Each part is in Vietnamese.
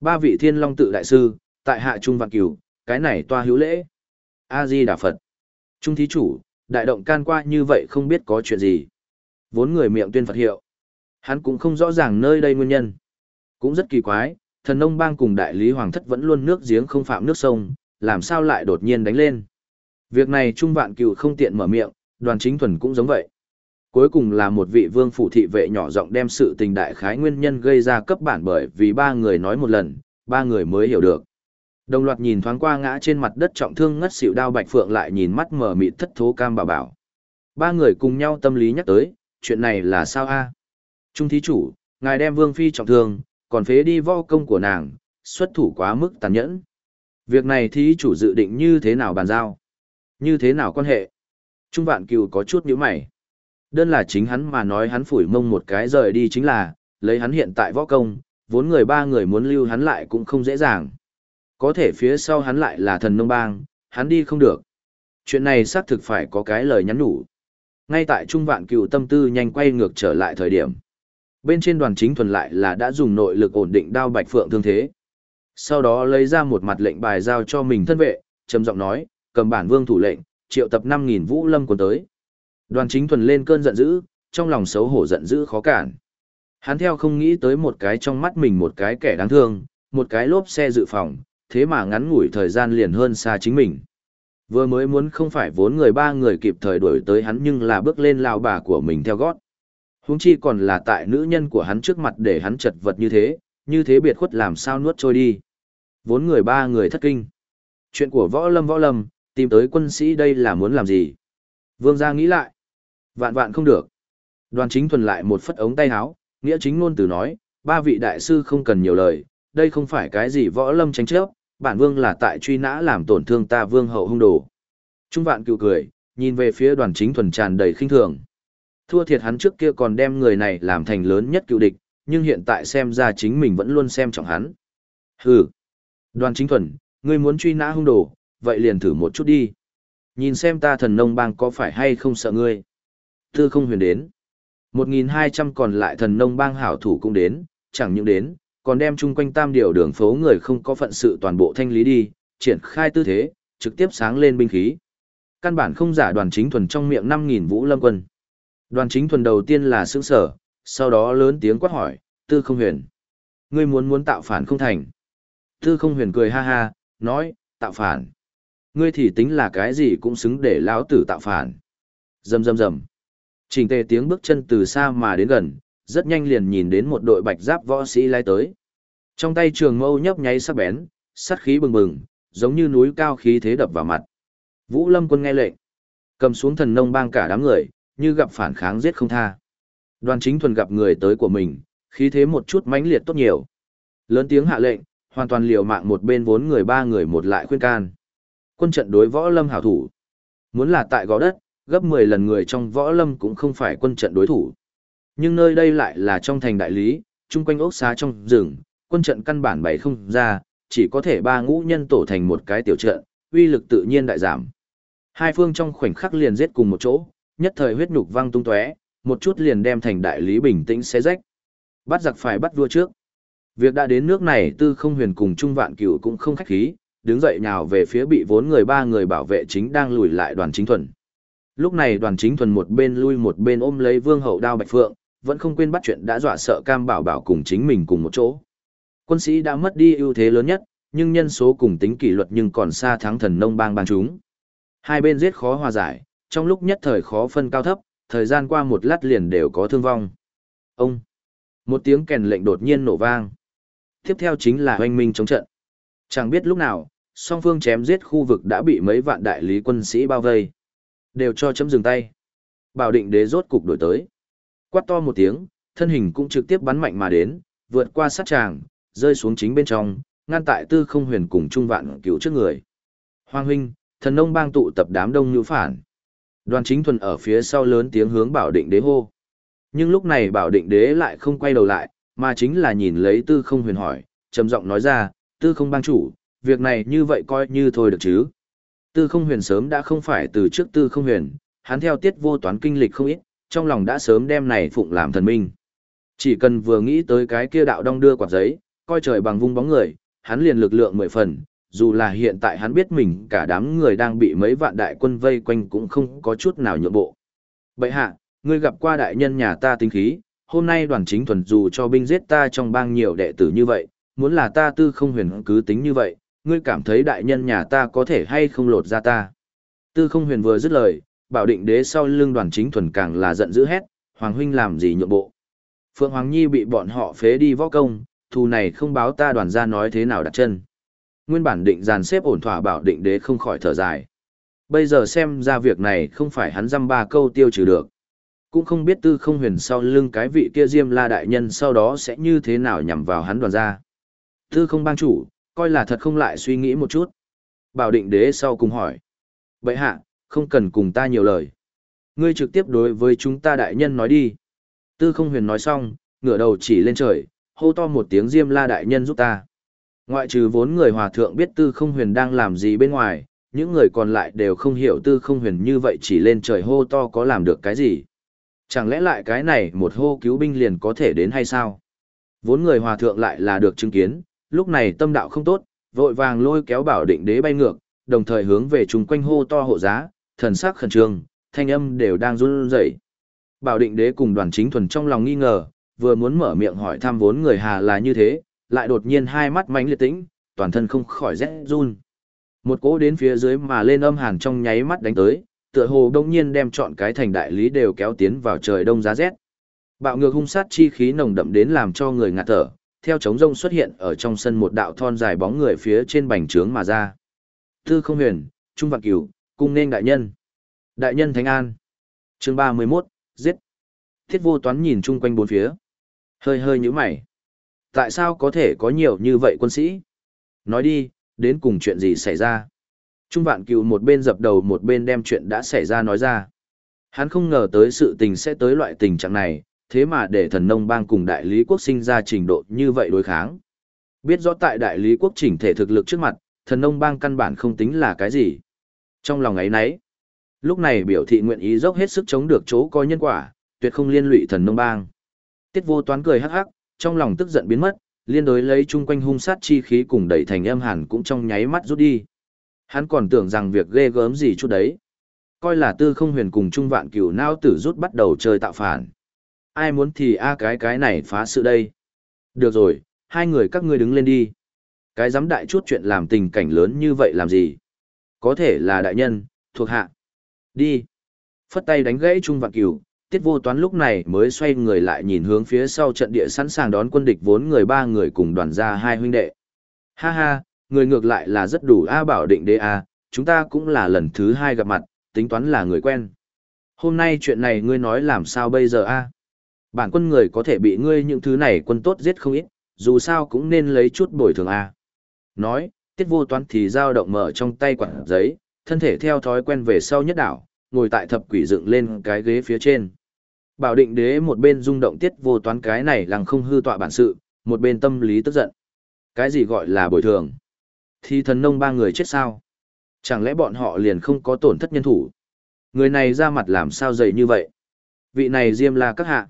Ba vị thiên long tự đại sư, tại hạ trung vạn cửu, cái này toa hữu lễ. A-di Đà Phật. Trung thí chủ, đại động can qua như vậy không biết có chuyện gì. Vốn người miệng tuyên Phật hiệu. Hắn cũng không rõ ràng nơi đây nguyên nhân. Cũng rất kỳ quái, thần nông bang cùng đại lý hoàng thất vẫn luôn nước giếng không phạm nước sông, làm sao lại đột nhiên đánh lên. Việc này Trung Vạn Cửu không tiện mở miệng, đoàn chính thuần cũng giống vậy. Cuối cùng là một vị vương phủ thị vệ nhỏ giọng đem sự tình đại khái nguyên nhân gây ra cấp bản bởi vì ba người nói một lần, ba người mới hiểu được. Đồng loạt nhìn thoáng qua ngã trên mặt đất trọng thương ngất xỉu đao bạch phượng lại nhìn mắt mở mịt thất thố cam bà bảo. Ba người cùng nhau tâm lý nhắc tới, chuyện này là sao a? Trung thí chủ, ngài đem vương phi trọng thương, còn phế đi võ công của nàng, xuất thủ quá mức tàn nhẫn. Việc này thí chủ dự định như thế nào bàn giao? Như thế nào quan hệ? Trung vạn cừu có chút nhíu mày. Đơn là chính hắn mà nói hắn phủi mông một cái rời đi chính là, lấy hắn hiện tại võ công, vốn người ba người muốn lưu hắn lại cũng không dễ dàng. Có thể phía sau hắn lại là thần nông bang, hắn đi không được. Chuyện này xác thực phải có cái lời nhắn nhủ. Ngay tại trung vạn cựu tâm tư nhanh quay ngược trở lại thời điểm. Bên trên đoàn chính thuần lại là đã dùng nội lực ổn định đao bạch phượng thương thế. Sau đó lấy ra một mặt lệnh bài giao cho mình thân vệ, trầm giọng nói, cầm bản vương thủ lệnh, triệu tập 5.000 vũ lâm quân tới. Đoàn chính thuần lên cơn giận dữ, trong lòng xấu hổ giận dữ khó cản. Hắn theo không nghĩ tới một cái trong mắt mình một cái kẻ đáng thương, một cái lốp xe dự phòng, thế mà ngắn ngủi thời gian liền hơn xa chính mình. Vừa mới muốn không phải vốn người ba người kịp thời đuổi tới hắn nhưng là bước lên lao bà của mình theo gót. Huống chi còn là tại nữ nhân của hắn trước mặt để hắn chật vật như thế, như thế biệt khuất làm sao nuốt trôi đi. Vốn người ba người thất kinh. Chuyện của võ lâm võ lâm, tìm tới quân sĩ đây là muốn làm gì? Vương gia nghĩ lại. Vạn vạn không được. Đoàn chính thuần lại một phất ống tay áo, nghĩa chính ngôn từ nói, ba vị đại sư không cần nhiều lời, đây không phải cái gì võ lâm tranh chấp, bản vương là tại truy nã làm tổn thương ta vương hậu hung đồ. Trung vạn cựu cười, nhìn về phía đoàn chính thuần tràn đầy khinh thường. Thua thiệt hắn trước kia còn đem người này làm thành lớn nhất cựu địch, nhưng hiện tại xem ra chính mình vẫn luôn xem trọng hắn. Hừ. Đoàn chính thuần, ngươi muốn truy nã hung đồ, vậy liền thử một chút đi. Nhìn xem ta thần nông bang có phải hay không sợ ngươi. Tư không huyền đến. 1.200 còn lại thần nông bang hảo thủ cũng đến, chẳng những đến, còn đem chung quanh tam điều đường phố người không có phận sự toàn bộ thanh lý đi, triển khai tư thế, trực tiếp sáng lên binh khí. Căn bản không giả đoàn chính thuần trong miệng 5.000 vũ lâm quân. Đoàn chính thuần đầu tiên là sướng sở, sau đó lớn tiếng quát hỏi, tư không huyền. Ngươi muốn muốn tạo phản không thành. Tư không huyền cười ha ha, nói, tạo phản. Ngươi thì tính là cái gì cũng xứng để lão tử tạo phản. Dầm dầm dầm. Trình tề tiếng bước chân từ xa mà đến gần, rất nhanh liền nhìn đến một đội bạch giáp võ sĩ lai tới. Trong tay trường mâu nhấp nháy sắc bén, sát khí bừng bừng, giống như núi cao khí thế đập vào mặt. Vũ Lâm quân nghe lệnh, cầm xuống thần nông bang cả đám người, như gặp phản kháng giết không tha. Đoàn chính thuần gặp người tới của mình, khí thế một chút mãnh liệt tốt nhiều. Lớn tiếng hạ lệnh, hoàn toàn liều mạng một bên vốn người ba người một lại khuyên can. Quân trận đối võ lâm hảo thủ. Muốn là tại gõ đất, gấp 10 lần người trong võ lâm cũng không phải quân trận đối thủ. Nhưng nơi đây lại là trong thành đại lý, chung quanh ốc xá trong rừng, quân trận căn bản bày không ra, chỉ có thể ba ngũ nhân tổ thành một cái tiểu trận, uy lực tự nhiên đại giảm. Hai phương trong khoảnh khắc liền giết cùng một chỗ, nhất thời huyết nhục văng tung tóe, một chút liền đem thành đại lý bình tĩnh xé rách. Bắt giặc phải bắt vua trước. Việc đã đến nước này tư không huyền cùng trung vạn cửu cũng không khách khí, đứng dậy nhào về phía bị vốn người ba người bảo vệ chính đang lùi lại đoàn chính thuần. Lúc này đoàn chính thuần một bên lui một bên ôm lấy vương hậu đao bạch phượng, vẫn không quên bắt chuyện đã dọa sợ cam bảo bảo cùng chính mình cùng một chỗ. Quân sĩ đã mất đi ưu thế lớn nhất, nhưng nhân số cùng tính kỷ luật nhưng còn xa thắng thần nông bang bang chúng. Hai bên giết khó hòa giải, trong lúc nhất thời khó phân cao thấp, thời gian qua một lát liền đều có thương vong. Ông! Một tiếng kèn lệnh đột nhiên nổ vang. Tiếp theo chính là hoanh minh chống trận. Chẳng biết lúc nào, song phương chém giết khu vực đã bị mấy vạn đại lý quân sĩ bao vây. Đều cho chấm dừng tay. Bảo định đế rốt cục đổi tới. Quát to một tiếng, thân hình cũng trực tiếp bắn mạnh mà đến, vượt qua sát tràng, rơi xuống chính bên trong, ngăn tại tư không huyền cùng trung vạn cứu trước người. Hoàng huynh, thần nông bang tụ tập đám đông như phản. Đoàn chính thuần ở phía sau lớn tiếng hướng bảo định đế hô. Nhưng lúc này bảo định đế lại không quay đầu lại, mà chính là nhìn lấy tư không huyền hỏi, trầm giọng nói ra, tư không bang chủ, việc này như vậy coi như thôi được chứ. Tư không huyền sớm đã không phải từ trước tư không huyền, hắn theo tiết vô toán kinh lịch không ít, trong lòng đã sớm đem này phụng làm thần minh. Chỉ cần vừa nghĩ tới cái kia đạo đong đưa quạt giấy, coi trời bằng vung bóng người, hắn liền lực lượng mười phần, dù là hiện tại hắn biết mình cả đám người đang bị mấy vạn đại quân vây quanh cũng không có chút nào nhượng bộ. Bậy hạ, ngươi gặp qua đại nhân nhà ta tính khí, hôm nay đoàn chính thuần dù cho binh giết ta trong bang nhiều đệ tử như vậy, muốn là ta tư không huyền cứ tính như vậy, ngươi cảm thấy đại nhân nhà ta có thể hay không lột ra ta. Tư không huyền vừa dứt lời, bảo định đế sau lưng đoàn chính thuần càng là giận dữ hét, Hoàng huynh làm gì nhượng bộ. Phượng Hoàng Nhi bị bọn họ phế đi võ công, thù này không báo ta đoàn ra nói thế nào đặt chân. Nguyên bản định dàn xếp ổn thỏa bảo định đế không khỏi thở dài. Bây giờ xem ra việc này không phải hắn dăm ba câu tiêu trừ được. Cũng không biết tư không huyền sau lưng cái vị kia diêm la đại nhân sau đó sẽ như thế nào nhằm vào hắn đoàn ra. Tư không bang chủ, coi là thật không lại suy nghĩ một chút. Bảo định đế sau cùng hỏi. Bậy hạ, không cần cùng ta nhiều lời. Ngươi trực tiếp đối với chúng ta đại nhân nói đi. Tư không huyền nói xong, ngửa đầu chỉ lên trời, hô to một tiếng diêm la đại nhân giúp ta. Ngoại trừ vốn người hòa thượng biết tư không huyền đang làm gì bên ngoài, những người còn lại đều không hiểu tư không huyền như vậy chỉ lên trời hô to có làm được cái gì. Chẳng lẽ lại cái này một hô cứu binh liền có thể đến hay sao? Vốn người hòa thượng lại là được chứng kiến, lúc này tâm đạo không tốt, vội vàng lôi kéo bảo định đế bay ngược, đồng thời hướng về chung quanh hô to hộ giá, thần sắc khẩn trương, thanh âm đều đang run rẩy. Bảo định đế cùng đoàn chính thuần trong lòng nghi ngờ, vừa muốn mở miệng hỏi thăm vốn người Hà là như thế, lại đột nhiên hai mắt mánh liệt tĩnh, toàn thân không khỏi rét run. Một cỗ đến phía dưới mà lên âm hàn trong nháy mắt đánh tới, tựa hồ đông nhiên đem chọn cái thành đại lý đều kéo tiến vào trời đông giá rét. Bạo ngược hung sát chi khí nồng đậm đến làm cho người ngạt thở, theo trống rông xuất hiện ở trong sân một đạo thon dài bóng người phía trên bành trướng mà ra. Tư không huyền, Trung Vạn Cửu, cung nên đại nhân. Đại nhân Thánh An. Chương 31, giết. Thiết vô toán nhìn chung quanh bốn phía. Hơi hơi như mày. Tại sao có thể có nhiều như vậy quân sĩ? Nói đi, đến cùng chuyện gì xảy ra? Trung vạn Cửu một bên dập đầu một bên đem chuyện đã xảy ra nói ra. Hắn không ngờ tới sự tình sẽ tới loại tình trạng này, thế mà để thần nông bang cùng đại lý quốc sinh ra trình độ như vậy đối kháng. Biết rõ tại đại lý quốc chỉnh thể thực lực trước mặt, thần nông bang căn bản không tính là cái gì. Trong lòng ấy nấy, lúc này biểu thị nguyện ý dốc hết sức chống được chỗ coi nhân quả, tuyệt không liên lụy thần nông bang. Tiết vô toán cười hắc hắc, trong lòng tức giận biến mất, liên đối lấy chung quanh hung sát chi khí cùng đẩy thành âm hàn cũng trong nháy mắt rút đi. Hắn còn tưởng rằng việc ghê gớm gì chút đấy. Coi là tư không huyền cùng trung vạn cửu nao tử rút bắt đầu chơi tạo phản. Ai muốn thì a cái cái này phá sự đây. Được rồi, hai người các ngươi đứng lên đi. Cái dám đại chút chuyện làm tình cảnh lớn như vậy làm gì? Có thể là đại nhân, thuộc hạ. Đi. Phất tay đánh gãy trung vạn cửu, tiết vô toán lúc này mới xoay người lại nhìn hướng phía sau trận địa sẵn sàng đón quân địch vốn người ba người cùng đoàn ra hai huynh đệ. Ha ha, người ngược lại là rất đủ A bảo định đế A, chúng ta cũng là lần thứ hai gặp mặt, tính toán là người quen. Hôm nay chuyện này ngươi nói làm sao bây giờ A? Bản quân người có thể bị ngươi những thứ này quân tốt giết không ít, dù sao cũng nên lấy chút bồi thường A. Nói, tiết vô toán thì dao động mở trong tay quảng giấy, thân thể theo thói quen về sau nhất đảo, ngồi tại thập quỷ dựng lên cái ghế phía trên. Bảo định đế một bên rung động tiết vô toán cái này lằng không hư tọa bản sự, một bên tâm lý tức giận. Cái gì gọi là bồi thường? Thì thần nông ba người chết sao? Chẳng lẽ bọn họ liền không có tổn thất nhân thủ? Người này ra mặt làm sao dày như vậy? Vị này diêm là các hạ.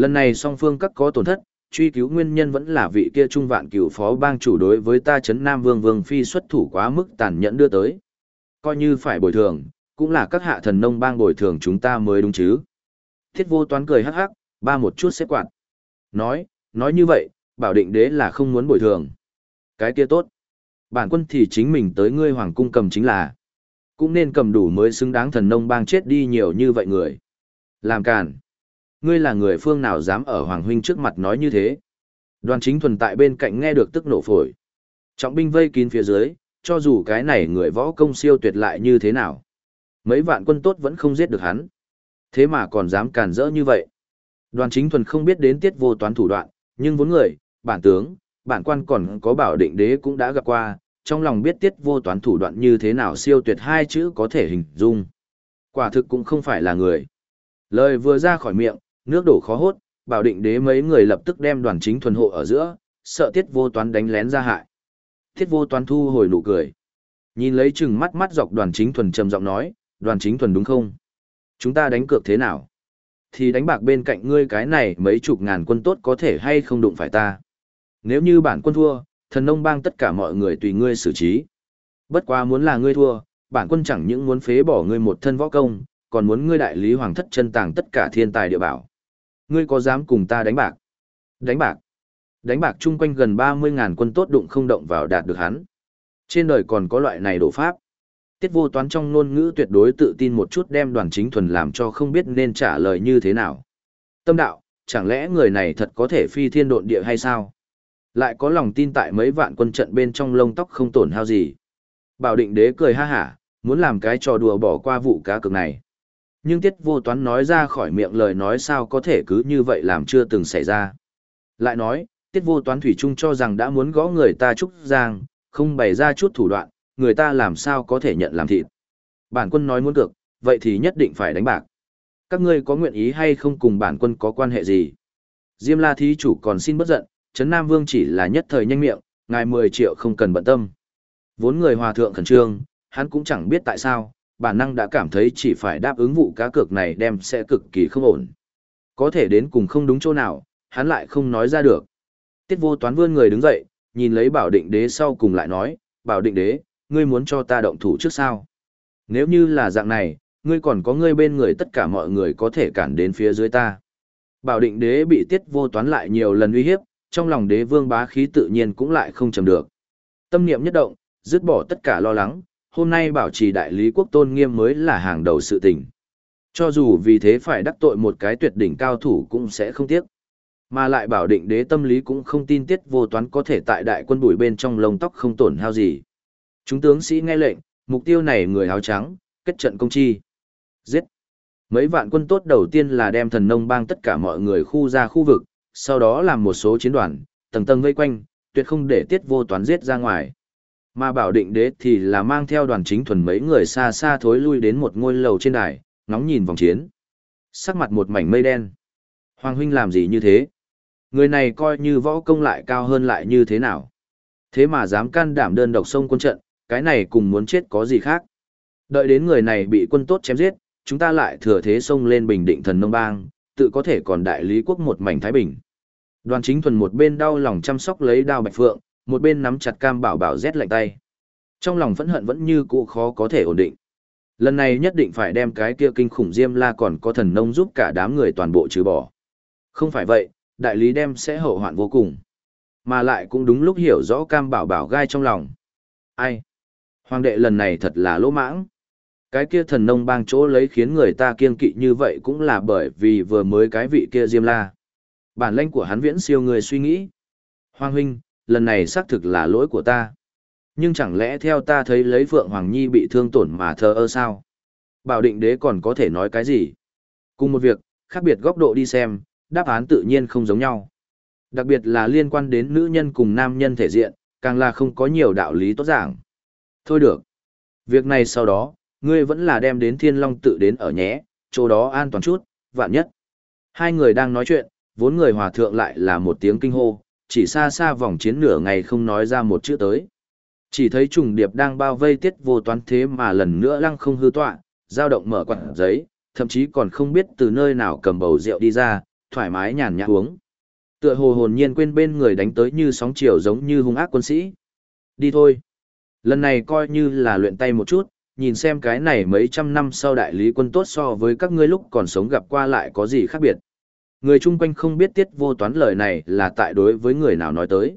Lần này song phương các có tổn thất, truy cứu nguyên nhân vẫn là vị kia trung vạn cửu phó bang chủ đối với ta chấn Nam Vương Vương Phi xuất thủ quá mức tàn nhẫn đưa tới. Coi như phải bồi thường, cũng là các hạ thần nông bang bồi thường chúng ta mới đúng chứ. Thiết vô toán cười hắc hắc, ba một chút xếp quạt. Nói, nói như vậy, bảo định đế là không muốn bồi thường. Cái kia tốt. Bản quân thì chính mình tới ngươi hoàng cung cầm chính là. Cũng nên cầm đủ mới xứng đáng thần nông bang chết đi nhiều như vậy người. Làm càn. Ngươi là người phương nào dám ở hoàng huynh trước mặt nói như thế. Đoàn chính thuần tại bên cạnh nghe được tức nổ phổi. Trọng binh vây kín phía dưới, cho dù cái này người võ công siêu tuyệt lại như thế nào. Mấy vạn quân tốt vẫn không giết được hắn. Thế mà còn dám càn rỡ như vậy. Đoàn chính thuần không biết đến tiết vô toán thủ đoạn, nhưng vốn người, bản tướng, bản quan còn có bảo định đế cũng đã gặp qua, trong lòng biết tiết vô toán thủ đoạn như thế nào siêu tuyệt hai chữ có thể hình dung. Quả thực cũng không phải là người. Lời vừa ra khỏi miệng, nước đổ khó hốt, bảo định đế mấy người lập tức đem đoàn chính thuần hộ ở giữa, sợ tiết vô toán đánh lén ra hại. Tiết vô toán thu hồi nụ cười. Nhìn lấy chừng mắt mắt dọc đoàn chính thuần trầm giọng nói, đoàn chính thuần đúng không? Chúng ta đánh cược thế nào? Thì đánh bạc bên cạnh ngươi cái này mấy chục ngàn quân tốt có thể hay không đụng phải ta. Nếu như bản quân thua, thần nông bang tất cả mọi người tùy ngươi xử trí. Bất quá muốn là ngươi thua, bản quân chẳng những muốn phế bỏ ngươi một thân võ công, còn muốn ngươi đại lý hoàng thất chân tàng tất cả thiên tài địa bảo. Ngươi có dám cùng ta đánh bạc? Đánh bạc? Đánh bạc chung quanh gần 30.000 quân tốt đụng không động vào đạt được hắn. Trên đời còn có loại này đổ pháp. Tiết vô toán trong ngôn ngữ tuyệt đối tự tin một chút đem đoàn chính thuần làm cho không biết nên trả lời như thế nào. Tâm đạo, chẳng lẽ người này thật có thể phi thiên độn địa hay sao? Lại có lòng tin tại mấy vạn quân trận bên trong lông tóc không tổn hao gì. Bảo định đế cười ha hả, muốn làm cái trò đùa bỏ qua vụ cá cược này. Nhưng tiết vô toán nói ra khỏi miệng lời nói sao có thể cứ như vậy làm chưa từng xảy ra. Lại nói, tiết vô toán thủy chung cho rằng đã muốn gõ người ta trúc giang, không bày ra chút thủ đoạn, người ta làm sao có thể nhận làm thịt. Bản quân nói muốn cược, vậy thì nhất định phải đánh bạc. Các ngươi có nguyện ý hay không cùng bản quân có quan hệ gì? Diêm la thí chủ còn xin bất giận, Trấn Nam Vương chỉ là nhất thời nhanh miệng, ngài 10 triệu không cần bận tâm. Vốn người hòa thượng khẩn trương, hắn cũng chẳng biết tại sao, bản năng đã cảm thấy chỉ phải đáp ứng vụ cá cược này đem sẽ cực kỳ không ổn. Có thể đến cùng không đúng chỗ nào, hắn lại không nói ra được. Tiết vô toán vươn người đứng dậy, nhìn lấy bảo định đế sau cùng lại nói, bảo định đế, ngươi muốn cho ta động thủ trước sao? Nếu như là dạng này, ngươi còn có ngươi bên người tất cả mọi người có thể cản đến phía dưới ta. Bảo định đế bị tiết vô toán lại nhiều lần uy hiếp, trong lòng đế vương bá khí tự nhiên cũng lại không chầm được. Tâm niệm nhất động, dứt bỏ tất cả lo lắng, hôm nay bảo trì đại lý quốc tôn nghiêm mới là hàng đầu sự tình. Cho dù vì thế phải đắc tội một cái tuyệt đỉnh cao thủ cũng sẽ không tiếc. Mà lại bảo định đế tâm lý cũng không tin tiết vô toán có thể tại đại quân bụi bên trong lông tóc không tổn hao gì. Chúng tướng sĩ nghe lệnh, mục tiêu này người áo trắng, kết trận công chi. Giết! Mấy vạn quân tốt đầu tiên là đem thần nông bang tất cả mọi người khu ra khu vực, sau đó làm một số chiến đoàn, tầng tầng vây quanh, tuyệt không để tiết vô toán giết ra ngoài. Mà bảo định đế thì là mang theo đoàn chính thuần mấy người xa xa thối lui đến một ngôi lầu trên đài, ngóng nhìn vòng chiến. Sắc mặt một mảnh mây đen. Hoàng huynh làm gì như thế? Người này coi như võ công lại cao hơn lại như thế nào? Thế mà dám can đảm đơn độc sông quân trận, cái này cùng muốn chết có gì khác? Đợi đến người này bị quân tốt chém giết, chúng ta lại thừa thế xông lên bình định thần nông bang, tự có thể còn đại lý quốc một mảnh thái bình. Đoàn chính thuần một bên đau lòng chăm sóc lấy đao bạch phượng, một bên nắm chặt cam bảo bảo rét lạnh tay. Trong lòng phẫn hận vẫn như cũ khó có thể ổn định. Lần này nhất định phải đem cái kia kinh khủng diêm la còn có thần nông giúp cả đám người toàn bộ trừ bỏ. Không phải vậy, đại lý đem sẽ hậu hoạn vô cùng. Mà lại cũng đúng lúc hiểu rõ cam bảo bảo gai trong lòng. Ai? Hoàng đệ lần này thật là lỗ mãng. Cái kia thần nông bang chỗ lấy khiến người ta kiên kỵ như vậy cũng là bởi vì vừa mới cái vị kia diêm la. Bản lãnh của hắn viễn siêu người suy nghĩ. Hoàng huynh, lần này xác thực là lỗi của ta. Nhưng chẳng lẽ theo ta thấy lấy Phượng Hoàng Nhi bị thương tổn mà thờ ơ sao? Bảo định đế còn có thể nói cái gì? Cùng một việc, khác biệt góc độ đi xem, đáp án tự nhiên không giống nhau. Đặc biệt là liên quan đến nữ nhân cùng nam nhân thể diện, càng là không có nhiều đạo lý tốt giảng. Thôi được. Việc này sau đó, ngươi vẫn là đem đến thiên long tự đến ở nhé, chỗ đó an toàn chút, vạn nhất. Hai người đang nói chuyện, vốn người hòa thượng lại là một tiếng kinh hô, chỉ xa xa vòng chiến nửa ngày không nói ra một chữ tới. Chỉ thấy trùng điệp đang bao vây tiết vô toán thế mà lần nữa lăng không hư tọa, dao động mở quạt giấy, thậm chí còn không biết từ nơi nào cầm bầu rượu đi ra, thoải mái nhàn nhã uống. Tựa hồ hồn nhiên quên bên người đánh tới như sóng chiều giống như hung ác quân sĩ. Đi thôi. Lần này coi như là luyện tay một chút, nhìn xem cái này mấy trăm năm sau đại lý quân tốt so với các ngươi lúc còn sống gặp qua lại có gì khác biệt. Người chung quanh không biết tiết vô toán lời này là tại đối với người nào nói tới.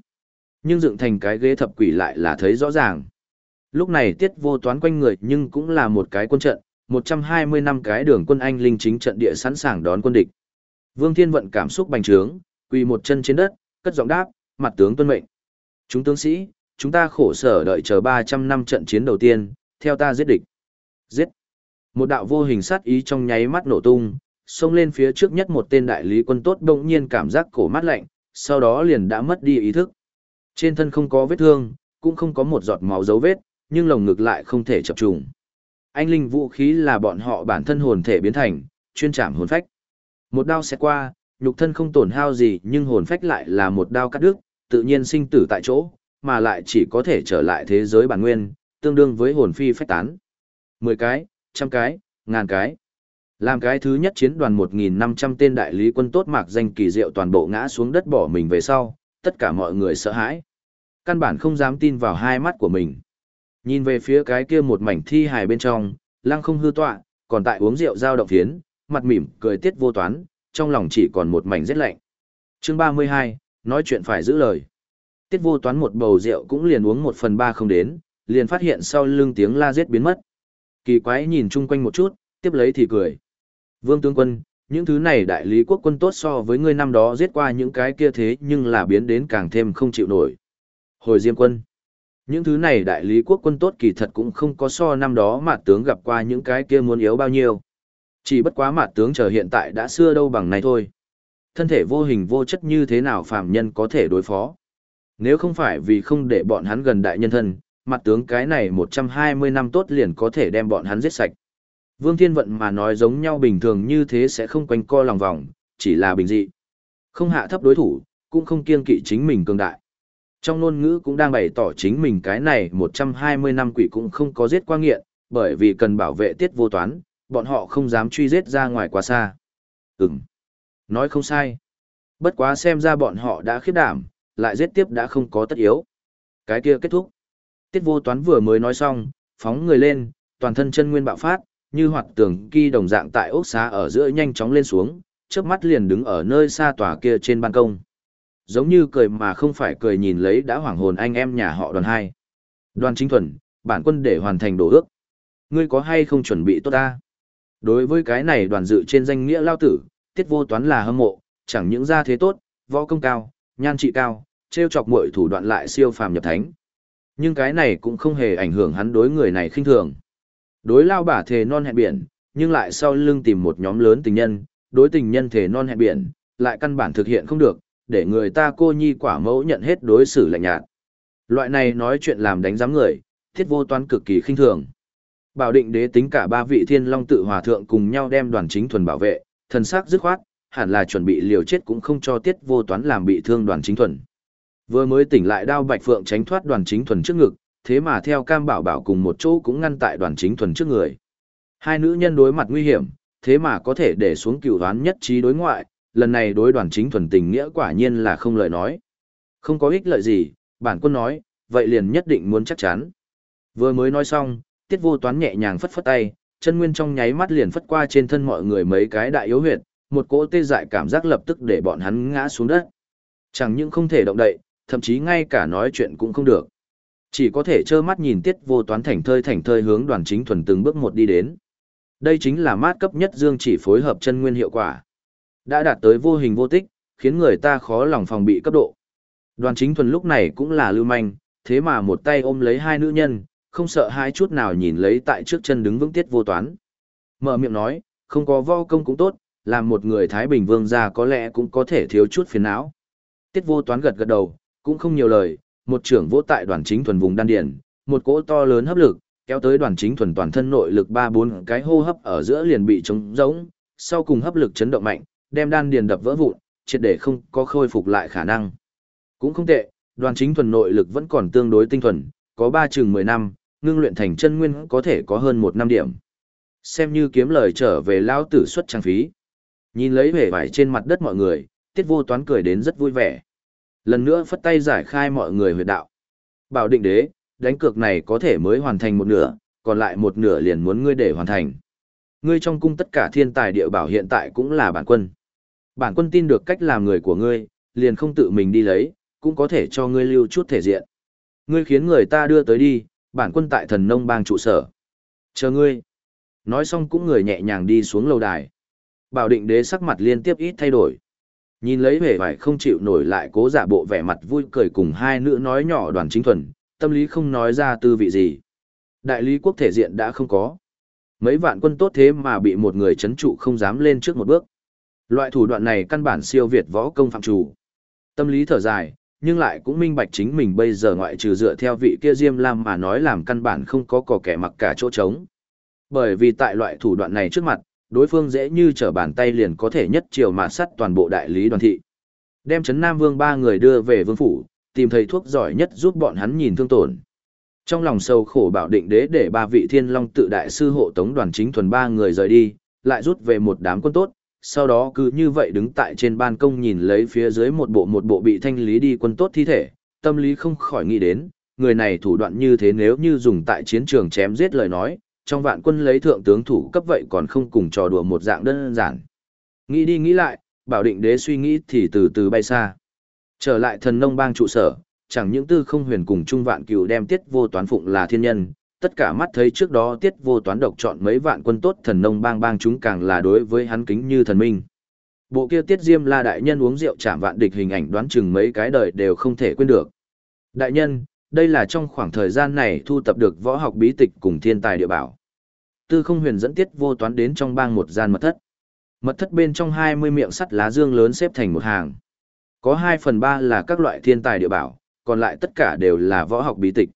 Nhưng dựng thành cái ghế thập quỷ lại là thấy rõ ràng. Lúc này tiết vô toán quanh người nhưng cũng là một cái quân trận, 120 năm cái đường quân Anh linh chính trận địa sẵn sàng đón quân địch. Vương Thiên vận cảm xúc bành trướng, quỳ một chân trên đất, cất giọng đáp, mặt tướng tuân mệnh. Chúng tướng sĩ, chúng ta khổ sở đợi chờ 300 năm trận chiến đầu tiên, theo ta giết địch. Giết. Một đạo vô hình sát ý trong nháy mắt nổ tung, xông lên phía trước nhất một tên đại lý quân tốt bỗng nhiên cảm giác cổ mát lạnh, sau đó liền đã mất đi ý thức. Trên thân không có vết thương, cũng không có một giọt máu dấu vết, nhưng lồng ngực lại không thể chập trùng. Anh linh vũ khí là bọn họ bản thân hồn thể biến thành, chuyên trảm hồn phách. Một đao sẽ qua, nhục thân không tổn hao gì nhưng hồn phách lại là một đao cắt đứt, tự nhiên sinh tử tại chỗ, mà lại chỉ có thể trở lại thế giới bản nguyên, tương đương với hồn phi phách tán. Mười cái, trăm cái, ngàn cái. Làm cái thứ nhất chiến đoàn 1.500 tên đại lý quân tốt mạc danh kỳ diệu toàn bộ ngã xuống đất bỏ mình về sau, tất cả mọi người sợ hãi. Căn bản không dám tin vào hai mắt của mình. Nhìn về phía cái kia một mảnh thi hài bên trong, lăng không hư tọa, còn tại uống rượu giao động phiến, mặt mỉm, cười tiết vô toán, trong lòng chỉ còn một mảnh rét lạnh. Chương 32, nói chuyện phải giữ lời. Tiết vô toán một bầu rượu cũng liền uống một phần ba không đến, liền phát hiện sau lưng tiếng la giết biến mất. Kỳ quái nhìn chung quanh một chút, tiếp lấy thì cười. Vương tướng quân, những thứ này đại lý quốc quân tốt so với ngươi năm đó giết qua những cái kia thế nhưng là biến đến càng thêm không chịu nổi. Hồi Diêm quân. Những thứ này đại lý quốc quân tốt kỳ thật cũng không có so năm đó mà tướng gặp qua những cái kia muốn yếu bao nhiêu. Chỉ bất quá mặt tướng chờ hiện tại đã xưa đâu bằng này thôi. Thân thể vô hình vô chất như thế nào phàm nhân có thể đối phó. Nếu không phải vì không để bọn hắn gần đại nhân thân, mặt tướng cái này 120 năm tốt liền có thể đem bọn hắn giết sạch. Vương Thiên Vận mà nói giống nhau bình thường như thế sẽ không quanh co lòng vòng, chỉ là bình dị. Không hạ thấp đối thủ, cũng không kiên kỵ chính mình cường đại. Trong ngôn ngữ cũng đang bày tỏ chính mình cái này 120 năm quỷ cũng không có giết qua nghiện, bởi vì cần bảo vệ tiết vô toán, bọn họ không dám truy giết ra ngoài quá xa. Ừm, nói không sai. Bất quá xem ra bọn họ đã khiếp đảm, lại giết tiếp đã không có tất yếu. Cái kia kết thúc. Tiết vô toán vừa mới nói xong, phóng người lên, toàn thân chân nguyên bạo phát, như hoạt tường kỳ đồng dạng tại ốc xá ở giữa nhanh chóng lên xuống, chớp mắt liền đứng ở nơi xa tòa kia trên ban công. Giống như cười mà không phải cười nhìn lấy đã hoảng hồn anh em nhà họ đoàn hai. Đoàn chính thuần, bản quân để hoàn thành đồ ước. Ngươi có hay không chuẩn bị tốt ta? Đối với cái này đoàn dự trên danh nghĩa lao tử, tiết vô toán là hâm mộ, chẳng những ra thế tốt, võ công cao, nhan trị cao, trêu chọc mọi thủ đoạn lại siêu phàm nhập thánh. Nhưng cái này cũng không hề ảnh hưởng hắn đối người này khinh thường. Đối lao bả thề non hẹn biển, nhưng lại sau lưng tìm một nhóm lớn tình nhân, đối tình nhân thề non hẹn biển, lại căn bản thực hiện không được, để người ta cô nhi quả mẫu nhận hết đối xử lạnh nhạt. Loại này nói chuyện làm đánh giám người, thiết vô toán cực kỳ khinh thường. Bảo định đế tính cả ba vị thiên long tự hòa thượng cùng nhau đem đoàn chính thuần bảo vệ, thần sắc dứt khoát, hẳn là chuẩn bị liều chết cũng không cho tiết vô toán làm bị thương đoàn chính thuần. Vừa mới tỉnh lại đao bạch phượng tránh thoát đoàn chính thuần trước ngực, thế mà theo cam bảo bảo cùng một chỗ cũng ngăn tại đoàn chính thuần trước người. Hai nữ nhân đối mặt nguy hiểm, thế mà có thể để xuống cựu đoán nhất trí đối ngoại, lần này đối đoàn chính thuần tình nghĩa quả nhiên là không lời nói. Không có ích lợi gì, bản quân nói, vậy liền nhất định muốn chắc chắn. Vừa mới nói xong, tiết vô toán nhẹ nhàng phất phất tay, chân nguyên trong nháy mắt liền phất qua trên thân mọi người mấy cái đại yếu huyệt, một cỗ tê dại cảm giác lập tức để bọn hắn ngã xuống đất. Chẳng những không thể động đậy, thậm chí ngay cả nói chuyện cũng không được. Chỉ có thể trơ mắt nhìn tiết vô toán thành thơi thành thơi hướng đoàn chính thuần từng bước một đi đến. Đây chính là mát cấp nhất dương chỉ phối hợp chân nguyên hiệu quả. Đã đạt tới vô hình vô tích, khiến người ta khó lòng phòng bị cấp độ. Đoàn chính thuần lúc này cũng là lưu manh, thế mà một tay ôm lấy hai nữ nhân, không sợ hai chút nào nhìn lấy tại trước chân đứng vững tiết vô toán. Mở miệng nói, không có vo công cũng tốt, làm một người Thái Bình Vương ra có lẽ cũng có thể thiếu chút phiền não. Tiết vô toán gật gật đầu, cũng không nhiều lời, một trưởng vỗ tại đoàn chính thuần vùng đan Điền, một cỗ to lớn hấp lực, kéo tới đoàn chính thuần toàn thân nội lực ba bốn cái hô hấp ở giữa liền bị trống rỗng, sau cùng hấp lực chấn động mạnh, đem đan điền đập vỡ vụn, triệt để không có khôi phục lại khả năng. Cũng không tệ, đoàn chính thuần nội lực vẫn còn tương đối tinh thuần, có ba chừng 10 năm, ngưng luyện thành chân nguyên có thể có hơn một năm điểm. Xem như kiếm lời trở về lao tử xuất trang phí. Nhìn lấy vẻ vải trên mặt đất mọi người, tiết vô toán cười đến rất vui vẻ. Lần nữa phất tay giải khai mọi người huyệt đạo. Bảo định đế, đánh cược này có thể mới hoàn thành một nửa, còn lại một nửa liền muốn ngươi để hoàn thành. Ngươi trong cung tất cả thiên tài địa bảo hiện tại cũng là bản quân. Bản quân tin được cách làm người của ngươi, liền không tự mình đi lấy, cũng có thể cho ngươi lưu chút thể diện. Ngươi khiến người ta đưa tới đi, bản quân tại thần nông bang trụ sở. Chờ ngươi. Nói xong cũng người nhẹ nhàng đi xuống lầu đài. Bảo định đế sắc mặt liên tiếp ít thay đổi. Nhìn lấy vẻ vải không chịu nổi lại cố giả bộ vẻ mặt vui cười cùng hai nữ nói nhỏ đoàn chính thuần, tâm lý không nói ra tư vị gì. Đại lý quốc thể diện đã không có. Mấy vạn quân tốt thế mà bị một người chấn trụ không dám lên trước một bước. Loại thủ đoạn này căn bản siêu việt võ công phạm chủ. Tâm lý thở dài, nhưng lại cũng minh bạch chính mình bây giờ ngoại trừ dựa theo vị kia Diêm Lam mà nói làm căn bản không có cỏ kẻ mặc cả chỗ trống. Bởi vì tại loại thủ đoạn này trước mặt, đối phương dễ như trở bàn tay liền có thể nhất chiều mà sắt toàn bộ đại lý đoàn thị. Đem chấn Nam Vương ba người đưa về vương phủ, tìm thầy thuốc giỏi nhất giúp bọn hắn nhìn thương tổn. Trong lòng sâu khổ bảo định đế để ba vị thiên long tự đại sư hộ tống đoàn chính thuần ba người rời đi, lại rút về một đám quân tốt, sau đó cứ như vậy đứng tại trên ban công nhìn lấy phía dưới một bộ một bộ bị thanh lý đi quân tốt thi thể, tâm lý không khỏi nghĩ đến, người này thủ đoạn như thế nếu như dùng tại chiến trường chém giết lời nói, trong vạn quân lấy thượng tướng thủ cấp vậy còn không cùng trò đùa một dạng đơn giản. Nghĩ đi nghĩ lại, bảo định đế suy nghĩ thì từ từ bay xa. Trở lại thần nông bang trụ sở, chẳng những tư không huyền cùng trung vạn cửu đem tiết vô toán phụng là thiên nhân, tất cả mắt thấy trước đó tiết vô toán độc chọn mấy vạn quân tốt thần nông bang bang chúng càng là đối với hắn kính như thần minh. Bộ kia tiết diêm la đại nhân uống rượu chạm vạn địch hình ảnh đoán chừng mấy cái đời đều không thể quên được. Đại nhân, đây là trong khoảng thời gian này thu tập được võ học bí tịch cùng thiên tài địa bảo. Tư không huyền dẫn tiết vô toán đến trong bang một gian mật thất. Mật thất bên trong 20 miệng sắt lá dương lớn xếp thành một hàng. Có 2 phần 3 là các loại thiên tài địa bảo, còn lại tất cả đều là võ học bí tịch.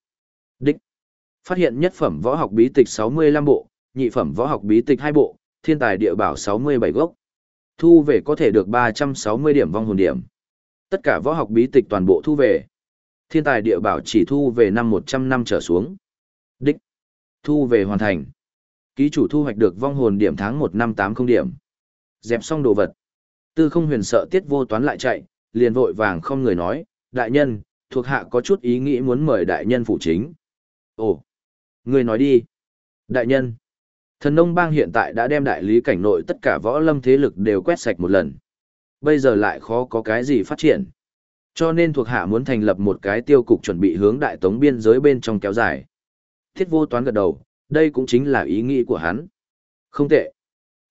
Đích. Phát hiện nhất phẩm võ học bí tịch 65 bộ, nhị phẩm võ học bí tịch 2 bộ, thiên tài địa bảo 67 gốc. Thu về có thể được 360 điểm vong hồn điểm. Tất cả võ học bí tịch toàn bộ thu về. Thiên tài địa bảo chỉ thu về năm 100 năm trở xuống. Đích. Thu về hoàn thành. Ký chủ thu hoạch được vong hồn điểm tháng 1 năm 80 điểm. Dẹp xong đồ vật. Tư không huyền sợ tiết vô toán lại chạy, liền vội vàng không người nói, đại nhân, thuộc hạ có chút ý nghĩ muốn mời đại nhân phụ chính. Ồ, người nói đi. Đại nhân, thần nông bang hiện tại đã đem đại lý cảnh nội tất cả võ lâm thế lực đều quét sạch một lần. Bây giờ lại khó có cái gì phát triển. Cho nên thuộc hạ muốn thành lập một cái tiêu cục chuẩn bị hướng đại tống biên giới bên trong kéo dài. Thiết vô toán gật đầu, đây cũng chính là ý nghĩ của hắn. Không tệ.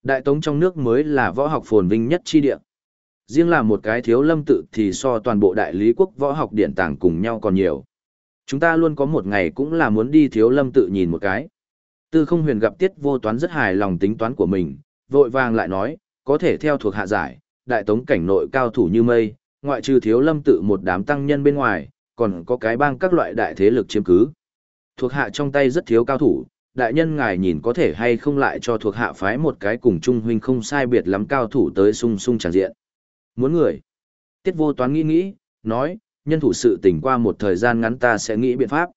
Đại tống trong nước mới là võ học phồn vinh nhất chi địa. Riêng là một cái thiếu lâm tự thì so toàn bộ đại lý quốc võ học điện tàng cùng nhau còn nhiều. Chúng ta luôn có một ngày cũng là muốn đi thiếu lâm tự nhìn một cái. Tư không huyền gặp tiết vô toán rất hài lòng tính toán của mình, vội vàng lại nói, có thể theo thuộc hạ giải, đại tống cảnh nội cao thủ như mây, ngoại trừ thiếu lâm tự một đám tăng nhân bên ngoài, còn có cái bang các loại đại thế lực chiếm cứ. Thuộc hạ trong tay rất thiếu cao thủ, đại nhân ngài nhìn có thể hay không lại cho thuộc hạ phái một cái cùng trung huynh không sai biệt lắm cao thủ tới sung sung tràn diện. Muốn người. Tiết vô toán nghĩ nghĩ, nói, nhân thủ sự tỉnh qua một thời gian ngắn ta sẽ nghĩ biện pháp.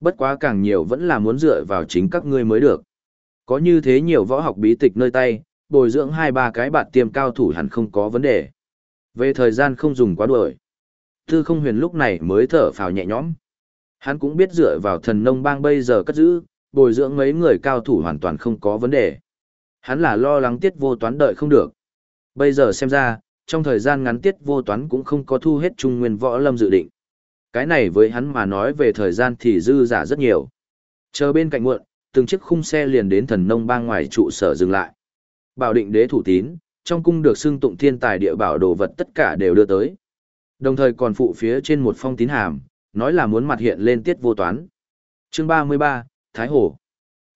Bất quá càng nhiều vẫn là muốn dựa vào chính các ngươi mới được. Có như thế nhiều võ học bí tịch nơi tay, bồi dưỡng hai ba cái bạn tiêm cao thủ hẳn không có vấn đề. Về thời gian không dùng quá đuổi. Tư không huyền lúc này mới thở phào nhẹ nhõm. Hắn cũng biết dựa vào thần nông bang bây giờ cất giữ, bồi dưỡng mấy người cao thủ hoàn toàn không có vấn đề. Hắn là lo lắng tiết vô toán đợi không được. Bây giờ xem ra, trong thời gian ngắn tiết vô toán cũng không có thu hết trung nguyên võ lâm dự định. Cái này với hắn mà nói về thời gian thì dư giả rất nhiều. Chờ bên cạnh muộn, từng chiếc khung xe liền đến thần nông bang ngoài trụ sở dừng lại. Bảo định đế thủ tín, trong cung được xưng tụng thiên tài địa bảo đồ vật tất cả đều đưa tới. Đồng thời còn phụ phía trên một phong tín hàm, nói là muốn mặt hiện lên tiết vô toán. Chương 33, Thái Hồ.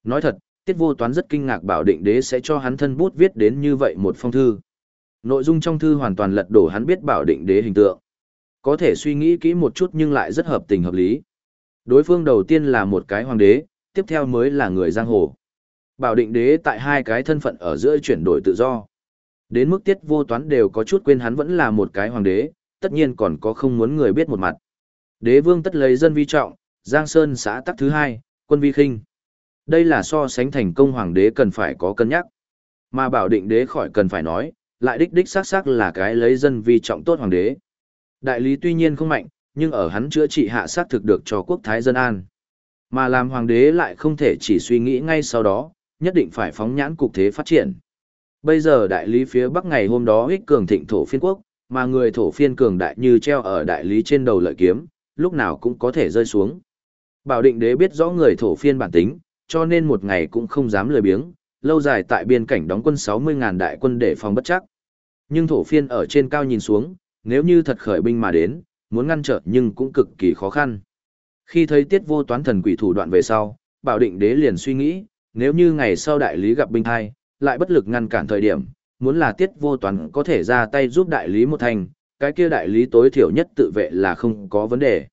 Nói thật, tiết vô toán rất kinh ngạc bảo định đế sẽ cho hắn thân bút viết đến như vậy một phong thư. Nội dung trong thư hoàn toàn lật đổ hắn biết bảo định đế hình tượng. Có thể suy nghĩ kỹ một chút nhưng lại rất hợp tình hợp lý. Đối phương đầu tiên là một cái hoàng đế, tiếp theo mới là người giang hồ. Bảo định đế tại hai cái thân phận ở giữa chuyển đổi tự do. Đến mức tiết vô toán đều có chút quên hắn vẫn là một cái hoàng đế, tất nhiên còn có không muốn người biết một mặt. Đế vương tất lấy dân vi trọng, Giang Sơn xã tắc thứ hai, quân vi khinh. Đây là so sánh thành công hoàng đế cần phải có cân nhắc. Mà bảo định đế khỏi cần phải nói, lại đích đích xác xác là cái lấy dân vi trọng tốt hoàng đế. Đại lý tuy nhiên không mạnh, nhưng ở hắn chữa trị hạ sát thực được cho quốc thái dân an. Mà làm hoàng đế lại không thể chỉ suy nghĩ ngay sau đó, nhất định phải phóng nhãn cục thế phát triển. Bây giờ đại lý phía bắc ngày hôm đó ích cường thịnh thổ phiên quốc, mà người thổ phiên cường đại như treo ở đại lý trên đầu lợi kiếm, lúc nào cũng có thể rơi xuống. Bảo định đế biết rõ người thổ phiên bản tính, cho nên một ngày cũng không dám lười biếng, lâu dài tại biên cảnh đóng quân 60.000 đại quân để phòng bất chắc. Nhưng thổ phiên ở trên cao nhìn xuống, nếu như thật khởi binh mà đến, muốn ngăn trở nhưng cũng cực kỳ khó khăn. Khi thấy tiết vô toán thần quỷ thủ đoạn về sau, bảo định đế liền suy nghĩ, nếu như ngày sau đại lý gặp binh hai, lại bất lực ngăn cản thời điểm, muốn là tiết vô toán có thể ra tay giúp đại lý một thành, cái kia đại lý tối thiểu nhất tự vệ là không có vấn đề.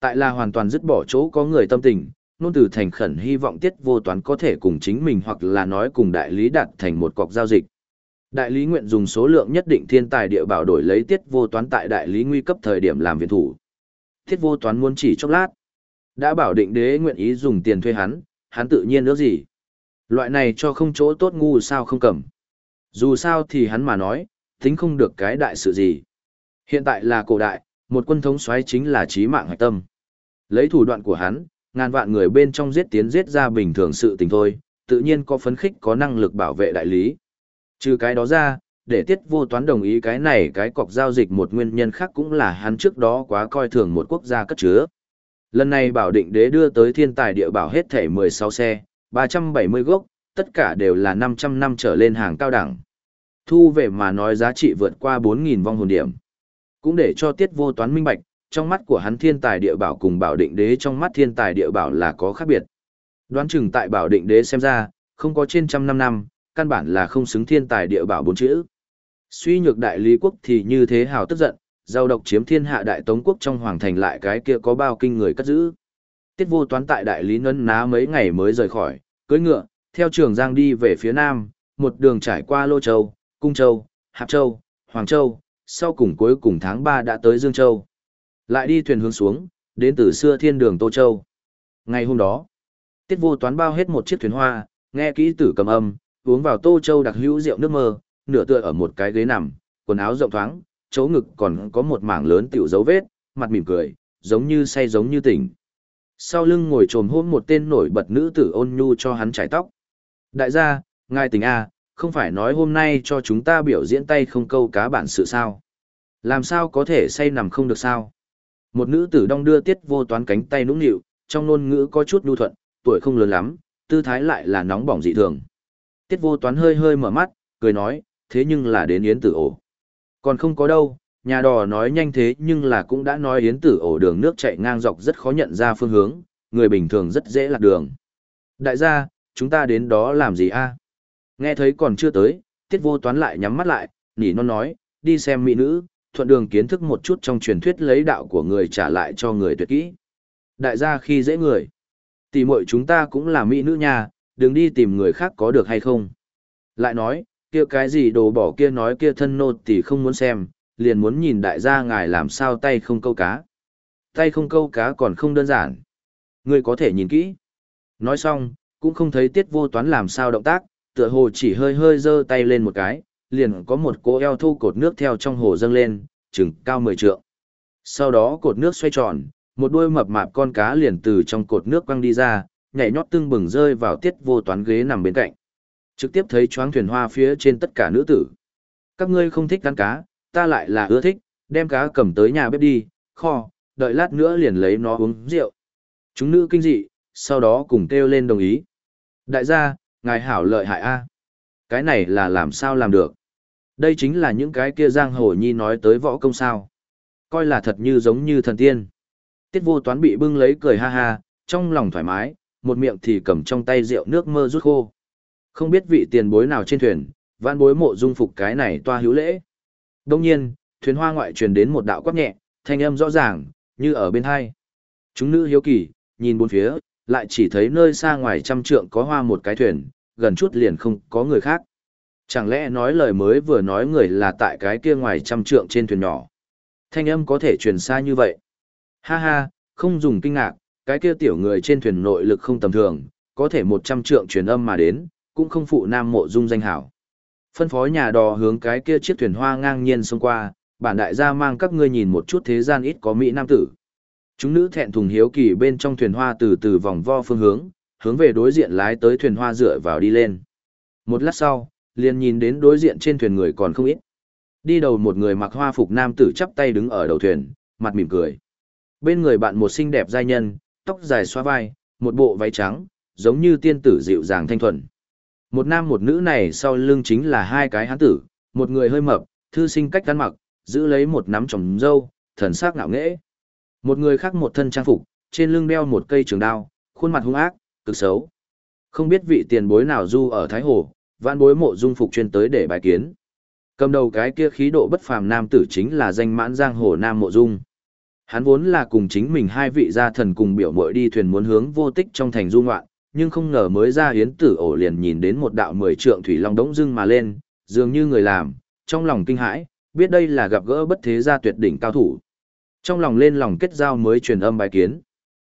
Tại là hoàn toàn dứt bỏ chỗ có người tâm tình, nôn từ thành khẩn hy vọng tiết vô toán có thể cùng chính mình hoặc là nói cùng đại lý đạt thành một cọc giao dịch. Đại lý nguyện dùng số lượng nhất định thiên tài địa bảo đổi lấy tiết vô toán tại đại lý nguy cấp thời điểm làm viện thủ. Tiết vô toán muốn chỉ chốc lát. Đã bảo định đế nguyện ý dùng tiền thuê hắn, hắn tự nhiên nữa gì. Loại này cho không chỗ tốt ngu sao không cầm. Dù sao thì hắn mà nói, tính không được cái đại sự gì. Hiện tại là cổ đại, một quân thống soái chính là trí mạng hạch tâm. Lấy thủ đoạn của hắn, ngàn vạn người bên trong giết tiến giết ra bình thường sự tình thôi, tự nhiên có phấn khích có năng lực bảo vệ đại lý. Trừ cái đó ra, để tiết vô toán đồng ý cái này cái cọc giao dịch một nguyên nhân khác cũng là hắn trước đó quá coi thường một quốc gia cất chứa. Lần này bảo định đế đưa tới thiên tài địa bảo hết thể 16 xe, 370 gốc, tất cả đều là 500 năm trở lên hàng cao đẳng. Thu về mà nói giá trị vượt qua 4.000 vong hồn điểm. Cũng để cho tiết vô toán minh bạch, trong mắt của hắn thiên tài địa bảo cùng bảo định đế trong mắt thiên tài địa bảo là có khác biệt. Đoán chừng tại bảo định đế xem ra, không có trên trăm năm năm, căn bản là không xứng thiên tài địa bảo bốn chữ. Suy nhược đại lý quốc thì như thế hào tức giận, giao độc chiếm thiên hạ đại tống quốc trong hoàng thành lại cái kia có bao kinh người cất giữ. Tiết vô toán tại đại lý nấn ná mấy ngày mới rời khỏi, cưỡi ngựa, theo trường giang đi về phía nam, một đường trải qua Lô Châu, Cung Châu, Hạp Châu, Hoàng Châu, sau cùng cuối cùng tháng 3 đã tới Dương Châu. Lại đi thuyền hướng xuống, đến từ xưa thiên đường Tô Châu. Ngày hôm đó, Tiết vô toán bao hết một chiếc thuyền hoa, nghe kỹ tử cầm âm, uống vào Tô Châu đặc hữu rượu nước mơ, nửa tựa ở một cái ghế nằm, quần áo rộng thoáng, chỗ ngực còn có một mảng lớn tiểu dấu vết, mặt mỉm cười, giống như say giống như tỉnh. Sau lưng ngồi trồm hôn một tên nổi bật nữ tử ôn nhu cho hắn trải tóc. Đại gia, ngài tình A, không phải nói hôm nay cho chúng ta biểu diễn tay không câu cá bản sự sao. Làm sao có thể say nằm không được sao. Một nữ tử đong đưa tiết vô toán cánh tay nũng nịu, trong ngôn ngữ có chút nhu thuận, tuổi không lớn lắm, tư thái lại là nóng bỏng dị thường. Tiết vô toán hơi hơi mở mắt, cười nói, thế nhưng là đến yến tử ổ. Còn không có đâu, nhà đò nói nhanh thế nhưng là cũng đã nói yến tử ổ đường nước chạy ngang dọc rất khó nhận ra phương hướng, người bình thường rất dễ lạc đường. Đại gia, chúng ta đến đó làm gì a? Nghe thấy còn chưa tới, tiết vô toán lại nhắm mắt lại, nỉ non nói, đi xem mỹ nữ, thuận đường kiến thức một chút trong truyền thuyết lấy đạo của người trả lại cho người tuyệt kỹ. Đại gia khi dễ người, tỷ muội chúng ta cũng là mỹ nữ nha, đừng đi tìm người khác có được hay không. Lại nói, kia cái gì đồ bỏ kia nói kia thân nô thì không muốn xem, liền muốn nhìn đại gia ngài làm sao tay không câu cá. Tay không câu cá còn không đơn giản. Ngươi có thể nhìn kỹ. Nói xong, cũng không thấy tiết vô toán làm sao động tác, tựa hồ chỉ hơi hơi giơ tay lên một cái, liền có một cỗ eo thu cột nước theo trong hồ dâng lên, chừng cao 10 trượng. Sau đó cột nước xoay tròn, một đuôi mập mạp con cá liền từ trong cột nước quăng đi ra, nhảy nhót tưng bừng rơi vào tiết vô toán ghế nằm bên cạnh. Trực tiếp thấy choáng thuyền hoa phía trên tất cả nữ tử. Các ngươi không thích ăn cá, ta lại là ưa thích, đem cá cầm tới nhà bếp đi, kho, đợi lát nữa liền lấy nó uống rượu. Chúng nữ kinh dị, sau đó cùng kêu lên đồng ý. Đại gia, ngài hảo lợi hại a. Cái này là làm sao làm được? Đây chính là những cái kia giang hồ nhi nói tới võ công sao. Coi là thật như giống như thần tiên. Tiết vô toán bị bưng lấy cười ha ha, trong lòng thoải mái, một miệng thì cầm trong tay rượu nước mơ rút khô. Không biết vị tiền bối nào trên thuyền, văn bối mộ dung phục cái này toa hữu lễ. Đông nhiên, thuyền hoa ngoại truyền đến một đạo quát nhẹ, thanh âm rõ ràng, như ở bên hai. Chúng nữ hiếu kỳ, nhìn bốn phía, lại chỉ thấy nơi xa ngoài trăm trượng có hoa một cái thuyền, gần chút liền không có người khác. Chẳng lẽ nói lời mới vừa nói người là tại cái kia ngoài trăm trượng trên thuyền nhỏ. Thanh âm có thể truyền xa như vậy. Ha ha, không dùng kinh ngạc, cái kia tiểu người trên thuyền nội lực không tầm thường, có thể một trăm trượng truyền âm mà đến, cũng không phụ nam mộ dung danh hảo. Phân phó nhà đò hướng cái kia chiếc thuyền hoa ngang nhiên xông qua, bản đại gia mang các ngươi nhìn một chút thế gian ít có mỹ nam tử. Chúng nữ thẹn thùng hiếu kỳ bên trong thuyền hoa từ từ vòng vo phương hướng, hướng về đối diện lái tới thuyền hoa dựa vào đi lên. Một lát sau, liền nhìn đến đối diện trên thuyền người còn không ít. Đi đầu một người mặc hoa phục nam tử chắp tay đứng ở đầu thuyền, mặt mỉm cười. Bên người bạn một xinh đẹp giai nhân, tóc dài xoa vai, một bộ váy trắng, giống như tiên tử dịu dàng thanh thuần. Một nam một nữ này sau lưng chính là hai cái hán tử, một người hơi mập, thư sinh cách ăn mặc, giữ lấy một nắm trồng dâu, thần sắc ngạo nghễ. Một người khác một thân trang phục, trên lưng đeo một cây trường đao, khuôn mặt hung ác, cực xấu. Không biết vị tiền bối nào du ở Thái Hồ, vạn bối mộ dung phục chuyên tới để bài kiến. Cầm đầu cái kia khí độ bất phàm nam tử chính là danh mãn giang hồ nam mộ dung. Hắn vốn là cùng chính mình hai vị gia thần cùng biểu muội đi thuyền muốn hướng vô tích trong thành du ngoạn, nhưng không ngờ mới ra hiến tử ổ liền nhìn đến một đạo mười trượng thủy long đống dưng mà lên, dường như người làm, trong lòng kinh hãi, biết đây là gặp gỡ bất thế gia tuyệt đỉnh cao thủ. Trong lòng lên lòng kết giao mới truyền âm bài kiến.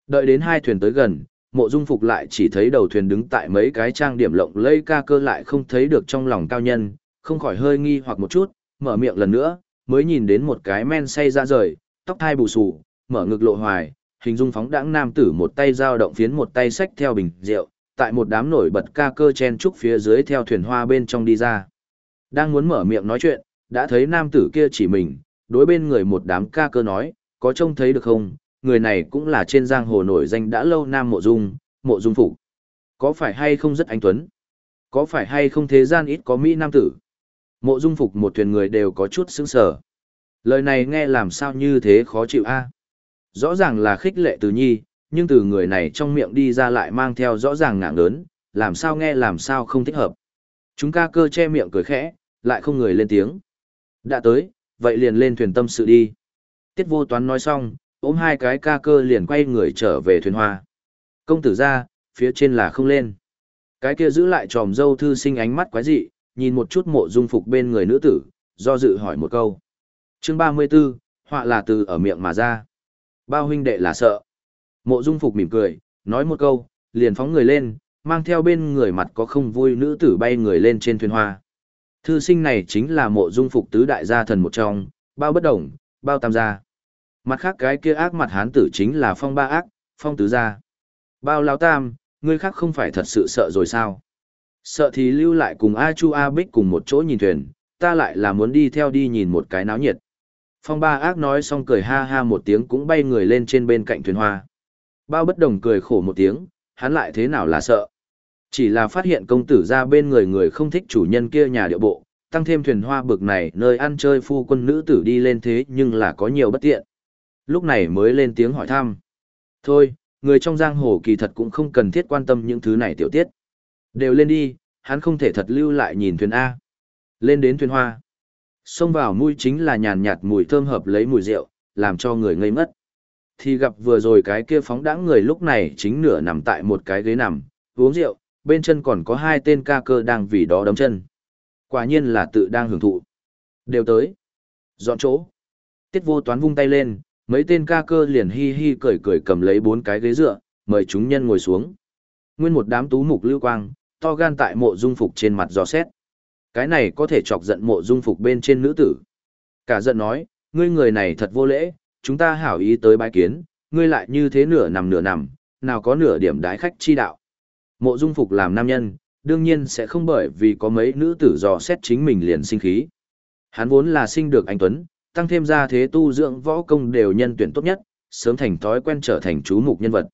Đợi đến hai thuyền tới gần, mộ dung phục lại chỉ thấy đầu thuyền đứng tại mấy cái trang điểm lộng lây ca cơ lại không thấy được trong lòng cao nhân, Không khỏi hơi nghi hoặc một chút, mở miệng lần nữa, mới nhìn đến một cái men say ra rời, tóc thai bù xù, mở ngực lộ hoài, hình dung phóng đãng nam tử một tay dao động phiến một tay xách theo bình rượu, tại một đám nổi bật ca cơ chen trúc phía dưới theo thuyền hoa bên trong đi ra. Đang muốn mở miệng nói chuyện, đã thấy nam tử kia chỉ mình, đối bên người một đám ca cơ nói, có trông thấy được không, người này cũng là trên giang hồ nổi danh đã lâu nam mộ dung, mộ dung phục. Có phải hay không rất anh tuấn? Có phải hay không thế gian ít có Mỹ nam tử? Mộ dung phục một thuyền người đều có chút sững sờ. Lời này nghe làm sao như thế khó chịu a? Rõ ràng là khích lệ từ nhi, nhưng từ người này trong miệng đi ra lại mang theo rõ ràng ngạng lớn, làm sao nghe làm sao không thích hợp. Chúng ca cơ che miệng cười khẽ, lại không người lên tiếng. Đã tới, vậy liền lên thuyền tâm sự đi. Tiết vô toán nói xong, ôm hai cái ca cơ liền quay người trở về thuyền hoa. Công tử ra, phía trên là không lên. Cái kia giữ lại tròm dâu thư sinh ánh mắt quái dị, nhìn một chút mộ dung phục bên người nữ tử, do dự hỏi một câu. chương 34, họa là từ ở miệng mà ra. Bao huynh đệ là sợ. Mộ dung phục mỉm cười, nói một câu, liền phóng người lên, mang theo bên người mặt có không vui nữ tử bay người lên trên thuyền hoa. Thư sinh này chính là mộ dung phục tứ đại gia thần một trong, bao bất đồng, bao tam gia. Mặt khác cái kia ác mặt hán tử chính là phong ba ác, phong tứ gia. Bao lão tam, ngươi khác không phải thật sự sợ rồi sao? Sợ thì lưu lại cùng A Chu A Bích cùng một chỗ nhìn thuyền, ta lại là muốn đi theo đi nhìn một cái náo nhiệt. Phong ba ác nói xong cười ha ha một tiếng cũng bay người lên trên bên cạnh thuyền hoa. Bao bất đồng cười khổ một tiếng, hắn lại thế nào là sợ. Chỉ là phát hiện công tử ra bên người người không thích chủ nhân kia nhà địa bộ, tăng thêm thuyền hoa bực này nơi ăn chơi phu quân nữ tử đi lên thế nhưng là có nhiều bất tiện. Lúc này mới lên tiếng hỏi thăm. Thôi, người trong giang hồ kỳ thật cũng không cần thiết quan tâm những thứ này tiểu tiết. Đều lên đi, hắn không thể thật lưu lại nhìn thuyền A. Lên đến thuyền hoa. Xông vào mũi chính là nhàn nhạt mùi thơm hợp lấy mùi rượu, làm cho người ngây mất. Thì gặp vừa rồi cái kia phóng đãng người lúc này chính nửa nằm tại một cái ghế nằm, uống rượu, bên chân còn có hai tên ca cơ đang vì đó đấm chân. Quả nhiên là tự đang hưởng thụ. Đều tới. Dọn chỗ. Tiết vô toán vung tay lên, mấy tên ca cơ liền hi hi cười cười cầm lấy bốn cái ghế dựa, mời chúng nhân ngồi xuống. Nguyên một đám tú mục lưu quang, to gan tại mộ dung phục trên mặt giò xét. Cái này có thể chọc giận mộ dung phục bên trên nữ tử. Cả giận nói, ngươi người này thật vô lễ, chúng ta hảo ý tới bái kiến, ngươi lại như thế nửa nằm nửa nằm, nào có nửa điểm đái khách chi đạo. Mộ dung phục làm nam nhân, đương nhiên sẽ không bởi vì có mấy nữ tử dò xét chính mình liền sinh khí. Hắn vốn là sinh được anh Tuấn, tăng thêm ra thế tu dưỡng võ công đều nhân tuyển tốt nhất, sớm thành thói quen trở thành chú mục nhân vật.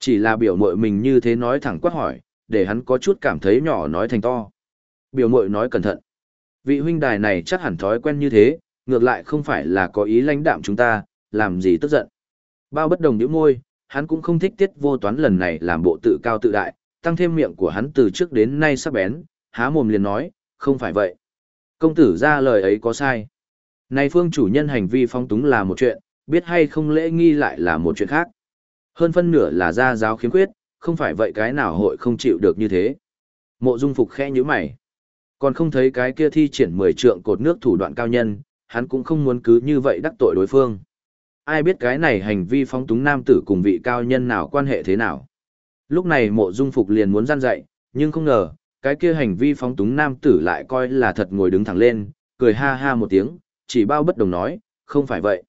Chỉ là biểu mội mình như thế nói thẳng quát hỏi, để hắn có chút cảm thấy nhỏ nói thành to. Biểu mội nói cẩn thận. Vị huynh đài này chắc hẳn thói quen như thế, ngược lại không phải là có ý lãnh đạm chúng ta, làm gì tức giận. Bao bất đồng nhíu môi, hắn cũng không thích tiết vô toán lần này làm bộ tự cao tự đại, tăng thêm miệng của hắn từ trước đến nay sắp bén, há mồm liền nói, không phải vậy. Công tử ra lời ấy có sai. Này phương chủ nhân hành vi phong túng là một chuyện, biết hay không lễ nghi lại là một chuyện khác. Hơn phân nửa là gia giáo khiếm khuyết, không phải vậy cái nào hội không chịu được như thế. Mộ dung phục khẽ như mày. Còn không thấy cái kia thi triển mười trượng cột nước thủ đoạn cao nhân, hắn cũng không muốn cứ như vậy đắc tội đối phương. Ai biết cái này hành vi phóng túng nam tử cùng vị cao nhân nào quan hệ thế nào. Lúc này mộ dung phục liền muốn gian dạy, nhưng không ngờ, cái kia hành vi phóng túng nam tử lại coi là thật ngồi đứng thẳng lên, cười ha ha một tiếng, chỉ bao bất đồng nói, không phải vậy.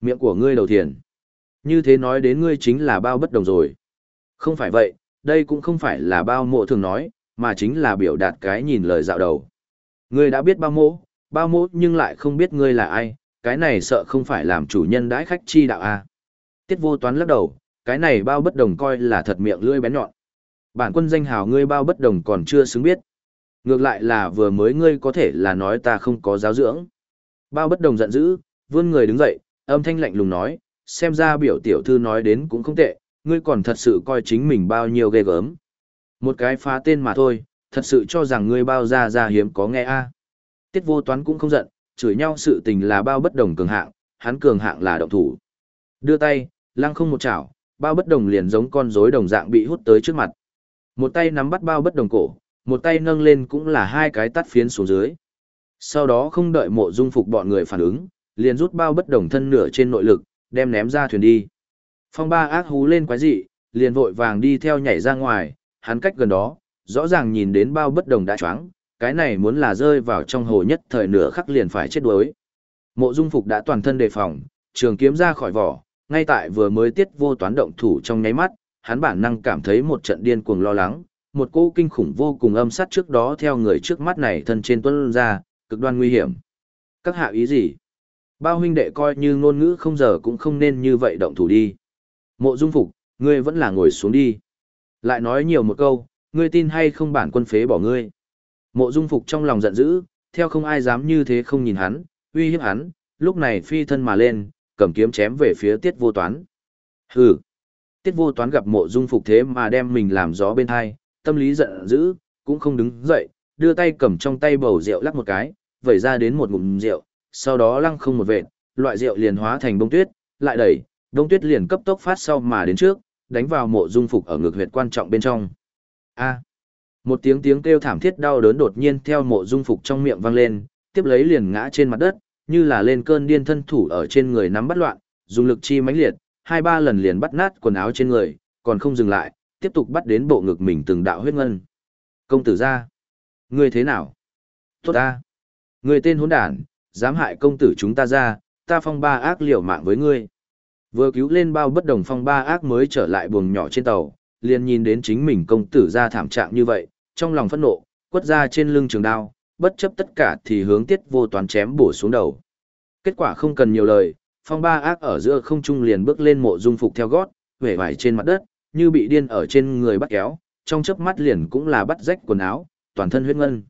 Miệng của ngươi đầu thiền. Như thế nói đến ngươi chính là bao bất đồng rồi. Không phải vậy, đây cũng không phải là bao mộ thường nói, mà chính là biểu đạt cái nhìn lời dạo đầu. Ngươi đã biết bao mộ, bao mộ nhưng lại không biết ngươi là ai, cái này sợ không phải làm chủ nhân đãi khách chi đạo a. À. Tiết vô toán lắc đầu, cái này bao bất đồng coi là thật miệng lưỡi bén nhọn. Bản quân danh hào ngươi bao bất đồng còn chưa xứng biết. Ngược lại là vừa mới ngươi có thể là nói ta không có giáo dưỡng. Bao bất đồng giận dữ, vươn người đứng dậy, âm thanh lạnh lùng nói, xem ra biểu tiểu thư nói đến cũng không tệ, ngươi còn thật sự coi chính mình bao nhiêu ghê gớm. Một cái phá tên mà thôi, thật sự cho rằng ngươi bao ra ra hiếm có nghe a. Tiết vô toán cũng không giận, chửi nhau sự tình là bao bất đồng cường hạng, hắn cường hạng là động thủ. Đưa tay, lăng không một chảo, bao bất đồng liền giống con rối đồng dạng bị hút tới trước mặt. Một tay nắm bắt bao bất đồng cổ, một tay nâng lên cũng là hai cái tắt phiến xuống dưới. Sau đó không đợi mộ dung phục bọn người phản ứng, liền rút bao bất đồng thân nửa trên nội lực, đem ném ra thuyền đi. Phong ba ác hú lên quái dị, liền vội vàng đi theo nhảy ra ngoài, hắn cách gần đó, rõ ràng nhìn đến bao bất đồng đã choáng, cái này muốn là rơi vào trong hồ nhất thời nửa khắc liền phải chết đuối. Mộ Dung Phục đã toàn thân đề phòng, trường kiếm ra khỏi vỏ, ngay tại vừa mới tiết vô toán động thủ trong nháy mắt, hắn bản năng cảm thấy một trận điên cuồng lo lắng, một cô kinh khủng vô cùng âm sát trước đó theo người trước mắt này thân trên tuân ra, cực đoan nguy hiểm. Các hạ ý gì? Bao huynh đệ coi như ngôn ngữ không giờ cũng không nên như vậy động thủ đi. Mộ Dung Phục, ngươi vẫn là ngồi xuống đi. Lại nói nhiều một câu, ngươi tin hay không bản quân phế bỏ ngươi. Mộ Dung Phục trong lòng giận dữ, theo không ai dám như thế không nhìn hắn, uy hiếp hắn, lúc này phi thân mà lên, cầm kiếm chém về phía Tiết Vô Toán. Hừ. Tiết Vô Toán gặp Mộ Dung Phục thế mà đem mình làm gió bên hai, tâm lý giận dữ, cũng không đứng dậy, đưa tay cầm trong tay bầu rượu lắc một cái, vẩy ra đến một ngụm rượu, sau đó lăng không một vệt, loại rượu liền hóa thành bông tuyết, lại đẩy, bông tuyết liền cấp tốc phát sau mà đến trước, đánh vào mộ dung phục ở ngực huyệt quan trọng bên trong. A. Một tiếng tiếng kêu thảm thiết đau đớn đột nhiên theo mộ dung phục trong miệng vang lên, tiếp lấy liền ngã trên mặt đất, như là lên cơn điên thân thủ ở trên người nắm bắt loạn, dùng lực chi mãnh liệt, hai ba lần liền bắt nát quần áo trên người, còn không dừng lại, tiếp tục bắt đến bộ ngực mình từng đạo huyết ngân. Công tử ra. Ngươi thế nào? Tốt ta. Ngươi tên hỗn đản, dám hại công tử chúng ta ra, ta phong ba ác liều mạng với ngươi. Vừa cứu lên bao bất đồng phong ba ác mới trở lại buồng nhỏ trên tàu, liền nhìn đến chính mình công tử ra thảm trạng như vậy, trong lòng phẫn nộ, quất ra trên lưng trường đao, bất chấp tất cả thì hướng tiết vô toán chém bổ xuống đầu. Kết quả không cần nhiều lời, phong ba ác ở giữa không trung liền bước lên mộ dung phục theo gót, vẻ vải trên mặt đất, như bị điên ở trên người bắt kéo, trong chớp mắt liền cũng là bắt rách quần áo, toàn thân huyết ngân.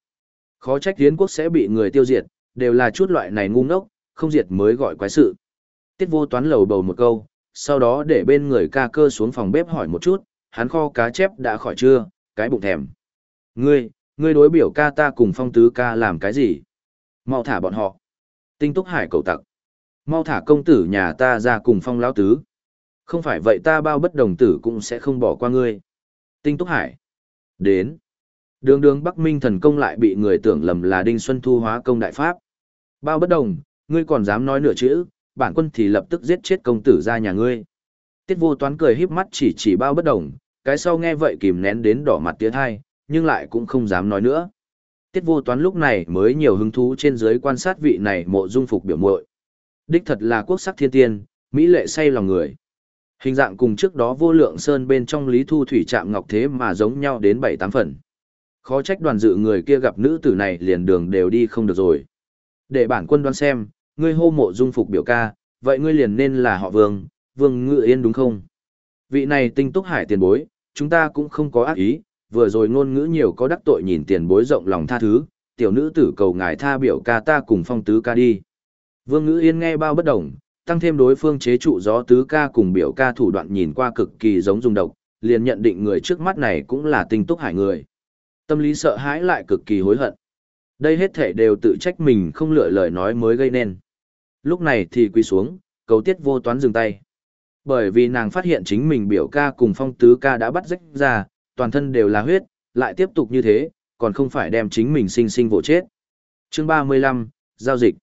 Khó trách tiến quốc sẽ bị người tiêu diệt, đều là chút loại này ngu ngốc, không diệt mới gọi quái sự. Tiết vô toán lầu bầu một câu, sau đó để bên người ca cơ xuống phòng bếp hỏi một chút, hắn kho cá chép đã khỏi chưa, cái bụng thèm. Ngươi, ngươi đối biểu ca ta cùng phong tứ ca làm cái gì? Mau thả bọn họ. Tinh túc hải cầu tặc. Mau thả công tử nhà ta ra cùng phong lão tứ. Không phải vậy ta bao bất đồng tử cũng sẽ không bỏ qua ngươi. Tinh túc hải. Đến. Đường đường Bắc Minh thần công lại bị người tưởng lầm là Đinh Xuân Thu hóa công đại pháp. Bao bất đồng, ngươi còn dám nói nửa chữ, bản quân thì lập tức giết chết công tử ra nhà ngươi. Tiết vô toán cười híp mắt chỉ chỉ bao bất đồng, cái sau nghe vậy kìm nén đến đỏ mặt tía hai, nhưng lại cũng không dám nói nữa. Tiết vô toán lúc này mới nhiều hứng thú trên dưới quan sát vị này mộ dung phục biểu muội Đích thật là quốc sắc thiên tiên, mỹ lệ say lòng người. Hình dạng cùng trước đó vô lượng sơn bên trong lý thu thủy trạm ngọc thế mà giống nhau đến bảy tám phần. Khó trách đoàn dự người kia gặp nữ tử này liền đường đều đi không được rồi. Để bản quân đoán xem, ngươi hô mộ dung phục biểu ca, vậy ngươi liền nên là họ vương, vương ngự yên đúng không? Vị này tinh túc hải tiền bối, chúng ta cũng không có ác ý, vừa rồi ngôn ngữ nhiều có đắc tội nhìn tiền bối rộng lòng tha thứ, tiểu nữ tử cầu ngài tha biểu ca ta cùng phong tứ ca đi. Vương ngữ yên nghe bao bất đồng, tăng thêm đối phương chế trụ gió tứ ca cùng biểu ca thủ đoạn nhìn qua cực kỳ giống dùng độc, liền nhận định người trước mắt này cũng là tinh túc hải người. Tâm lý sợ hãi lại cực kỳ hối hận. Đây hết thể đều tự trách mình không lựa lời nói mới gây nên. Lúc này thì quỳ xuống, cầu tiết vô toán dừng tay. Bởi vì nàng phát hiện chính mình biểu ca cùng phong tứ ca đã bắt rách ra, toàn thân đều là huyết, lại tiếp tục như thế, còn không phải đem chính mình sinh sinh vỗ chết. Chương 35, Giao dịch.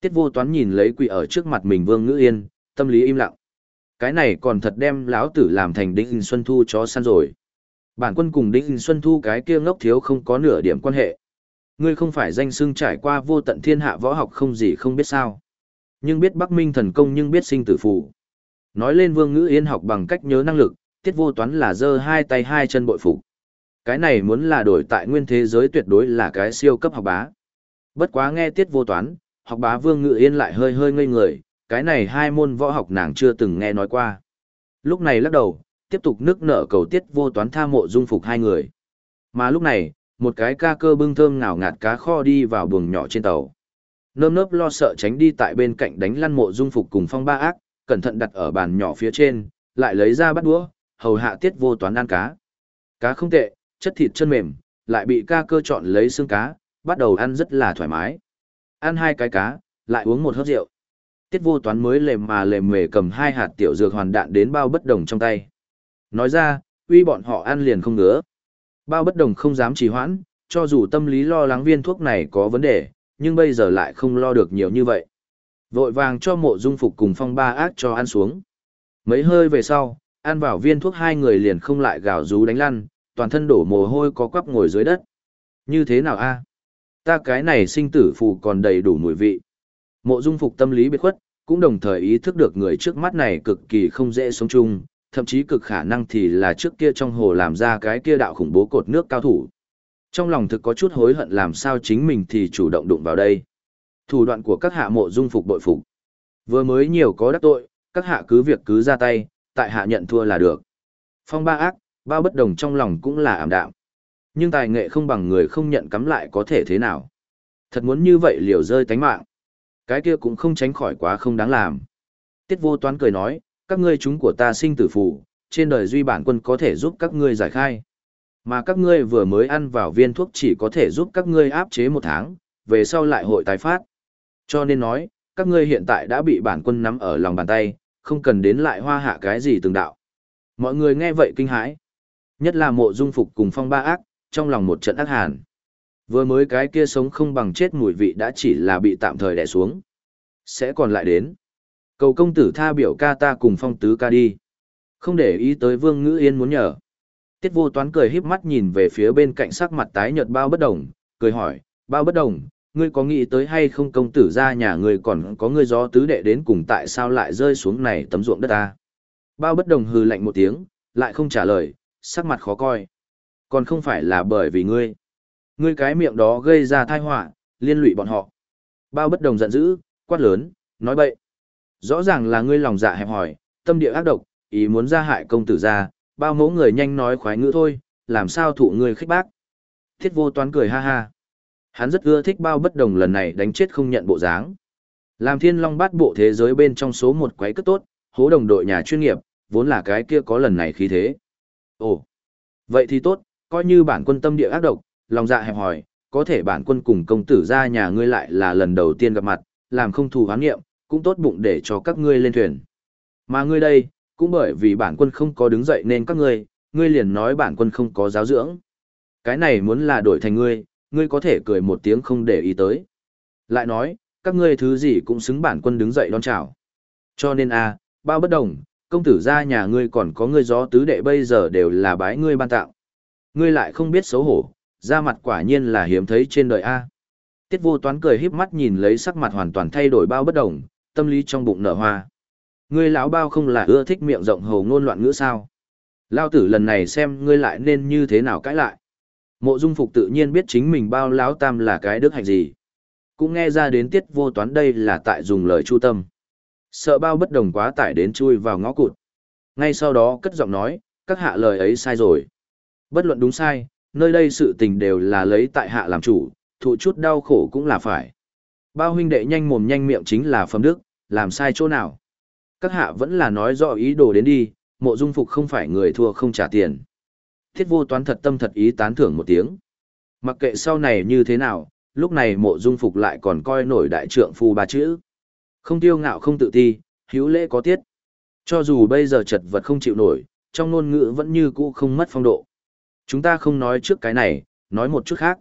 Tiết vô toán nhìn lấy quỳ ở trước mặt mình vương ngữ yên, tâm lý im lặng. Cái này còn thật đem lão tử làm thành đinh xuân thu chó săn rồi. Bản quân cùng đinh xuân thu cái kia ngốc thiếu không có nửa điểm quan hệ. Ngươi không phải danh xưng trải qua vô tận thiên hạ võ học không gì không biết sao. Nhưng biết Bắc Minh thần công nhưng biết sinh tử phù Nói lên Vương Ngữ Yên học bằng cách nhớ năng lực, tiết vô toán là giơ hai tay hai chân bội phục. Cái này muốn là đổi tại nguyên thế giới tuyệt đối là cái siêu cấp học bá. Bất quá nghe tiết vô toán, học bá Vương Ngữ Yên lại hơi hơi ngây người, cái này hai môn võ học nàng chưa từng nghe nói qua. Lúc này lắc đầu, tiếp tục nước nở cầu tiết vô toán tha mộ dung phục hai người. Mà lúc này, một cái ca cơ bưng thơm ngào ngạt cá kho đi vào buồng nhỏ trên tàu. Nơm nớp lo sợ tránh đi tại bên cạnh đánh lăn mộ dung phục cùng phong ba ác, cẩn thận đặt ở bàn nhỏ phía trên, lại lấy ra bắt đũa, hầu hạ tiết vô toán ăn cá. Cá không tệ, chất thịt chân mềm, lại bị ca cơ chọn lấy xương cá, bắt đầu ăn rất là thoải mái. Ăn hai cái cá, lại uống một hớp rượu. Tiết vô toán mới lềm mà lềm mề cầm hai hạt tiểu dược hoàn đạn đến bao bất đồng trong tay. Nói ra, uy bọn họ ăn liền không ngứa. Bao bất đồng không dám trì hoãn, cho dù tâm lý lo lắng viên thuốc này có vấn đề, nhưng bây giờ lại không lo được nhiều như vậy. Vội vàng cho mộ dung phục cùng phong ba ác cho ăn xuống. Mấy hơi về sau, ăn vào viên thuốc hai người liền không lại gào rú đánh lăn, toàn thân đổ mồ hôi có quắp ngồi dưới đất. Như thế nào a? Ta cái này sinh tử phù còn đầy đủ mùi vị. Mộ dung phục tâm lý biệt khuất, cũng đồng thời ý thức được người trước mắt này cực kỳ không dễ sống chung, thậm chí cực khả năng thì là trước kia trong hồ làm ra cái kia đạo khủng bố cột nước cao thủ. Trong lòng thực có chút hối hận làm sao chính mình thì chủ động đụng vào đây. Thủ đoạn của các hạ mộ dung phục bội phục. Vừa mới nhiều có đắc tội, các hạ cứ việc cứ ra tay, tại hạ nhận thua là được. Phong ba ác, bao bất đồng trong lòng cũng là ảm đạm. Nhưng tài nghệ không bằng người không nhận cắm lại có thể thế nào. Thật muốn như vậy liều rơi tánh mạng. Cái kia cũng không tránh khỏi quá không đáng làm. Tiết vô toán cười nói, các ngươi chúng của ta sinh tử phụ, trên đời duy bản quân có thể giúp các ngươi giải khai. Mà các ngươi vừa mới ăn vào viên thuốc chỉ có thể giúp các ngươi áp chế một tháng, về sau lại hội tái phát. Cho nên nói, các ngươi hiện tại đã bị bản quân nắm ở lòng bàn tay, không cần đến lại hoa hạ cái gì từng đạo. Mọi người nghe vậy kinh hãi. Nhất là mộ dung phục cùng phong ba ác, trong lòng một trận ác hàn. Vừa mới cái kia sống không bằng chết mùi vị đã chỉ là bị tạm thời đè xuống. Sẽ còn lại đến. Cầu công tử tha biểu ca ta cùng phong tứ ca đi. Không để ý tới vương ngữ yên muốn nhờ. Tiết vô toán cười híp mắt nhìn về phía bên cạnh sắc mặt tái nhợt bao bất đồng, cười hỏi, bao bất đồng, ngươi có nghĩ tới hay không công tử ra nhà ngươi còn có ngươi gió tứ đệ đến cùng tại sao lại rơi xuống này tấm ruộng đất ta. Bao bất đồng hừ lạnh một tiếng, lại không trả lời, sắc mặt khó coi. Còn không phải là bởi vì ngươi. Ngươi cái miệng đó gây ra tai họa, liên lụy bọn họ. Bao bất đồng giận dữ, quát lớn, nói bậy. Rõ ràng là ngươi lòng dạ hẹp hòi, tâm địa ác độc, ý muốn ra hại công tử ra, bao mẫu người nhanh nói khoái ngữ thôi, làm sao thụ ngươi khích bác. Thiết vô toán cười ha ha. Hắn rất ưa thích bao bất đồng lần này đánh chết không nhận bộ dáng. Làm thiên long bát bộ thế giới bên trong số một quái cất tốt, hố đồng đội nhà chuyên nghiệp, vốn là cái kia có lần này khí thế. Ồ, vậy thì tốt, coi như bản quân tâm địa ác độc, lòng dạ hẹp hòi, có thể bản quân cùng công tử ra nhà ngươi lại là lần đầu tiên gặp mặt, làm không thù hoán nghiệm, cũng tốt bụng để cho các ngươi lên thuyền. Mà ngươi đây, cũng bởi vì bản quân không có đứng dậy nên các ngươi, ngươi liền nói bản quân không có giáo dưỡng. Cái này muốn là đổi thành ngươi, ngươi có thể cười một tiếng không để ý tới. Lại nói, các ngươi thứ gì cũng xứng bản quân đứng dậy đón chào. Cho nên a, bao bất đồng, công tử gia nhà ngươi còn có ngươi gió tứ đệ bây giờ đều là bái ngươi ban tạo. Ngươi lại không biết xấu hổ, ra mặt quả nhiên là hiếm thấy trên đời a. Tiết vô toán cười híp mắt nhìn lấy sắc mặt hoàn toàn thay đổi bao bất đồng, tâm lý trong bụng nở hoa. Ngươi lão bao không là ưa thích miệng rộng hồ ngôn loạn ngữ sao? Lao tử lần này xem ngươi lại nên như thế nào cãi lại. Mộ Dung Phục tự nhiên biết chính mình bao lão tam là cái đức hạnh gì. Cũng nghe ra đến tiết vô toán đây là tại dùng lời chu tâm. Sợ bao bất đồng quá tải đến chui vào ngõ cụt. Ngay sau đó cất giọng nói, các hạ lời ấy sai rồi. Bất luận đúng sai, nơi đây sự tình đều là lấy tại hạ làm chủ, thụ chút đau khổ cũng là phải. Bao huynh đệ nhanh mồm nhanh miệng chính là phẩm đức, làm sai chỗ nào. Các hạ vẫn là nói rõ ý đồ đến đi, mộ dung phục không phải người thua không trả tiền. Thiết vô toán thật tâm thật ý tán thưởng một tiếng. Mặc kệ sau này như thế nào, lúc này mộ dung phục lại còn coi nổi đại trượng phu ba chữ. Không tiêu ngạo không tự ti, hữu lễ có tiết. Cho dù bây giờ chật vật không chịu nổi, trong ngôn ngữ vẫn như cũ không mất phong độ. Chúng ta không nói trước cái này, nói một chút khác.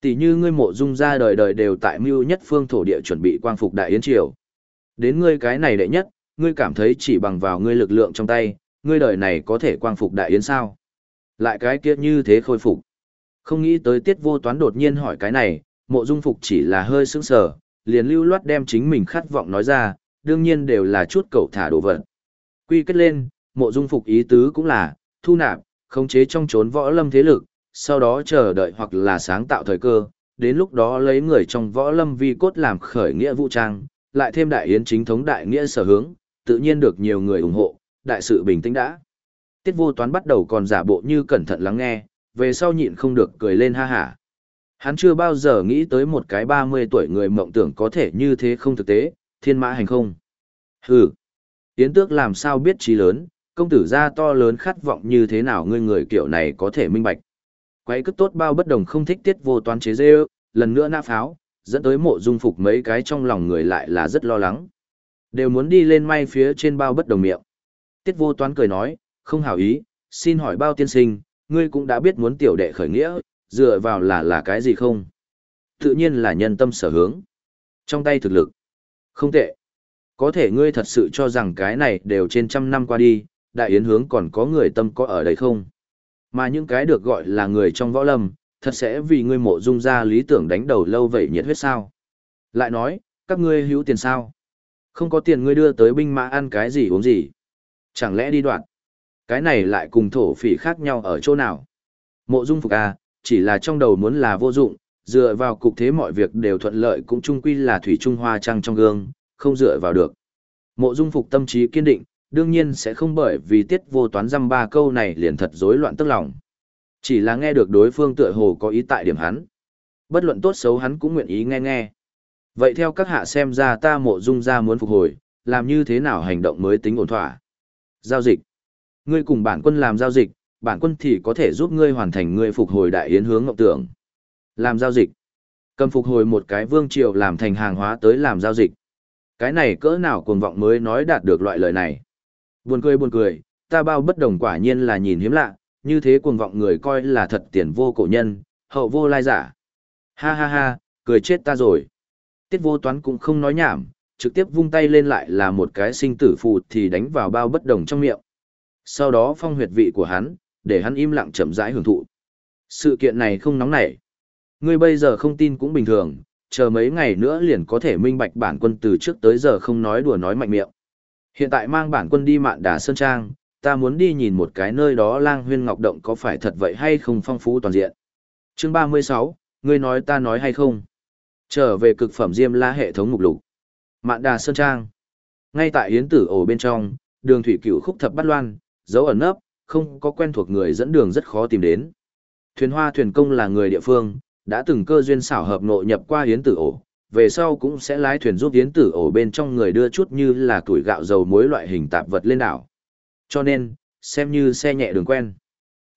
Tỷ như ngươi mộ dung ra đời đời đều tại mưu nhất phương thổ địa chuẩn bị quang phục đại yến triều. Đến ngươi cái này đệ nhất, ngươi cảm thấy chỉ bằng vào ngươi lực lượng trong tay, ngươi đời này có thể quang phục đại yến sao? Lại cái kia như thế khôi phục. Không nghĩ tới tiết vô toán đột nhiên hỏi cái này, mộ dung phục chỉ là hơi sững sờ, liền lưu loát đem chính mình khát vọng nói ra, đương nhiên đều là chút cậu thả đồ vật. Quy kết lên, mộ dung phục ý tứ cũng là, thu nạp, khống chế trong trốn võ lâm thế lực, sau đó chờ đợi hoặc là sáng tạo thời cơ, đến lúc đó lấy người trong võ lâm vi cốt làm khởi nghĩa vũ trang, lại thêm đại yến chính thống đại nghĩa sở hướng, tự nhiên được nhiều người ủng hộ, đại sự bình tĩnh đã. Tiết vô toán bắt đầu còn giả bộ như cẩn thận lắng nghe, về sau nhịn không được cười lên ha hả. Hắn chưa bao giờ nghĩ tới một cái 30 tuổi người mộng tưởng có thể như thế không thực tế, thiên mã hành không. Hừ, Yến tước làm sao biết trí lớn, công tử gia to lớn khát vọng như thế nào ngươi người kiểu này có thể minh bạch. Quay cứ tốt bao bất đồng không thích tiết vô toán chế dê lần nữa nã pháo, dẫn tới mộ dung phục mấy cái trong lòng người lại là rất lo lắng. Đều muốn đi lên may phía trên bao bất đồng miệng. Tiết vô toán cười nói, không hảo ý, xin hỏi bao tiên sinh, ngươi cũng đã biết muốn tiểu đệ khởi nghĩa, dựa vào là là cái gì không? Tự nhiên là nhân tâm sở hướng. Trong tay thực lực. Không tệ. Có thể ngươi thật sự cho rằng cái này đều trên trăm năm qua đi, đại yến hướng còn có người tâm có ở đây không? Mà những cái được gọi là người trong võ lâm, thật sẽ vì ngươi mộ dung ra lý tưởng đánh đầu lâu vậy nhiệt huyết sao. Lại nói, các ngươi hữu tiền sao? Không có tiền ngươi đưa tới binh mã ăn cái gì uống gì? Chẳng lẽ đi đoạn? Cái này lại cùng thổ phỉ khác nhau ở chỗ nào? Mộ dung phục à, chỉ là trong đầu muốn là vô dụng, dựa vào cục thế mọi việc đều thuận lợi cũng chung quy là thủy trung hoa trăng trong gương, không dựa vào được. Mộ dung phục tâm trí kiên định, đương nhiên sẽ không bởi vì tiết vô toán dăm ba câu này liền thật rối loạn tức lòng. Chỉ là nghe được đối phương tựa hồ có ý tại điểm hắn. Bất luận tốt xấu hắn cũng nguyện ý nghe nghe. Vậy theo các hạ xem ra ta mộ dung ra muốn phục hồi, làm như thế nào hành động mới tính ổn thỏa. Giao dịch. Ngươi cùng bản quân làm giao dịch, bản quân thì có thể giúp ngươi hoàn thành ngươi phục hồi đại yến hướng ngọc tưởng. Làm giao dịch. Cầm phục hồi một cái vương triều làm thành hàng hóa tới làm giao dịch. Cái này cỡ nào cuồng vọng mới nói đạt được loại lời này. Buồn cười buồn cười, ta bao bất đồng quả nhiên là nhìn hiếm lạ, như thế cuồng vọng người coi là thật tiền vô cổ nhân, hậu vô lai giả. Ha ha ha, cười chết ta rồi. Tiết vô toán cũng không nói nhảm, trực tiếp vung tay lên lại là một cái sinh tử phù thì đánh vào bao bất đồng trong miệng. Sau đó phong huyệt vị của hắn, để hắn im lặng chậm rãi hưởng thụ. Sự kiện này không nóng nảy. Ngươi bây giờ không tin cũng bình thường, chờ mấy ngày nữa liền có thể minh bạch bản quân từ trước tới giờ không nói đùa nói mạnh miệng. Hiện tại mang bản quân đi mạn đà Sơn Trang, ta muốn đi nhìn một cái nơi đó lang huyên ngọc động có phải thật vậy hay không phong phú toàn diện. Chương 36, ngươi nói ta nói hay không? Trở về cực phẩm diêm la hệ thống mục lục. Mạn đà Sơn Trang. Ngay tại hiến tử ổ bên trong, đường thủy cửu khúc thập bắt loan, dấu ẩn nấp, không có quen thuộc người dẫn đường rất khó tìm đến. Thuyền hoa thuyền công là người địa phương, đã từng cơ duyên xảo hợp nội nhập qua hiến tử ổ, về sau cũng sẽ lái thuyền giúp hiến tử ổ bên trong người đưa chút như là tuổi gạo dầu muối loại hình tạp vật lên đảo. Cho nên, xem như xe nhẹ đường quen.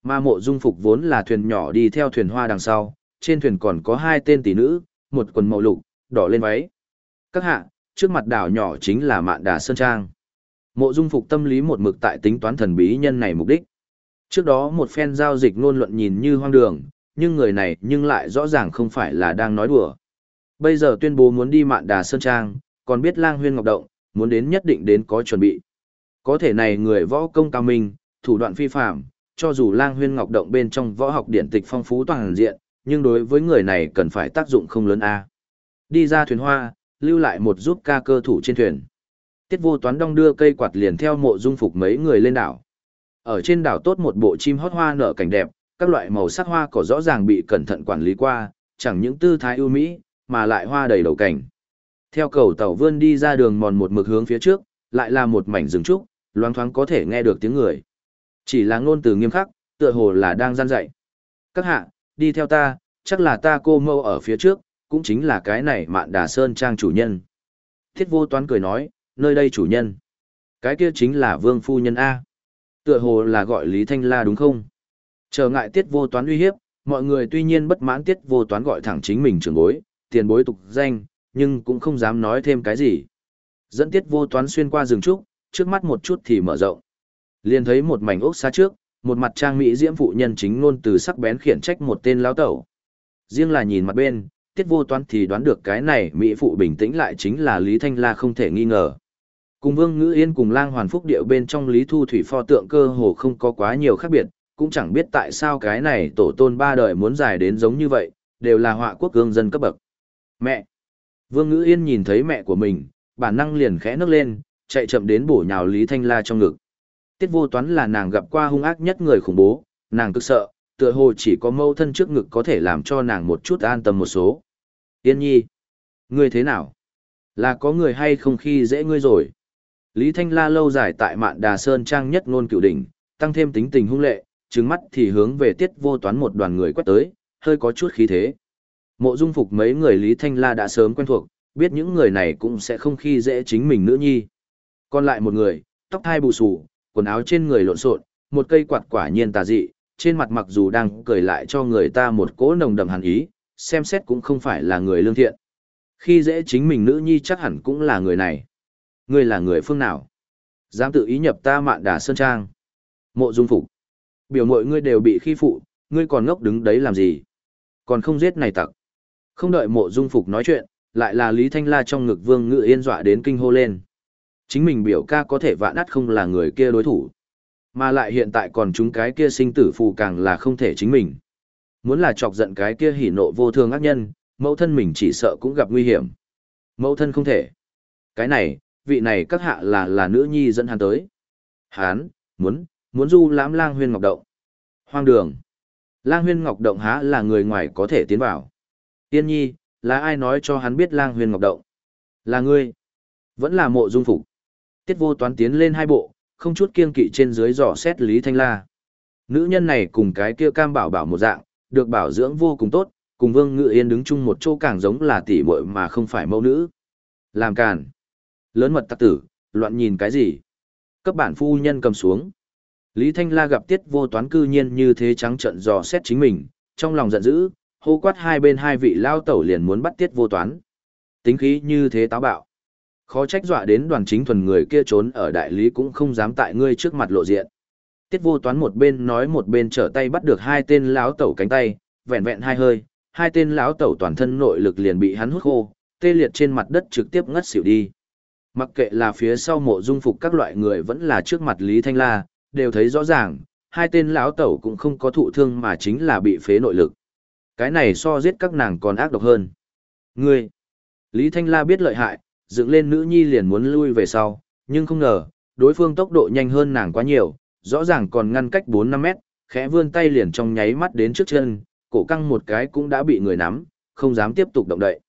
ma mộ dung phục vốn là thuyền nhỏ đi theo thuyền hoa đằng sau, trên thuyền còn có hai tên tỷ nữ, một quần màu lục, đỏ lên váy. Các hạ, trước mặt đảo nhỏ chính là mạn đà Sơn Trang. Mộ dung phục tâm lý một mực tại tính toán thần bí nhân này mục đích. Trước đó một phen giao dịch ngôn luận nhìn như hoang đường, nhưng người này nhưng lại rõ ràng không phải là đang nói đùa. Bây giờ tuyên bố muốn đi mạn đà Sơn Trang, còn biết lang huyên ngọc động, muốn đến nhất định đến có chuẩn bị. Có thể này người võ công cao minh, thủ đoạn phi phạm, cho dù lang huyên ngọc động bên trong võ học điển tịch phong phú toàn diện, nhưng đối với người này cần phải tác dụng không lớn a. Đi ra thuyền hoa, lưu lại một giúp ca cơ thủ trên thuyền. Tiết vô toán đong đưa cây quạt liền theo mộ dung phục mấy người lên đảo. Ở trên đảo tốt một bộ chim hót hoa nở cảnh đẹp, các loại màu sắc hoa cỏ rõ ràng bị cẩn thận quản lý qua, chẳng những tư thái ưu mỹ, mà lại hoa đầy đầu cảnh. Theo cầu tàu vươn đi ra đường mòn một mực hướng phía trước, lại là một mảnh rừng trúc, loáng thoáng có thể nghe được tiếng người. Chỉ là ngôn từ nghiêm khắc, tựa hồ là đang gian dạy. Các hạ, đi theo ta, chắc là ta cô mâu ở phía trước, cũng chính là cái này mạn đà sơn trang chủ nhân. Thiết vô toán cười nói, nơi đây chủ nhân. Cái kia chính là vương phu nhân A. Tựa hồ là gọi Lý Thanh La đúng không? Trở ngại tiết vô toán uy hiếp, mọi người tuy nhiên bất mãn tiết vô toán gọi thẳng chính mình trưởng bối, tiền bối tục danh, nhưng cũng không dám nói thêm cái gì. Dẫn tiết vô toán xuyên qua rừng trúc, trước mắt một chút thì mở rộng. Liền thấy một mảnh ốc xa trước, một mặt trang mỹ diễm phụ nhân chính ngôn từ sắc bén khiển trách một tên lão tẩu. Riêng là nhìn mặt bên, tiết vô toán thì đoán được cái này mỹ phụ bình tĩnh lại chính là Lý Thanh La không thể nghi ngờ. Cùng Vương Ngữ Yên cùng Lang Hoàn Phúc điệu bên trong Lý Thu Thủy pho tượng cơ hồ không có quá nhiều khác biệt, cũng chẳng biết tại sao cái này tổ tôn ba đời muốn dài đến giống như vậy, đều là họa quốc gương dân cấp bậc. Mẹ! Vương Ngữ Yên nhìn thấy mẹ của mình, bản năng liền khẽ nức lên, chạy chậm đến bổ nhào Lý Thanh La trong ngực. Tiết vô toán là nàng gặp qua hung ác nhất người khủng bố, nàng cực sợ, tựa hồ chỉ có mâu thân trước ngực có thể làm cho nàng một chút an tâm một số. Yên nhi! Ngươi thế nào? Là có người hay không khi dễ ngươi rồi? Lý Thanh La lâu dài tại mạn đà sơn trang nhất ngôn cựu đỉnh, tăng thêm tính tình hung lệ, trừng mắt thì hướng về tiết vô toán một đoàn người quét tới, hơi có chút khí thế. Mộ dung phục mấy người Lý Thanh La đã sớm quen thuộc, biết những người này cũng sẽ không khi dễ chính mình nữ nhi. Còn lại một người, tóc hai bù xù, quần áo trên người lộn xộn, một cây quạt quả nhiên tà dị, trên mặt mặc dù đang cười lại cho người ta một cỗ nồng đậm hàn ý, xem xét cũng không phải là người lương thiện. Khi dễ chính mình nữ nhi chắc hẳn cũng là người này. Ngươi là người phương nào? Dám tự ý nhập ta mạn đà sơn trang. Mộ dung phục. Biểu mọi ngươi đều bị khi phụ, ngươi còn ngốc đứng đấy làm gì? Còn không giết này tặc. Không đợi mộ dung phục nói chuyện, lại là Lý Thanh La trong ngực vương ngự yên dọa đến kinh hô lên. Chính mình biểu ca có thể vạn ắt không là người kia đối thủ. Mà lại hiện tại còn chúng cái kia sinh tử phù càng là không thể chính mình. Muốn là chọc giận cái kia hỉ nộ vô thường ác nhân, mẫu thân mình chỉ sợ cũng gặp nguy hiểm. Mẫu thân không thể. Cái này, vị này các hạ là là nữ nhi dẫn hắn tới. Hán, muốn, muốn du lãm lang huyên ngọc động. Hoang đường. Lang huyên ngọc động há là người ngoài có thể tiến vào. Tiên nhi, là ai nói cho hắn biết lang huyên ngọc động? Là ngươi. Vẫn là mộ dung phục. Tiết vô toán tiến lên hai bộ, không chút kiên kỵ trên dưới dò xét Lý Thanh La. Nữ nhân này cùng cái kia cam bảo bảo một dạng, được bảo dưỡng vô cùng tốt, cùng Vương Ngự Yên đứng chung một chỗ càng giống là tỷ muội mà không phải mẫu nữ. Làm càn. Lớn mật tặc tử, loạn nhìn cái gì? Cấp bản phu nhân cầm xuống. Lý Thanh La gặp tiết vô toán cư nhiên như thế trắng trợn dò xét chính mình, trong lòng giận dữ, hô quát hai bên hai vị lao tẩu liền muốn bắt tiết vô toán. Tính khí như thế táo bạo. Khó trách dọa đến đoàn chính thuần người kia trốn ở đại lý cũng không dám tại ngươi trước mặt lộ diện. Tiết vô toán một bên nói một bên trở tay bắt được hai tên lão tẩu cánh tay, vẹn vẹn hai hơi, hai tên lão tẩu toàn thân nội lực liền bị hắn hút khô, tê liệt trên mặt đất trực tiếp ngất xỉu đi. Mặc kệ là phía sau mộ dung phục các loại người vẫn là trước mặt Lý Thanh La, đều thấy rõ ràng, hai tên lão tẩu cũng không có thụ thương mà chính là bị phế nội lực. Cái này so giết các nàng còn ác độc hơn. Ngươi! Lý Thanh La biết lợi hại, dựng lên nữ nhi liền muốn lui về sau, nhưng không ngờ, đối phương tốc độ nhanh hơn nàng quá nhiều, rõ ràng còn ngăn cách 4-5 mét, khẽ vươn tay liền trong nháy mắt đến trước chân, cổ căng một cái cũng đã bị người nắm, không dám tiếp tục động đậy.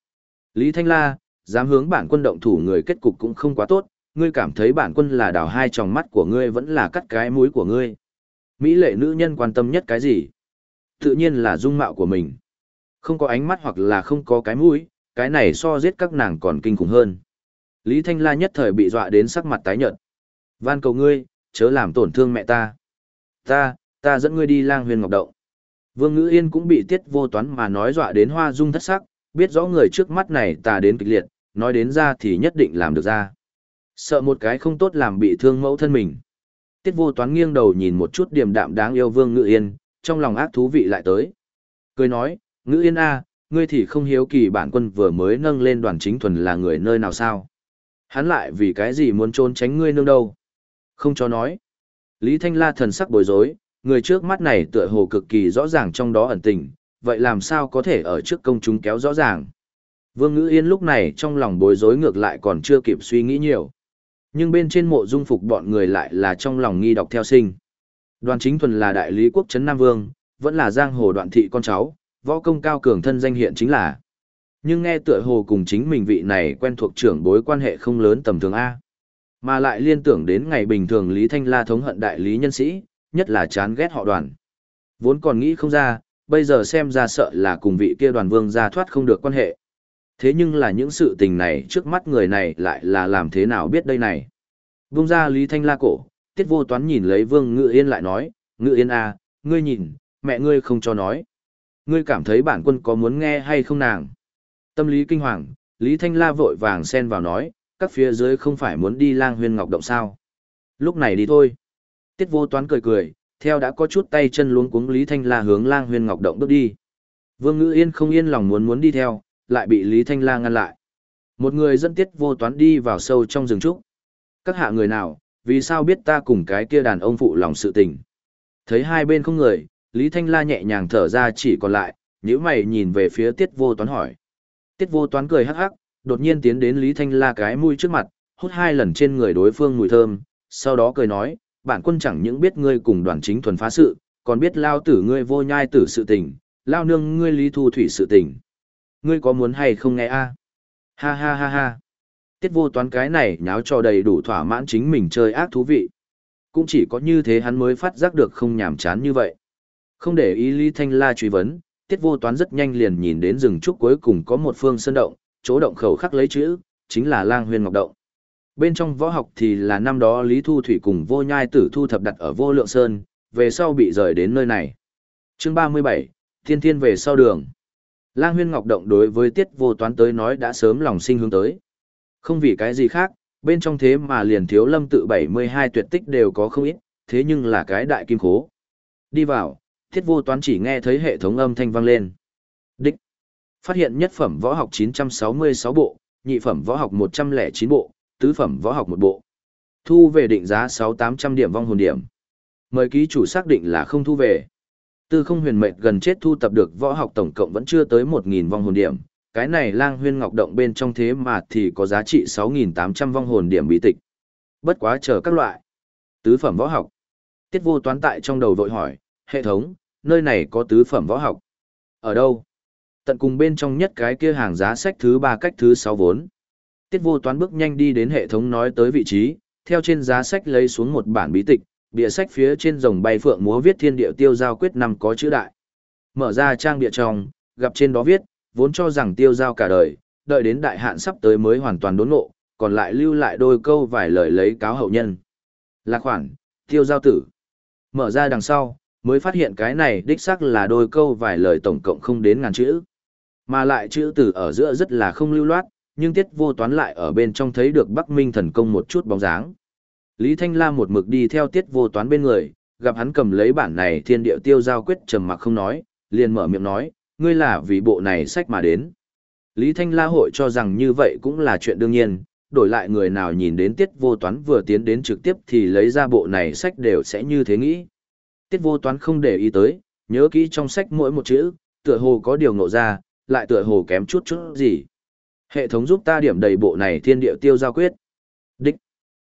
Lý Thanh La, dám hướng bản quân động thủ người kết cục cũng không quá tốt, ngươi cảm thấy bản quân là đào hai tròng mắt của ngươi vẫn là cắt cái mũi của ngươi. Mỹ lệ nữ nhân quan tâm nhất cái gì? Tự nhiên là dung mạo của mình. Không có ánh mắt hoặc là không có cái mũi, cái này so giết các nàng còn kinh khủng hơn. Lý Thanh La nhất thời bị dọa đến sắc mặt tái nhợt. Van cầu ngươi, chớ làm tổn thương mẹ ta. Ta, ta dẫn ngươi đi lang huyền ngọc động. Vương Ngữ Yên cũng bị tiết vô toán mà nói dọa đến hoa dung thất sắc, biết rõ người trước mắt này ta đến kịch liệt, nói đến ra thì nhất định làm được ra. Sợ một cái không tốt làm bị thương mẫu thân mình. Tiết vô toán nghiêng đầu nhìn một chút điềm đạm đáng yêu Vương Ngữ Yên, trong lòng ác thú vị lại tới. Cười nói, Ngữ Yên A, ngươi thì không hiếu kỳ bản quân vừa mới nâng lên đoàn chính thuần là người nơi nào sao? Hắn lại vì cái gì muốn trốn tránh ngươi nương đâu? Không cho nói. Lý Thanh La thần sắc bối rối, người trước mắt này tựa hồ cực kỳ rõ ràng trong đó ẩn tình, vậy làm sao có thể ở trước công chúng kéo rõ ràng? Vương Ngữ Yên lúc này trong lòng bối rối ngược lại còn chưa kịp suy nghĩ nhiều. Nhưng bên trên mộ dung phục bọn người lại là trong lòng nghi đọc theo sinh. Đoàn chính thuần là đại lý quốc trấn Nam Vương, vẫn là giang hồ đoạn thị con cháu, võ công cao cường thân danh hiện chính là. Nhưng nghe tựa hồ cùng chính mình vị này quen thuộc trưởng bối quan hệ không lớn tầm thường A. Mà lại liên tưởng đến ngày bình thường Lý Thanh La thống hận đại lý nhân sĩ, nhất là chán ghét họ đoàn. Vốn còn nghĩ không ra, bây giờ xem ra sợ là cùng vị kia đoàn vương ra thoát không được quan hệ. Thế nhưng là những sự tình này trước mắt người này lại là làm thế nào biết đây này. Vung ra Lý Thanh La cổ, tiết vô toán nhìn lấy vương ngự yên lại nói, ngự yên à, ngươi nhìn, mẹ ngươi không cho nói. Ngươi cảm thấy bản quân có muốn nghe hay không nàng? Tâm lý kinh hoàng, Lý Thanh La vội vàng xen vào nói, các phía dưới không phải muốn đi lang huyên ngọc động sao. Lúc này đi thôi. Tiết vô toán cười cười, theo đã có chút tay chân luống cuống Lý Thanh La hướng lang huyên ngọc động bước đi. Vương Ngữ Yên không yên lòng muốn muốn đi theo, lại bị Lý Thanh La ngăn lại. Một người dẫn tiết vô toán đi vào sâu trong rừng trúc. Các hạ người nào, vì sao biết ta cùng cái kia đàn ông phụ lòng sự tình. Thấy hai bên không người, Lý Thanh La nhẹ nhàng thở ra chỉ còn lại, nếu mày nhìn về phía tiết vô toán hỏi. Tiết vô toán cười hắc hắc, đột nhiên tiến đến Lý Thanh La cái mũi trước mặt, hút hai lần trên người đối phương mùi thơm, sau đó cười nói, bản quân chẳng những biết ngươi cùng đoàn chính thuần phá sự, còn biết lao tử ngươi vô nhai tử sự tình, lao nương ngươi lý thu thủy sự tình. Ngươi có muốn hay không nghe a? Ha ha ha ha. Tiết vô toán cái này nháo cho đầy đủ thỏa mãn chính mình chơi ác thú vị. Cũng chỉ có như thế hắn mới phát giác được không nhàm chán như vậy. Không để ý Lý Thanh La truy vấn, Tiết vô toán rất nhanh liền nhìn đến rừng trúc cuối cùng có một phương sơn động, chỗ động khẩu khắc lấy chữ, chính là lang huyền ngọc động. Bên trong võ học thì là năm đó Lý Thu Thủy cùng vô nhai tử thu thập đặt ở vô lượng sơn, về sau bị rời đến nơi này. chương 37, Thiên Thiên về sau đường. Lang huyên ngọc động đối với tiết vô toán tới nói đã sớm lòng sinh hướng tới. Không vì cái gì khác, bên trong thế mà liền thiếu lâm tự 72 tuyệt tích đều có không ít, thế nhưng là cái đại kim khố. Đi vào, thiết vô toán chỉ nghe thấy hệ thống âm thanh vang lên. Đích. Phát hiện nhất phẩm võ học 966 bộ, nhị phẩm võ học 109 bộ, tứ phẩm võ học một bộ. Thu về định giá 6800 điểm vong hồn điểm. Mời ký chủ xác định là không thu về. Tư không huyền mệnh gần chết thu tập được võ học tổng cộng vẫn chưa tới 1.000 vong hồn điểm, cái này lang huyên ngọc động bên trong thế mà thì có giá trị 6.800 vong hồn điểm bí tịch. Bất quá chờ các loại. Tứ phẩm võ học. Tiết vô toán tại trong đầu vội hỏi, hệ thống, nơi này có tứ phẩm võ học. Ở đâu? Tận cùng bên trong nhất cái kia hàng giá sách thứ ba cách thứ sáu vốn. Tiết vô toán bước nhanh đi đến hệ thống nói tới vị trí, theo trên giá sách lấy xuống một bản bí tịch, bìa sách phía trên rồng bay phượng múa viết thiên địa tiêu giao quyết năm có chữ đại. Mở ra trang địa trong, gặp trên đó viết, vốn cho rằng tiêu giao cả đời, đợi đến đại hạn sắp tới mới hoàn toàn đốn ngộ, còn lại lưu lại đôi câu vài lời lấy cáo hậu nhân. Là khoản, tiêu giao tử. Mở ra đằng sau, mới phát hiện cái này đích xác là đôi câu vài lời tổng cộng không đến ngàn chữ. Mà lại chữ từ ở giữa rất là không lưu loát, nhưng tiết vô toán lại ở bên trong thấy được Bắc Minh thần công một chút bóng dáng. Lý Thanh La một mực đi theo tiết vô toán bên người, gặp hắn cầm lấy bản này thiên địa tiêu giao quyết trầm mặc không nói, liền mở miệng nói, ngươi là vì bộ này sách mà đến. Lý Thanh La hội cho rằng như vậy cũng là chuyện đương nhiên, đổi lại người nào nhìn đến tiết vô toán vừa tiến đến trực tiếp thì lấy ra bộ này sách đều sẽ như thế nghĩ. Tiết vô toán không để ý tới, nhớ kỹ trong sách mỗi một chữ, tựa hồ có điều ngộ ra, lại tựa hồ kém chút chút gì. Hệ thống giúp ta điểm đầy bộ này thiên địa tiêu giao quyết. Đích.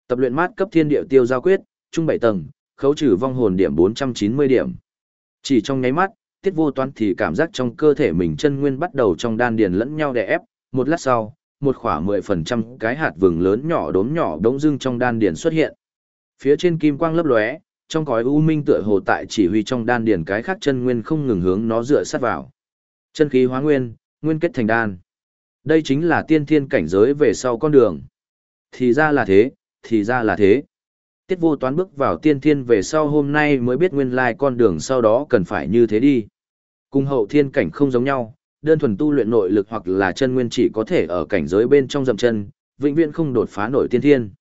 Tập luyện mát cấp thiên địa tiêu giao quyết, trung bảy tầng, khấu trừ vong hồn điểm 490 điểm. Chỉ trong nháy mắt, tiết vô toán thì cảm giác trong cơ thể mình chân nguyên bắt đầu trong đan điền lẫn nhau đè ép, một lát sau, một khoảng 10% cái hạt vừng lớn nhỏ đốm nhỏ đống dưng trong đan điền xuất hiện. Phía trên kim quang lấp lóe, trong cõi u minh tựa hồ tại chỉ huy trong đan điền cái khác chân nguyên không ngừng hướng nó dựa sát vào. Chân khí hóa nguyên, nguyên kết thành đan. Đây chính là tiên thiên cảnh giới về sau con đường. Thì ra là thế, thì ra là thế. Tiết vô toán bước vào tiên thiên về sau hôm nay mới biết nguyên lai con đường sau đó cần phải như thế đi. Cùng hậu thiên cảnh không giống nhau, đơn thuần tu luyện nội lực hoặc là chân nguyên chỉ có thể ở cảnh giới bên trong dầm chân, vĩnh viễn không đột phá nổi tiên thiên.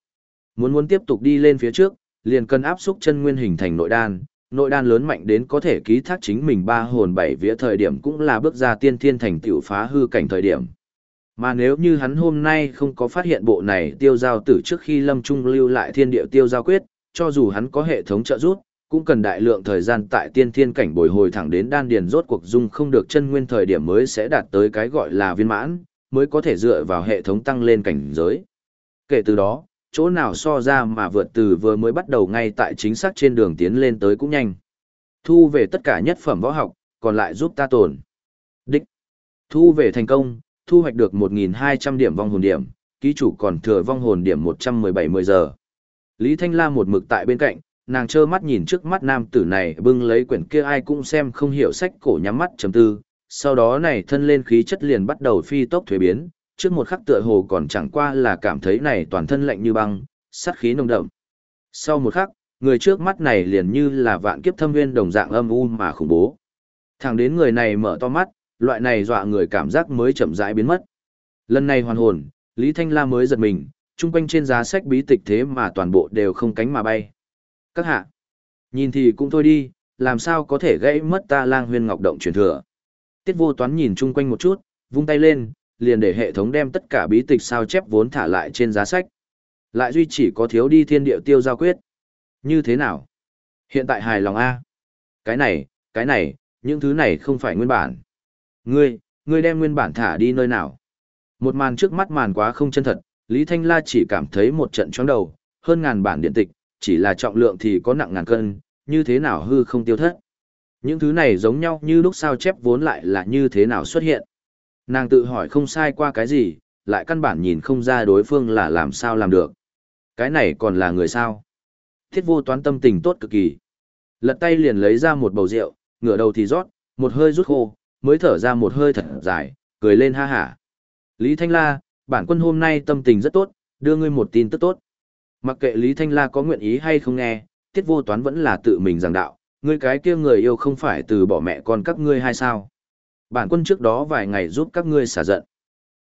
Muốn muốn tiếp tục đi lên phía trước, liền cần áp xúc chân nguyên hình thành nội đan, nội đan lớn mạnh đến có thể ký thác chính mình ba hồn bảy vía thời điểm cũng là bước ra tiên thiên thành tiểu phá hư cảnh thời điểm. Mà nếu như hắn hôm nay không có phát hiện bộ này tiêu giao tử trước khi lâm trung lưu lại thiên địa tiêu giao quyết, cho dù hắn có hệ thống trợ giúp, cũng cần đại lượng thời gian tại tiên thiên cảnh bồi hồi thẳng đến đan điền rốt cuộc dung không được chân nguyên thời điểm mới sẽ đạt tới cái gọi là viên mãn, mới có thể dựa vào hệ thống tăng lên cảnh giới. Kể từ đó, chỗ nào so ra mà vượt từ vừa mới bắt đầu ngay tại chính xác trên đường tiến lên tới cũng nhanh. Thu về tất cả nhất phẩm võ học, còn lại giúp ta tổn Đích. Thu về thành công, thu hoạch được 1.200 điểm vong hồn điểm, ký chủ còn thừa vong hồn điểm 117 giờ. Lý Thanh La một mực tại bên cạnh, nàng trơ mắt nhìn trước mắt nam tử này bưng lấy quyển kia ai cũng xem không hiểu sách cổ nhắm mắt chấm tư, sau đó này thân lên khí chất liền bắt đầu phi tốc thuế biến, trước một khắc tựa hồ còn chẳng qua là cảm thấy này toàn thân lạnh như băng, sát khí nồng đậm. Sau một khắc, người trước mắt này liền như là vạn kiếp thâm viên đồng dạng âm u mà khủng bố. Thẳng đến người này mở to mắt, loại này dọa người cảm giác mới chậm rãi biến mất. Lần này hoàn hồn, Lý Thanh La mới giật mình, chung quanh trên giá sách bí tịch thế mà toàn bộ đều không cánh mà bay. Các hạ, nhìn thì cũng thôi đi, làm sao có thể gãy mất ta lang huyên ngọc động truyền thừa. Tiết vô toán nhìn chung quanh một chút, vung tay lên, liền để hệ thống đem tất cả bí tịch sao chép vốn thả lại trên giá sách. Lại duy chỉ có thiếu đi thiên địa tiêu giao quyết. Như thế nào? Hiện tại hài lòng A. Cái này, cái này, những thứ này không phải nguyên bản. Ngươi, ngươi đem nguyên bản thả đi nơi nào? Một màn trước mắt màn quá không chân thật, Lý Thanh La chỉ cảm thấy một trận chóng đầu, hơn ngàn bản điện tịch, chỉ là trọng lượng thì có nặng ngàn cân, như thế nào hư không tiêu thất. Những thứ này giống nhau như lúc sao chép vốn lại là như thế nào xuất hiện. Nàng tự hỏi không sai qua cái gì, lại căn bản nhìn không ra đối phương là làm sao làm được. Cái này còn là người sao? Thiết vô toán tâm tình tốt cực kỳ. Lật tay liền lấy ra một bầu rượu, ngửa đầu thì rót, một hơi rút khô, mới thở ra một hơi thật dài, cười lên ha hả. Lý Thanh La, bản quân hôm nay tâm tình rất tốt, đưa ngươi một tin tức tốt. Mặc kệ Lý Thanh La có nguyện ý hay không nghe, tiết vô toán vẫn là tự mình giảng đạo, ngươi cái kia người yêu không phải từ bỏ mẹ con các ngươi hay sao. Bản quân trước đó vài ngày giúp các ngươi xả giận.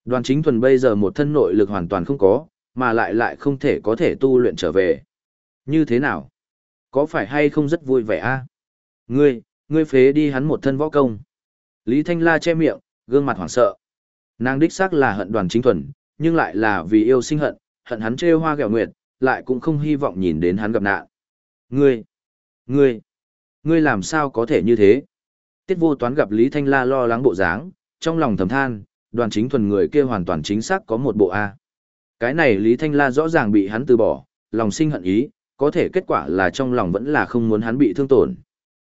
Đoàn chính thuần bây giờ một thân nội lực hoàn toàn không có, mà lại lại không thể có thể tu luyện trở về. Như thế nào? Có phải hay không rất vui vẻ a? Ngươi, ngươi phế đi hắn một thân võ công. Lý Thanh La che miệng, gương mặt hoảng sợ. Nàng đích xác là hận đoàn chính thuần, nhưng lại là vì yêu sinh hận, hận hắn trêu hoa gẹo nguyệt, lại cũng không hy vọng nhìn đến hắn gặp nạn. Ngươi, ngươi, ngươi làm sao có thể như thế? Tiết vô toán gặp Lý Thanh La lo lắng bộ dáng, trong lòng thầm than, đoàn chính thuần người kia hoàn toàn chính xác có một bộ A. Cái này Lý Thanh La rõ ràng bị hắn từ bỏ, lòng sinh hận ý, có thể kết quả là trong lòng vẫn là không muốn hắn bị thương tổn.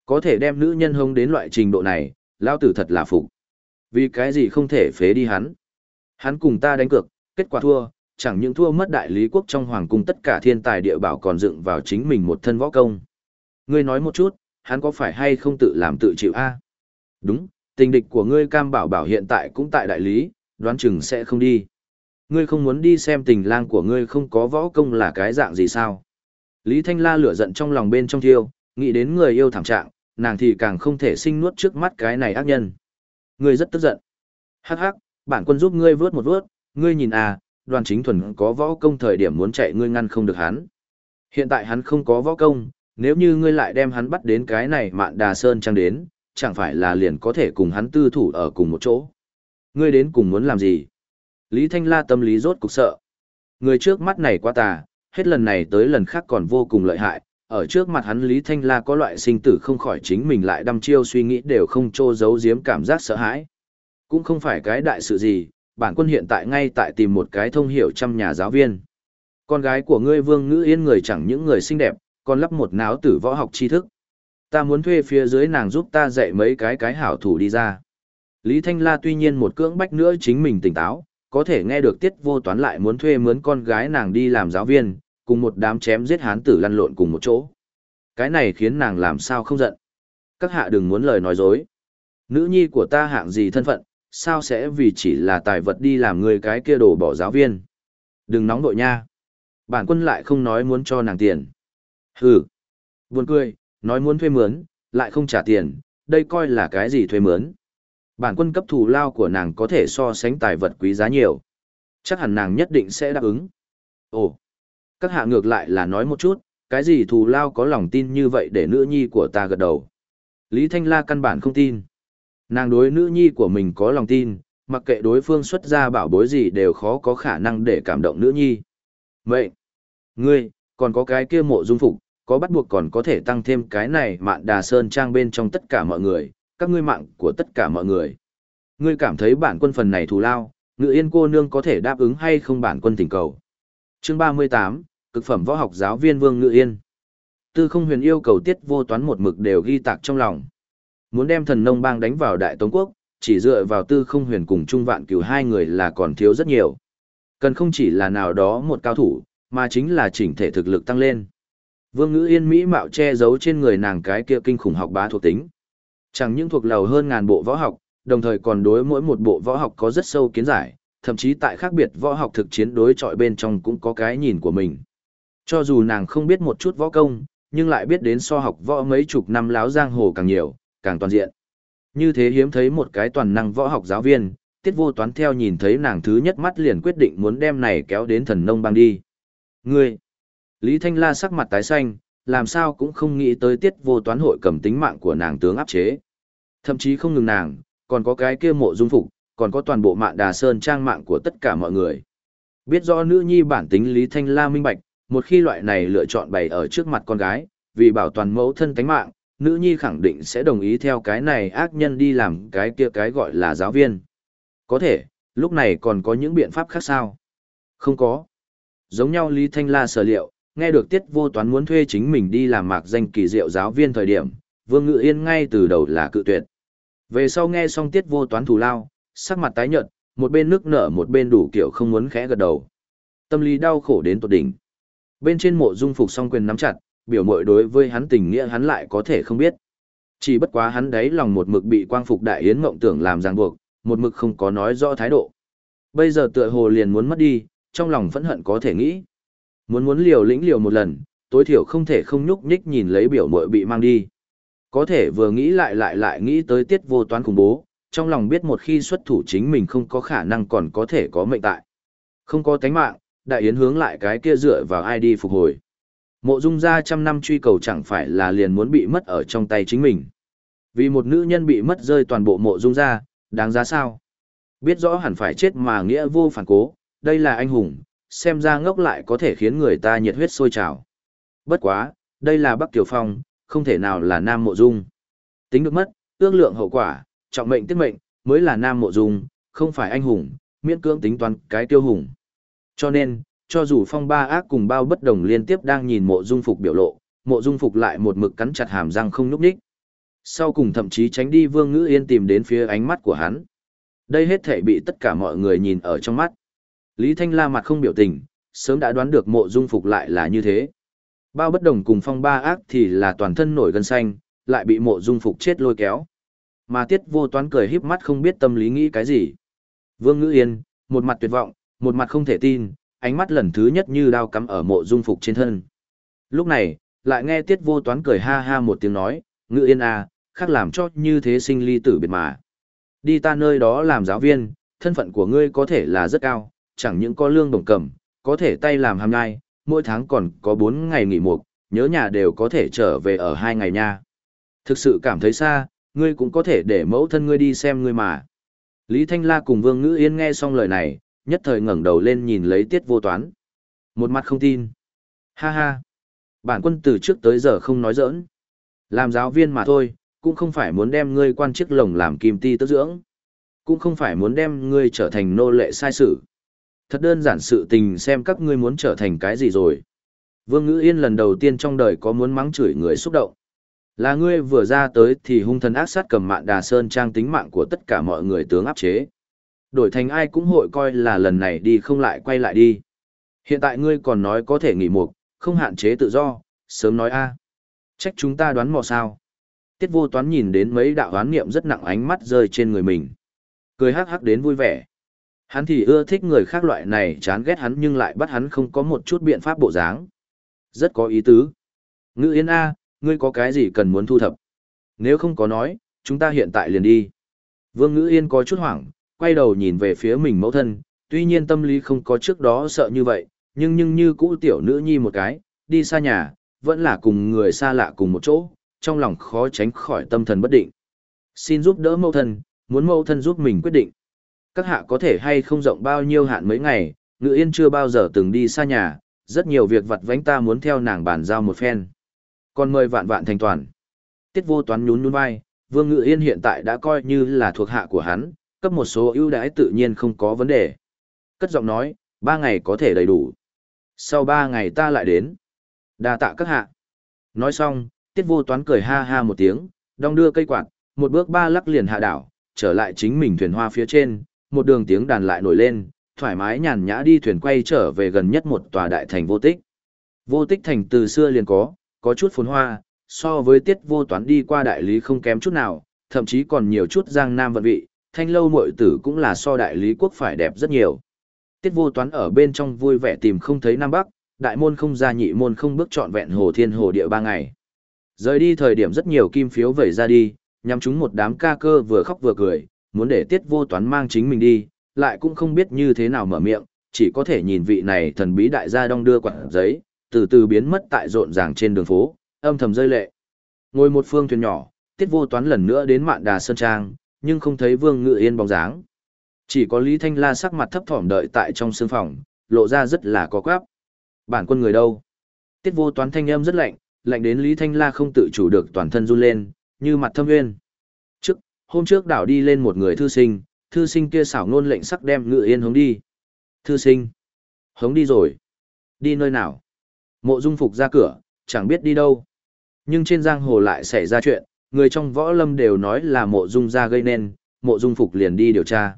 Có thể đem nữ nhân hông đến loại trình độ này, lao tử thật là phục. Vì cái gì không thể phế đi hắn. Hắn cùng ta đánh cược, kết quả thua, chẳng những thua mất đại lý quốc trong hoàng cung tất cả thiên tài địa bảo còn dựng vào chính mình một thân võ công. Ngươi nói một chút, hắn có phải hay không tự làm tự chịu a? Đúng, tình địch của ngươi cam bảo bảo hiện tại cũng tại đại lý, đoán chừng sẽ không đi. Ngươi không muốn đi xem tình lang của ngươi không có võ công là cái dạng gì sao? Lý Thanh La lửa giận trong lòng bên trong thiêu, nghĩ đến người yêu thảm trạng, nàng thì càng không thể sinh nuốt trước mắt cái này ác nhân. Ngươi rất tức giận. Hắc hắc, bản quân giúp ngươi vớt một vớt, ngươi nhìn à, đoàn chính thuần có võ công thời điểm muốn chạy ngươi ngăn không được hắn. Hiện tại hắn không có võ công, nếu như ngươi lại đem hắn bắt đến cái này mạn đà sơn trang đến, chẳng phải là liền có thể cùng hắn tư thủ ở cùng một chỗ. Ngươi đến cùng muốn làm gì? Lý Thanh La tâm lý rốt cục sợ. Người trước mắt này quá tà, hết lần này tới lần khác còn vô cùng lợi hại, ở trước mặt hắn Lý Thanh La có loại sinh tử không khỏi chính mình lại đăm chiêu suy nghĩ đều không trô giấu giếm cảm giác sợ hãi. Cũng không phải cái đại sự gì, bản quân hiện tại ngay tại tìm một cái thông hiểu trăm nhà giáo viên. Con gái của ngươi Vương Ngữ Yên người chẳng những người xinh đẹp, còn lắp một náo tử võ học tri thức. Ta muốn thuê phía dưới nàng giúp ta dạy mấy cái cái hảo thủ đi ra. Lý Thanh La tuy nhiên một cưỡng bách nữa chính mình tỉnh táo, có thể nghe được tiết vô toán lại muốn thuê mướn con gái nàng đi làm giáo viên, cùng một đám chém giết hán tử lăn lộn cùng một chỗ. Cái này khiến nàng làm sao không giận. Các hạ đừng muốn lời nói dối. Nữ nhi của ta hạng gì thân phận, sao sẽ vì chỉ là tài vật đi làm người cái kia đổ bỏ giáo viên. Đừng nóng đội nha. Bản quân lại không nói muốn cho nàng tiền. Hừ. Buồn cười, nói muốn thuê mướn, lại không trả tiền, đây coi là cái gì thuê mướn. Bản quân cấp thù lao của nàng có thể so sánh tài vật quý giá nhiều. Chắc hẳn nàng nhất định sẽ đáp ứng. Ồ, các hạ ngược lại là nói một chút, cái gì thù lao có lòng tin như vậy để nữ nhi của ta gật đầu. Lý Thanh La căn bản không tin. Nàng đối nữ nhi của mình có lòng tin, mặc kệ đối phương xuất ra bảo bối gì đều khó có khả năng để cảm động nữ nhi. Vậy, ngươi, còn có cái kia mộ dung phục, có bắt buộc còn có thể tăng thêm cái này mạn đà sơn trang bên trong tất cả mọi người, các ngươi mạng của tất cả mọi người. Ngươi cảm thấy bản quân phần này thù lao, ngự yên cô nương có thể đáp ứng hay không bản quân tình cầu. Chương 38, cực phẩm võ học giáo viên Vương Ngự Yên. Tư không huyền yêu cầu tiết vô toán một mực đều ghi tạc trong lòng. Muốn đem thần nông bang đánh vào Đại Tống Quốc, chỉ dựa vào tư không huyền cùng trung vạn cửu hai người là còn thiếu rất nhiều. Cần không chỉ là nào đó một cao thủ, mà chính là chỉnh thể thực lực tăng lên. Vương ngữ yên mỹ mạo che giấu trên người nàng cái kia kinh khủng học bá thuộc tính. Chẳng những thuộc lầu hơn ngàn bộ võ học, đồng thời còn đối mỗi một bộ võ học có rất sâu kiến giải, thậm chí tại khác biệt võ học thực chiến đối chọi bên trong cũng có cái nhìn của mình. Cho dù nàng không biết một chút võ công, nhưng lại biết đến so học võ mấy chục năm láo giang hồ càng nhiều, càng toàn diện. Như thế hiếm thấy một cái toàn năng võ học giáo viên, tiết vô toán theo nhìn thấy nàng thứ nhất mắt liền quyết định muốn đem này kéo đến thần nông bang đi. Ngươi! Lý Thanh La sắc mặt tái xanh, làm sao cũng không nghĩ tới tiết vô toán hội cầm tính mạng của nàng tướng áp chế. Thậm chí không ngừng nàng, còn có cái kia mộ dung phục, còn có toàn bộ mạng đà sơn trang mạng của tất cả mọi người. Biết rõ nữ nhi bản tính Lý Thanh La minh bạch, một khi loại này lựa chọn bày ở trước mặt con gái, vì bảo toàn mẫu thân tánh mạng, nữ nhi khẳng định sẽ đồng ý theo cái này ác nhân đi làm cái kia cái gọi là giáo viên. Có thể, lúc này còn có những biện pháp khác sao? Không có. Giống nhau Lý Thanh La sở liệu, nghe được tiết vô toán muốn thuê chính mình đi làm mạc danh kỳ diệu giáo viên thời điểm, Vương Ngự Yên ngay từ đầu là cự tuyệt. Về sau nghe xong tiết vô toán thù lao, sắc mặt tái nhợt, một bên nước nở một bên đủ kiểu không muốn khẽ gật đầu. Tâm lý đau khổ đến tột đỉnh. Bên trên mộ dung phục song quyền nắm chặt, biểu mội đối với hắn tình nghĩa hắn lại có thể không biết. Chỉ bất quá hắn đấy lòng một mực bị quang phục đại yến mộng tưởng làm ràng buộc, một mực không có nói rõ thái độ. Bây giờ tựa hồ liền muốn mất đi, trong lòng phẫn hận có thể nghĩ. Muốn muốn liều lĩnh liều một lần, tối thiểu không thể không nhúc nhích nhìn lấy biểu mội bị mang đi. Có thể vừa nghĩ lại lại lại nghĩ tới tiết vô toán khủng bố, trong lòng biết một khi xuất thủ chính mình không có khả năng còn có thể có mệnh tại. Không có tánh mạng, đại yến hướng lại cái kia dựa vào ai đi phục hồi. Mộ dung ra trăm năm truy cầu chẳng phải là liền muốn bị mất ở trong tay chính mình. Vì một nữ nhân bị mất rơi toàn bộ mộ dung ra, đáng giá sao? Biết rõ hẳn phải chết mà nghĩa vô phản cố, đây là anh hùng, xem ra ngốc lại có thể khiến người ta nhiệt huyết sôi trào. Bất quá, đây là Bắc Kiều Phong, không thể nào là Nam Mộ Dung. Tính được mất, ước lượng hậu quả, trọng mệnh tiết mệnh, mới là nam mộ dung, không phải anh hùng, miễn cưỡng tính toán cái tiêu hùng. Cho nên, cho dù phong ba ác cùng bao bất đồng liên tiếp đang nhìn mộ dung phục biểu lộ, mộ dung phục lại một mực cắn chặt hàm răng không nhúc nhích. Sau cùng thậm chí tránh đi vương ngữ yên tìm đến phía ánh mắt của hắn. Đây hết thể bị tất cả mọi người nhìn ở trong mắt. Lý Thanh La mặt không biểu tình, sớm đã đoán được mộ dung phục lại là như thế. Bao bất đồng cùng phong ba ác thì là toàn thân nổi gân xanh, lại bị mộ dung phục chết lôi kéo. Mà tiết vô toán cười híp mắt không biết tâm lý nghĩ cái gì. Vương Ngữ Yên, một mặt tuyệt vọng, một mặt không thể tin, ánh mắt lần thứ nhất như đao cắm ở mộ dung phục trên thân. Lúc này, lại nghe tiết vô toán cười ha ha một tiếng nói, Ngữ Yên à, khác làm cho như thế sinh ly tử biệt mà. Đi ta nơi đó làm giáo viên, thân phận của ngươi có thể là rất cao, chẳng những có lương đồng cầm, có thể tay làm hàm nhai, mỗi tháng còn có 4 ngày nghỉ mục, nhớ nhà đều có thể trở về ở hai ngày nha. Thực sự cảm thấy xa, ngươi cũng có thể để mẫu thân ngươi đi xem ngươi mà. Lý Thanh La cùng Vương Ngữ Yên nghe xong lời này, nhất thời ngẩng đầu lên nhìn lấy tiết vô toán. Một mặt không tin. Ha ha. Bản quân từ trước tới giờ không nói giỡn. Làm giáo viên mà thôi, cũng không phải muốn đem ngươi quan chức lồng làm kim ti tức dưỡng. Cũng không phải muốn đem ngươi trở thành nô lệ sai sự. Thật đơn giản sự tình xem các ngươi muốn trở thành cái gì rồi. Vương Ngữ Yên lần đầu tiên trong đời có muốn mắng chửi người xúc động. Là ngươi vừa ra tới thì hung thần ác sát cầm mạn đà sơn trang tính mạng của tất cả mọi người tướng áp chế. Đổi thành ai cũng hội coi là lần này đi không lại quay lại đi. Hiện tại ngươi còn nói có thể nghỉ mục, không hạn chế tự do, sớm nói a Trách chúng ta đoán mò sao. Tiết vô toán nhìn đến mấy đạo hoán niệm rất nặng ánh mắt rơi trên người mình. Cười hắc hắc đến vui vẻ. Hắn thì ưa thích người khác loại này chán ghét hắn nhưng lại bắt hắn không có một chút biện pháp bộ dáng. Rất có ý tứ. Ngữ Yên A, ngươi có cái gì cần muốn thu thập? Nếu không có nói, chúng ta hiện tại liền đi. Vương Ngữ Yên có chút hoảng, quay đầu nhìn về phía mình mẫu thân, tuy nhiên tâm lý không có trước đó sợ như vậy, nhưng nhưng như cũ tiểu nữ nhi một cái, đi xa nhà, vẫn là cùng người xa lạ cùng một chỗ, trong lòng khó tránh khỏi tâm thần bất định. Xin giúp đỡ mẫu thân, muốn mẫu thân giúp mình quyết định. Các hạ có thể hay không rộng bao nhiêu hạn mấy ngày, ngự yên chưa bao giờ từng đi xa nhà, rất nhiều việc vặt vánh ta muốn theo nàng bàn giao một phen. Còn mời vạn vạn thành toàn. Tiết vô toán nhún nhún vai, Vương Ngự Yên hiện tại đã coi như là thuộc hạ của hắn, cấp một số ưu đãi tự nhiên không có vấn đề. Cất giọng nói, ba ngày có thể đầy đủ. Sau ba ngày ta lại đến. đa tạ các hạ. Nói xong, tiết vô toán cười ha ha một tiếng, đong đưa cây quạt, một bước ba lắc liền hạ đảo, trở lại chính mình thuyền hoa phía trên, một đường tiếng đàn lại nổi lên, thoải mái nhàn nhã đi thuyền quay trở về gần nhất một tòa đại thành vô tích. Vô tích thành từ xưa liền có, có chút phồn hoa, so với tiết vô toán đi qua đại lý không kém chút nào, thậm chí còn nhiều chút giang nam vận vị, thanh lâu mội tử cũng là so đại lý quốc phải đẹp rất nhiều. Tiết vô toán ở bên trong vui vẻ tìm không thấy Nam Bắc, đại môn không ra nhị môn không bước trọn vẹn hồ thiên hồ địa ba ngày. Rời đi thời điểm rất nhiều kim phiếu vẩy ra đi, nhằm chúng một đám ca cơ vừa khóc vừa cười, muốn để tiết vô toán mang chính mình đi, lại cũng không biết như thế nào mở miệng, chỉ có thể nhìn vị này thần bí đại gia đong đưa quạt giấy, từ từ biến mất tại rộn ràng trên đường phố, âm thầm rơi lệ. Ngồi một phương thuyền nhỏ, tiết vô toán lần nữa đến mạn đà sơn trang, nhưng không thấy vương ngự yên bóng dáng. Chỉ có Lý Thanh La sắc mặt thấp thỏm đợi tại trong sương phòng, lộ ra rất là có quáp. Bản quân người đâu? Tiết vô toán thanh âm rất lạnh, lạnh đến Lý Thanh La không tự chủ được toàn thân run lên, như mặt thâm nguyên. Hôm trước đảo đi lên một người thư sinh, thư sinh kia xảo ngôn lệnh sắc đem ngự yên hướng đi. Thư sinh. Hống đi rồi. Đi nơi nào? Mộ dung phục ra cửa, chẳng biết đi đâu. Nhưng trên giang hồ lại xảy ra chuyện, người trong võ lâm đều nói là mộ dung ra gây nên, mộ dung phục liền đi điều tra.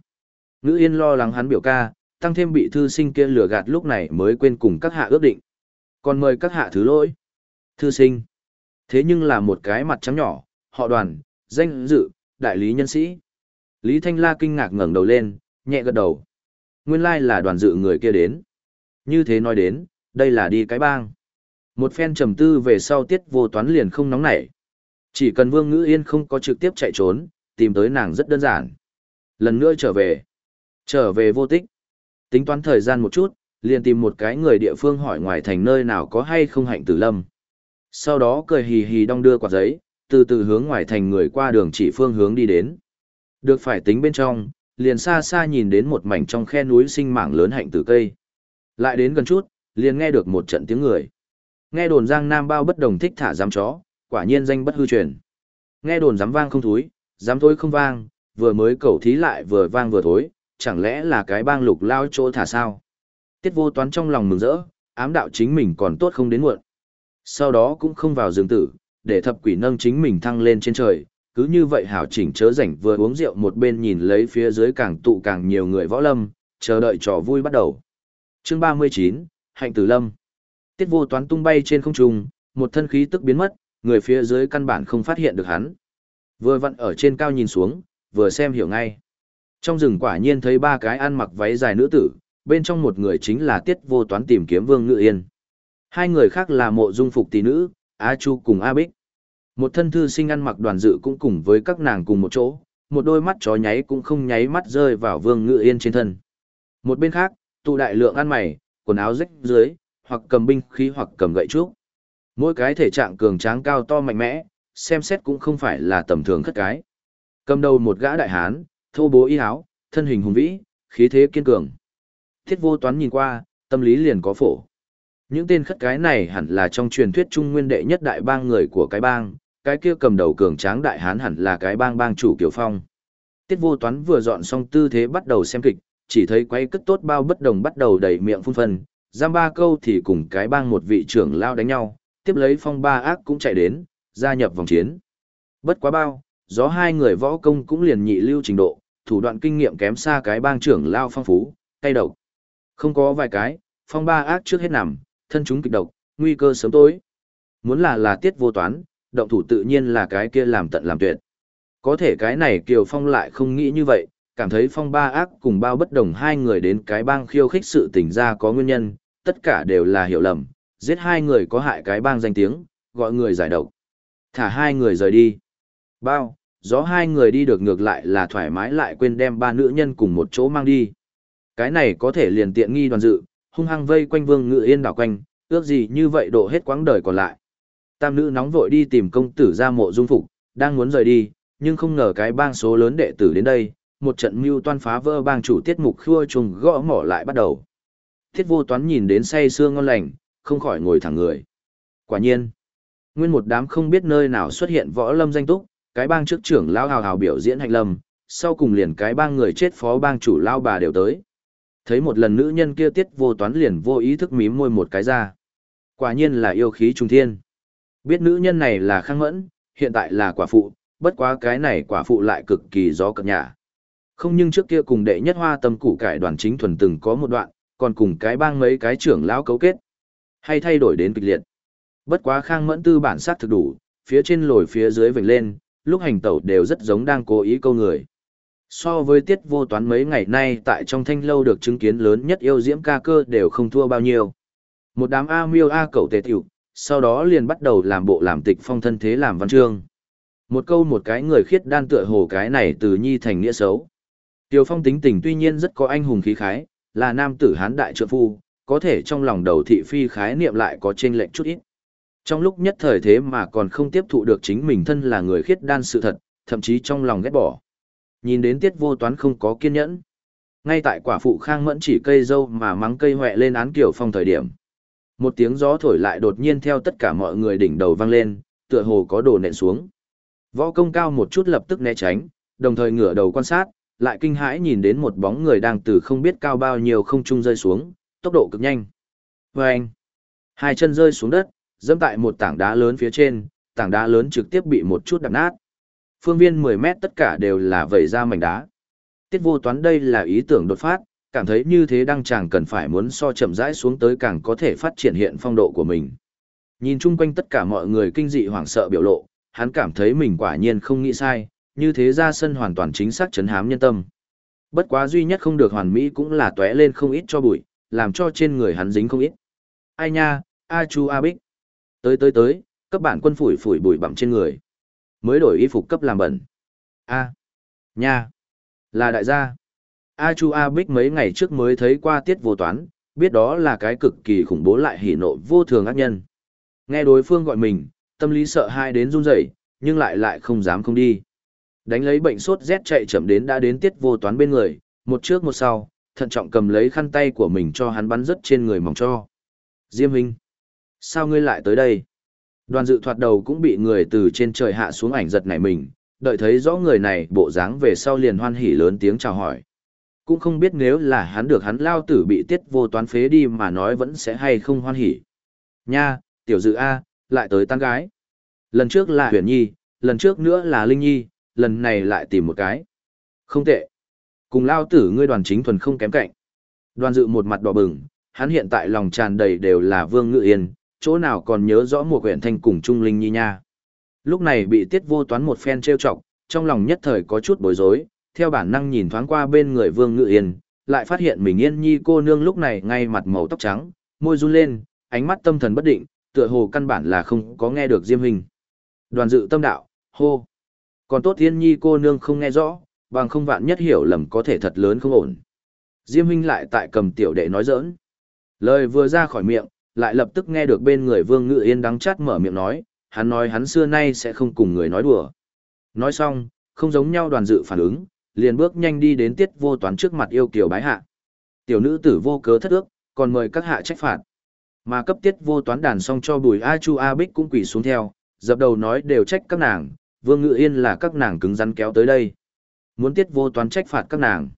Ngữ yên lo lắng hắn biểu ca, tăng thêm bị thư sinh kia lừa gạt lúc này mới quên cùng các hạ ước định. Còn mời các hạ thứ lỗi. Thư sinh. Thế nhưng là một cái mặt trắng nhỏ, họ đoàn, danh dự, đại lý nhân sĩ. Lý Thanh La kinh ngạc ngẩng đầu lên, nhẹ gật đầu. Nguyên lai là đoàn dự người kia đến. Như thế nói đến, đây là đi cái bang. Một phen trầm tư về sau tiết vô toán liền không nóng nảy. Chỉ cần Vương Ngữ Yên không có trực tiếp chạy trốn, tìm tới nàng rất đơn giản. Lần nữa trở về. Trở về vô tích. Tính toán thời gian một chút, liền tìm một cái người địa phương hỏi ngoài thành nơi nào có hay không hạnh tử lâm. Sau đó cười hì hì đong đưa quạt giấy, từ từ hướng ngoài thành người qua đường chỉ phương hướng đi đến. Được phải tính bên trong, liền xa xa nhìn đến một mảnh trong khe núi sinh mảng lớn hạnh tử cây. Lại đến gần chút, liền nghe được một trận tiếng người. Nghe đồn Giang Nam bao bất đồng thích thả giám chó, quả nhiên danh bất hư truyền. Nghe đồn giám vang không thúi, dám thối không vang, vừa mới cầu thí lại vừa vang vừa thối, chẳng lẽ là cái bang lục lao chỗ thả sao? Tiết vô toán trong lòng mừng rỡ, ám đạo chính mình còn tốt không đến muộn. Sau đó cũng không vào giường tử, để thập quỷ nâng chính mình thăng lên trên trời, cứ như vậy hảo chỉnh chớ rảnh vừa uống rượu một bên nhìn lấy phía dưới càng tụ càng nhiều người võ lâm, chờ đợi trò vui bắt đầu. Chương 39, Hạnh Tử Lâm Tiết vô toán tung bay trên không trung, một thân khí tức biến mất, người phía dưới căn bản không phát hiện được hắn. Vừa vặn ở trên cao nhìn xuống, vừa xem hiểu ngay. Trong rừng quả nhiên thấy ba cái ăn mặc váy dài nữ tử, bên trong một người chính là tiết vô toán tìm kiếm Vương Ngự Yên. Hai người khác là mộ dung phục tỷ nữ, A Chu cùng A Bích. Một thân thư sinh ăn mặc đoàn dự cũng cùng với các nàng cùng một chỗ, một đôi mắt chó nháy cũng không nháy mắt rơi vào Vương Ngự Yên trên thân. Một bên khác, tụ đại lượng ăn mày, quần áo rách dưới, hoặc cầm binh khí hoặc cầm gậy trúc. Mỗi cái thể trạng cường tráng cao to mạnh mẽ, xem xét cũng không phải là tầm thường khất cái. Cầm đầu một gã đại hán, thô bố y áo, thân hình hùng vĩ, khí thế kiên cường. Thiết vô toán nhìn qua, tâm lý liền có phổ. Những tên khất cái này hẳn là trong truyền thuyết trung nguyên đệ nhất đại bang người của cái bang, cái kia cầm đầu cường tráng đại hán hẳn là cái bang bang chủ Kiều Phong. Tiết vô toán vừa dọn xong tư thế bắt đầu xem kịch, chỉ thấy quay cất tốt bao bất đồng bắt đầu đầy miệng phun phân, giam ba câu thì cùng cái bang một vị trưởng lao đánh nhau, tiếp lấy phong ba ác cũng chạy đến, gia nhập vòng chiến. Bất quá bao, gió hai người võ công cũng liền nhị lưu trình độ, thủ đoạn kinh nghiệm kém xa cái bang trưởng lao phong phú, tay độc. Không có vài cái, phong ba ác trước hết nằm, thân chúng kịch độc, nguy cơ sớm tối. Muốn là là tiết vô toán, động thủ tự nhiên là cái kia làm tận làm tuyệt. Có thể cái này Kiều Phong lại không nghĩ như vậy, cảm thấy phong ba ác cùng bao bất đồng hai người đến cái bang khiêu khích sự tình ra có nguyên nhân, tất cả đều là hiểu lầm, giết hai người có hại cái bang danh tiếng, gọi người giải độc. Thả hai người rời đi. Bao, gió hai người đi được ngược lại là thoải mái lại quên đem ba nữ nhân cùng một chỗ mang đi. Cái này có thể liền tiện nghi đoàn dự, hung hăng vây quanh vương ngự yên đảo quanh, ước gì như vậy độ hết quãng đời còn lại. Tam nữ nóng vội đi tìm công tử ra mộ dung phục, đang muốn rời đi, nhưng không ngờ cái bang số lớn đệ tử đến đây, một trận mưu toan phá vỡ bang chủ tiết mục khua trùng gõ mỏ lại bắt đầu. Thiết vô toán nhìn đến say sương ngon lành, không khỏi ngồi thẳng người. Quả nhiên, nguyên một đám không biết nơi nào xuất hiện võ lâm danh túc, cái bang trước trưởng lao hào hào biểu diễn hành lâm, sau cùng liền cái bang người chết phó bang chủ lao bà đều tới. Thấy một lần nữ nhân kia tiết vô toán liền vô ý thức mím môi một cái ra. Quả nhiên là yêu khí trung thiên. Biết nữ nhân này là khang mẫn, hiện tại là quả phụ, bất quá cái này quả phụ lại cực kỳ gió cập nhà. Không nhưng trước kia cùng đệ nhất hoa tâm củ cải đoàn chính thuần từng có một đoạn, còn cùng cái bang mấy cái trưởng lão cấu kết. Hay thay đổi đến kịch liệt. Bất quá khang mẫn tư bản sát thực đủ, phía trên lồi phía dưới vệnh lên, lúc hành tẩu đều rất giống đang cố ý câu người. So với tiết vô toán mấy ngày nay tại trong thanh lâu được chứng kiến lớn nhất yêu diễm ca cơ đều không thua bao nhiêu. Một đám A miêu A cậu tề tiểu, sau đó liền bắt đầu làm bộ làm tịch phong thân thế làm văn chương. Một câu một cái người khiết đan tựa hồ cái này từ nhi thành nghĩa xấu. Tiêu phong tính tình tuy nhiên rất có anh hùng khí khái, là nam tử hán đại trượng phu, có thể trong lòng đầu thị phi khái niệm lại có trên lệnh chút ít. Trong lúc nhất thời thế mà còn không tiếp thụ được chính mình thân là người khiết đan sự thật, thậm chí trong lòng ghét bỏ. Nhìn đến tiết vô toán không có kiên nhẫn. Ngay tại quả phụ khang mẫn chỉ cây dâu mà mắng cây hoẹ lên án kiểu phong thời điểm. Một tiếng gió thổi lại đột nhiên theo tất cả mọi người đỉnh đầu vang lên, tựa hồ có đồ nện xuống. Võ công cao một chút lập tức né tránh, đồng thời ngửa đầu quan sát, lại kinh hãi nhìn đến một bóng người đang từ không biết cao bao nhiêu không trung rơi xuống, tốc độ cực nhanh. Và anh, hai chân rơi xuống đất, dẫm tại một tảng đá lớn phía trên, tảng đá lớn trực tiếp bị một chút đập nát. Phương viên 10 mét tất cả đều là vẩy ra mảnh đá. Tiết vô toán đây là ý tưởng đột phát, cảm thấy như thế đang chẳng cần phải muốn so chậm rãi xuống tới càng có thể phát triển hiện phong độ của mình. Nhìn chung quanh tất cả mọi người kinh dị hoảng sợ biểu lộ, hắn cảm thấy mình quả nhiên không nghĩ sai, như thế ra sân hoàn toàn chính xác chấn hám nhân tâm. Bất quá duy nhất không được hoàn mỹ cũng là tóe lên không ít cho bụi, làm cho trên người hắn dính không ít. Ai nha, A Chu A Bích. Tới tới tới, các bạn quân phủi phủi bụi bặm trên người. Mới đổi y phục cấp làm bẩn. A. Nha. Là đại gia. A Chu A Bích mấy ngày trước mới thấy qua tiết vô toán, biết đó là cái cực kỳ khủng bố lại hỉ nộ vô thường ác nhân. Nghe đối phương gọi mình, tâm lý sợ hai đến run rẩy, nhưng lại lại không dám không đi. Đánh lấy bệnh sốt rét chạy chậm đến đã đến tiết vô toán bên người, một trước một sau, thận trọng cầm lấy khăn tay của mình cho hắn bắn rớt trên người mỏng cho. Diêm Hinh, sao ngươi lại tới đây? Đoàn dự thoạt đầu cũng bị người từ trên trời hạ xuống ảnh giật nảy mình, đợi thấy rõ người này bộ dáng về sau liền hoan hỉ lớn tiếng chào hỏi. Cũng không biết nếu là hắn được hắn lao tử bị tiết vô toán phế đi mà nói vẫn sẽ hay không hoan hỉ. Nha, tiểu dự A, lại tới tán gái. Lần trước là huyền nhi, lần trước nữa là linh nhi, lần này lại tìm một cái. Không tệ. Cùng lao tử ngươi đoàn chính thuần không kém cạnh. Đoàn dự một mặt đỏ bừng, hắn hiện tại lòng tràn đầy đều là vương ngự yên, chỗ nào còn nhớ rõ một quyển thanh cùng Trung Linh Nhi nha. Lúc này bị tiết vô toán một phen trêu chọc, trong lòng nhất thời có chút bối rối, theo bản năng nhìn thoáng qua bên người vương ngự yên, lại phát hiện mình yên nhi cô nương lúc này ngay mặt màu tóc trắng, môi run lên, ánh mắt tâm thần bất định, tựa hồ căn bản là không có nghe được diêm hình. Đoàn dự tâm đạo, hô. Còn tốt yên nhi cô nương không nghe rõ, bằng không vạn nhất hiểu lầm có thể thật lớn không ổn. Diêm hình lại tại cầm tiểu đệ nói giỡn. Lời vừa ra khỏi miệng, lại lập tức nghe được bên người Vương Ngự Yên đắng chát mở miệng nói, hắn nói hắn xưa nay sẽ không cùng người nói đùa. Nói xong, không giống nhau đoàn dự phản ứng, liền bước nhanh đi đến tiết vô toán trước mặt yêu kiều bái hạ. Tiểu nữ tử vô cớ thất ước, còn mời các hạ trách phạt. Mà cấp tiết vô toán đàn xong cho bùi A Chu A Bích cũng quỳ xuống theo, dập đầu nói đều trách các nàng, Vương Ngự Yên là các nàng cứng rắn kéo tới đây. Muốn tiết vô toán trách phạt các nàng.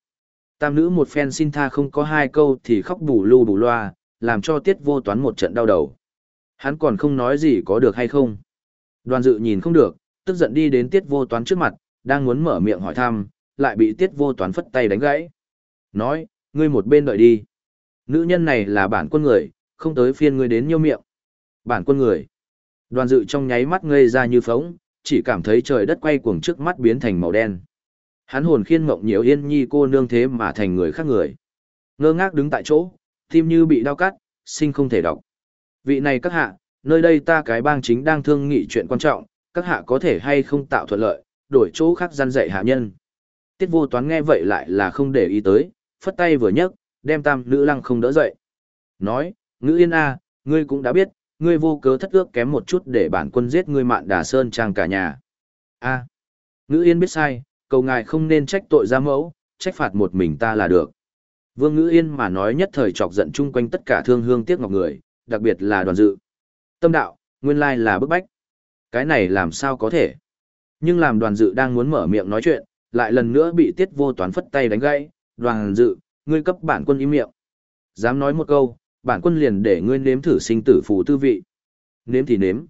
Tam nữ một phen xin tha không có hai câu thì khóc bù lu bù loa, làm cho tiết vô toán một trận đau đầu. Hắn còn không nói gì có được hay không. Đoàn dự nhìn không được, tức giận đi đến tiết vô toán trước mặt, đang muốn mở miệng hỏi thăm, lại bị tiết vô toán phất tay đánh gãy. Nói, ngươi một bên đợi đi. Nữ nhân này là bản quân người, không tới phiên ngươi đến nhiêu miệng. Bản quân người. Đoàn dự trong nháy mắt ngây ra như phóng, chỉ cảm thấy trời đất quay cuồng trước mắt biến thành màu đen. Hắn hồn khiên mộng nhiều yên nhi cô nương thế mà thành người khác người. Ngơ ngác đứng tại chỗ, tim như bị đau cắt, sinh không thể đọc. Vị này các hạ, nơi đây ta cái bang chính đang thương nghị chuyện quan trọng, các hạ có thể hay không tạo thuận lợi, đổi chỗ khác gian dạy hạ nhân. Tiết vô toán nghe vậy lại là không để ý tới, phất tay vừa nhấc, đem tam nữ lăng không đỡ dậy. Nói, ngữ yên a, ngươi cũng đã biết, ngươi vô cớ thất ước kém một chút để bản quân giết ngươi mạn đà sơn trang cả nhà. A, ngữ yên biết sai, cầu ngài không nên trách tội gia mẫu, trách phạt một mình ta là được. Vương Ngữ Yên mà nói nhất thời chọc giận chung quanh tất cả thương hương tiếc ngọc người, đặc biệt là đoàn dự. Tâm đạo, nguyên lai là bức bách. Cái này làm sao có thể? Nhưng làm đoàn dự đang muốn mở miệng nói chuyện, lại lần nữa bị tiết vô toán phất tay đánh gãy. Đoàn dự, ngươi cấp bản quân im miệng. Dám nói một câu, bản quân liền để ngươi nếm thử sinh tử phù tư vị. Nếm thì nếm.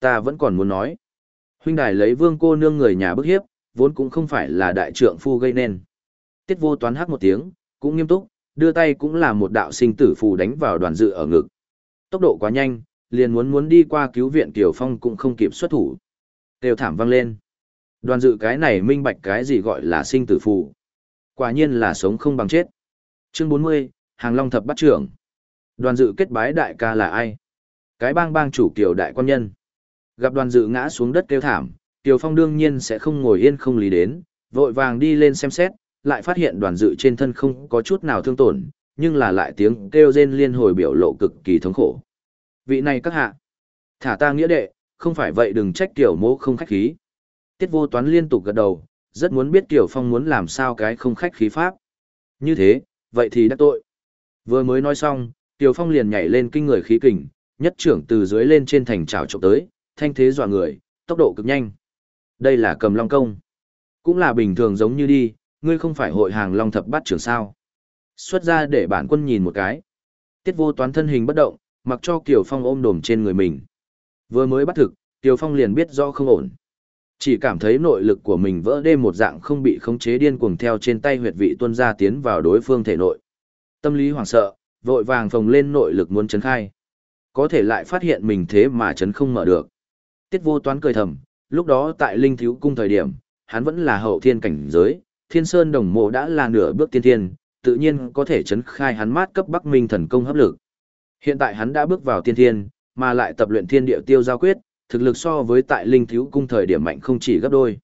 Ta vẫn còn muốn nói. Huynh đài lấy vương cô nương người nhà bức hiếp, vốn cũng không phải là đại trượng phu gây nên. Tiết vô toán hát một tiếng, cũng nghiêm túc, đưa tay cũng là một đạo sinh tử phù đánh vào đoàn dự ở ngực. Tốc độ quá nhanh, liền muốn muốn đi qua cứu viện Kiều Phong cũng không kịp xuất thủ. Tiêu thảm vang lên. Đoàn dự cái này minh bạch cái gì gọi là sinh tử phù. Quả nhiên là sống không bằng chết. Chương 40, Hàng Long thập bắt trưởng. Đoàn dự kết bái đại ca là ai? Cái bang bang chủ Kiều đại quan nhân. Gặp đoàn dự ngã xuống đất kêu thảm, Kiều Phong đương nhiên sẽ không ngồi yên không lý đến, vội vàng đi lên xem xét, lại phát hiện đoàn dự trên thân không có chút nào thương tổn, nhưng là lại tiếng kêu rên liên hồi biểu lộ cực kỳ thống khổ. Vị này các hạ, thả ta nghĩa đệ, không phải vậy đừng trách tiểu mô không khách khí. Tiết vô toán liên tục gật đầu, rất muốn biết tiểu Phong muốn làm sao cái không khách khí pháp. Như thế, vậy thì đã tội. Vừa mới nói xong, tiểu Phong liền nhảy lên kinh người khí kình, nhất trưởng từ dưới lên trên thành trào trộm tới, thanh thế dọa người, tốc độ cực nhanh. Đây là cầm long công. Cũng là bình thường giống như đi, ngươi không phải hội hàng long thập bát trưởng sao. Xuất ra để bản quân nhìn một cái. Tiết vô toán thân hình bất động, mặc cho Kiều Phong ôm đồm trên người mình. Vừa mới bắt thực, Kiều Phong liền biết rõ không ổn. Chỉ cảm thấy nội lực của mình vỡ đêm một dạng không bị khống chế điên cuồng theo trên tay huyệt vị tuân ra tiến vào đối phương thể nội. Tâm lý hoảng sợ, vội vàng phồng lên nội lực muốn chấn khai. Có thể lại phát hiện mình thế mà chấn không mở được. Tiết vô toán cười thầm, lúc đó tại linh thiếu cung thời điểm, hắn vẫn là hậu thiên cảnh giới, thiên sơn đồng mộ đã là nửa bước tiên thiên, tự nhiên có thể chấn khai hắn mát cấp Bắc Minh thần công hấp lực. Hiện tại hắn đã bước vào tiên thiên, mà lại tập luyện thiên địa tiêu giao quyết, thực lực so với tại linh thiếu cung thời điểm mạnh không chỉ gấp đôi.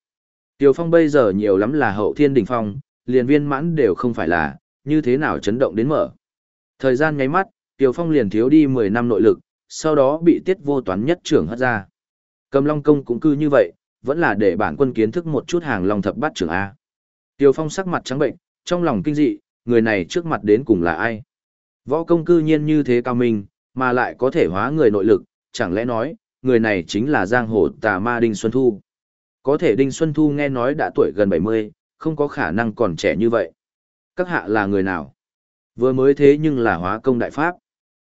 Tiêu Phong bây giờ nhiều lắm là hậu thiên đỉnh phong, liền viên mãn đều không phải là, như thế nào chấn động đến mở. Thời gian nháy mắt, Tiêu Phong liền thiếu đi 10 năm nội lực, sau đó bị tiết vô toán nhất trưởng hất ra. Cầm Long Công cũng cư như vậy, vẫn là để bản quân kiến thức một chút hàng Long thập bát trưởng A. Tiêu Phong sắc mặt trắng bệnh, trong lòng kinh dị, người này trước mặt đến cùng là ai? Võ công cư nhiên như thế cao minh, mà lại có thể hóa người nội lực, chẳng lẽ nói, người này chính là giang hồ tà ma Đinh Xuân Thu. Có thể Đinh Xuân Thu nghe nói đã tuổi gần 70, không có khả năng còn trẻ như vậy. Các hạ là người nào? Vừa mới thế nhưng là hóa công đại pháp.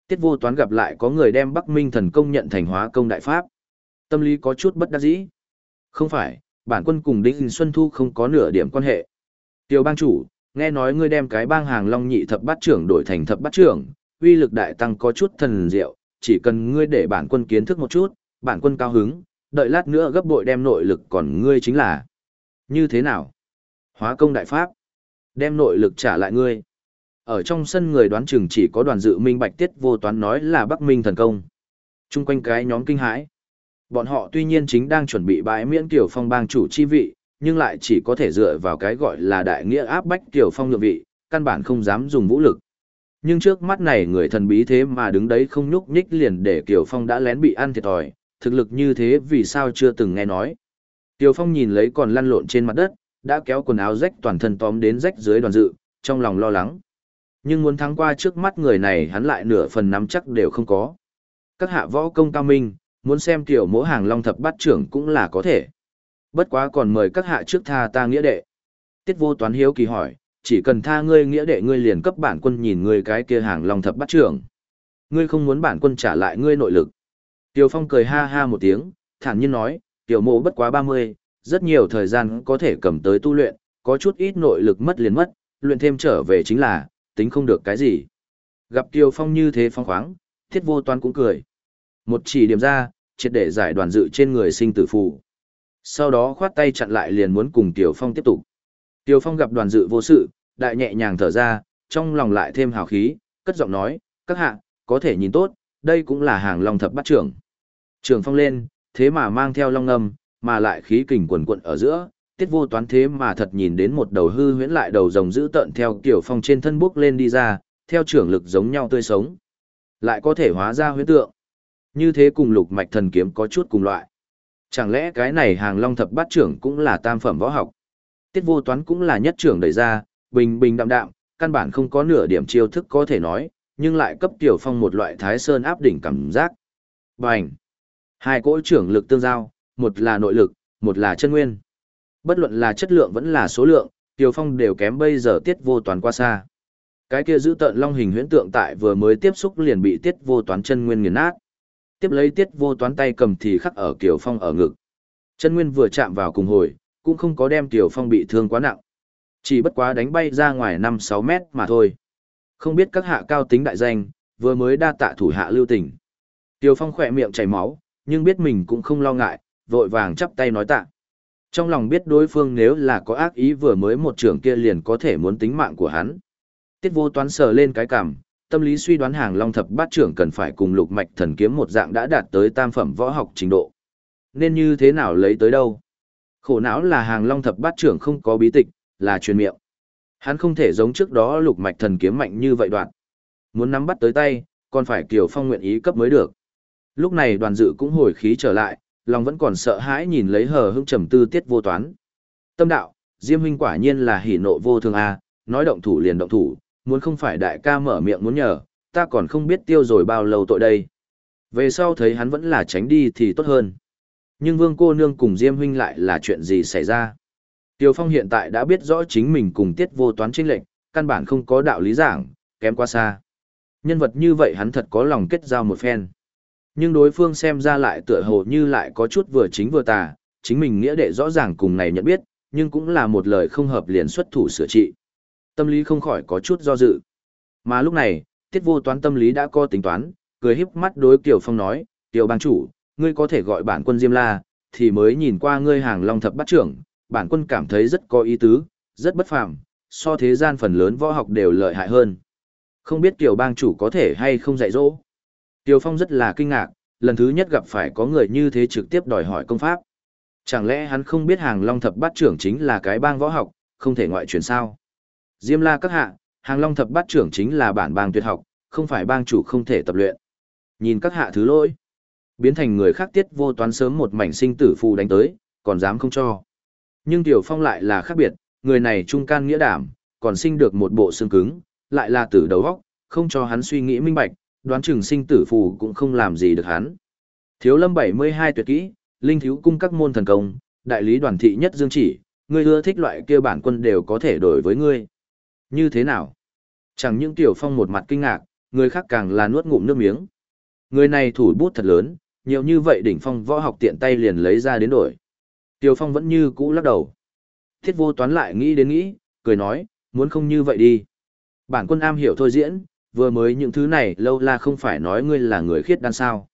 Tiết vô toán gặp lại có người đem Bắc Minh thần công nhận thành hóa công đại pháp. Tâm lý có chút bất đắc dĩ. Không phải, bản quân cùng Đinh Xuân Thu không có nửa điểm quan hệ. Tiêu bang chủ, nghe nói ngươi đem cái bang hàng long nhị thập bát trưởng đổi thành thập bát trưởng, uy lực đại tăng có chút thần diệu, chỉ cần ngươi để bản quân kiến thức một chút, bản quân cao hứng, đợi lát nữa gấp bội đem nội lực còn ngươi chính là. Như thế nào? Hóa công đại pháp. Đem nội lực trả lại ngươi. Ở trong sân người đoán chừng chỉ có đoàn dự minh bạch tiết vô toán nói là Bắc Minh thần công. Trung quanh cái nhóm kinh hãi. Bọn họ tuy nhiên chính đang chuẩn bị bãi miễn Tiểu Phong bang chủ chi vị, nhưng lại chỉ có thể dựa vào cái gọi là đại nghĩa áp bách Kiều Phong nhượng vị, căn bản không dám dùng vũ lực. Nhưng trước mắt này người thần bí thế mà đứng đấy không nhúc nhích liền để Kiều Phong đã lén bị ăn thiệt thòi, thực lực như thế vì sao chưa từng nghe nói. Kiều Phong nhìn lấy còn lăn lộn trên mặt đất, đã kéo quần áo rách toàn thân tóm đến rách dưới đoàn dự, trong lòng lo lắng. Nhưng muốn thắng qua trước mắt người này hắn lại nửa phần nắm chắc đều không có. Các hạ võ công cao minh, muốn xem tiểu mỗ hàng long thập bát trưởng cũng là có thể. Bất quá còn mời các hạ trước tha ta nghĩa đệ. Tiết vô toán hiếu kỳ hỏi, chỉ cần tha ngươi nghĩa đệ ngươi liền cấp bản quân nhìn ngươi cái kia hàng long thập bát trưởng. Ngươi không muốn bản quân trả lại ngươi nội lực. Tiểu Phong cười ha ha một tiếng, thản nhiên nói, tiểu mộ bất quá 30, rất nhiều thời gian có thể cầm tới tu luyện, có chút ít nội lực mất liền mất, luyện thêm trở về chính là, tính không được cái gì. Gặp Tiêu Phong như thế phong khoáng, thiết vô toán cũng cười. Một chỉ điểm ra, triệt để giải đoàn dự trên người sinh tử phù. Sau đó khoát tay chặn lại liền muốn cùng tiểu Phong tiếp tục. tiểu Phong gặp đoàn dự vô sự, đại nhẹ nhàng thở ra, trong lòng lại thêm hào khí, cất giọng nói, các hạ, có thể nhìn tốt, đây cũng là hàng long thập bát trưởng. Trường phong lên, thế mà mang theo long ngâm, mà lại khí kình quần quận ở giữa, tiết vô toán thế mà thật nhìn đến một đầu hư huyễn lại đầu rồng giữ tợn theo kiểu phong trên thân bước lên đi ra, theo trưởng lực giống nhau tươi sống. Lại có thể hóa ra huyễn tượng. Như thế cùng lục mạch thần kiếm có chút cùng loại. Chẳng lẽ cái này hàng long thập bát trưởng cũng là tam phẩm võ học? Tiết vô toán cũng là nhất trưởng đẩy ra, bình bình đạm đạm, căn bản không có nửa điểm chiêu thức có thể nói, nhưng lại cấp tiểu phong một loại thái sơn áp đỉnh cảm giác. Bành! Hai cỗ trưởng lực tương giao, một là nội lực, một là chân nguyên. Bất luận là chất lượng vẫn là số lượng, Tiểu Phong đều kém bây giờ tiết vô toán qua xa. Cái kia giữ tận long hình huyễn tượng tại vừa mới tiếp xúc liền bị tiết vô toán chân nguyên nghiền nát. Tiếp lấy tiết vô toán tay cầm thì khắc ở Kiều Phong ở ngực. Chân nguyên vừa chạm vào cùng hồi, cũng không có đem Tiểu Phong bị thương quá nặng. Chỉ bất quá đánh bay ra ngoài 5-6 mét mà thôi. Không biết các hạ cao tính đại danh, vừa mới đa tạ thủ hạ lưu tình. Tiểu Phong khỏe miệng chảy máu, nhưng biết mình cũng không lo ngại, vội vàng chắp tay nói tạ. Trong lòng biết đối phương nếu là có ác ý vừa mới một trưởng kia liền có thể muốn tính mạng của hắn. Tiết vô toán sờ lên cái cằm, tâm lý suy đoán hàng long thập bát trưởng cần phải cùng lục mạch thần kiếm một dạng đã đạt tới tam phẩm võ học trình độ. Nên như thế nào lấy tới đâu? Khổ não là hàng long thập bát trưởng không có bí tịch, là truyền miệng. Hắn không thể giống trước đó lục mạch thần kiếm mạnh như vậy đoạn. Muốn nắm bắt tới tay, còn phải Kiều Phong nguyện ý cấp mới được. Lúc này đoàn dự cũng hồi khí trở lại, lòng vẫn còn sợ hãi nhìn lấy hờ hững trầm tư tiết vô toán. Tâm đạo, Diêm huynh quả nhiên là hỉ nộ vô thường a, nói động thủ liền động thủ, muốn không phải đại ca mở miệng muốn nhờ, ta còn không biết tiêu rồi bao lâu tội đây. Về sau thấy hắn vẫn là tránh đi thì tốt hơn. Nhưng vương cô nương cùng Diêm huynh lại là chuyện gì xảy ra? Tiêu Phong hiện tại đã biết rõ chính mình cùng tiết vô toán chênh lệnh, căn bản không có đạo lý giảng, kém quá xa. Nhân vật như vậy hắn thật có lòng kết giao một phen. Nhưng đối phương xem ra lại tựa hồ như lại có chút vừa chính vừa tà, chính mình nghĩa đệ rõ ràng cùng này nhận biết, nhưng cũng là một lời không hợp liền xuất thủ sửa trị. Tâm lý không khỏi có chút do dự. Mà lúc này, tiết vô toán tâm lý đã có tính toán, cười híp mắt đối Kiều Phong nói, Kiều bang chủ, ngươi có thể gọi bản quân Diêm La, thì mới nhìn qua ngươi hàng long thập bát trưởng, bản quân cảm thấy rất có ý tứ, rất bất phàm, so thế gian phần lớn võ học đều lợi hại hơn. Không biết Kiều bang chủ có thể hay không dạy dỗ. tiểu Phong rất là kinh ngạc, lần thứ nhất gặp phải có người như thế trực tiếp đòi hỏi công pháp. Chẳng lẽ hắn không biết hàng long thập bát trưởng chính là cái bang võ học, không thể ngoại truyền sao? Diêm la các hạ, hàng long thập bát trưởng chính là bản bang tuyệt học, không phải bang chủ không thể tập luyện. Nhìn các hạ thứ lỗi, biến thành người khác tiết vô toán sớm một mảnh sinh tử phù đánh tới, còn dám không cho. Nhưng Tiểu Phong lại là khác biệt, người này trung can nghĩa đảm, còn sinh được một bộ xương cứng, lại là tử đầu óc, không cho hắn suy nghĩ minh bạch, đoán chừng sinh tử phù cũng không làm gì được hắn. Thiếu lâm 72 tuyệt kỹ, linh thiếu cung các môn thần công, đại lý đoàn thị nhất dương chỉ, ngươi ưa thích loại kia bản quân đều có thể đổi với ngươi. Như thế nào? Chẳng những Tiểu Phong một mặt kinh ngạc, người khác càng là nuốt ngụm nước miếng. Người này thủ bút thật lớn, nhiều như vậy đỉnh phong võ học tiện tay liền lấy ra đến đổi. Tiểu Phong vẫn như cũ lắc đầu. Thiết vô toán lại nghĩ đến nghĩ, cười nói, muốn không như vậy đi. Bản quân am hiểu thôi diễn, vừa mới những thứ này lâu là không phải nói ngươi là người khiết đan sao.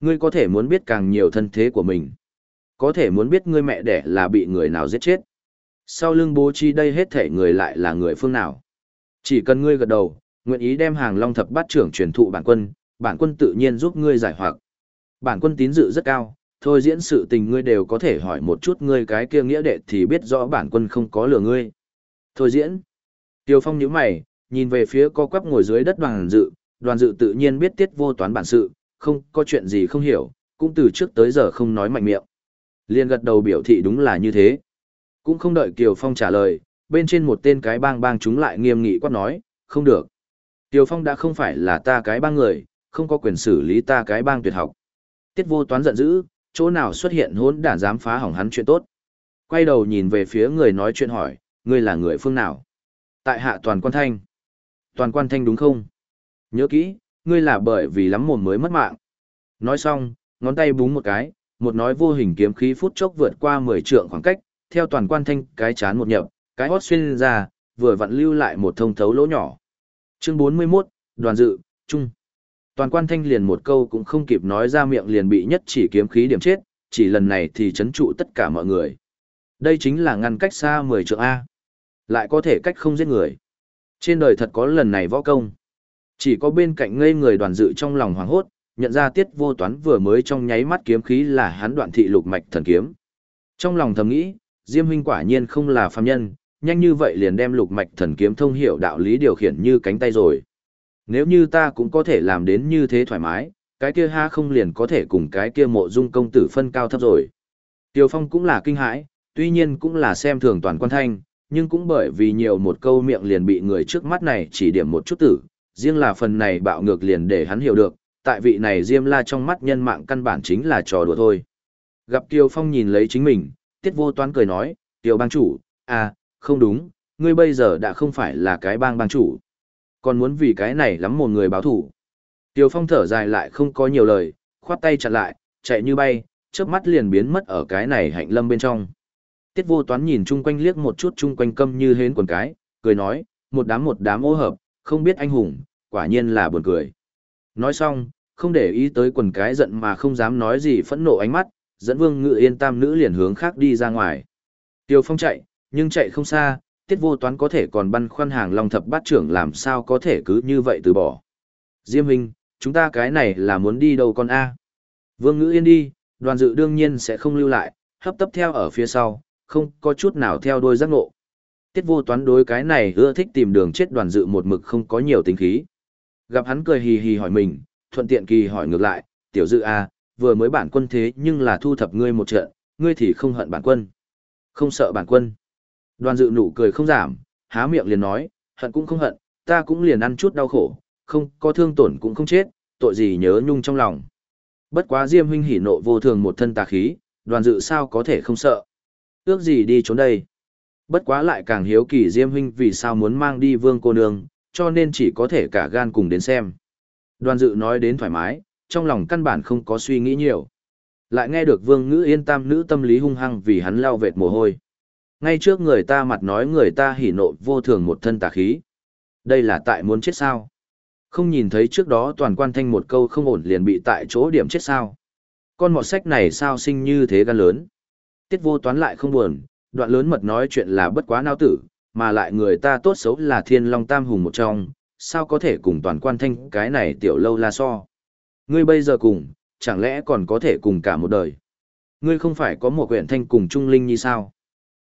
Ngươi có thể muốn biết càng nhiều thân thế của mình. Có thể muốn biết ngươi mẹ đẻ là bị người nào giết chết. Sau lưng bố trí đây hết thể người lại là người phương nào. Chỉ cần ngươi gật đầu, nguyện ý đem hàng long thập bát trưởng truyền thụ bản quân, bản quân tự nhiên giúp ngươi giải hoặc. Bản quân tín dự rất cao, thôi diễn sự tình ngươi đều có thể hỏi một chút ngươi cái kia nghĩa đệ thì biết rõ bản quân không có lừa ngươi. Thôi diễn. Tiêu Phong nhíu mày, nhìn về phía co quắp ngồi dưới đất đoàn dự, đoàn dự tự nhiên biết tiết vô toán bản sự, không có chuyện gì không hiểu, cũng từ trước tới giờ không nói mạnh miệng. Liên gật đầu biểu thị đúng là như thế. Cũng không đợi Kiều Phong trả lời, bên trên một tên cái bang bang chúng lại nghiêm nghị quát nói, không được. Kiều Phong đã không phải là ta cái bang người, không có quyền xử lý ta cái bang tuyệt học. Tiết vô toán giận dữ, chỗ nào xuất hiện hỗn đản dám phá hỏng hắn chuyện tốt. Quay đầu nhìn về phía người nói chuyện hỏi, ngươi là người phương nào? Tại hạ toàn quan thanh. Toàn quan thanh đúng không? Nhớ kỹ, ngươi là bởi vì lắm mồm mới mất mạng. Nói xong, ngón tay búng một cái, một nói vô hình kiếm khí phút chốc vượt qua 10 trượng khoảng cách, theo toàn quan thanh cái chán một nhập, cái hót xuyên ra, vừa vặn lưu lại một thông thấu lỗ nhỏ. Chương 41, đoàn dự, trung. Toàn quan thanh liền một câu cũng không kịp nói ra miệng liền bị nhất chỉ kiếm khí điểm chết, chỉ lần này thì chấn trụ tất cả mọi người. Đây chính là ngăn cách xa 10 trượng A. Lại có thể cách không giết người. Trên đời thật có lần này võ công. Chỉ có bên cạnh ngây người đoàn dự trong lòng hoảng hốt, nhận ra tiết vô toán vừa mới trong nháy mắt kiếm khí là hắn đoạn thị lục mạch thần kiếm. Trong lòng thầm nghĩ, Diêm huynh quả nhiên không là phàm nhân, nhanh như vậy liền đem lục mạch thần kiếm thông hiểu đạo lý điều khiển như cánh tay rồi. Nếu như ta cũng có thể làm đến như thế thoải mái, cái kia ha không liền có thể cùng cái kia mộ dung công tử phân cao thấp rồi. Tiêu Phong cũng là kinh hãi, tuy nhiên cũng là xem thường toàn quan thanh, nhưng cũng bởi vì nhiều một câu miệng liền bị người trước mắt này chỉ điểm một chút tử, riêng là phần này bạo ngược liền để hắn hiểu được, tại vị này Diêm La trong mắt nhân mạng căn bản chính là trò đùa thôi. Gặp Tiêu Phong nhìn lấy chính mình, Tiết Vô Toán cười nói, Tiêu bang chủ, à, không đúng, ngươi bây giờ đã không phải là cái bang bang chủ. Còn muốn vì cái này lắm một người báo thủ. Tiêu Phong thở dài lại không có nhiều lời, khoát tay chặt lại, chạy như bay, chớp mắt liền biến mất ở cái này hạnh lâm bên trong. Tiết vô toán nhìn chung quanh liếc một chút chung quanh câm như hến quần cái, cười nói, một đám một đám ô hợp, không biết anh hùng, quả nhiên là buồn cười. Nói xong, không để ý tới quần cái giận mà không dám nói gì phẫn nộ ánh mắt, dẫn vương ngự yên tam nữ liền hướng khác đi ra ngoài. Tiêu phong chạy, nhưng chạy không xa, tiết vô toán có thể còn băn khoăn hàng long thập bát trưởng làm sao có thể cứ như vậy từ bỏ. Diêm Hình, chúng ta cái này là muốn đi đâu con A. Vương ngự yên đi, đoàn dự đương nhiên sẽ không lưu lại, hấp tấp theo ở phía sau, không có chút nào theo đuôi giác ngộ. Tiết vô toán đối cái này ưa thích tìm đường chết đoàn dự một mực không có nhiều tính khí. Gặp hắn cười hì hì hỏi mình, thuận tiện kỳ hỏi ngược lại, tiểu dự a, vừa mới bản quân thế nhưng là thu thập ngươi một trận, ngươi thì không hận bản quân. Không sợ bản quân. Đoàn dự nụ cười không giảm, há miệng liền nói, hận cũng không hận, ta cũng liền ăn chút đau khổ, không có thương tổn cũng không chết, tội gì nhớ nhung trong lòng. Bất quá Diêm huynh hỉ nộ vô thường một thân tà khí, đoàn dự sao có thể không sợ. Ước gì đi trốn đây. Bất quá lại càng hiếu kỳ Diêm huynh vì sao muốn mang đi vương cô nương, cho nên chỉ có thể cả gan cùng đến xem. Đoàn dự nói đến thoải mái, trong lòng căn bản không có suy nghĩ nhiều. Lại nghe được vương ngữ yên tam nữ tâm lý hung hăng vì hắn lao vệt mồ hôi. Ngay trước người ta mặt nói người ta hỉ nộ vô thường một thân tà khí. Đây là tại muốn chết sao? Không nhìn thấy trước đó toàn quan thanh một câu không ổn liền bị tại chỗ điểm chết sao? Con mọt sách này sao sinh như thế gan lớn? Tiết vô toán lại không buồn, đoạn lớn mật nói chuyện là bất quá nao tử, mà lại người ta tốt xấu là thiên long tam hùng một trong, sao có thể cùng toàn quan thanh cái này tiểu lâu la so. Ngươi bây giờ cùng, chẳng lẽ còn có thể cùng cả một đời. Ngươi không phải có một quyển thanh cùng trung linh như sao?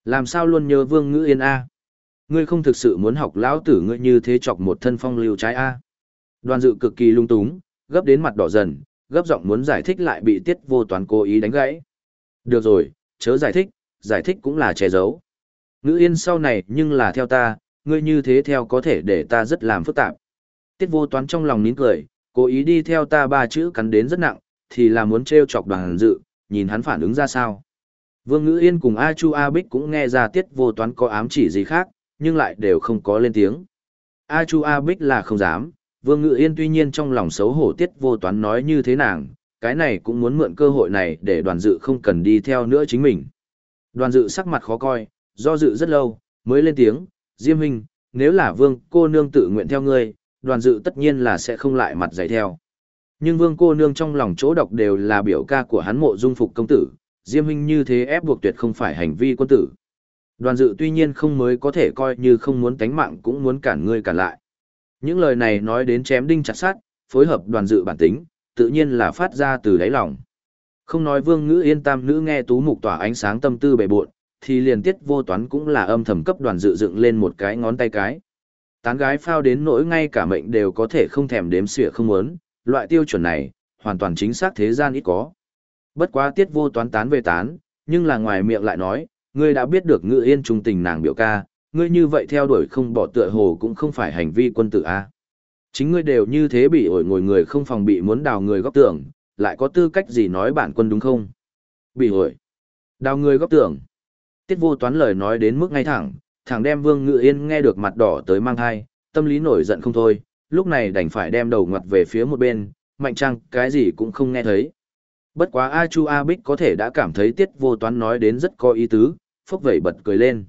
Làm sao luôn nhớ vương ngữ yên A? Ngươi không thực sự muốn học lão tử ngươi như thế chọc một thân phong lưu trái A. Đoàn dự cực kỳ lung túng, gấp đến mặt đỏ dần, gấp giọng muốn giải thích lại bị tiết vô toán cố ý đánh gãy. Được rồi, chớ giải thích, giải thích cũng là che giấu. Ngữ yên sau này nhưng là theo ta, ngươi như thế theo có thể để ta rất làm phức tạp. Tiết vô toán trong lòng nín cười, cố ý đi theo ta ba chữ cắn đến rất nặng, thì là muốn treo chọc đoàn dự, nhìn hắn phản ứng ra sao. Vương Ngữ Yên cùng A Chu A Bích cũng nghe ra tiết vô toán có ám chỉ gì khác, nhưng lại đều không có lên tiếng. A Chu A Bích là không dám, Vương Ngữ Yên tuy nhiên trong lòng xấu hổ tiết vô toán nói như thế nàng, cái này cũng muốn mượn cơ hội này để đoàn dự không cần đi theo nữa chính mình. Đoàn dự sắc mặt khó coi, do dự rất lâu, mới lên tiếng, Diêm Hình, nếu là Vương cô nương tự nguyện theo ngươi, đoàn dự tất nhiên là sẽ không lại mặt dày theo. Nhưng Vương cô nương trong lòng chỗ độc đều là biểu ca của hắn mộ dung phục công tử, Diêm Huynh như thế ép buộc tuyệt không phải hành vi quân tử. Đoàn dự tuy nhiên không mới có thể coi như không muốn tánh mạng cũng muốn cản ngươi cản lại. Những lời này nói đến chém đinh chặt sát, phối hợp đoàn dự bản tính, tự nhiên là phát ra từ đáy lòng. Không nói vương ngữ yên tam nữ nghe tú mục tỏa ánh sáng tâm tư bề bộn, thì liền tiết vô toán cũng là âm thầm cấp đoàn dự dựng lên một cái ngón tay cái. Tán gái phao đến nỗi ngay cả mệnh đều có thể không thèm đếm xỉa không muốn, loại tiêu chuẩn này, hoàn toàn chính xác thế gian ít có. Bất quá tiết vô toán tán về tán, nhưng là ngoài miệng lại nói, ngươi đã biết được ngự yên trung tình nàng biểu ca, ngươi như vậy theo đuổi không bỏ tựa hồ cũng không phải hành vi quân tử a. Chính ngươi đều như thế bị ổi ngồi người không phòng bị muốn đào người góc tưởng, lại có tư cách gì nói bản quân đúng không? Bị ổi. Đào người góc tưởng. Tiết vô toán lời nói đến mức ngay thẳng, Thằng đem Vương Ngự Yên nghe được mặt đỏ tới mang hai, tâm lý nổi giận không thôi, lúc này đành phải đem đầu ngoặt về phía một bên, mạnh trăng cái gì cũng không nghe thấy. Bất quá A Chu A Bích có thể đã cảm thấy tiết vô toán nói đến rất có ý tứ, phốc vẩy bật cười lên.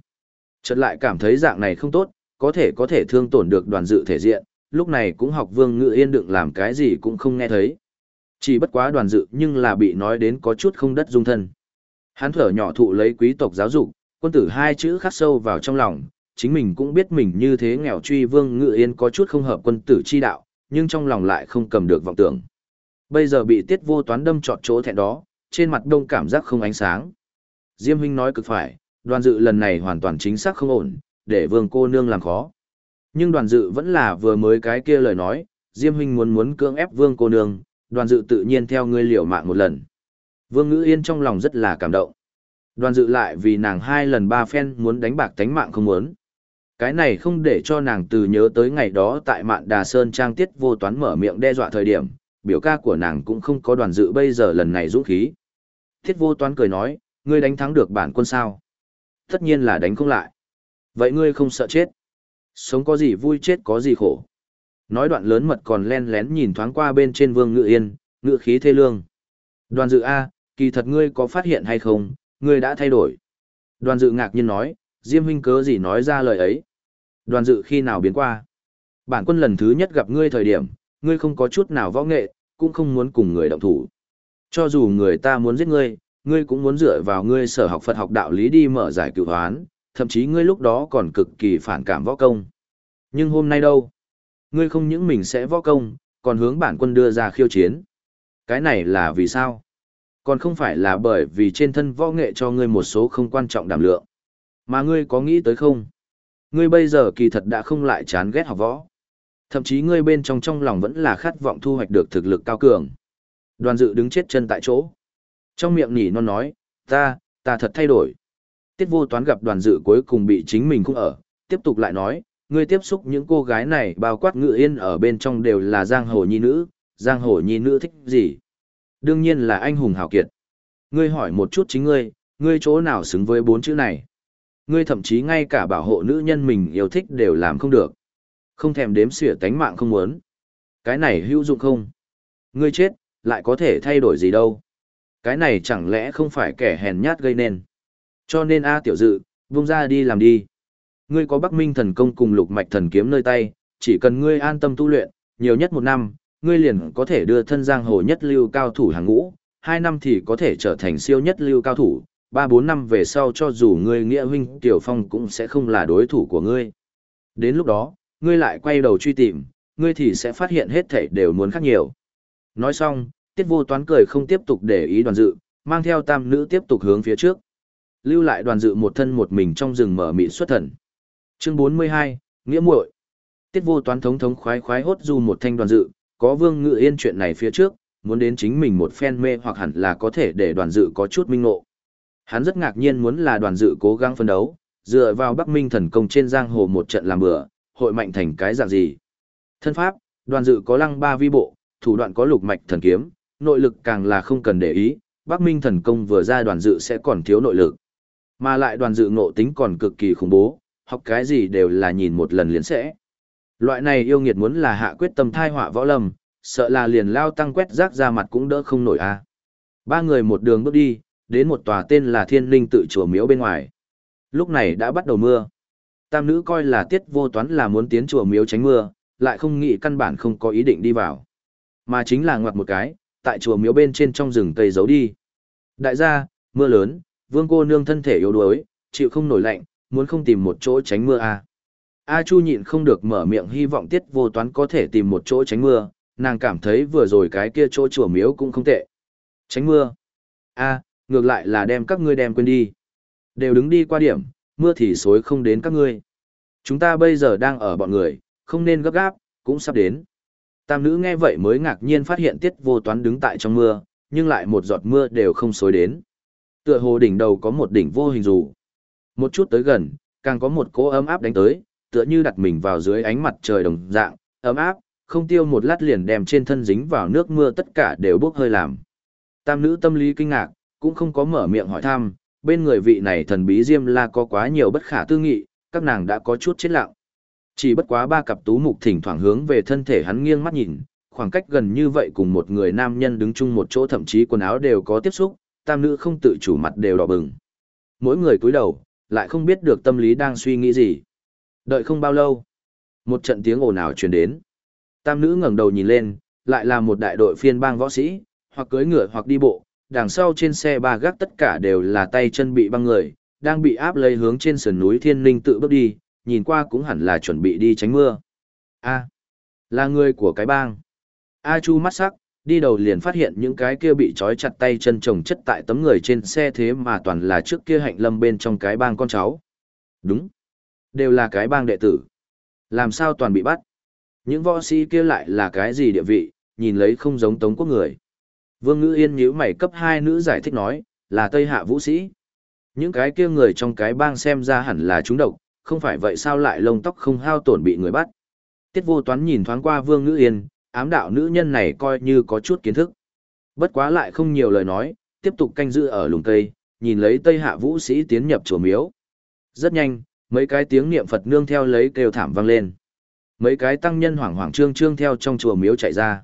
Chợt lại cảm thấy dạng này không tốt, có thể có thể thương tổn được đoàn dự thể diện, lúc này cũng học vương ngự yên đựng làm cái gì cũng không nghe thấy. Chỉ bất quá đoàn dự nhưng là bị nói đến có chút không đất dung thân. Hắn thở nhỏ thụ lấy quý tộc giáo dục, quân tử hai chữ khắc sâu vào trong lòng, chính mình cũng biết mình như thế nghèo truy vương ngự yên có chút không hợp quân tử chi đạo, nhưng trong lòng lại không cầm được vọng tưởng. Bây giờ bị tiết vô toán đâm trọt chỗ thẹn đó, trên mặt đông cảm giác không ánh sáng. Diêm huynh nói cực phải, đoàn dự lần này hoàn toàn chính xác không ổn, để vương cô nương làm khó. Nhưng đoàn dự vẫn là vừa mới cái kia lời nói, Diêm huynh muốn muốn cưỡng ép vương cô nương, đoàn dự tự nhiên theo ngươi liều mạng một lần. Vương ngữ yên trong lòng rất là cảm động. Đoàn dự lại vì nàng hai lần ba phen muốn đánh bạc tánh mạng không muốn. Cái này không để cho nàng từ nhớ tới ngày đó tại mạn đà sơn trang tiết vô toán mở miệng đe dọa thời điểm, biểu ca của nàng cũng không có đoàn dự bây giờ lần này dũng khí. Tiết vô toán cười nói, ngươi đánh thắng được bản quân sao? Tất nhiên là đánh không lại. Vậy ngươi không sợ chết? Sống có gì vui chết có gì khổ? Nói đoạn lớn mật còn len lén nhìn thoáng qua bên trên vương ngự yên, ngự khí thê lương. Đoàn dự A, kỳ thật ngươi có phát hiện hay không, ngươi đã thay đổi. Đoàn dự ngạc nhiên nói, Diêm huynh cớ gì nói ra lời ấy. Đoàn dự khi nào biến qua. Bản quân lần thứ nhất gặp ngươi thời điểm, ngươi không có chút nào võ nghệ, cũng không muốn cùng người động thủ. Cho dù người ta muốn giết ngươi, ngươi cũng muốn dựa vào ngươi sở học Phật học đạo lý đi mở giải cựu hoán, thậm chí ngươi lúc đó còn cực kỳ phản cảm võ công. Nhưng hôm nay đâu? Ngươi không những mình sẽ võ công, còn hướng bản quân đưa ra khiêu chiến. Cái này là vì sao? Còn không phải là bởi vì trên thân võ nghệ cho ngươi một số không quan trọng đảm lượng. Mà ngươi có nghĩ tới không? Ngươi bây giờ kỳ thật đã không lại chán ghét học võ. Thậm chí ngươi bên trong trong lòng vẫn là khát vọng thu hoạch được thực lực cao cường. Đoàn dự đứng chết chân tại chỗ. Trong miệng nhỉ non nói, ta, ta thật thay đổi. Tiết vô toán gặp đoàn dự cuối cùng bị chính mình cũng ở, tiếp tục lại nói, ngươi tiếp xúc những cô gái này bao quát ngự yên ở bên trong đều là giang hồ nhi nữ, giang hồ nhi nữ thích gì? Đương nhiên là anh hùng hào kiệt. Ngươi hỏi một chút chính ngươi, ngươi chỗ nào xứng với bốn chữ này? Ngươi thậm chí ngay cả bảo hộ nữ nhân mình yêu thích đều làm không được. Không thèm đếm xỉa tánh mạng không muốn. Cái này hữu dụng không? Ngươi chết, lại có thể thay đổi gì đâu? Cái này chẳng lẽ không phải kẻ hèn nhát gây nên? Cho nên A tiểu dự, vung ra đi làm đi. Ngươi có Bắc Minh thần công cùng lục mạch thần kiếm nơi tay, chỉ cần ngươi an tâm tu luyện, nhiều nhất một năm, ngươi liền có thể đưa thân giang hồ nhất lưu cao thủ hàng ngũ, hai năm thì có thể trở thành siêu nhất lưu cao thủ, ba bốn năm về sau cho dù ngươi nghĩa huynh Tiểu Phong cũng sẽ không là đối thủ của ngươi. Đến lúc đó, ngươi lại quay đầu truy tìm, ngươi thì sẽ phát hiện hết thảy đều muốn khác nhiều. Nói xong, tiết vô toán cười không tiếp tục để ý đoàn dự, mang theo tam nữ tiếp tục hướng phía trước. Lưu lại đoàn dự một thân một mình trong rừng mở mị xuất thần. Chương 42, Nghĩa muội Tiết vô toán thống thống khoái khoái hốt du một thanh đoàn dự, có vương ngự yên chuyện này phía trước, muốn đến chính mình một phen mê hoặc hẳn là có thể để đoàn dự có chút minh ngộ. Hắn rất ngạc nhiên muốn là đoàn dự cố gắng phân đấu, dựa vào Bắc Minh thần công trên giang hồ một trận làm bữa, hội mạnh thành cái dạng gì. Thân pháp, đoàn dự có lăng ba vi bộ, thủ đoạn có lục mạch thần kiếm, nội lực càng là không cần để ý, Bắc Minh thần công vừa ra đoàn dự sẽ còn thiếu nội lực. Mà lại đoàn dự ngộ tính còn cực kỳ khủng bố, học cái gì đều là nhìn một lần liền sẽ. Loại này yêu nghiệt muốn là hạ quyết tâm thai họa võ lâm, sợ là liền lao tăng quét rác ra mặt cũng đỡ không nổi a. Ba người một đường bước đi, đến một tòa tên là Thiên Linh tự chùa miếu bên ngoài. Lúc này đã bắt đầu mưa. Tam nữ coi là tiết vô toán là muốn tiến chùa miếu tránh mưa, lại không nghĩ căn bản không có ý định đi vào. Mà chính là ngoặt một cái, tại chùa miếu bên trên trong rừng cây giấu đi. Đại gia, mưa lớn, vương cô nương thân thể yếu đuối, chịu không nổi lạnh, muốn không tìm một chỗ tránh mưa à. A Chu nhịn không được mở miệng hy vọng tiết vô toán có thể tìm một chỗ tránh mưa, nàng cảm thấy vừa rồi cái kia chỗ chùa miếu cũng không tệ. Tránh mưa. A, ngược lại là đem các ngươi đem quên đi. Đều đứng đi qua điểm, mưa thì xối không đến các ngươi. Chúng ta bây giờ đang ở bọn người, không nên gấp gáp, cũng sắp đến. Tam nữ nghe vậy mới ngạc nhiên phát hiện tiết vô toán đứng tại trong mưa, nhưng lại một giọt mưa đều không xối đến. Tựa hồ đỉnh đầu có một đỉnh vô hình dù. Một chút tới gần, càng có một cỗ ấm áp đánh tới, tựa như đặt mình vào dưới ánh mặt trời đồng dạng, ấm áp, không tiêu một lát liền đem trên thân dính vào nước mưa tất cả đều bốc hơi làm. Tam nữ tâm lý kinh ngạc, cũng không có mở miệng hỏi thăm, bên người vị này thần bí Diêm La có quá nhiều bất khả tư nghị, các nàng đã có chút chết lặng. Chỉ bất quá ba cặp tú mục thỉnh thoảng hướng về thân thể hắn nghiêng mắt nhìn, khoảng cách gần như vậy cùng một người nam nhân đứng chung một chỗ thậm chí quần áo đều có tiếp xúc, tam nữ không tự chủ mặt đều đỏ bừng. Mỗi người cúi đầu, lại không biết được tâm lý đang suy nghĩ gì. Đợi không bao lâu, một trận tiếng ồn ào truyền đến. Tam nữ ngẩng đầu nhìn lên, lại là một đại đội phiên bang võ sĩ, hoặc cưỡi ngựa hoặc đi bộ, đằng sau trên xe ba gác tất cả đều là tay chân bị băng người, đang bị áp lấy hướng trên sườn núi Thiên Linh tự bước đi, nhìn qua cũng hẳn là chuẩn bị đi tránh mưa. A, là người của cái bang. A Chu mắt sắc, đi đầu liền phát hiện những cái kia bị trói chặt tay chân chồng chất tại tấm người trên xe thế mà toàn là trước kia hạnh lâm bên trong cái bang con cháu. Đúng, đều là cái bang đệ tử. Làm sao toàn bị bắt? Những võ sĩ kia lại là cái gì địa vị, nhìn lấy không giống tống quốc người. Vương Ngữ Yên nhíu mày cấp hai nữ giải thích nói, là Tây Hạ vũ sĩ. Những cái kia người trong cái bang xem ra hẳn là chúng độc, không phải vậy sao lại lông tóc không hao tổn bị người bắt. Tiết vô toán nhìn thoáng qua Vương Ngữ Yên, ám đạo nữ nhân này coi như có chút kiến thức. Bất quá lại không nhiều lời nói, tiếp tục canh giữ ở lùng cây, nhìn lấy Tây Hạ vũ sĩ tiến nhập chùa miếu. Rất nhanh, mấy cái tiếng niệm Phật nương theo lấy kêu thảm vang lên. Mấy cái tăng nhân hoảng hoảng trương trương theo trong chùa miếu chạy ra.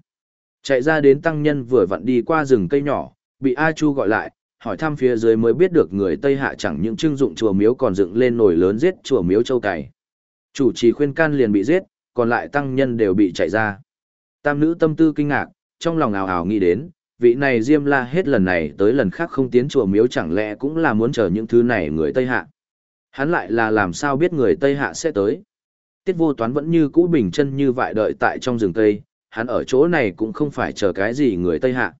Chạy ra đến tăng nhân vừa vặn đi qua rừng cây nhỏ, bị A Chu gọi lại, hỏi thăm phía dưới mới biết được người Tây Hạ chẳng những trưng dụng chùa miếu còn dựng lên nổi lớn giết chùa miếu châu cày. Chủ trì khuyên can liền bị giết, còn lại tăng nhân đều bị chạy ra. Tam nữ tâm tư kinh ngạc, trong lòng ảo ảo nghĩ đến, vị này Diêm La hết lần này tới lần khác không tiến chùa miếu chẳng lẽ cũng là muốn chờ những thứ này người Tây Hạ. Hắn lại là làm sao biết người Tây Hạ sẽ tới. Tiết vô toán vẫn như cũ bình chân như vậy đợi tại trong rừng Tây, hắn ở chỗ này cũng không phải chờ cái gì người Tây Hạ.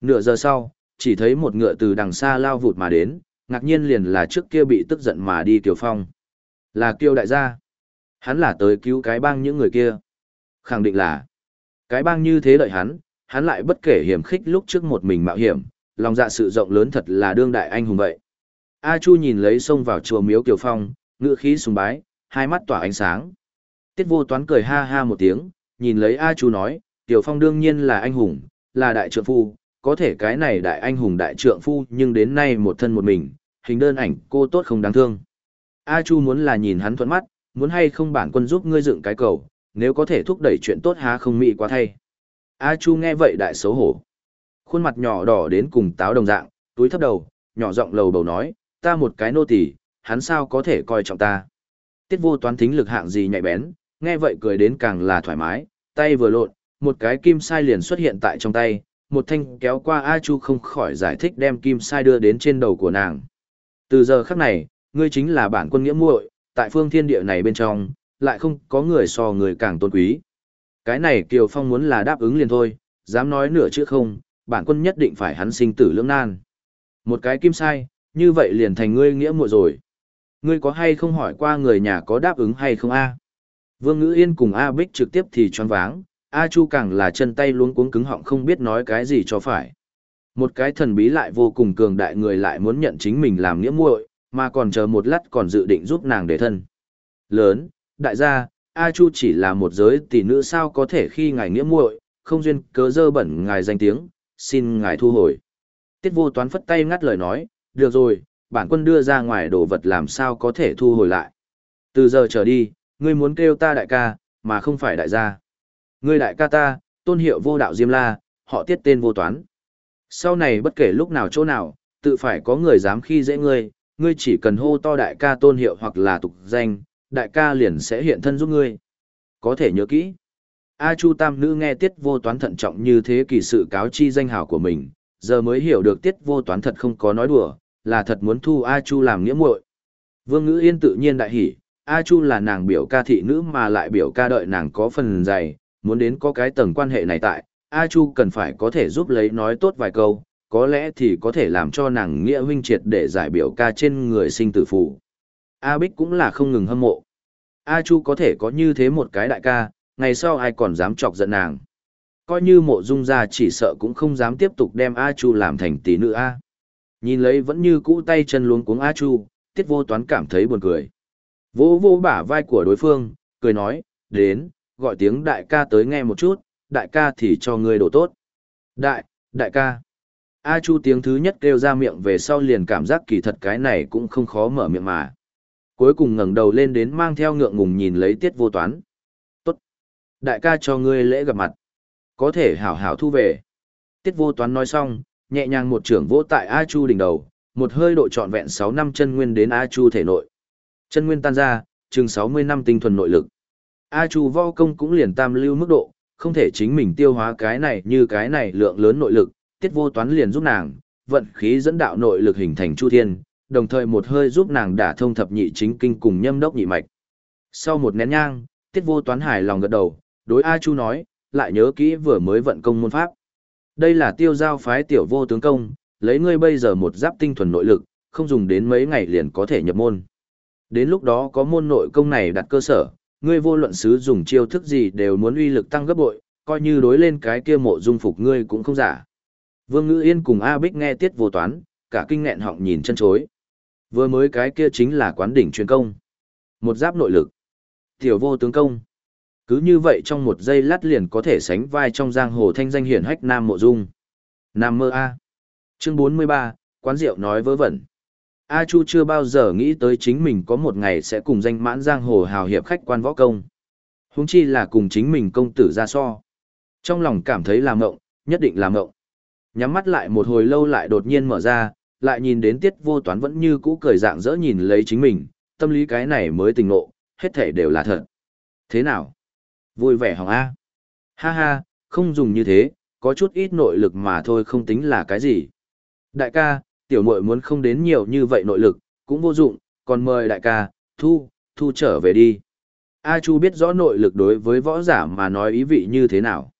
Nửa giờ sau, chỉ thấy một ngựa từ đằng xa lao vụt mà đến, ngạc nhiên liền là trước kia bị tức giận mà đi Kiều Phong. Là Kiều đại gia. Hắn là tới cứu cái bang những người kia. Khẳng định là, cái bang như thế đợi hắn, hắn lại bất kể hiểm khích lúc trước một mình mạo hiểm, lòng dạ sự rộng lớn thật là đương đại anh hùng vậy. A Chu nhìn lấy xông vào chùa miếu Kiều Phong, ngựa khí sùng bái, hai mắt tỏa ánh sáng. Tiết vô toán cười ha ha một tiếng, nhìn lấy A Chu nói, Kiều Phong đương nhiên là anh hùng, là đại trượng phu, có thể cái này đại anh hùng đại trượng phu nhưng đến nay một thân một mình, hình đơn ảnh cô tốt không đáng thương. A Chu muốn là nhìn hắn thuận mắt, muốn hay không bản quân giúp ngươi dựng cái cầu, nếu có thể thúc đẩy chuyện tốt há không mị quá thay. A Chu nghe vậy đại xấu hổ. Khuôn mặt nhỏ đỏ đến cùng táo đồng dạng, túi thấp đầu, nhỏ giọng lầu bầu nói, ta một cái nô tỳ, hắn sao có thể coi trọng ta. Tiết vô toán thính lực hạng gì nhạy bén, nghe vậy cười đến càng là thoải mái, tay vừa lộn, một cái kim sai liền xuất hiện tại trong tay, một thanh kéo qua A Chu không khỏi giải thích đem kim sai đưa đến trên đầu của nàng. Từ giờ khắc này, ngươi chính là bản quân nghĩa muội, tại phương thiên địa này bên trong, lại không có người so người càng tôn quý. Cái này Kiều Phong muốn là đáp ứng liền thôi, dám nói nửa chữ không, bản quân nhất định phải hắn sinh tử lưỡng nan. Một cái kim sai, như vậy liền thành ngươi nghĩa muội rồi. Ngươi có hay không hỏi qua người nhà có đáp ứng hay không a? Vương Ngữ Yên cùng A Bích trực tiếp thì choáng váng, A Chu càng là chân tay luống cuống cứng họng không biết nói cái gì cho phải. Một cái thần bí lại vô cùng cường đại người lại muốn nhận chính mình làm nghĩa muội, mà còn chờ một lát còn dự định giúp nàng để thân. Lớn, đại gia, A Chu chỉ là một giới tỷ nữ sao có thể khi ngài nghĩa muội, không duyên cớ dơ bẩn ngài danh tiếng, xin ngài thu hồi. Tiết vô toán phất tay ngắt lời nói, được rồi, bản quân đưa ra ngoài đồ vật làm sao có thể thu hồi lại. Từ giờ trở đi, ngươi muốn kêu ta đại ca, mà không phải đại gia. Ngươi đại ca ta, tôn hiệu vô đạo Diêm La, họ tiết tên vô toán. Sau này bất kể lúc nào chỗ nào, tự phải có người dám khi dễ ngươi, ngươi chỉ cần hô to đại ca tôn hiệu hoặc là tục danh, đại ca liền sẽ hiện thân giúp ngươi. Có thể nhớ kỹ. A Chu Tam Nữ nghe tiết vô toán thận trọng như thế kỳ sự cáo chi danh hào của mình, giờ mới hiểu được tiết vô toán thật không có nói đùa, là thật muốn thu A Chu làm nghĩa muội. Vương Ngữ Yên tự nhiên đại hỉ, A Chu là nàng biểu ca thị nữ mà lại biểu ca đợi nàng có phần dày, muốn đến có cái tầng quan hệ này tại, A Chu cần phải có thể giúp lấy nói tốt vài câu, có lẽ thì có thể làm cho nàng nghĩa huynh triệt để giải biểu ca trên người sinh tử phụ. A Bích cũng là không ngừng hâm mộ. A Chu có thể có như thế một cái đại ca, ngày sau ai còn dám chọc giận nàng. Coi như mộ dung ra chỉ sợ cũng không dám tiếp tục đem A Chu làm thành tỷ nữ A. Nhìn lấy vẫn như cũ tay chân luống cuống A Chu, tiết vô toán cảm thấy buồn cười. Vô vô bả vai của đối phương, cười nói, đến, gọi tiếng đại ca tới nghe một chút, đại ca thì cho ngươi đổ tốt. Đại, đại ca. A Chu tiếng thứ nhất kêu ra miệng về sau liền cảm giác kỳ thật cái này cũng không khó mở miệng mà. Cuối cùng ngẩng đầu lên đến mang theo ngượng ngùng nhìn lấy tiết vô toán. Tốt. Đại ca cho ngươi lễ gặp mặt. Có thể hảo hảo thu về. Tiết vô toán nói xong, nhẹ nhàng một trưởng vỗ tại A Chu đỉnh đầu, một hơi độ trọn vẹn 6 năm chân nguyên đến A Chu thể nội. Chân nguyên tan ra, chừng 60 năm tinh thuần nội lực. A Chu vo công cũng liền tam lưu mức độ, không thể chính mình tiêu hóa cái này như cái này lượng lớn nội lực, tiết vô toán liền giúp nàng, vận khí dẫn đạo nội lực hình thành chu thiên, đồng thời một hơi giúp nàng đả thông thập nhị chính kinh cùng nhâm đốc nhị mạch. Sau một nén nhang, tiết vô toán hài lòng gật đầu, đối A Chu nói, lại nhớ kỹ vừa mới vận công môn pháp. Đây là tiêu giao phái tiểu vô tướng công, lấy ngươi bây giờ một giáp tinh thuần nội lực, không dùng đến mấy ngày liền có thể nhập môn. Đến lúc đó có môn nội công này đặt cơ sở, ngươi vô luận sứ dùng chiêu thức gì đều muốn uy lực tăng gấp bội, coi như đối lên cái kia mộ dung phục ngươi cũng không giả. Vương Ngữ Yên cùng A Bích nghe tiết vô toán, cả kinh nghẹn họng nhìn chân chối. Vừa mới cái kia chính là quán đỉnh truyền công. Một giáp nội lực. Tiểu vô tướng công. Cứ như vậy trong một giây lát liền có thể sánh vai trong giang hồ thanh danh hiển hách Nam Mộ Dung. Nam mơ A. Chương 43, quán rượu nói vớ vẩn. A Chu chưa bao giờ nghĩ tới chính mình có một ngày sẽ cùng danh mãn giang hồ hào hiệp khách quan võ công. Húng chi là cùng chính mình công tử ra so. Trong lòng cảm thấy làm ngộng, nhất định làm ngộng. Nhắm mắt lại một hồi lâu lại đột nhiên mở ra, lại nhìn đến tiết vô toán vẫn như cũ cười dạng dỡ nhìn lấy chính mình, tâm lý cái này mới tình ngộ, hết thể đều là thật. Thế nào? Vui vẻ hỏng A. Ha ha, không dùng như thế, có chút ít nội lực mà thôi không tính là cái gì. Đại ca, tiểu muội muốn không đến nhiều như vậy nội lực, cũng vô dụng, còn mời đại ca, thu, thu trở về đi. A Chu biết rõ nội lực đối với võ giả mà nói ý vị như thế nào.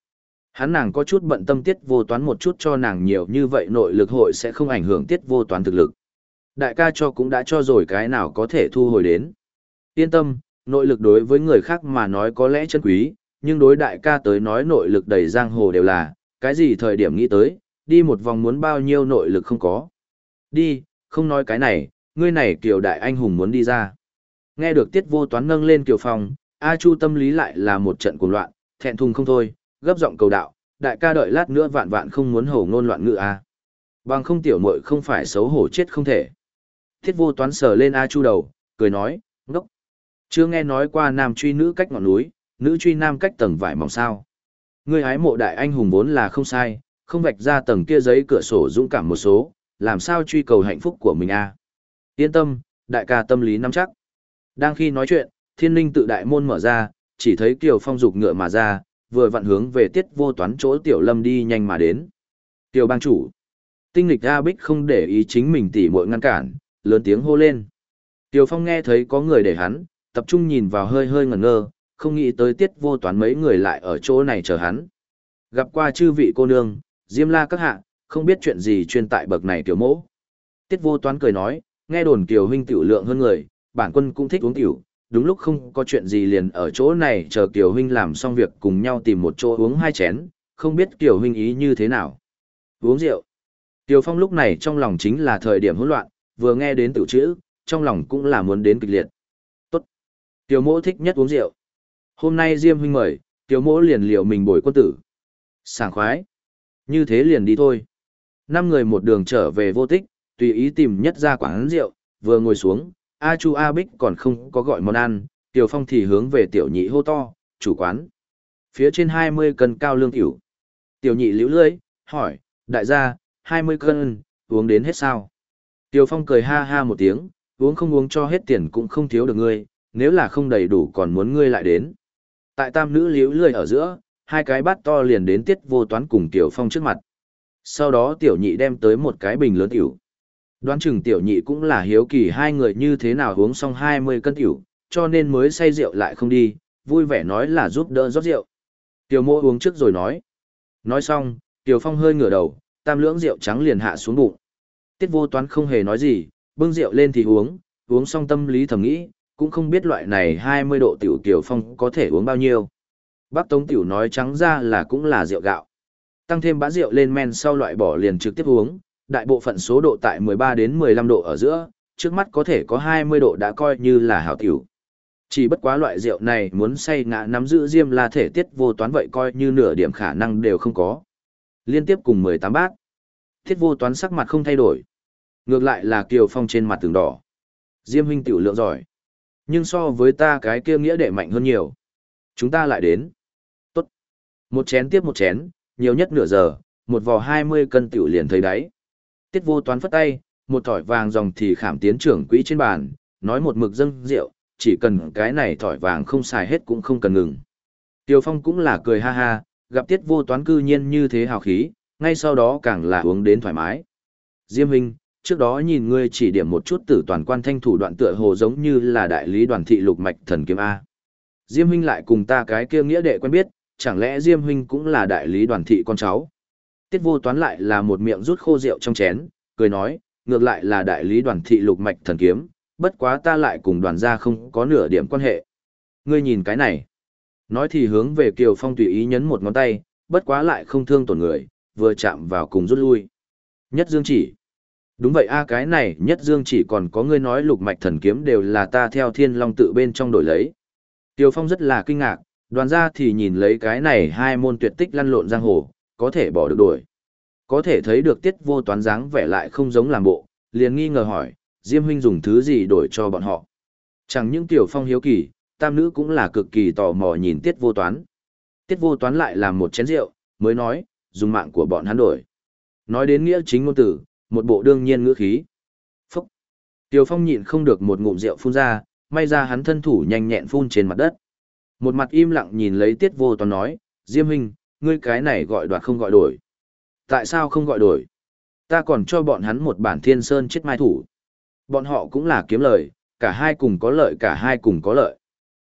Hắn nàng có chút bận tâm tiết vô toán một chút cho nàng nhiều như vậy nội lực hội sẽ không ảnh hưởng tiết vô toán thực lực. Đại ca cho cũng đã cho rồi cái nào có thể thu hồi đến. Yên tâm, nội lực đối với người khác mà nói có lẽ chân quý, nhưng đối đại ca tới nói nội lực đầy giang hồ đều là, cái gì thời điểm nghĩ tới, đi một vòng muốn bao nhiêu nội lực không có. Đi, không nói cái này, ngươi này kiều đại anh hùng muốn đi ra. Nghe được tiết vô toán nâng lên kiều phòng A Chu tâm lý lại là một trận cuồng loạn, thẹn thùng không thôi, gấp giọng cầu đạo, đại ca đợi lát nữa vạn vạn không muốn hổ ngôn loạn ngữ a. À. Bằng không tiểu muội không phải xấu hổ chết không thể. Thiết vô toán sờ lên A Chu đầu, cười nói. Chưa nghe nói qua nam truy nữ cách ngọn núi, nữ truy nam cách tầng vải mỏng sao. Ngươi hái mộ đại anh hùng vốn là không sai, không vạch ra tầng kia giấy cửa sổ dũng cảm một số, làm sao truy cầu hạnh phúc của mình a? Yên tâm, đại ca tâm lý nắm chắc. Đang khi nói chuyện, thiên linh tự đại môn mở ra, chỉ thấy Kiều Phong dục ngựa mà ra, vừa vặn hướng về tiết vô toán chỗ tiểu lâm đi nhanh mà đến. Tiểu bang chủ. Tinh lịch A Bích không để ý chính mình tỉ muội ngăn cản, lớn tiếng hô lên. Tiểu Phong nghe thấy có người để hắn, tập trung nhìn vào hơi hơi ngẩn ngơ, không nghĩ tới tiết vô toán mấy người lại ở chỗ này chờ hắn. Gặp qua chư vị cô nương, Diêm la các hạ, không biết chuyện gì chuyên tại bậc này tiểu mỗ. Tiết vô toán cười nói, nghe đồn kiều huynh tiểu lượng hơn người, bản quân cũng thích uống tiểu, đúng lúc không có chuyện gì liền ở chỗ này chờ Kiều Huynh làm xong việc cùng nhau tìm một chỗ uống hai chén, không biết Kiều Huynh ý như thế nào. Uống rượu. Kiều Phong lúc này trong lòng chính là thời điểm hỗn loạn, vừa nghe đến tự chữ, trong lòng cũng là muốn đến kịch liệt. Tiểu mỗ thích nhất uống rượu. Hôm nay Diêm Huynh mời, Tiểu mỗ liền liệu mình bồi quân tử. Sảng khoái. Như thế liền đi thôi. Năm người một đường trở về vô tích, tùy ý tìm nhất ra quán rượu, vừa ngồi xuống, A Chu A Bích còn không có gọi món ăn, Tiểu Phong thì hướng về tiểu nhị hô to, chủ quán. Phía trên 20 cân cao lương tiểu. Tiểu nhị liễu lưỡi, hỏi, đại gia, 20 cân, uống đến hết sao? Tiểu Phong cười ha ha một tiếng, uống không uống cho hết tiền cũng không thiếu được ngươi, nếu là không đầy đủ còn muốn ngươi lại đến. Tại tam nữ liễu lười ở giữa, hai cái bát to liền đến tiết vô toán cùng Tiểu Phong trước mặt. Sau đó tiểu nhị đem tới một cái bình lớn tiểu. Đoán chừng tiểu nhị cũng là hiếu kỳ hai người như thế nào uống xong 20 cân tiểu, cho nên mới say rượu lại không đi, vui vẻ nói là giúp đỡ rót rượu. Tiểu mô uống trước rồi nói. Nói xong, Tiểu Phong hơi ngửa đầu, tam lưỡng rượu trắng liền hạ xuống bụng. Tiết vô toán không hề nói gì, bưng rượu lên thì uống, uống xong tâm lý thầm nghĩ, cũng không biết loại này 20 độ tiểu Tiểu Phong có thể uống bao nhiêu. Bác Tống Tiểu nói trắng ra là cũng là rượu gạo. Tăng thêm bã rượu lên men sau loại bỏ liền trực tiếp uống, đại bộ phận số độ tại 13 đến 15 độ ở giữa, trước mắt có thể có 20 độ đã coi như là hảo tiểu. Chỉ bất quá loại rượu này muốn say ngã nắm giữ diêm là thể tiết vô toán vậy coi như nửa điểm khả năng đều không có. Liên tiếp cùng 18 bát. thiết vô toán sắc mặt không thay đổi. Ngược lại là Kiều Phong trên mặt tường đỏ. Diêm huynh tiểu lượng giỏi. Nhưng so với ta cái kia nghĩa đệ mạnh hơn nhiều. Chúng ta lại đến. Tốt. Một chén tiếp một chén, nhiều nhất nửa giờ, một vò 20 cân tiểu liền thấy đáy. Tiết vô toán phất tay, một thỏi vàng dòng thì khảm tiến trưởng quỹ trên bàn, nói một mực dâng rượu, chỉ cần cái này thỏi vàng không xài hết cũng không cần ngừng. Tiêu Phong cũng là cười ha ha, gặp tiết vô toán cư nhiên như thế hào khí, ngay sau đó càng là uống đến thoải mái. Diêm vinh trước đó nhìn ngươi chỉ điểm một chút tử toàn quan thanh thủ đoạn tựa hồ giống như là đại lý đoàn thị lục mạch thần kiếm A. Diêm Huynh lại cùng ta cái kia nghĩa đệ quen biết, chẳng lẽ Diêm Huynh cũng là đại lý đoàn thị con cháu? Tiết vô toán lại là một miệng rút khô rượu trong chén, cười nói, ngược lại là đại lý đoàn thị lục mạch thần kiếm, bất quá ta lại cùng đoàn gia không có nửa điểm quan hệ. Ngươi nhìn cái này. Nói thì hướng về Kiều Phong tùy ý nhấn một ngón tay, bất quá lại không thương tổn người, vừa chạm vào cùng rút lui. Nhất dương chỉ. Đúng vậy a cái này nhất dương chỉ còn có ngươi nói lục mạch thần kiếm đều là ta theo thiên long tự bên trong đổi lấy. Tiêu Phong rất là kinh ngạc, đoàn gia thì nhìn lấy cái này hai môn tuyệt tích lăn lộn giang hồ, có thể bỏ được đổi. Có thể thấy được tiết vô toán dáng vẻ lại không giống làm bộ, liền nghi ngờ hỏi, Diêm huynh dùng thứ gì đổi cho bọn họ. Chẳng những tiểu phong hiếu kỳ, tam nữ cũng là cực kỳ tò mò nhìn tiết vô toán. Tiết vô toán lại làm một chén rượu, mới nói, dùng mạng của bọn hắn đổi. Nói đến nghĩa chính ngôn tử, một bộ đương nhiên ngữ khí. Phúc! Tiểu phong nhịn không được một ngụm rượu phun ra, may ra hắn thân thủ nhanh nhẹn phun trên mặt đất. Một mặt im lặng nhìn lấy tiết vô toán nói, Diêm Hinh, ngươi cái này gọi đoạt không gọi đổi. Tại sao không gọi đổi? Ta còn cho bọn hắn một bản thiên sơn chết mai thủ. Bọn họ cũng là kiếm lời, cả hai cùng có lợi cả hai cùng có lợi.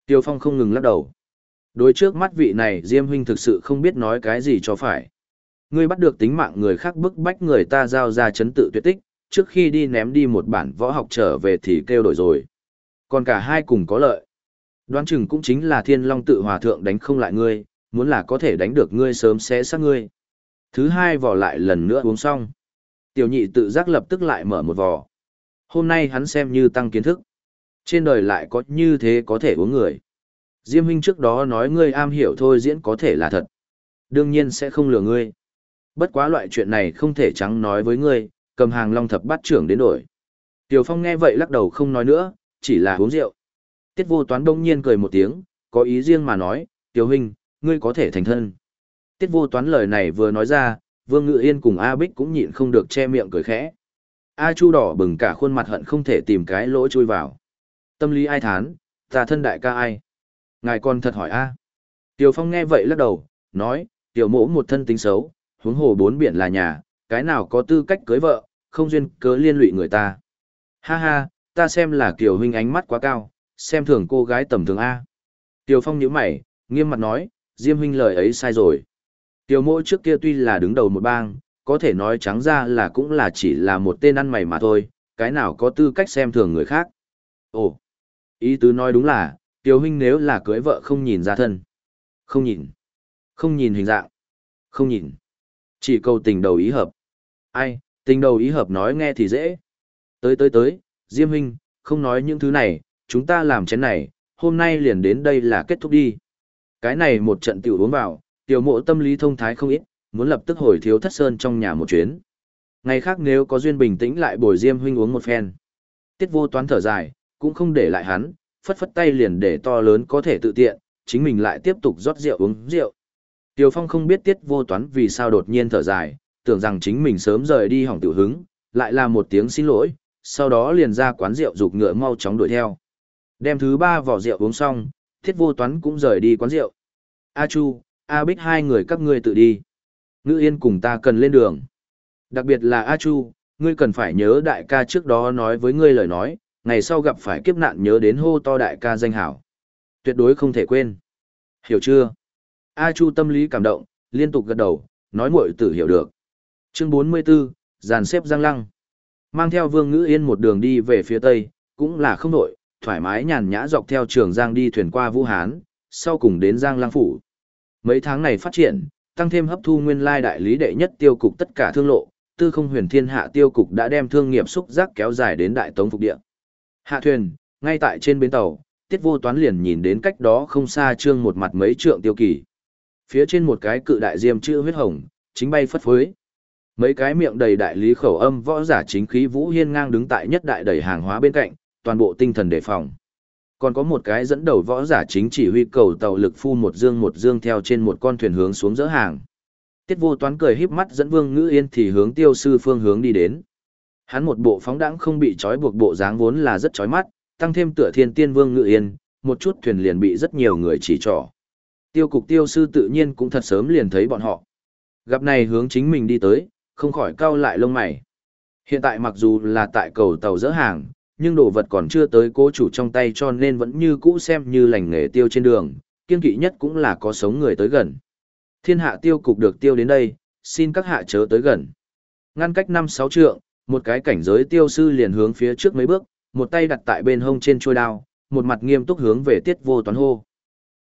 Tiêu Phong không ngừng lắc đầu. Đối trước mắt vị này Diêm huynh thực sự không biết nói cái gì cho phải. Ngươi bắt được tính mạng người khác bức bách người ta giao ra chấn tự tuyệt tích, trước khi đi ném đi một bản võ học trở về thì kêu đổi rồi. Còn cả hai cùng có lợi. Đoán chừng cũng chính là thiên long tự hòa thượng đánh không lại ngươi, muốn là có thể đánh được ngươi sớm sẽ sát ngươi. Thứ hai vò lại lần nữa uống xong. Tiểu nhị tự giác lập tức lại mở một vò. Hôm nay hắn xem như tăng kiến thức. Trên đời lại có như thế có thể uống người. Diêm huynh trước đó nói ngươi am hiểu thôi diễn có thể là thật. Đương nhiên sẽ không lừa ngươi. Bất quá loại chuyện này không thể trắng nói với ngươi, cầm hàng long thập bát trưởng đến đổi. Tiểu Phong nghe vậy lắc đầu không nói nữa, chỉ là uống rượu. Tiết vô toán đông nhiên cười một tiếng, có ý riêng mà nói, Tiểu huynh, ngươi có thể thành thân. Tiết vô toán lời này vừa nói ra, Vương Ngự Yên cùng A Bích cũng nhịn không được che miệng cười khẽ. A Chu đỏ bừng cả khuôn mặt hận không thể tìm cái lỗ chui vào. Tâm lý ai thán, ta thân đại ca ai? Ngài còn thật hỏi A. Tiểu Phong nghe vậy lắc đầu, nói, tiểu mỗ một thân tính xấu, huống hồ bốn biển là nhà, cái nào có tư cách cưới vợ, không duyên cớ liên lụy người ta. Ha ha, ta xem là Kiều huynh ánh mắt quá cao, xem thường cô gái tầm thường A. Tiểu Phong nhíu mày, nghiêm mặt nói, Diêm huynh lời ấy sai rồi. Tiểu mỗ trước kia tuy là đứng đầu một bang, có thể nói trắng ra là cũng là chỉ là một tên ăn mày mà thôi, cái nào có tư cách xem thường người khác. Ồ, ý tứ nói đúng là, Tiểu huynh nếu là cưới vợ không nhìn ra thân. Không nhìn. Không nhìn hình dạng. Không nhìn. Chỉ câu tình đầu ý hợp. Ai, tình đầu ý hợp nói nghe thì dễ. Tới tới tới, Diêm huynh, không nói những thứ này, chúng ta làm chén này, hôm nay liền đến đây là kết thúc đi. Cái này một trận tiểu uống vào, tiểu mộ tâm lý thông thái không ít, muốn lập tức hồi thiếu thất sơn trong nhà một chuyến. Ngày khác nếu có duyên bình tĩnh lại bồi diêm huynh uống một phen. Tiết vô toán thở dài, cũng không để lại hắn, phất phất tay liền để to lớn có thể tự tiện, chính mình lại tiếp tục rót rượu uống rượu. Tiêu Phong không biết tiết vô toán vì sao đột nhiên thở dài, tưởng rằng chính mình sớm rời đi hỏng tiểu hứng, lại là một tiếng xin lỗi, sau đó liền ra quán rượu dục ngựa mau chóng đuổi theo. Đem thứ ba vỏ rượu uống xong, thiết vô toán cũng rời đi quán rượu. A Chu, A Bích hai người các ngươi tự đi. Ngữ Yên cùng ta cần lên đường. Đặc biệt là A Chu, ngươi cần phải nhớ đại ca trước đó nói với ngươi lời nói, ngày sau gặp phải kiếp nạn nhớ đến hô to đại ca danh hảo. Tuyệt đối không thể quên. Hiểu chưa? A Chu tâm lý cảm động, liên tục gật đầu, nói muội tử hiểu được. Chương 44, dàn xếp giang lăng. Mang theo Vương Ngữ Yên một đường đi về phía tây, cũng là không nổi, thoải mái nhàn nhã dọc theo trường Giang đi thuyền qua Vũ Hán, sau cùng đến Giang Lăng Phủ. Mấy tháng này phát triển, tăng thêm hấp thu nguyên lai đại lý đệ nhất tiêu cục tất cả thương lộ, tư không huyền thiên hạ tiêu cục đã đem thương nghiệp xúc giác kéo dài đến đại tống phục địa. Hạ thuyền, ngay tại trên bến tàu, tiết vô toán liền nhìn đến cách đó không xa trương một mặt mấy trượng tiêu kỳ. Phía trên một cái cự đại diêm chữ huyết hồng, chính bay phất phới. Mấy cái miệng đầy đại lý khẩu âm võ giả chính khí Vũ Hiên ngang đứng tại nhất đại đẩy hàng hóa bên cạnh, toàn bộ tinh thần đề phòng. Còn có một cái dẫn đầu võ giả chính chỉ huy cầu tàu lực phu một dương một dương theo trên một con thuyền hướng xuống dỡ hàng. Tiết vô toán cười híp mắt dẫn Vương Ngữ Yên thì hướng tiêu sư phương hướng đi đến. Hắn một bộ phóng đãng không bị trói buộc bộ dáng vốn là rất trói mắt, tăng thêm tựa thiên tiên Vương Ngữ Yên, một chút thuyền liền bị rất nhiều người chỉ trỏ. Tiêu cục tiêu sư tự nhiên cũng thật sớm liền thấy bọn họ. Gặp này hướng chính mình đi tới, không khỏi cau lại lông mày. Hiện tại mặc dù là tại cầu tàu dỡ hàng, nhưng đồ vật còn chưa tới cố chủ trong tay cho nên vẫn như cũ xem như lành nghề tiêu trên đường, kiên kỵ nhất cũng là có sống người tới gần. Thiên hạ tiêu cục được tiêu đến đây, xin các hạ chớ tới gần. Ngăn cách năm sáu trượng, một cái cảnh giới tiêu sư liền hướng phía trước mấy bước, một tay đặt tại bên hông trên trôi đao, một mặt nghiêm túc hướng về tiết vô toán hô.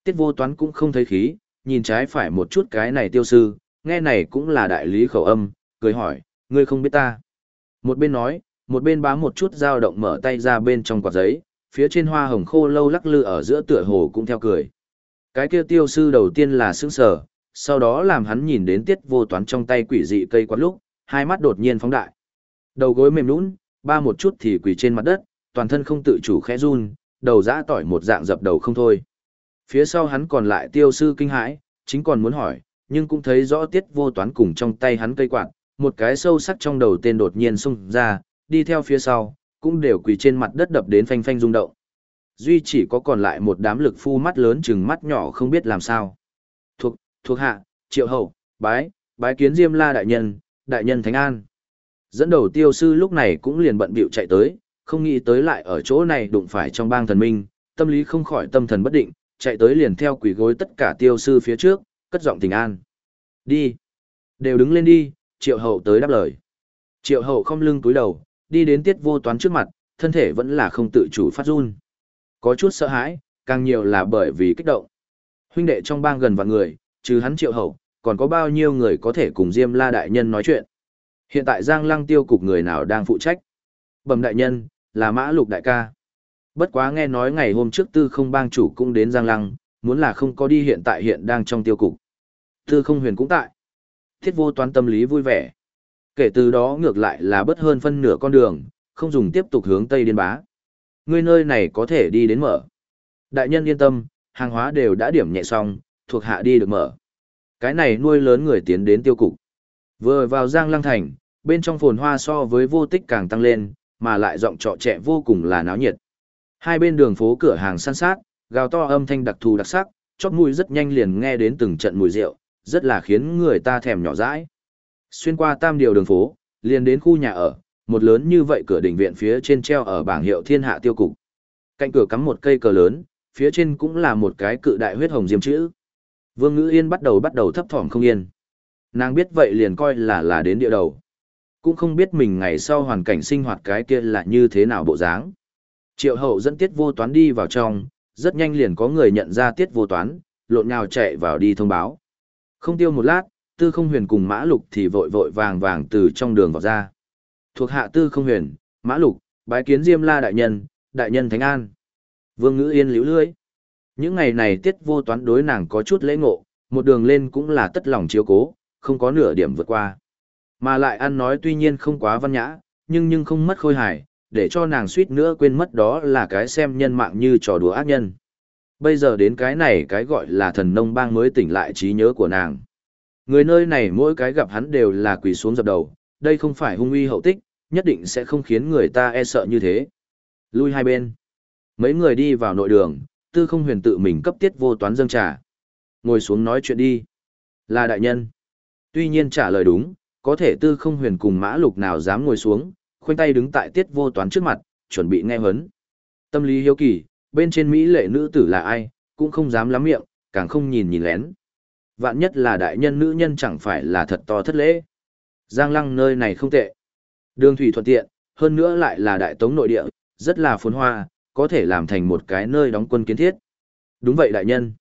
Tiết vô toán cũng không thấy khí, nhìn trái phải một chút cái này tiêu sư, nghe này cũng là đại lý khẩu âm, cười hỏi, ngươi không biết ta. Một bên nói, một bên bám một chút dao động mở tay ra bên trong quạt giấy, phía trên hoa hồng khô lâu lắc lư ở giữa tựa hồ cũng theo cười. Cái kia tiêu sư đầu tiên là sững sờ, sau đó làm hắn nhìn đến tiết vô toán trong tay quỷ dị cây quạt lúc, hai mắt đột nhiên phóng đại. Đầu gối mềm nũng, ba một chút thì quỳ trên mặt đất, toàn thân không tự chủ khẽ run, đầu dã tỏi một dạng dập đầu không thôi. Phía sau hắn còn lại tiêu sư kinh hãi, chính còn muốn hỏi, nhưng cũng thấy rõ tiết vô toán cùng trong tay hắn cây quạt, một cái sâu sắc trong đầu tên đột nhiên xung ra, đi theo phía sau, cũng đều quỳ trên mặt đất đập đến phanh phanh rung động. Duy chỉ có còn lại một đám lực phu mắt lớn chừng mắt nhỏ không biết làm sao. Thuộc, thuộc hạ, triệu hậu, bái, bái kiến diêm la đại nhân, đại nhân thánh an. Dẫn đầu tiêu sư lúc này cũng liền bận bịu chạy tới, không nghĩ tới lại ở chỗ này đụng phải trong bang thần minh, tâm lý không khỏi tâm thần bất định, chạy tới liền theo quỷ gối tất cả tiêu sư phía trước, cất giọng tình an. Đi. Đều đứng lên đi, triệu hậu tới đáp lời. Triệu hậu không lưng túi đầu, đi đến tiết vô toán trước mặt, thân thể vẫn là không tự chủ phát run. Có chút sợ hãi, càng nhiều là bởi vì kích động. Huynh đệ trong bang gần vạn người, trừ hắn triệu hậu, còn có bao nhiêu người có thể cùng Diêm La Đại Nhân nói chuyện. Hiện tại Giang Lăng tiêu cục người nào đang phụ trách? Bẩm Đại Nhân, là Mã Lục Đại ca. Bất quá nghe nói ngày hôm trước tư không bang chủ cũng đến Giang Lăng, muốn là không có đi hiện tại hiện đang trong tiêu cục. Tư không huyền cũng tại. Thiết vô toán tâm lý vui vẻ. Kể từ đó ngược lại là bất hơn phân nửa con đường, không dùng tiếp tục hướng Tây Điên Bá. người nơi này có thể đi đến mở. Đại nhân yên tâm, hàng hóa đều đã điểm nhẹ xong, thuộc hạ đi được mở. Cái này nuôi lớn người tiến đến tiêu cục. Vừa vào Giang Lăng Thành, bên trong phồn hoa so với vô tích càng tăng lên, mà lại giọng trọ trẻ vô cùng là náo nhiệt. Hai bên đường phố cửa hàng san sát, gào to âm thanh đặc thù đặc sắc, chót mùi rất nhanh liền nghe đến từng trận mùi rượu, rất là khiến người ta thèm nhỏ dãi. Xuyên qua tam điều đường phố, liền đến khu nhà ở, một lớn như vậy cửa đỉnh viện phía trên treo ở bảng hiệu thiên hạ tiêu cục. Cạnh cửa cắm một cây cờ lớn, phía trên cũng là một cái cự đại huyết hồng diêm chữ. Vương Ngữ Yên bắt đầu bắt đầu thấp thỏm không yên. Nàng biết vậy liền coi là là đến địa đầu. Cũng không biết mình ngày sau hoàn cảnh sinh hoạt cái kia là như thế nào bộ dáng. Triệu hậu dẫn tiết vô toán đi vào trong, rất nhanh liền có người nhận ra tiết vô toán, lộn nhào chạy vào đi thông báo. Không tiêu một lát, tư không huyền cùng mã lục thì vội vội vàng vàng từ trong đường vào ra. Thuộc hạ tư không huyền, mã lục, bái kiến diêm la đại nhân, đại nhân thánh an. Vương ngữ yên liễu lưới. Những ngày này tiết vô toán đối nàng có chút lễ ngộ, một đường lên cũng là tất lòng chiếu cố, không có nửa điểm vượt qua. Mà lại ăn nói tuy nhiên không quá văn nhã, nhưng nhưng không mất khôi hài, để cho nàng suýt nữa quên mất đó là cái xem nhân mạng như trò đùa ác nhân. Bây giờ đến cái này cái gọi là thần nông bang mới tỉnh lại trí nhớ của nàng. Người nơi này mỗi cái gặp hắn đều là quỳ xuống dập đầu, đây không phải hung uy hậu tích, nhất định sẽ không khiến người ta e sợ như thế. Lui hai bên. Mấy người đi vào nội đường, tư không huyền tự mình cấp tiết vô toán dâng trà. Ngồi xuống nói chuyện đi. Là đại nhân. Tuy nhiên trả lời đúng, có thể tư không huyền cùng mã lục nào dám ngồi xuống, khoanh tay đứng tại tiết vô toán trước mặt, chuẩn bị nghe hấn. Tâm lý hiếu kỳ, bên trên Mỹ lệ nữ tử là ai, cũng không dám lắm miệng, càng không nhìn nhìn lén. Vạn nhất là đại nhân nữ nhân chẳng phải là thật to thất lễ. Giang lăng nơi này không tệ. Đường thủy thuận tiện, hơn nữa lại là đại tống nội địa, rất là phồn hoa, có thể làm thành một cái nơi đóng quân kiến thiết. Đúng vậy đại nhân.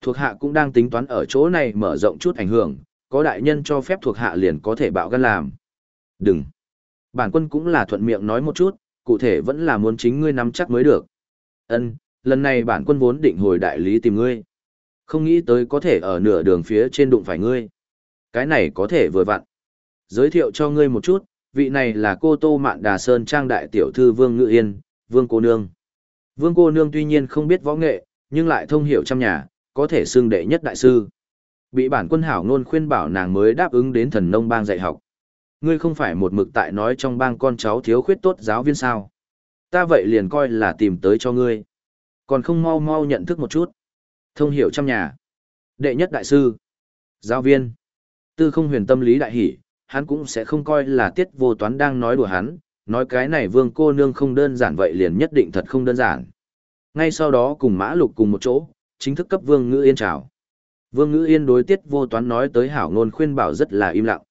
Thuộc hạ cũng đang tính toán ở chỗ này mở rộng chút ảnh hưởng, có đại nhân cho phép thuộc hạ liền có thể bạo gan làm. Đừng. Bản quân cũng là thuận miệng nói một chút, cụ thể vẫn là muốn chính ngươi nắm chắc mới được. Ân, lần này bản quân vốn định hồi đại lý tìm ngươi. Không nghĩ tới có thể ở nửa đường phía trên đụng phải ngươi. Cái này có thể vừa vặn. Giới thiệu cho ngươi một chút, vị này là cô Tô Mạn Đà Sơn Trang Đại Tiểu Thư Vương Ngự Yên, Vương Cô Nương. Vương Cô Nương tuy nhiên không biết võ nghệ, nhưng lại thông hiểu trong nhà, có thể xưng đệ nhất đại sư. Bị bản quân hảo ngôn khuyên bảo nàng mới đáp ứng đến thần nông bang dạy học. Ngươi không phải một mực tại nói trong bang con cháu thiếu khuyết tốt giáo viên sao. Ta vậy liền coi là tìm tới cho ngươi. Còn không mau mau nhận thức một chút. Thông hiểu trong nhà. Đệ nhất đại sư. Giáo viên. Tư không huyền tâm lý đại hỷ, hắn cũng sẽ không coi là tiết vô toán đang nói đùa hắn, nói cái này vương cô nương không đơn giản vậy liền nhất định thật không đơn giản. Ngay sau đó cùng mã lục cùng một chỗ, chính thức cấp vương ngữ yên chào. Vương ngữ yên đối tiết vô toán nói tới hảo ngôn khuyên bảo rất là im lặng.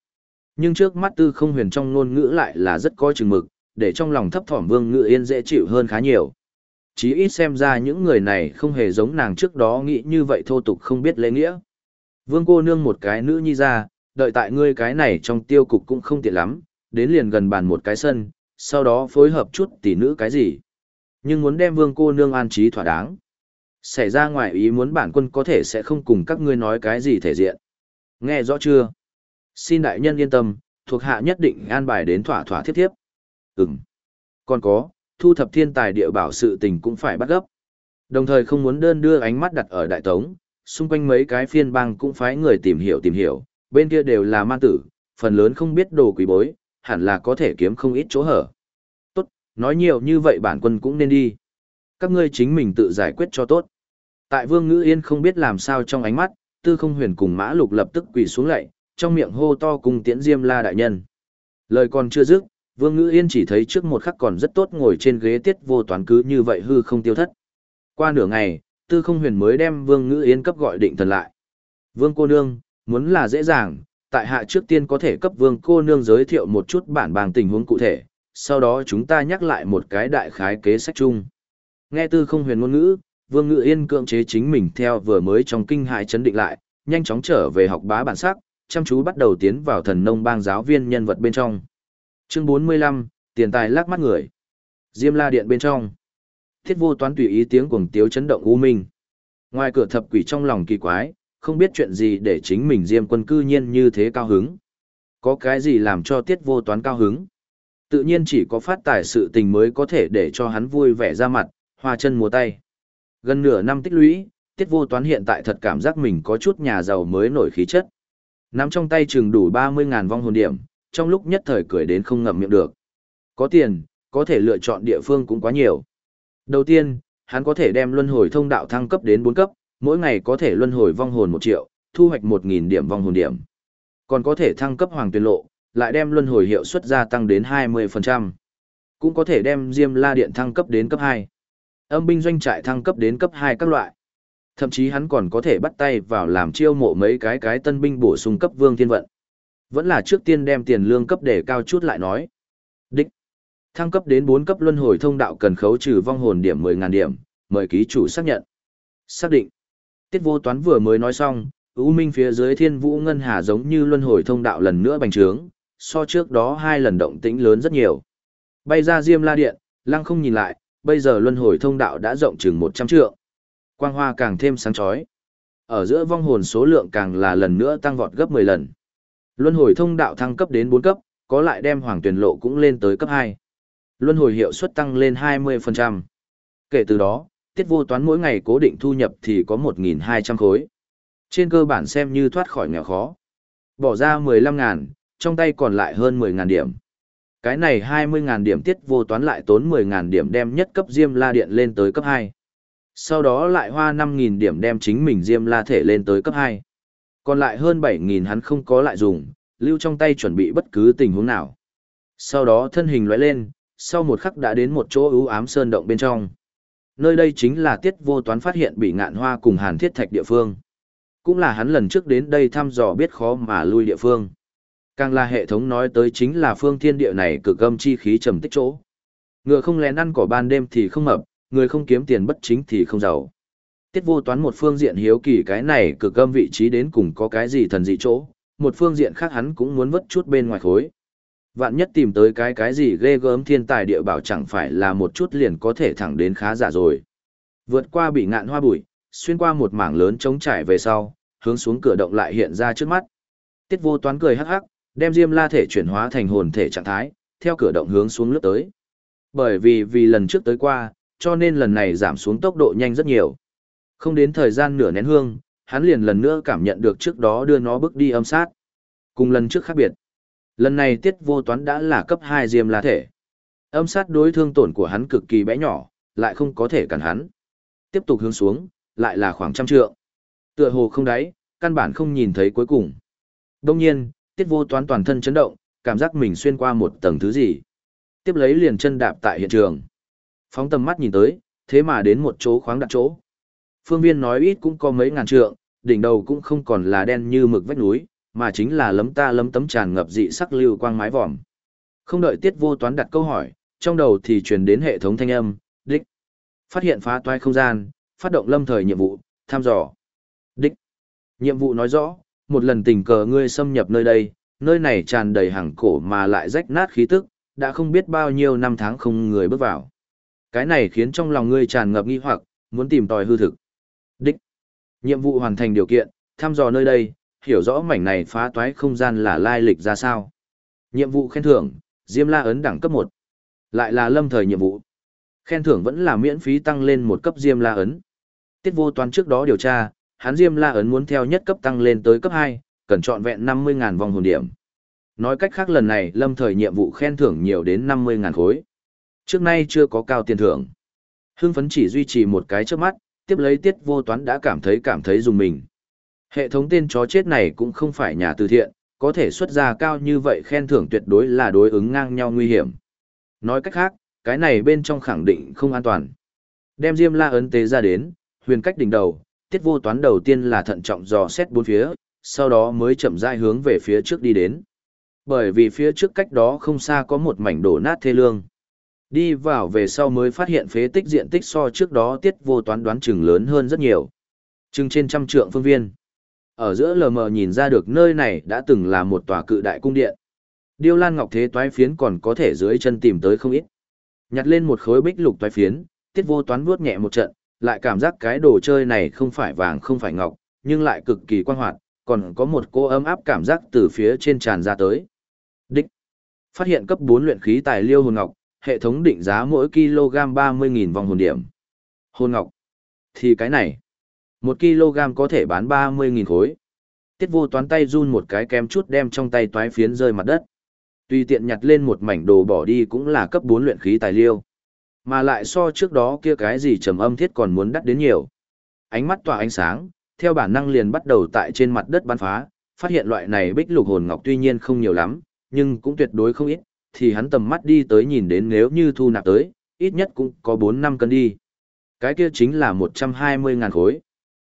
Nhưng trước mắt tư không huyền trong ngôn ngữ lại là rất coi chừng mực, để trong lòng thấp thỏm vương ngự yên dễ chịu hơn khá nhiều. Chí ít xem ra những người này không hề giống nàng trước đó nghĩ như vậy thô tục không biết lễ nghĩa. Vương cô nương một cái nữ nhi ra, đợi tại ngươi cái này trong tiêu cục cũng không tiện lắm, đến liền gần bàn một cái sân, sau đó phối hợp chút tỷ nữ cái gì. Nhưng muốn đem vương cô nương an trí thỏa đáng. Xảy ra ngoài ý muốn bản quân có thể sẽ không cùng các ngươi nói cái gì thể diện. Nghe rõ chưa? Xin đại nhân yên tâm, thuộc hạ nhất định an bài đến thỏa thỏa thiết thiếp. Ừm. Còn có, thu thập thiên tài địa bảo sự tình cũng phải bắt gấp. Đồng thời không muốn đơn đưa ánh mắt đặt ở đại tống, xung quanh mấy cái phiên bang cũng phái người tìm hiểu tìm hiểu, bên kia đều là man tử, phần lớn không biết đồ quý bối, hẳn là có thể kiếm không ít chỗ hở. Tốt, nói nhiều như vậy bản quân cũng nên đi. Các ngươi chính mình tự giải quyết cho tốt. Tại Vương Ngữ Yên không biết làm sao trong ánh mắt, Tư Không Huyền cùng Mã Lục lập tức quỳ xuống lạy, trong miệng hô to cùng tiễn Diêm La đại nhân. Lời còn chưa dứt, Vương Ngữ Yên chỉ thấy trước một khắc còn rất tốt ngồi trên ghế tiết vô toán cứ như vậy hư không tiêu thất. Qua nửa ngày, Tư Không Huyền mới đem Vương Ngữ Yên cấp gọi định thần lại. Vương cô nương, muốn là dễ dàng, tại hạ trước tiên có thể cấp Vương cô nương giới thiệu một chút bản bàng tình huống cụ thể, sau đó chúng ta nhắc lại một cái đại khái kế sách chung. Nghe Tư Không Huyền ngôn ngữ, Vương Ngữ Yên cưỡng chế chính mình theo vừa mới trong kinh hại chấn định lại, nhanh chóng trở về học bá bản sắc, chăm chú bắt đầu tiến vào thần nông bang giáo viên nhân vật bên trong. Chương 45, tiền tài lắc mắt người. Diêm La điện bên trong. Thiết vô toán tùy ý tiếng cuồng tiếu chấn động u minh. Ngoài cửa thập quỷ trong lòng kỳ quái, không biết chuyện gì để chính mình Diêm quân cư nhiên như thế cao hứng. Có cái gì làm cho tiết vô toán cao hứng? Tự nhiên chỉ có phát tài sự tình mới có thể để cho hắn vui vẻ ra mặt, hoa chân múa tay. Gần nửa năm tích lũy, tiết vô toán hiện tại thật cảm giác mình có chút nhà giàu mới nổi khí chất. Nắm trong tay chừng đủ 30.000 vong hồn điểm, trong lúc nhất thời cười đến không ngậm miệng được. Có tiền, có thể lựa chọn địa phương cũng quá nhiều. Đầu tiên, hắn có thể đem luân hồi thông đạo thăng cấp đến 4 cấp, mỗi ngày có thể luân hồi vong hồn 1 triệu, thu hoạch 1.000 điểm vong hồn điểm. Còn có thể thăng cấp hoàng tuyên lộ, lại đem luân hồi hiệu suất gia tăng đến 20%. Cũng có thể đem Diêm La Điện thăng cấp đến cấp 2. Âm binh doanh trại thăng cấp đến cấp 2 các loại. Thậm chí hắn còn có thể bắt tay vào làm chiêu mộ mấy cái cái tân binh bổ sung cấp vương thiên vận. Vẫn là trước tiên đem tiền lương cấp để cao chút lại nói. Đích. Thăng cấp đến 4 cấp luân hồi thông đạo cần khấu trừ vong hồn điểm 10.000 điểm, mời ký chủ xác nhận. Xác định. Tiết vô toán vừa mới nói xong, ưu minh phía dưới thiên vũ ngân hà giống như luân hồi thông đạo lần nữa bành trướng, so trước đó hai lần động tĩnh lớn rất nhiều. Bay ra diêm la điện, lăng không nhìn lại, bây giờ luân hồi thông đạo đã rộng chừng 100 trượng. Quang hoa càng thêm sáng chói. Ở giữa vong hồn số lượng càng là lần nữa tăng vọt gấp 10 lần. Luân hồi thông đạo thăng cấp đến 4 cấp, có lại đem hoàng tuyển lộ cũng lên tới cấp 2. Luân hồi hiệu suất tăng lên 20%. Kể từ đó, tiết vô toán mỗi ngày cố định thu nhập thì có 1.200 khối. Trên cơ bản xem như thoát khỏi nghèo khó. Bỏ ra 15.000, trong tay còn lại hơn 10.000 điểm. Cái này 20.000 điểm tiết vô toán lại tốn 10.000 điểm đem nhất cấp Diêm La Điện lên tới cấp 2. Sau đó lại hoa 5.000 điểm đem chính mình Diêm La Thể lên tới cấp 2. Còn lại hơn 7.000 hắn không có lại dùng, lưu trong tay chuẩn bị bất cứ tình huống nào. Sau đó thân hình lóe lên, sau một khắc đã đến một chỗ ưu ám sơn động bên trong. Nơi đây chính là tiết vô toán phát hiện bị ngạn hoa cùng hàn thiết thạch địa phương. Cũng là hắn lần trước đến đây thăm dò biết khó mà lui địa phương. Càng là hệ thống nói tới chính là phương thiên địa này cực âm chi khí trầm tích chỗ. Ngựa không lén ăn cỏ ban đêm thì không mập, người không kiếm tiền bất chính thì không giàu. Tiết vô toán một phương diện hiếu kỳ cái này cực âm vị trí đến cùng có cái gì thần dị chỗ, một phương diện khác hắn cũng muốn vất chút bên ngoài khối. Vạn nhất tìm tới cái cái gì ghê gớm thiên tài địa bảo chẳng phải là một chút liền có thể thẳng đến khá giả rồi. Vượt qua bị ngạn hoa bụi, xuyên qua một mảng lớn trống trải về sau, hướng xuống cửa động lại hiện ra trước mắt. Tiết vô toán cười hắc hắc, đem diêm la thể chuyển hóa thành hồn thể trạng thái, theo cửa động hướng xuống lướt tới. Bởi vì vì lần trước tới qua, cho nên lần này giảm xuống tốc độ nhanh rất nhiều. Không đến thời gian nửa nén hương, hắn liền lần nữa cảm nhận được trước đó đưa nó bước đi âm sát. Cùng lần trước khác biệt. Lần này tiết vô toán đã là cấp 2 diêm la thể. Âm sát đối thương tổn của hắn cực kỳ bé nhỏ, lại không có thể cản hắn. Tiếp tục hướng xuống, lại là khoảng trăm trượng. Tựa hồ không đáy, căn bản không nhìn thấy cuối cùng. Đông nhiên, tiết vô toán toàn thân chấn động, cảm giác mình xuyên qua một tầng thứ gì. Tiếp lấy liền chân đạp tại hiện trường. Phóng tầm mắt nhìn tới, thế mà đến một chỗ khoáng đặt chỗ. Phương viên nói ít cũng có mấy ngàn trượng, đỉnh đầu cũng không còn là đen như mực vách núi, mà chính là lấm ta lấm tấm tràn ngập dị sắc lưu quang mái vòm. Không đợi tiết vô toán đặt câu hỏi, trong đầu thì truyền đến hệ thống thanh âm, đích. Phát hiện phá toai không gian, phát động lâm thời nhiệm vụ, thăm dò. Đích. Nhiệm vụ nói rõ, một lần tình cờ ngươi xâm nhập nơi đây, nơi này tràn đầy hàng cổ mà lại rách nát khí tức, đã không biết bao nhiêu năm tháng không người bước vào. Cái này khiến trong lòng ngươi tràn ngập nghi hoặc, muốn tìm tòi hư thực. Đích. Nhiệm vụ hoàn thành điều kiện, thăm dò nơi đây, hiểu rõ mảnh này phá toái không gian là lai lịch ra sao. Nhiệm vụ khen thưởng, Diêm La ấn đẳng cấp 1. Lại là lâm thời nhiệm vụ. Khen thưởng vẫn là miễn phí tăng lên một cấp Diêm La ấn. Tiết vô toán trước đó điều tra, hắn Diêm La ấn muốn theo nhất cấp tăng lên tới cấp 2, cần chọn vẹn 50.000 vòng hồn điểm. Nói cách khác lần này lâm thời nhiệm vụ khen thưởng nhiều đến 50.000 khối. Trước nay chưa có cao tiền thưởng. Hưng phấn chỉ duy trì một cái trước mắt, tiếp lấy tiết vô toán đã cảm thấy cảm thấy dùng mình. Hệ thống tên chó chết này cũng không phải nhà từ thiện, có thể xuất ra cao như vậy khen thưởng tuyệt đối là đối ứng ngang nhau nguy hiểm. Nói cách khác, cái này bên trong khẳng định không an toàn. Đem Diêm La ấn tế ra đến, huyền cách đỉnh đầu, tiết vô toán đầu tiên là thận trọng dò xét bốn phía, sau đó mới chậm rãi hướng về phía trước đi đến. Bởi vì phía trước cách đó không xa có một mảnh đổ nát thê lương. Đi vào về sau mới phát hiện phế tích diện tích so trước đó tiết vô toán đoán chừng lớn hơn rất nhiều. Chừng trên trăm trượng phương viên. Ở giữa lờ mờ nhìn ra được nơi này đã từng là một tòa cự đại cung điện. Điêu lan ngọc thế toái phiến còn có thể dưới chân tìm tới không ít. Nhặt lên một khối bích lục toái phiến, tiết vô toán vuốt nhẹ một trận, lại cảm giác cái đồ chơi này không phải vàng không phải ngọc, nhưng lại cực kỳ quan hoạt, còn có một cô ấm áp cảm giác từ phía trên tràn ra tới. Đích. Phát hiện cấp 4 luyện khí tài liêu hồn ngọc, hệ thống định giá mỗi kg 30.000 vòng hồn điểm. Hồn ngọc. Thì cái này. Một kg có thể bán 30.000 khối. Tiết vô toán tay run một cái kém chút đem trong tay toái phiến rơi mặt đất. Tuy tiện nhặt lên một mảnh đồ bỏ đi cũng là cấp 4 luyện khí tài liêu. Mà lại so trước đó kia cái gì trầm âm thiết còn muốn đắt đến nhiều. Ánh mắt tỏa ánh sáng, theo bản năng liền bắt đầu tại trên mặt đất bắn phá, phát hiện loại này bích lục hồn ngọc tuy nhiên không nhiều lắm, nhưng cũng tuyệt đối không ít, thì hắn tầm mắt đi tới nhìn đến nếu như thu nạp tới, ít nhất cũng có 4 năm cân đi. Cái kia chính là 120 ngàn khối.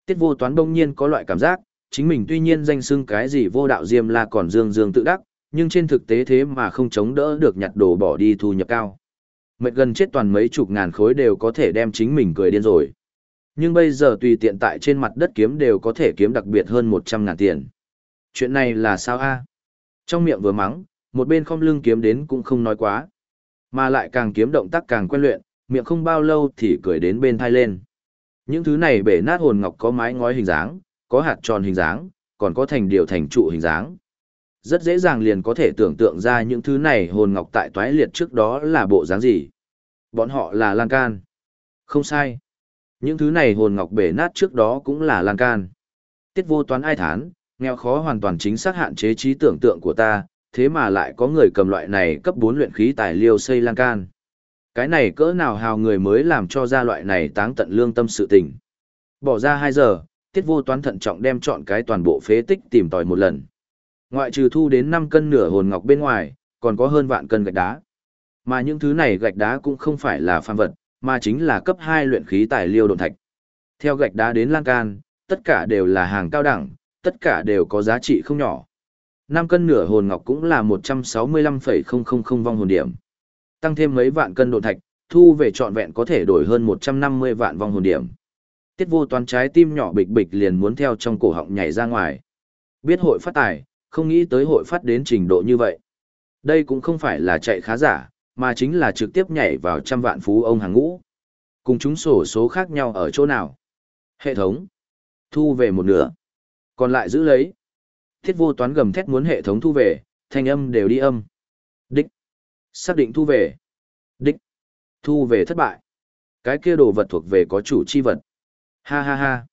Tiết vô toán đông nhiên có loại cảm giác, chính mình tuy nhiên danh xưng cái gì vô đạo diêm là còn dương dương tự đắc, nhưng trên thực tế thế mà không chống đỡ được nhặt đồ bỏ đi thu nhập cao. Mệt gần chết toàn mấy chục ngàn khối đều có thể đem chính mình cười điên rồi. Nhưng bây giờ tùy tiện tại trên mặt đất kiếm đều có thể kiếm đặc biệt hơn 100 ngàn tiền. Chuyện này là sao a? Trong miệng vừa mắng, một bên không lưng kiếm đến cũng không nói quá. Mà lại càng kiếm động tác càng quen luyện, miệng không bao lâu thì cười đến bên thai lên. Những thứ này bể nát hồn ngọc có mái ngói hình dáng, có hạt tròn hình dáng, còn có thành điều thành trụ hình dáng. Rất dễ dàng liền có thể tưởng tượng ra những thứ này hồn ngọc tại toái liệt trước đó là bộ dáng gì. Bọn họ là lan can. Không sai. Những thứ này hồn ngọc bể nát trước đó cũng là lan can. Tiết vô toán ai thán, nghèo khó hoàn toàn chính xác hạn chế trí tưởng tượng của ta, thế mà lại có người cầm loại này cấp 4 luyện khí tài liêu xây lan can. Cái này cỡ nào hào người mới làm cho ra loại này táng tận lương tâm sự tình. Bỏ ra 2 giờ, tiết vô toán thận trọng đem chọn cái toàn bộ phế tích tìm tòi một lần. Ngoại trừ thu đến 5 cân nửa hồn ngọc bên ngoài, còn có hơn vạn cân gạch đá. Mà những thứ này gạch đá cũng không phải là phàm vật, mà chính là cấp 2 luyện khí tài liêu độn thạch. Theo gạch đá đến lan can, tất cả đều là hàng cao đẳng, tất cả đều có giá trị không nhỏ năm cân nửa hồn ngọc cũng là 165,000 vong hồn điểm. Tăng thêm mấy vạn cân độn thạch, thu về trọn vẹn có thể đổi hơn 150 vạn vong hồn điểm. Tiết vô toán trái tim nhỏ bịch bịch liền muốn theo trong cổ họng nhảy ra ngoài. Biết hội phát tài, không nghĩ tới hội phát đến trình độ như vậy. Đây cũng không phải là chạy khá giả, mà chính là trực tiếp nhảy vào trăm vạn phú ông hàng ngũ. Cùng chúng sổ số khác nhau ở chỗ nào? Hệ thống. Thu về một nửa. Còn lại giữ lấy. Thiết vô toán gầm thét muốn hệ thống thu về, thanh âm đều đi âm. Đích. Xác định thu về. Đích. Thu về thất bại. Cái kia đồ vật thuộc về có chủ chi vật. Ha ha ha.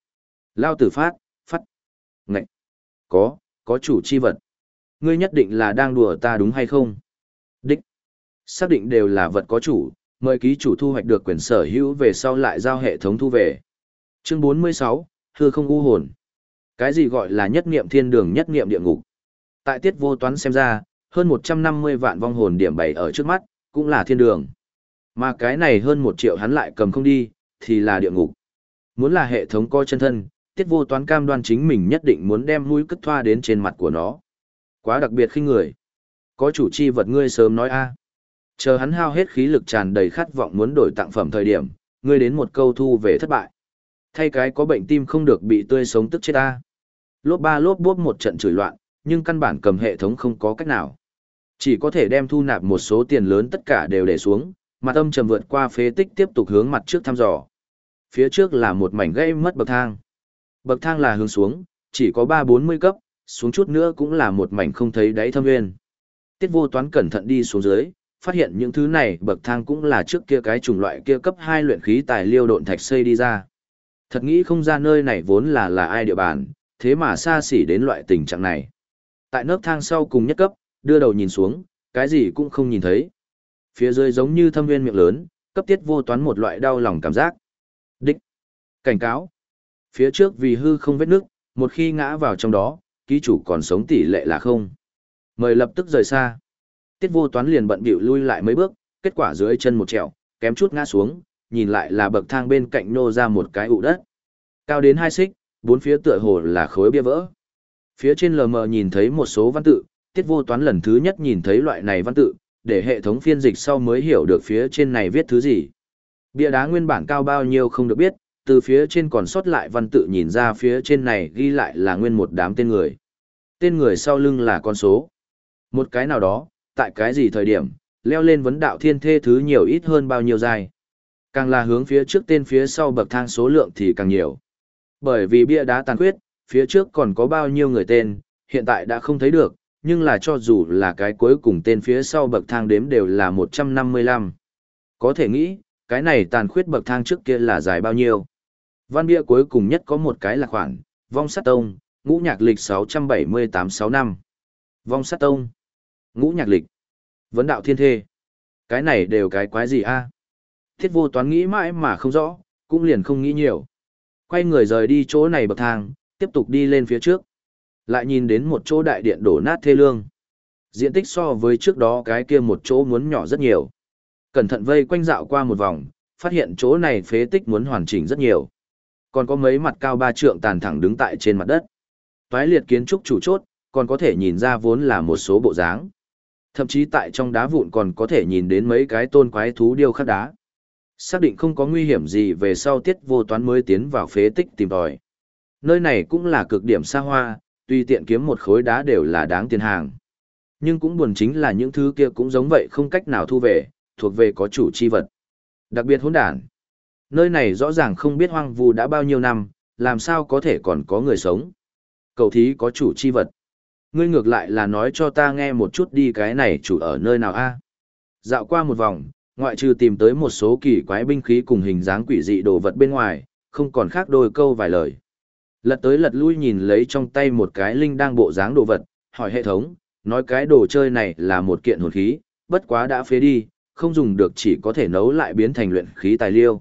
Lao tử phát, phát. Ngậy. Có, có chủ chi vật. Ngươi nhất định là đang đùa ta đúng hay không? Đích. Xác định đều là vật có chủ, mời ký chủ thu hoạch được quyền sở hữu về sau lại giao hệ thống thu về. Chương 46, hư không u hồn. Cái gì gọi là nhất niệm thiên đường nhất niệm địa ngục? Tại tiết vô toán xem ra, hơn 150 vạn vong hồn điểm bày ở trước mắt, cũng là thiên đường. Mà cái này hơn một triệu hắn lại cầm không đi, thì là địa ngục. Muốn là hệ thống coi chân thân, tiết vô toán cam đoan chính mình nhất định muốn đem mũi cất thoa đến trên mặt của nó. Quá đặc biệt khi người. Có chủ chi vật ngươi sớm nói a Chờ hắn hao hết khí lực tràn đầy khát vọng muốn đổi tặng phẩm thời điểm, ngươi đến một câu thu về thất bại. Thay cái có bệnh tim không được bị tươi sống tức chết ta. Lốp ba lốp bốp một trận chửi loạn, nhưng căn bản cầm hệ thống không có cách nào. Chỉ có thể đem thu nạp một số tiền lớn tất cả đều để xuống, mặt âm trầm vượt qua phế tích tiếp tục hướng mặt trước thăm dò. Phía trước là một mảnh gây mất bậc thang. Bậc thang là hướng xuống, chỉ có ba bốn mươi cấp, xuống chút nữa cũng là một mảnh không thấy đáy thâm nguyên. Tiết vô toán cẩn thận đi xuống dưới, phát hiện những thứ này bậc thang cũng là trước kia cái chủng loại kia cấp hai luyện khí tài liêu độn thạch xây đi ra. Thật nghĩ không ra nơi này vốn là là ai địa bàn, thế mà xa xỉ đến loại tình trạng này. Tại nấc thang sau cùng nhất cấp, đưa đầu nhìn xuống, cái gì cũng không nhìn thấy. Phía dưới giống như thâm viên miệng lớn, cấp tiết vô toán một loại đau lòng cảm giác. Đích. Cảnh cáo. Phía trước vì hư không vết nước, một khi ngã vào trong đó, ký chủ còn sống tỷ lệ là không. Mời lập tức rời xa. Tiết vô toán liền bận bịu lui lại mấy bước, kết quả dưới chân một trèo, kém chút ngã xuống, nhìn lại là bậc thang bên cạnh nô ra một cái ụ đất. Cao đến hai xích, bốn phía tựa hồ là khối bia vỡ. Phía trên lờ mờ nhìn thấy một số văn tự, tiết vô toán lần thứ nhất nhìn thấy loại này văn tự, để hệ thống phiên dịch sau mới hiểu được phía trên này viết thứ gì. Bia đá nguyên bản cao bao nhiêu không được biết, từ phía trên còn sót lại văn tự nhìn ra phía trên này ghi lại là nguyên một đám tên người. Tên người sau lưng là con số. Một cái nào đó, tại cái gì thời điểm, leo lên vấn đạo thiên thê thứ nhiều ít hơn bao nhiêu dài. Càng là hướng phía trước tên phía sau bậc thang số lượng thì càng nhiều. Bởi vì bia đá tàn khuyết, phía trước còn có bao nhiêu người tên, hiện tại đã không thấy được, nhưng là cho dù là cái cuối cùng tên phía sau bậc thang đếm đều là 155. Có thể nghĩ, cái này tàn khuyết bậc thang trước kia là dài bao nhiêu. Văn bia cuối cùng nhất có một cái là khoảng, vong sát tông, ngũ nhạc lịch 678-6 năm. Vong sát tông, ngũ nhạc lịch, vấn đạo thiên thê. Cái này đều cái quái gì a Thiết vô toán nghĩ mãi mà không rõ, cũng liền không nghĩ nhiều. Quay người rời đi chỗ này bậc thang, tiếp tục đi lên phía trước. Lại nhìn đến một chỗ đại điện đổ nát thê lương. Diện tích so với trước đó cái kia một chỗ muốn nhỏ rất nhiều. Cẩn thận vây quanh dạo qua một vòng, phát hiện chỗ này phế tích muốn hoàn chỉnh rất nhiều. Còn có mấy mặt cao ba trượng tàn thẳng đứng tại trên mặt đất. Toái liệt kiến trúc chủ chốt, còn có thể nhìn ra vốn là một số bộ dáng. Thậm chí tại trong đá vụn còn có thể nhìn đến mấy cái tôn quái thú điêu khắc đá. Xác định không có nguy hiểm gì về sau tiết vô toán mới tiến vào phế tích tìm tòi. Nơi này cũng là cực điểm xa hoa, tuy tiện kiếm một khối đá đều là đáng tiền hàng. Nhưng cũng buồn chính là những thứ kia cũng giống vậy không cách nào thu về, thuộc về có chủ chi vật. Đặc biệt hỗn đản. Nơi này rõ ràng không biết hoang vu đã bao nhiêu năm, làm sao có thể còn có người sống. Cầu thí có chủ chi vật. Ngươi ngược lại là nói cho ta nghe một chút đi cái này chủ ở nơi nào a? Dạo qua một vòng, ngoại trừ tìm tới một số kỳ quái binh khí cùng hình dáng quỷ dị đồ vật bên ngoài, không còn khác đôi câu vài lời. Lật tới lật lui nhìn lấy trong tay một cái linh đang bộ dáng đồ vật, hỏi hệ thống, nói cái đồ chơi này là một kiện hồn khí, bất quá đã phế đi, không dùng được chỉ có thể nấu lại biến thành luyện khí tài liêu.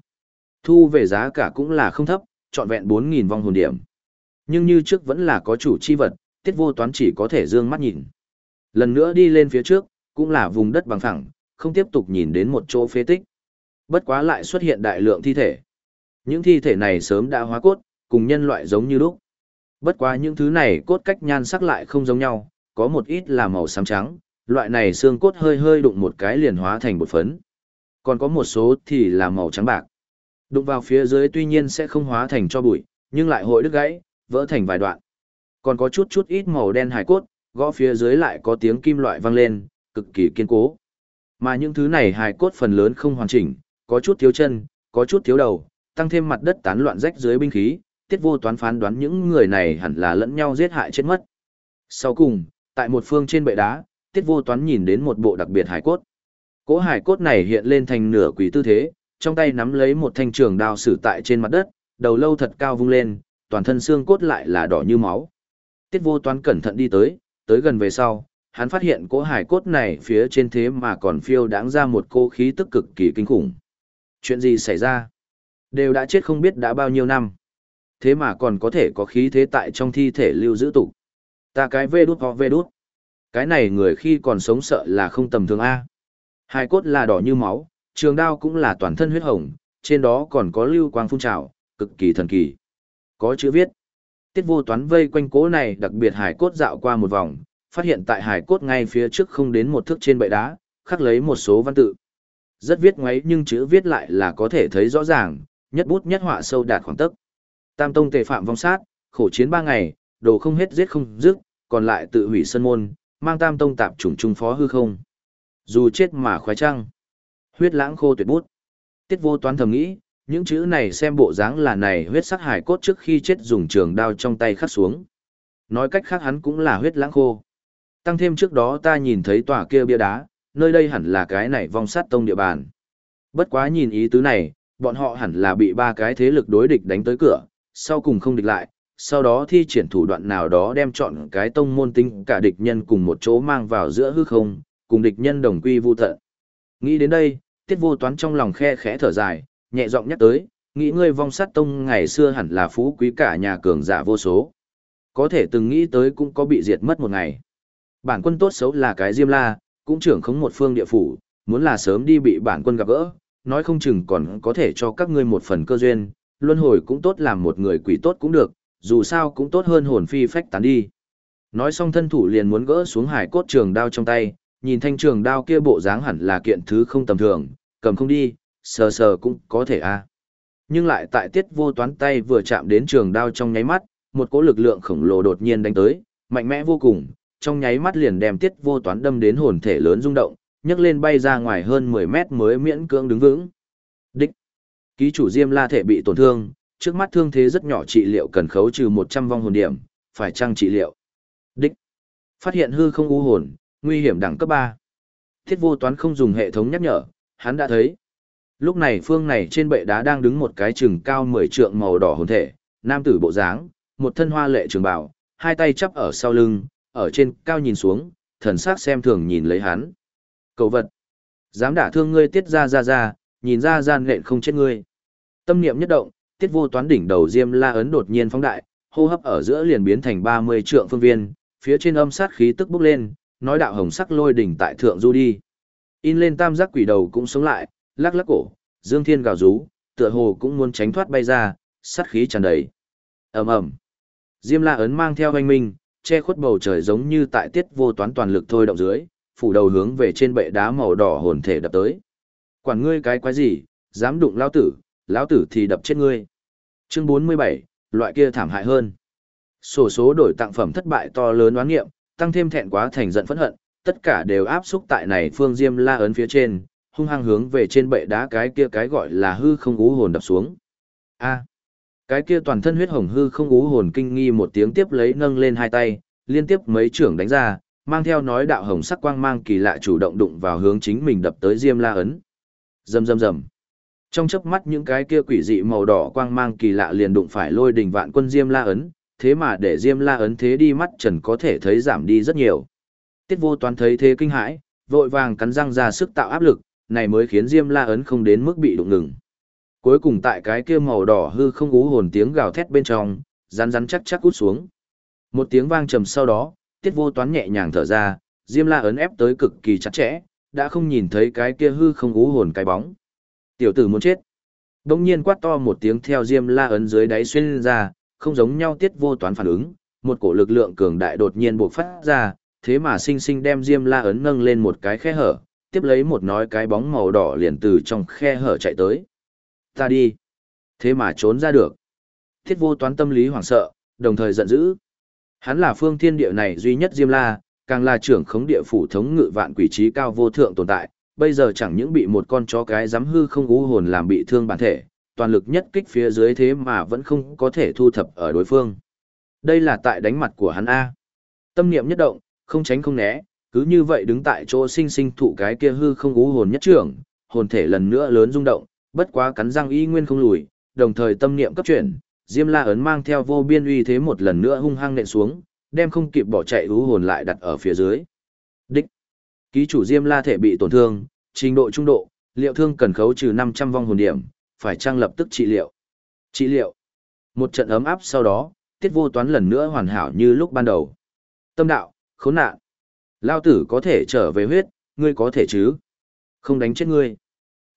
Thu về giá cả cũng là không thấp, trọn vẹn 4.000 vong hồn điểm. Nhưng như trước vẫn là có chủ chi vật, tiết vô toán chỉ có thể dương mắt nhìn. Lần nữa đi lên phía trước, cũng là vùng đất bằng phẳng, không tiếp tục nhìn đến một chỗ phế tích. Bất quá lại xuất hiện đại lượng thi thể. Những thi thể này sớm đã hóa cốt, cùng nhân loại giống như lúc. Bất quá những thứ này cốt cách nhan sắc lại không giống nhau, có một ít là màu xám trắng, loại này xương cốt hơi hơi đụng một cái liền hóa thành bột phấn. Còn có một số thì là màu trắng bạc. Đụng vào phía dưới tuy nhiên sẽ không hóa thành cho bụi, nhưng lại hội đứt gãy, vỡ thành vài đoạn. Còn có chút chút ít màu đen hải cốt, gõ phía dưới lại có tiếng kim loại vang lên, cực kỳ kiên cố. Mà những thứ này hài cốt phần lớn không hoàn chỉnh, có chút thiếu chân, có chút thiếu đầu, tăng thêm mặt đất tán loạn rách dưới binh khí, tiết vô toán phán đoán những người này hẳn là lẫn nhau giết hại chết mất. Sau cùng, tại một phương trên bệ đá, tiết vô toán nhìn đến một bộ đặc biệt hải cốt. Cỗ hải cốt này hiện lên thành nửa quỷ tư thế, trong tay nắm lấy một thanh trường đao sử tại trên mặt đất, đầu lâu thật cao vung lên, toàn thân xương cốt lại là đỏ như máu. Tiết vô toán cẩn thận đi tới, tới gần về sau, hắn phát hiện cỗ hải cốt này phía trên thế mà còn phiêu đáng ra một cô khí tức cực kỳ kinh khủng. Chuyện gì xảy ra? Đều đã chết không biết đã bao nhiêu năm. Thế mà còn có thể có khí thế tại trong thi thể lưu giữ tụ. Ta cái vê đút ho vê đút. Cái này người khi còn sống sợ là không tầm thường A. Hải cốt là đỏ như máu, trường đao cũng là toàn thân huyết hồng, trên đó còn có lưu quang phun trào, cực kỳ thần kỳ. Có chữ viết. Tiết vô toán vây quanh cố này đặc biệt hải cốt dạo qua một vòng, phát hiện tại hải cốt ngay phía trước không đến một thước trên bệ đá, khắc lấy một số văn tự. Rất viết ngoáy nhưng chữ viết lại là có thể thấy rõ ràng, nhất bút nhất họa sâu đạt khoảng tấc. Tam tông tề phạm vong sát, khổ chiến ba ngày, đồ không hết giết không dứt, còn lại tự hủy sân môn, mang tam tông tạp trùng trung phó hư không. Dù chết mà khoái trăng. Huyết lãng khô tuyệt bút. Tiết vô toán thầm nghĩ, những chữ này xem bộ dáng là này huyết sắc hải cốt trước khi chết dùng trường đao trong tay khắc xuống. Nói cách khác hắn cũng là huyết lãng khô. Tăng thêm trước đó ta nhìn thấy tòa kia bia đá, nơi đây hẳn là cái này vong sát tông địa bàn. Bất quá nhìn ý tứ này, bọn họ hẳn là bị ba cái thế lực đối địch đánh tới cửa, sau cùng không địch lại, sau đó thi triển thủ đoạn nào đó đem chọn cái tông môn tinh cả địch nhân cùng một chỗ mang vào giữa hư không, cùng địch nhân đồng quy vu tận. Nghĩ đến đây, tiết vô toán trong lòng khe khẽ thở dài, nhẹ giọng nhắc tới, nghĩ ngươi vong sát tông ngày xưa hẳn là phú quý cả nhà cường giả vô số. Có thể từng nghĩ tới cũng có bị diệt mất một ngày. Bản quân tốt xấu là cái diêm la, cũng trưởng khống một phương địa phủ, muốn là sớm đi bị bản quân gặp gỡ, nói không chừng còn có thể cho các ngươi một phần cơ duyên, luân hồi cũng tốt làm một người quỷ tốt cũng được, dù sao cũng tốt hơn hồn phi phách tán đi. Nói xong thân thủ liền muốn gỡ xuống hải cốt trường đao trong tay, nhìn thanh trường đao kia bộ dáng hẳn là kiện thứ không tầm thường, cầm không đi, sờ sờ cũng có thể a. Nhưng lại tại tiết vô toán tay vừa chạm đến trường đao trong nháy mắt, một cỗ lực lượng khổng lồ đột nhiên đánh tới, mạnh mẽ vô cùng, trong nháy mắt liền đem tiết vô toán đâm đến hồn thể lớn rung động, nhấc lên bay ra ngoài hơn 10 mét mới miễn cưỡng đứng vững. Đích. Ký chủ Diêm La thể bị tổn thương, trước mắt thương thế rất nhỏ trị liệu cần khấu trừ 100 vong hồn điểm, phải chăng trị liệu. Đích. Phát hiện hư không u hồn, nguy hiểm đẳng cấp 3. Thiết vô toán không dùng hệ thống nhắc nhở, hắn đã thấy. Lúc này phương này trên bệ đá đang đứng một cái chừng cao 10 trượng màu đỏ hồn thể, nam tử bộ dáng, một thân hoa lệ trường bào, hai tay chắp ở sau lưng, ở trên cao nhìn xuống, thần sắc xem thường nhìn lấy hắn. Cầu vật, dám đả thương ngươi tiết ra ra ra, nhìn ra gian lện không chết ngươi. Tâm niệm nhất động, tiết vô toán đỉnh đầu diêm la ấn đột nhiên phóng đại, hô hấp ở giữa liền biến thành 30 trượng phương viên, phía trên âm sát khí tức bốc lên, nói đạo hồng sắc lôi đỉnh tại thượng du đi. In lên tam giác quỷ đầu cũng sống lại, lắc lắc cổ, dương thiên gào rú, tựa hồ cũng muốn tránh thoát bay ra, sát khí tràn đầy. ầm ầm, Diêm la ấn mang theo hoanh minh, che khuất bầu trời giống như tại tiết vô toán toàn lực thôi động dưới, phủ đầu hướng về trên bệ đá màu đỏ hồn thể đập tới. Quản ngươi cái quái gì, dám đụng lão tử, lão tử thì đập chết ngươi. Chương 47, loại kia thảm hại hơn. Sổ số đổi tặng phẩm thất bại to lớn oán nghiệm, tăng thêm thẹn quá thành giận phẫn hận, tất cả đều áp xúc tại này phương diêm la ấn phía trên, hung hăng hướng về trên bệ đá cái kia cái gọi là hư không ú hồn đập xuống. A cái kia toàn thân huyết hồng hư không ú hồn kinh nghi một tiếng tiếp lấy nâng lên hai tay, liên tiếp mấy trưởng đánh ra, mang theo nói đạo hồng sắc quang mang kỳ lạ chủ động đụng vào hướng chính mình đập tới Diêm La ấn. Rầm rầm rầm. Trong chớp mắt những cái kia quỷ dị màu đỏ quang mang kỳ lạ liền đụng phải lôi đỉnh vạn quân Diêm La ấn, thế mà để Diêm La ấn thế đi mắt trần có thể thấy giảm đi rất nhiều. Tiết vô toán thấy thế kinh hãi, vội vàng cắn răng ra sức tạo áp lực, này mới khiến Diêm La ấn không đến mức bị đụng ngừng. Cuối cùng tại cái kia màu đỏ hư không ú hồn tiếng gào thét bên trong, rắn rắn chắc chắc út xuống. Một tiếng vang trầm sau đó, Tiết vô toán nhẹ nhàng thở ra, Diêm La ấn ép tới cực kỳ chặt chẽ, đã không nhìn thấy cái kia hư không ú hồn cái bóng. Tiểu tử muốn chết. Đông nhiên quát to một tiếng theo Diêm La ấn dưới đáy xuyên ra, không giống nhau Tiết vô toán phản ứng, một cổ lực lượng cường đại đột nhiên bộc phát ra, thế mà sinh sinh đem Diêm La ấn nâng lên một cái khe hở, tiếp lấy một nói cái bóng màu đỏ liền từ trong khe hở chạy tới. Ta đi. Thế mà trốn ra được. Thiết vô toán tâm lý hoảng sợ, đồng thời giận dữ. Hắn là phương thiên địa này duy nhất Diêm La, càng là trưởng khống địa phủ thống ngự vạn quỷ trí cao vô thượng tồn tại, bây giờ chẳng những bị một con chó cái dám hư không ú hồn làm bị thương bản thể, toàn lực nhất kích phía dưới thế mà vẫn không có thể thu thập ở đối phương. Đây là tại đánh mặt của hắn A. Tâm niệm nhất động, không tránh không né, cứ như vậy đứng tại chỗ sinh sinh thụ cái kia hư không ú hồn nhất trưởng, hồn thể lần nữa lớn rung động, bất quá cắn răng y nguyên không lùi, đồng thời tâm niệm cấp chuyển, Diêm La ấn mang theo vô biên uy thế một lần nữa hung hăng nện xuống, đem không kịp bỏ chạy ú hồn lại đặt ở phía dưới. Đích. Ký chủ Diêm La thể bị tổn thương, trình độ trung độ, liệu thương cần khấu trừ 500 vong hồn điểm, phải trang lập tức trị liệu. Trị liệu. Một trận ấm áp sau đó, tiết vô toán lần nữa hoàn hảo như lúc ban đầu. Tâm đạo, khốn nạn. Lao tử có thể trở về huyết, ngươi có thể chứ? Không đánh chết ngươi.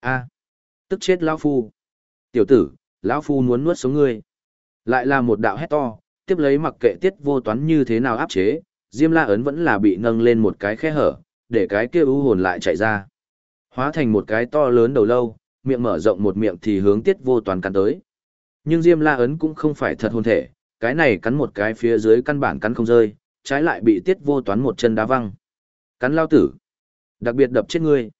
a tức chết lão Phu. Tiểu tử, lão Phu muốn nuốt sống ngươi. Lại là một đạo hét to, tiếp lấy mặc kệ tiết vô toán như thế nào áp chế, Diêm La ấn vẫn là bị nâng lên một cái khe hở, để cái kia u hồn lại chạy ra. Hóa thành một cái to lớn đầu lâu, miệng mở rộng một miệng thì hướng tiết vô toán cắn tới. Nhưng Diêm La ấn cũng không phải thật hồn thể, cái này cắn một cái phía dưới căn bản cắn không rơi, trái lại bị tiết vô toán một chân đá văng. Cắn lao tử. Đặc biệt đập chết ngươi.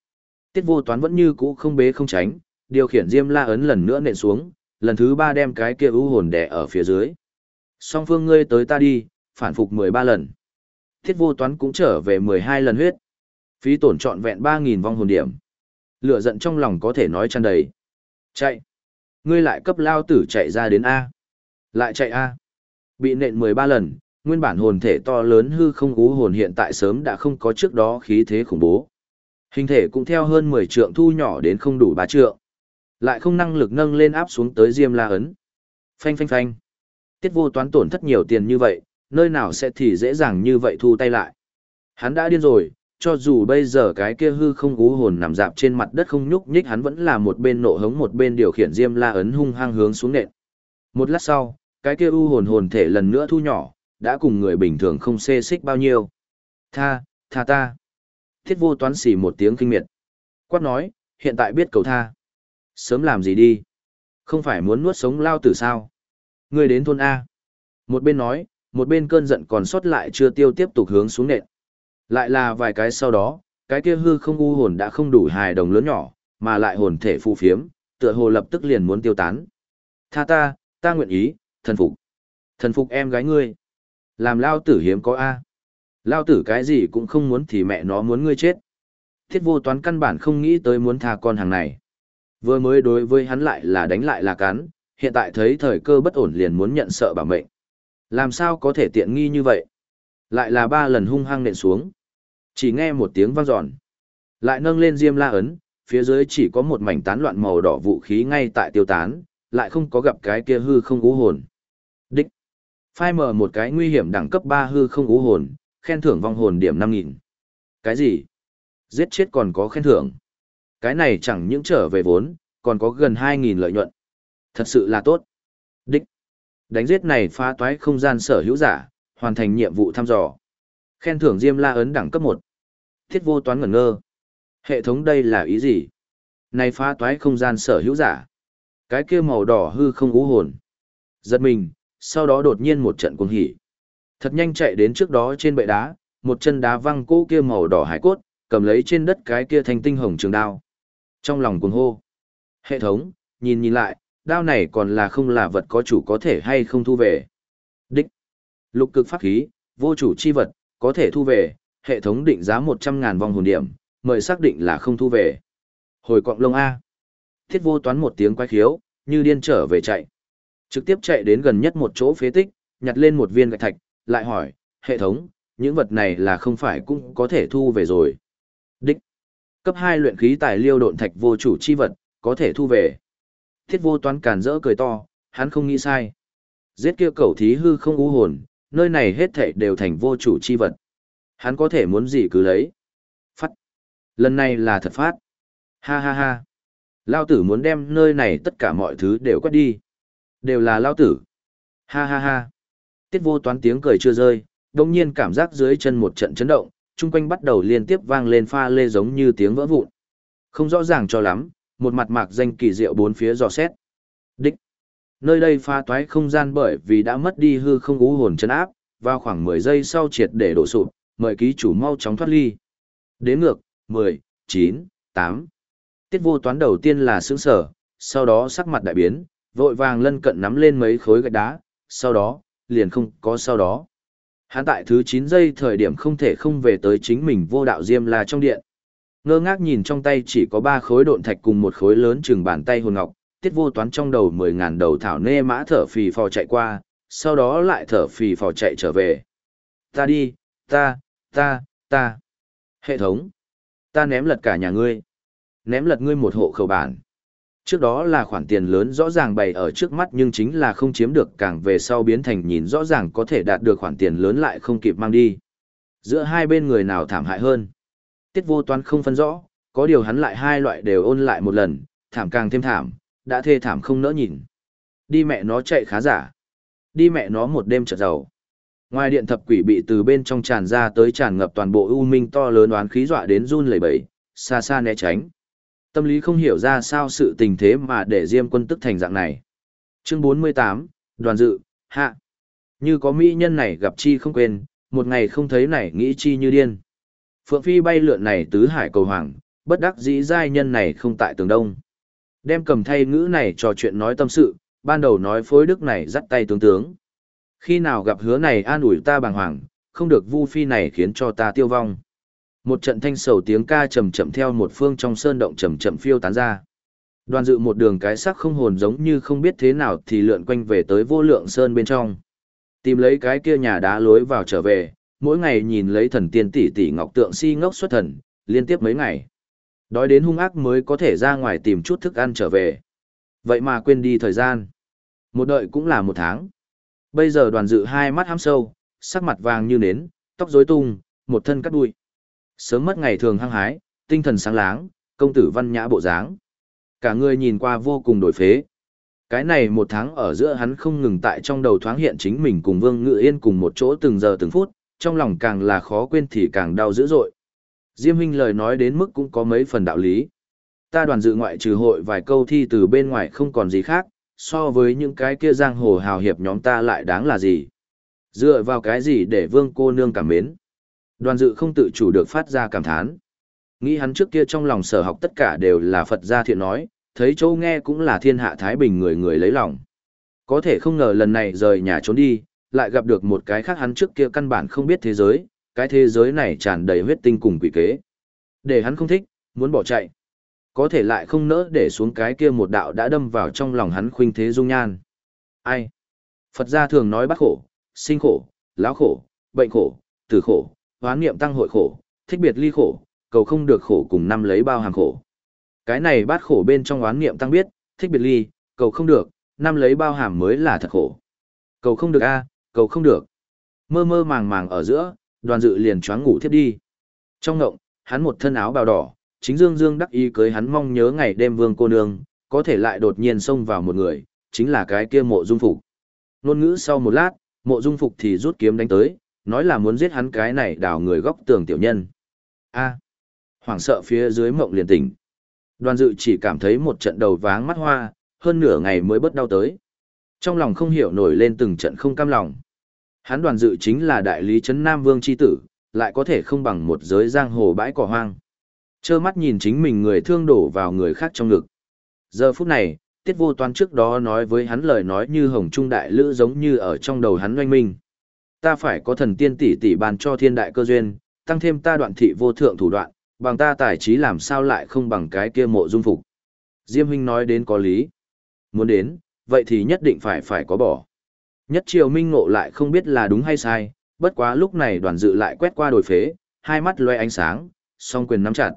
Tiết vô toán vẫn như cũ không bế không tránh, điều khiển Diêm La ấn lần nữa nện xuống, lần thứ ba đem cái kia ưu hồn đè ở phía dưới. Song phương ngươi tới ta đi, phản phục 13 lần. Thiết vô toán cũng trở về 12 lần huyết. Phí tổn trọn vẹn 3.000 vong hồn điểm. Lửa giận trong lòng có thể nói tràn đầy. Chạy. Ngươi lại cấp lao tử chạy ra đến A. Lại chạy A. Bị nện 13 lần, nguyên bản hồn thể to lớn hư không ú hồn hiện tại sớm đã không có trước đó khí thế khủng bố. Hình thể cũng theo hơn 10 trượng thu nhỏ đến không đủ 3 trượng. Lại không năng lực nâng lên áp xuống tới Diêm La ấn. Phanh phanh phanh. Tiết vô toán tổn thất nhiều tiền như vậy, nơi nào sẽ thì dễ dàng như vậy thu tay lại. Hắn đã điên rồi, cho dù bây giờ cái kia hư không ú hồn nằm dạp trên mặt đất không nhúc nhích hắn vẫn là một bên nộ hống một bên điều khiển Diêm La ấn hung hăng hướng xuống nện. Một lát sau, cái kia u hồn hồn thể lần nữa thu nhỏ, đã cùng người bình thường không xê xích bao nhiêu. Tha, tha ta. Thiết vô toán xỉ một tiếng kinh miệt. Quát nói, hiện tại biết cầu tha. Sớm làm gì đi? Không phải muốn nuốt sống lao tử sao? Ngươi đến thôn A. Một bên nói, một bên cơn giận còn sót lại chưa tiêu tiếp tục hướng xuống nện. Lại là vài cái sau đó, cái kia hư không u hồn đã không đủ hài đồng lớn nhỏ, mà lại hồn thể phù phiếm, tựa hồ lập tức liền muốn tiêu tán. Tha ta, ta nguyện ý, thần phục. Thần phục em gái ngươi. Làm lao tử hiếm có A. Lao tử cái gì cũng không muốn thì mẹ nó muốn ngươi chết. Thiết vô toán căn bản không nghĩ tới muốn tha con hàng này. Vừa mới đối với hắn lại là đánh lại là cắn, hiện tại thấy thời cơ bất ổn liền muốn nhận sợ bảo mệnh. Làm sao có thể tiện nghi như vậy? Lại là ba lần hung hăng nện xuống. Chỉ nghe một tiếng vang dọn. Lại nâng lên diêm la ấn, phía dưới chỉ có một mảnh tán loạn màu đỏ vũ khí ngay tại tiêu tán, lại không có gặp cái kia hư không ú hồn. Đích. Phai mở một cái nguy hiểm đẳng cấp 3 hư không ú hồn, khen thưởng vong hồn điểm 5.000. Cái gì? Giết chết còn có khen thưởng. Cái này chẳng những trở về vốn, còn có gần 2.000 lợi nhuận. Thật sự là tốt. Đích. Đánh giết này phá toái không gian sở hữu giả, hoàn thành nhiệm vụ thăm dò. Khen thưởng Diêm La ấn đẳng cấp 1. Thiết vô toán ngẩn ngơ. Hệ thống đây là ý gì? Này phá toái không gian sở hữu giả. Cái kia màu đỏ hư không ú hồn. Giật mình, sau đó đột nhiên một trận cuồng hỉ. Thật nhanh chạy đến trước đó trên bệ đá, một chân đá văng cô kia màu đỏ hải cốt, cầm lấy trên đất cái kia thanh tinh hồng trường đao. Trong lòng cuồng hô. Hệ thống, nhìn nhìn lại, đao này còn là không là vật có chủ có thể hay không thu về. Đích. Lục cực pháp khí, vô chủ chi vật, có thể thu về, hệ thống định giá 100.000 vong hồn điểm, mời xác định là không thu về. Hồi quọng lông A. Thiết vô toán một tiếng quay khiếu, như điên trở về chạy. Trực tiếp chạy đến gần nhất một chỗ phế tích, nhặt lên một viên gạch thạch, lại hỏi, hệ thống, những vật này là không phải cũng có thể thu về rồi. Cấp 2 luyện khí tài liêu độn thạch vô chủ chi vật, có thể thu về. Thiết vô toán càn rỡ cười to, hắn không nghĩ sai. Giết kia cầu thí hư không u hồn, nơi này hết thảy đều thành vô chủ chi vật. Hắn có thể muốn gì cứ lấy. Phát. Lần này là thật phát. Ha ha ha. Lao tử muốn đem nơi này tất cả mọi thứ đều quét đi. Đều là lao tử. Ha ha ha. Tiết vô toán tiếng cười chưa rơi, đồng nhiên cảm giác dưới chân một trận chấn động, chung quanh bắt đầu liên tiếp vang lên pha lê giống như tiếng vỡ vụn. Không rõ ràng cho lắm, một mặt mạc danh kỳ diệu bốn phía dò xét. Đích. Nơi đây pha toái không gian bởi vì đã mất đi hư không ú hồn chân áp, vào khoảng 10 giây sau triệt để đổ sụp, mời ký chủ mau chóng thoát ly. Đến ngược, 10, 9, 8. Tiết vô toán đầu tiên là sướng sở, sau đó sắc mặt đại biến, vội vàng lân cận nắm lên mấy khối gạch đá, sau đó, liền không có sau đó. Hắn tại thứ 9 giây thời điểm không thể không về tới chính mình vô đạo diêm là trong điện. Ngơ ngác nhìn trong tay chỉ có 3 khối độn thạch cùng một khối lớn chừng bàn tay hồn ngọc, tiết vô toán trong đầu 10.000 đầu thảo nê mã thở phì phò chạy qua, sau đó lại thở phì phò chạy trở về. Ta đi, ta, ta, ta. Hệ thống. Ta ném lật cả nhà ngươi. Ném lật ngươi một hộ khẩu bản. Trước đó là khoản tiền lớn rõ ràng bày ở trước mắt nhưng chính là không chiếm được càng về sau biến thành nhìn rõ ràng có thể đạt được khoản tiền lớn lại không kịp mang đi. Giữa hai bên người nào thảm hại hơn? Tiết vô toán không phân rõ, có điều hắn lại hai loại đều ôn lại một lần, thảm càng thêm thảm, đã thê thảm không nỡ nhìn. Đi mẹ nó chạy khá giả. Đi mẹ nó một đêm chợt giàu. Ngoài điện thập quỷ bị từ bên trong tràn ra tới tràn ngập toàn bộ u minh to lớn oán khí dọa đến run lẩy bẩy, xa xa né tránh. Tâm lý không hiểu ra sao sự tình thế mà để Diêm quân tức thành dạng này. Chương 48, đoàn dự, hạ. Như có mỹ nhân này gặp chi không quên, một ngày không thấy này nghĩ chi như điên. Phượng Phi bay lượn này tứ hải cầu hoàng, bất đắc dĩ giai nhân này không tại tường đông. Đem cầm thay ngữ này trò chuyện nói tâm sự, ban đầu nói phối đức này dắt tay tướng tướng. Khi nào gặp hứa này an ủi ta bàng hoàng, không được vu phi này khiến cho ta tiêu vong. Một trận thanh sầu tiếng ca chầm chậm theo một phương trong sơn động chầm chậm phiêu tán ra. Đoàn dự một đường cái sắc không hồn giống như không biết thế nào thì lượn quanh về tới vô lượng sơn bên trong. Tìm lấy cái kia nhà đá lối vào trở về, mỗi ngày nhìn lấy thần tiên tỷ tỷ ngọc tượng si ngốc xuất thần, liên tiếp mấy ngày. Đói đến hung ác mới có thể ra ngoài tìm chút thức ăn trở về. Vậy mà quên đi thời gian. Một đợi cũng là một tháng. Bây giờ đoàn dự hai mắt hám sâu, sắc mặt vàng như nến, tóc rối tung, một thân cắt đuôi. Sớm mất ngày thường hăng hái, tinh thần sáng láng, công tử văn nhã bộ dáng. Cả người nhìn qua vô cùng đổi phế. Cái này một tháng ở giữa hắn không ngừng tại trong đầu thoáng hiện chính mình cùng Vương Ngự Yên cùng một chỗ từng giờ từng phút, trong lòng càng là khó quên thì càng đau dữ dội. Diêm huynh lời nói đến mức cũng có mấy phần đạo lý. Ta đoàn dự ngoại trừ hội vài câu thi từ bên ngoài không còn gì khác, so với những cái kia giang hồ hào hiệp nhóm ta lại đáng là gì. Dựa vào cái gì để vương cô nương cảm mến. Đoàn dự không tự chủ được phát ra cảm thán. Nghĩ hắn trước kia trong lòng sở học tất cả đều là Phật gia thiện nói, thấy châu nghe cũng là thiên hạ Thái Bình người người lấy lòng. Có thể không ngờ lần này rời nhà trốn đi, lại gặp được một cái khác hắn trước kia căn bản không biết thế giới, cái thế giới này tràn đầy huyết tinh cùng quỷ kế. Để hắn không thích, muốn bỏ chạy. Có thể lại không nỡ để xuống cái kia một đạo đã đâm vào trong lòng hắn khuynh thế dung nhan. Ai? Phật gia thường nói bắt khổ, sinh khổ, lão khổ, bệnh khổ, tử khổ, hoán niệm tăng hội khổ, thích biệt ly khổ, cầu không được khổ cùng năm lấy bao hàng khổ. Cái này bát khổ bên trong oán niệm tăng biết, thích biệt ly, cầu không được, năm lấy bao hàm mới là thật khổ. Cầu không được a, cầu không được. Mơ mơ màng màng ở giữa, đoàn dự liền choáng ngủ thiếp đi. Trong ngộng, hắn một thân áo bào đỏ, chính dương dương đắc ý cưới hắn mong nhớ ngày đêm vương cô nương, có thể lại đột nhiên xông vào một người, chính là cái kia mộ dung phục. Nôn ngữ sau một lát, mộ dung phục thì rút kiếm đánh tới, nói là muốn giết hắn cái này đào người góc tường tiểu nhân. A. hoảng sợ phía dưới mộng liền tỉnh. Đoàn dự chỉ cảm thấy một trận đầu váng mắt hoa, hơn nửa ngày mới bớt đau tới. Trong lòng không hiểu nổi lên từng trận không cam lòng. Hắn đoàn dự chính là đại lý Trấn Nam Vương chi tử, lại có thể không bằng một giới giang hồ bãi cỏ hoang. Chơ mắt nhìn chính mình người thương đổ vào người khác trong ngực. Giờ phút này, tiết vô toán trước đó nói với hắn lời nói như hồng trung đại lữ giống như ở trong đầu hắn oanh minh ta phải có thần tiên tỷ tỷ ban cho thiên đại cơ duyên, tăng thêm ta đoạn thị vô thượng thủ đoạn, bằng ta tài trí làm sao lại không bằng cái kia mộ dung phục. Diêm huynh nói đến có lý. Muốn đến, vậy thì nhất định phải phải có bỏ. Nhất triều minh ngộ lại không biết là đúng hay sai, bất quá lúc này đoàn dự lại quét qua đồi phế, hai mắt loe ánh sáng, song quyền nắm chặt.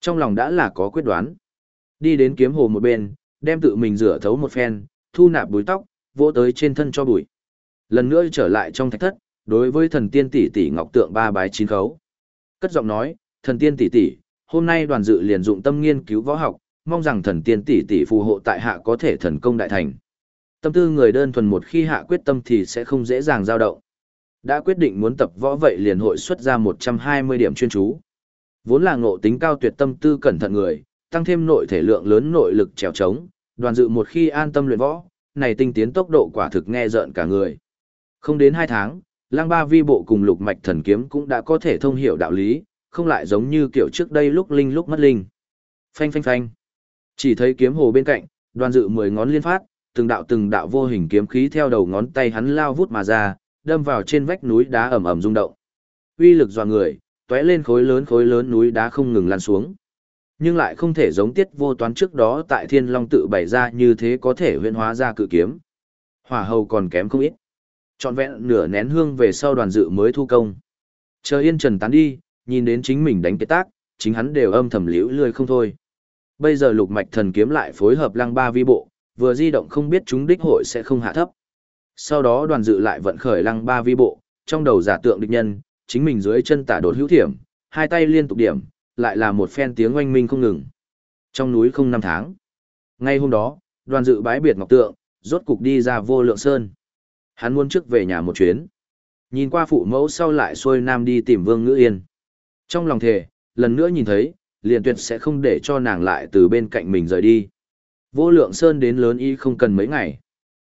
Trong lòng đã là có quyết đoán. Đi đến kiếm hồ một bên, đem tự mình rửa thấu một phen, thu nạp búi tóc, vỗ tới trên thân cho bụi. Lần nữa trở lại trong thạch thất, đối với thần tiên tỷ tỷ ngọc tượng ba bái chín khấu. Cất giọng nói, thần tiên tỷ tỷ, hôm nay đoàn dự liền dụng tâm nghiên cứu võ học, mong rằng thần tiên tỷ tỷ phù hộ tại hạ có thể thần công đại thành. Tâm tư người đơn thuần một khi hạ quyết tâm thì sẽ không dễ dàng dao động. Đã quyết định muốn tập võ vậy liền hội xuất ra 120 điểm chuyên chú. Vốn là ngộ tính cao tuyệt tâm tư cẩn thận người, tăng thêm nội thể lượng lớn nội lực trèo trống, đoàn dự một khi an tâm luyện võ, này tinh tiến tốc độ quả thực nghe rợn cả người. Không đến 2 tháng, lang ba vi bộ cùng lục mạch thần kiếm cũng đã có thể thông hiểu đạo lý, không lại giống như kiểu trước đây lúc linh lúc mất linh. Phanh phanh phanh. Chỉ thấy kiếm hồ bên cạnh, đoàn dự mười ngón liên phát, từng đạo từng đạo vô hình kiếm khí theo đầu ngón tay hắn lao vút mà ra, đâm vào trên vách núi đá ẩm ẩm rung động. Uy lực dọa người, tóe lên khối lớn khối lớn núi đá không ngừng lăn xuống. Nhưng lại không thể giống tiết vô toán trước đó tại Thiên Long tự bày ra như thế có thể huyễn hóa ra cự kiếm. Hỏa hầu còn kém không ít. Trọn vẹn nửa nén hương về sau đoàn dự mới thu công. Chờ yên trần tán đi, nhìn đến chính mình đánh kết tác, chính hắn đều âm thầm liễu lươi không thôi. Bây giờ lục mạch thần kiếm lại phối hợp lăng ba vi bộ, vừa di động không biết chúng đích hội sẽ không hạ thấp. Sau đó đoàn dự lại vận khởi lăng ba vi bộ, trong đầu giả tượng địch nhân, chính mình dưới chân tả đột hữu thiểm, hai tay liên tục điểm, lại là một phen tiếng oanh minh không ngừng. Trong núi không năm tháng. Ngay hôm đó, đoàn dự bái biệt ngọc tượng, rốt cục đi ra vô lượng sơn. Hắn muốn trước về nhà một chuyến. Nhìn qua phụ mẫu sau lại xuôi nam đi tìm vương ngữ yên. Trong lòng thề, lần nữa nhìn thấy, liền tuyệt sẽ không để cho nàng lại từ bên cạnh mình rời đi. Vô lượng sơn đến lớn y không cần mấy ngày.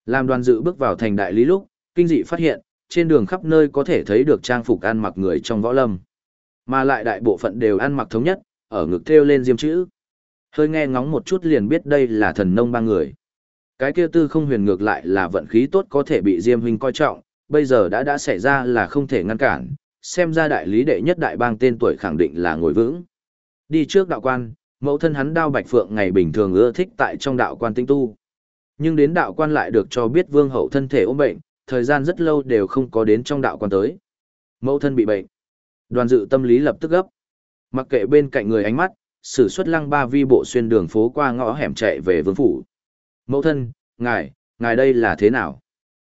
Làm đoàn dự bước vào thành đại lý lúc, kinh dị phát hiện, trên đường khắp nơi có thể thấy được trang phục ăn mặc người trong võ lâm. Mà lại đại bộ phận đều ăn mặc thống nhất, ở ngực thêu lên diêm chữ. Hơi nghe ngóng một chút liền biết đây là thần nông ba người. Cái kia tư không huyền ngược lại là vận khí tốt có thể bị diêm huynh coi trọng, bây giờ đã đã xảy ra là không thể ngăn cản, xem ra đại lý đệ nhất đại bang tên tuổi khẳng định là ngồi vững. Đi trước đạo quan, mẫu thân hắn đao bạch phượng ngày bình thường ưa thích tại trong đạo quan tinh tu. Nhưng đến đạo quan lại được cho biết vương hậu thân thể ốm bệnh, thời gian rất lâu đều không có đến trong đạo quan tới. Mẫu thân bị bệnh. Đoàn dự tâm lý lập tức gấp. Mặc kệ bên cạnh người ánh mắt, sử xuất lăng ba vi bộ xuyên đường phố qua ngõ hẻm chạy về vương phủ. Mẫu thân, ngài, ngài đây là thế nào?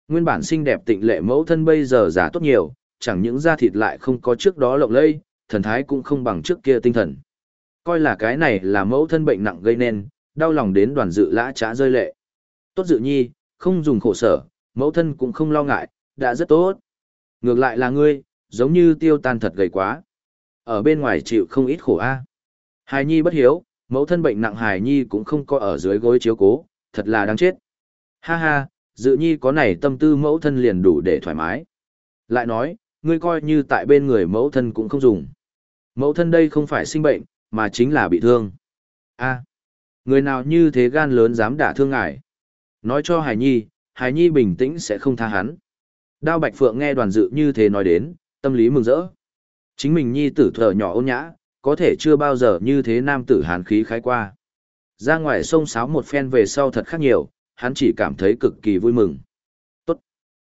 Nguyên bản xinh đẹp tịnh lệ mẫu thân bây giờ giả tốt nhiều, chẳng những da thịt lại không có trước đó lộng lây, thần thái cũng không bằng trước kia tinh thần. Coi là cái này là mẫu thân bệnh nặng gây nên, đau lòng đến đoàn dự lã trá rơi lệ. Tốt dự nhi, không dùng khổ sở, mẫu thân cũng không lo ngại, đã rất tốt. Ngược lại là ngươi, giống như tiêu tan thật gầy quá. Ở bên ngoài chịu không ít khổ a. À. Hài nhi bất hiếu, mẫu thân bệnh nặng hài nhi cũng không có ở dưới gối chiếu cố, thật là đáng chết. Ha ha, dự nhi có này tâm tư mẫu thân liền đủ để thoải mái. Lại nói, ngươi coi như tại bên người mẫu thân cũng không dùng. Mẫu thân đây không phải sinh bệnh, mà chính là bị thương. a người nào như thế gan lớn dám đả thương ngài. Nói cho Hải Nhi, Hải Nhi bình tĩnh sẽ không tha hắn. Đao Bạch Phượng nghe đoàn dự như thế nói đến, tâm lý mừng rỡ. Chính mình Nhi tử thở nhỏ ôn nhã, có thể chưa bao giờ như thế nam tử hàn khí khái qua. Ra ngoài sông sáo một phen về sau thật khác nhiều, hắn chỉ cảm thấy cực kỳ vui mừng. Tốt.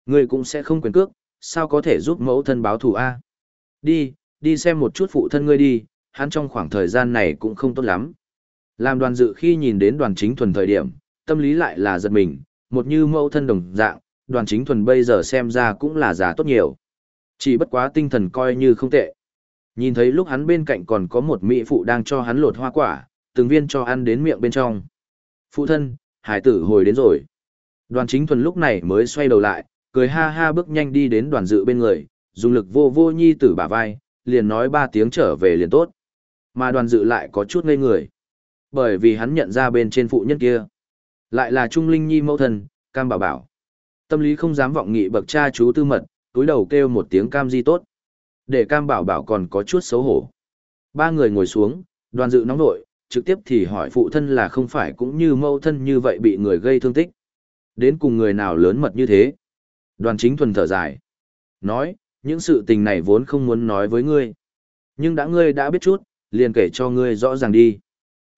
Ngươi cũng sẽ không quyền cước, sao có thể giúp mẫu thân báo thù A. Đi, đi xem một chút phụ thân ngươi đi, hắn trong khoảng thời gian này cũng không tốt lắm. Làm đoàn dự khi nhìn đến đoàn chính thuần thời điểm, tâm lý lại là giật mình, một như mẫu thân đồng dạng, đoàn chính thuần bây giờ xem ra cũng là giá tốt nhiều. Chỉ bất quá tinh thần coi như không tệ. Nhìn thấy lúc hắn bên cạnh còn có một mỹ phụ đang cho hắn lột hoa quả, từng viên cho ăn đến miệng bên trong. Phụ thân, hải tử hồi đến rồi. Đoàn chính thuần lúc này mới xoay đầu lại, cười ha ha bước nhanh đi đến đoàn dự bên người, dùng lực vô vô nhi tử bả vai, liền nói ba tiếng trở về liền tốt. Mà đoàn dự lại có chút ngây người. Bởi vì hắn nhận ra bên trên phụ nhân kia. Lại là Trung Linh Nhi mẫu thần Cam Bảo Bảo. Tâm lý không dám vọng nghị bậc cha chú tư mật, túi đầu kêu một tiếng Cam Di tốt. Để Cam Bảo Bảo còn có chút xấu hổ. Ba người ngồi xuống, đoàn dự nóng nội, trực tiếp thì hỏi phụ thân là không phải cũng như mẫu thân như vậy bị người gây thương tích. Đến cùng người nào lớn mật như thế? Đoàn chính thuần thở dài. Nói, những sự tình này vốn không muốn nói với ngươi. Nhưng đã ngươi đã biết chút, liền kể cho ngươi rõ ràng đi.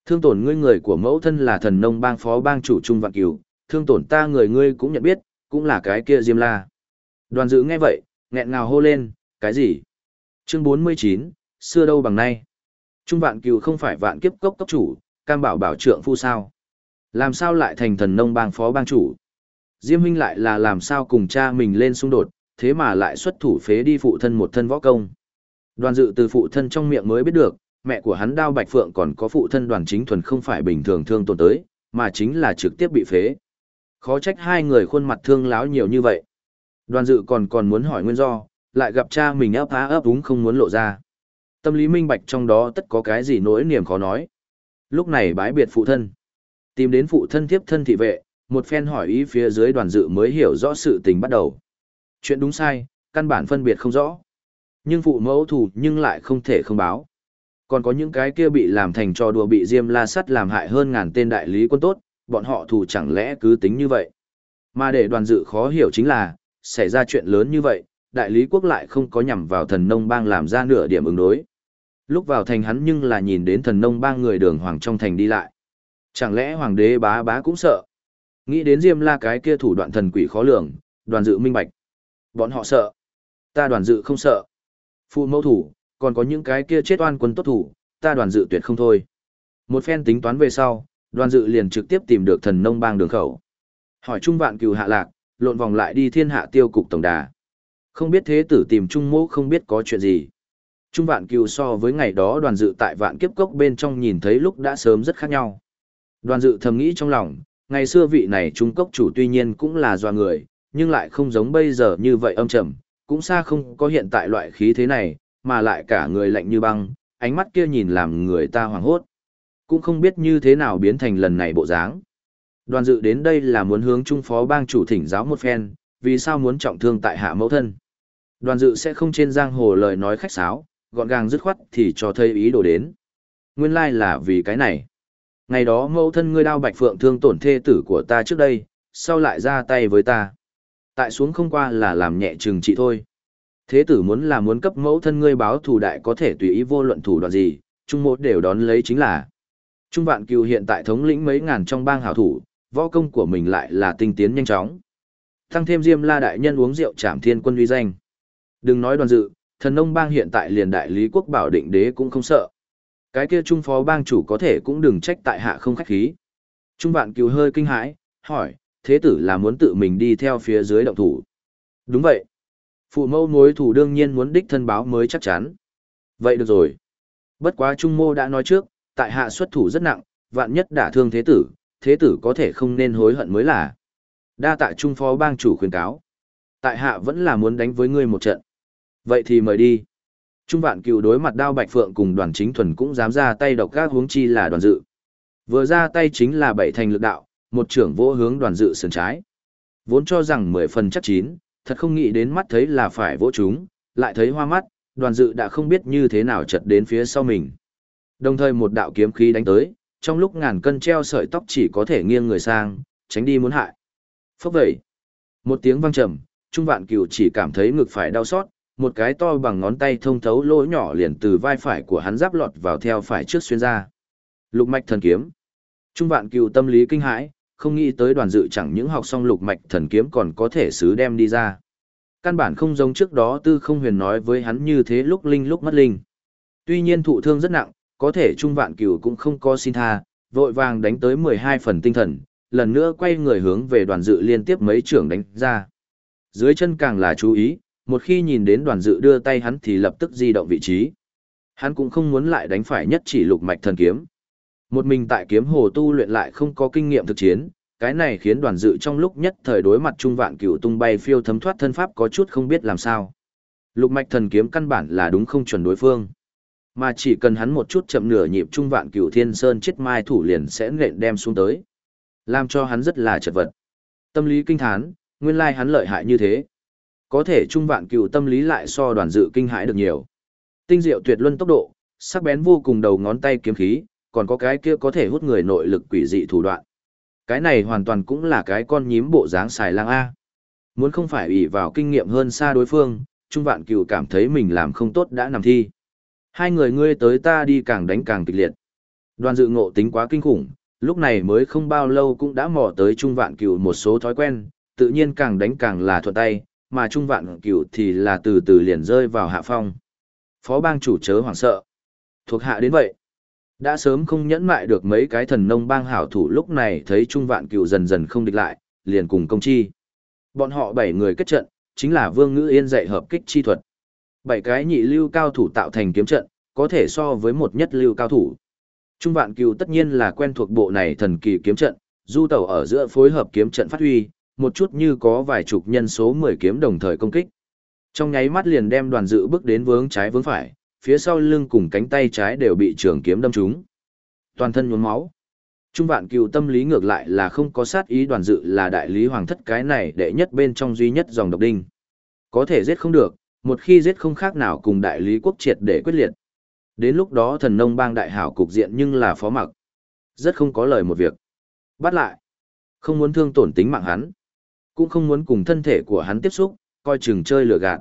Thương tổn ngươi người của mẫu thân là thần nông bang phó bang chủ Trung Vạn Cửu, thương tổn ta người ngươi cũng nhận biết, cũng là cái kia Diêm La. Đoàn dự nghe vậy, nghẹn ngào hô lên, cái gì? Chương 49, xưa đâu bằng nay. Trung Vạn cừu không phải vạn kiếp cốc cốc chủ, cam bảo bảo trượng phu sao. Làm sao lại thành thần nông bang phó bang chủ? Diêm huynh lại là làm sao cùng cha mình lên xung đột, thế mà lại xuất thủ phế đi phụ thân một thân võ công. Đoàn dự từ phụ thân trong miệng mới biết được, mẹ của hắn đao bạch phượng còn có phụ thân đoàn chính thuần không phải bình thường thương tổn tới, mà chính là trực tiếp bị phế. Khó trách hai người khuôn mặt thương láo nhiều như vậy. Đoàn dự còn còn muốn hỏi nguyên do, lại gặp cha mình ấp á ấp đúng không muốn lộ ra. Tâm lý minh bạch trong đó tất có cái gì nỗi niềm khó nói. Lúc này bái biệt phụ thân. Tìm đến phụ thân tiếp thân thị vệ, một phen hỏi ý phía dưới đoàn dự mới hiểu rõ sự tình bắt đầu. Chuyện đúng sai, căn bản phân biệt không rõ. Nhưng phụ mẫu thủ nhưng lại không thể không báo. Còn có những cái kia bị làm thành trò đùa bị Diêm La Sắt làm hại hơn ngàn tên đại lý quân tốt, bọn họ thủ chẳng lẽ cứ tính như vậy. Mà để đoàn dự khó hiểu chính là, xảy ra chuyện lớn như vậy, đại lý quốc lại không có nhằm vào thần nông bang làm ra nửa điểm ứng đối. Lúc vào thành hắn nhưng là nhìn đến thần nông ba người đường hoàng trong thành đi lại. Chẳng lẽ hoàng đế bá bá cũng sợ? Nghĩ đến Diêm La cái kia thủ đoạn thần quỷ khó lường, đoàn dự minh bạch. Bọn họ sợ. Ta đoàn dự không sợ. Phụ mẫu thủ, còn có những cái kia chết oan quân tốt thủ, ta đoàn dự tuyệt không thôi. Một phen tính toán về sau, đoàn dự liền trực tiếp tìm được thần nông bang đường khẩu. Hỏi Trung Vạn Cừu hạ lạc, lộn vòng lại đi thiên hạ tiêu cục tổng đà. Không biết thế tử tìm Trung mẫu không biết có chuyện gì. Trung Vạn Cừu so với ngày đó đoàn dự tại vạn kiếp cốc bên trong nhìn thấy lúc đã sớm rất khác nhau. Đoàn dự thầm nghĩ trong lòng, ngày xưa vị này Trung Cốc chủ tuy nhiên cũng là doa người, nhưng lại không giống bây giờ như vậy âm trầm, cũng xa không có hiện tại loại khí thế này, mà lại cả người lạnh như băng, ánh mắt kia nhìn làm người ta hoảng hốt. Cũng không biết như thế nào biến thành lần này bộ dáng. Đoàn dự đến đây là muốn hướng trung phó bang chủ thỉnh giáo một phen, vì sao muốn trọng thương tại hạ mẫu thân. Đoàn dự sẽ không trên giang hồ lời nói khách sáo, gọn gàng dứt khoát thì cho thấy ý đồ đến. Nguyên lai like là vì cái này. Ngày đó mẫu thân ngươi đao bạch phượng thương tổn thê tử của ta trước đây, sau lại ra tay với ta. Tại xuống không qua là làm nhẹ trừng trị thôi. Thế tử muốn là muốn cấp mẫu thân ngươi báo thù đại có thể tùy ý vô luận thủ đoạn gì, trung một đều đón lấy chính là. Trung vạn cừu hiện tại thống lĩnh mấy ngàn trong bang hảo thủ, võ công của mình lại là tinh tiến nhanh chóng. Tăng thêm diêm la đại nhân uống rượu trảm thiên quân uy danh. Đừng nói đoàn dự, thần nông bang hiện tại liền đại lý quốc bảo định đế cũng không sợ. Cái kia trung phó bang chủ có thể cũng đừng trách tại hạ không khách khí. Trung vạn cứu hơi kinh hãi, hỏi, thế tử là muốn tự mình đi theo phía dưới động thủ. Đúng vậy. Phụ mẫu mối thủ đương nhiên muốn đích thân báo mới chắc chắn. Vậy được rồi. Bất quá Trung Mô đã nói trước, tại hạ xuất thủ rất nặng, vạn nhất đả thương thế tử, thế tử có thể không nên hối hận mới là. Đa tại Trung Phó bang chủ khuyên cáo. Tại hạ vẫn là muốn đánh với ngươi một trận. Vậy thì mời đi. Trung vạn cựu đối mặt đao bạch phượng cùng đoàn chính thuần cũng dám ra tay độc các hướng chi là đoàn dự. Vừa ra tay chính là bảy thành lực đạo, một trưởng vô hướng đoàn dự sườn trái. Vốn cho rằng mười phần chắc chín, thật không nghĩ đến mắt thấy là phải vỗ chúng, lại thấy hoa mắt, đoàn dự đã không biết như thế nào chật đến phía sau mình. Đồng thời một đạo kiếm khí đánh tới, trong lúc ngàn cân treo sợi tóc chỉ có thể nghiêng người sang, tránh đi muốn hại. Phốc vậy. Một tiếng vang trầm, Trung Vạn Cửu chỉ cảm thấy ngực phải đau xót, một cái to bằng ngón tay thông thấu lỗ nhỏ liền từ vai phải của hắn giáp lọt vào theo phải trước xuyên ra. Lục mạch thần kiếm. Trung Vạn cựu tâm lý kinh hãi, không nghĩ tới đoàn dự chẳng những học xong lục mạch thần kiếm còn có thể xứ đem đi ra. Căn bản không giống trước đó tư không huyền nói với hắn như thế lúc linh lúc mất linh. Tuy nhiên thụ thương rất nặng, có thể trung vạn cửu cũng không có xin tha, vội vàng đánh tới 12 phần tinh thần, lần nữa quay người hướng về đoàn dự liên tiếp mấy trưởng đánh ra. Dưới chân càng là chú ý, một khi nhìn đến đoàn dự đưa tay hắn thì lập tức di động vị trí. Hắn cũng không muốn lại đánh phải nhất chỉ lục mạch thần kiếm. Một mình tại kiếm hồ tu luyện lại không có kinh nghiệm thực chiến, cái này khiến đoàn dự trong lúc nhất thời đối mặt trung vạn cửu tung bay phiêu thấm thoát thân pháp có chút không biết làm sao. Lục mạch thần kiếm căn bản là đúng không chuẩn đối phương. Mà chỉ cần hắn một chút chậm nửa nhịp trung vạn cửu thiên sơn chết mai thủ liền sẽ nện đem xuống tới. Làm cho hắn rất là chật vật. Tâm lý kinh thán, nguyên lai hắn lợi hại như thế. Có thể trung vạn cựu tâm lý lại so đoàn dự kinh hãi được nhiều. Tinh diệu tuyệt luân tốc độ, sắc bén vô cùng đầu ngón tay kiếm khí, còn có cái kia có thể hút người nội lực quỷ dị thủ đoạn. Cái này hoàn toàn cũng là cái con nhím bộ dáng xài lang A. Muốn không phải ủy vào kinh nghiệm hơn xa đối phương, Trung Vạn Cửu cảm thấy mình làm không tốt đã nằm thi. Hai người ngươi tới ta đi càng đánh càng kịch liệt. Đoàn dự ngộ tính quá kinh khủng, lúc này mới không bao lâu cũng đã mò tới Trung Vạn Cửu một số thói quen, tự nhiên càng đánh càng là thuận tay, mà Trung Vạn Cửu thì là từ từ liền rơi vào hạ phong. Phó bang chủ chớ hoảng sợ. Thuộc hạ đến vậy. Đã sớm không nhẫn mại được mấy cái thần nông bang hảo thủ lúc này thấy Trung Vạn Cửu dần dần không địch lại, liền cùng công chi. Bọn họ bảy người kết trận, chính là Vương Ngữ Yên dạy hợp kích chi thuật. Bảy cái nhị lưu cao thủ tạo thành kiếm trận, có thể so với một nhất lưu cao thủ. Trung Vạn Cửu tất nhiên là quen thuộc bộ này thần kỳ kiếm trận, du tẩu ở giữa phối hợp kiếm trận phát huy, một chút như có vài chục nhân số 10 kiếm đồng thời công kích. Trong nháy mắt liền đem đoàn dự bước đến vướng trái vướng phải, phía sau lưng cùng cánh tay trái đều bị trường kiếm đâm trúng. Toàn thân nhuốm máu. Trung vạn cựu tâm lý ngược lại là không có sát ý đoàn dự là đại lý hoàng thất cái này đệ nhất bên trong duy nhất dòng độc đinh. Có thể giết không được, một khi giết không khác nào cùng đại lý quốc triệt để quyết liệt. Đến lúc đó thần nông bang đại hảo cục diện nhưng là phó mặc. Rất không có lời một việc. Bắt lại. Không muốn thương tổn tính mạng hắn. Cũng không muốn cùng thân thể của hắn tiếp xúc, coi chừng chơi lừa gạt.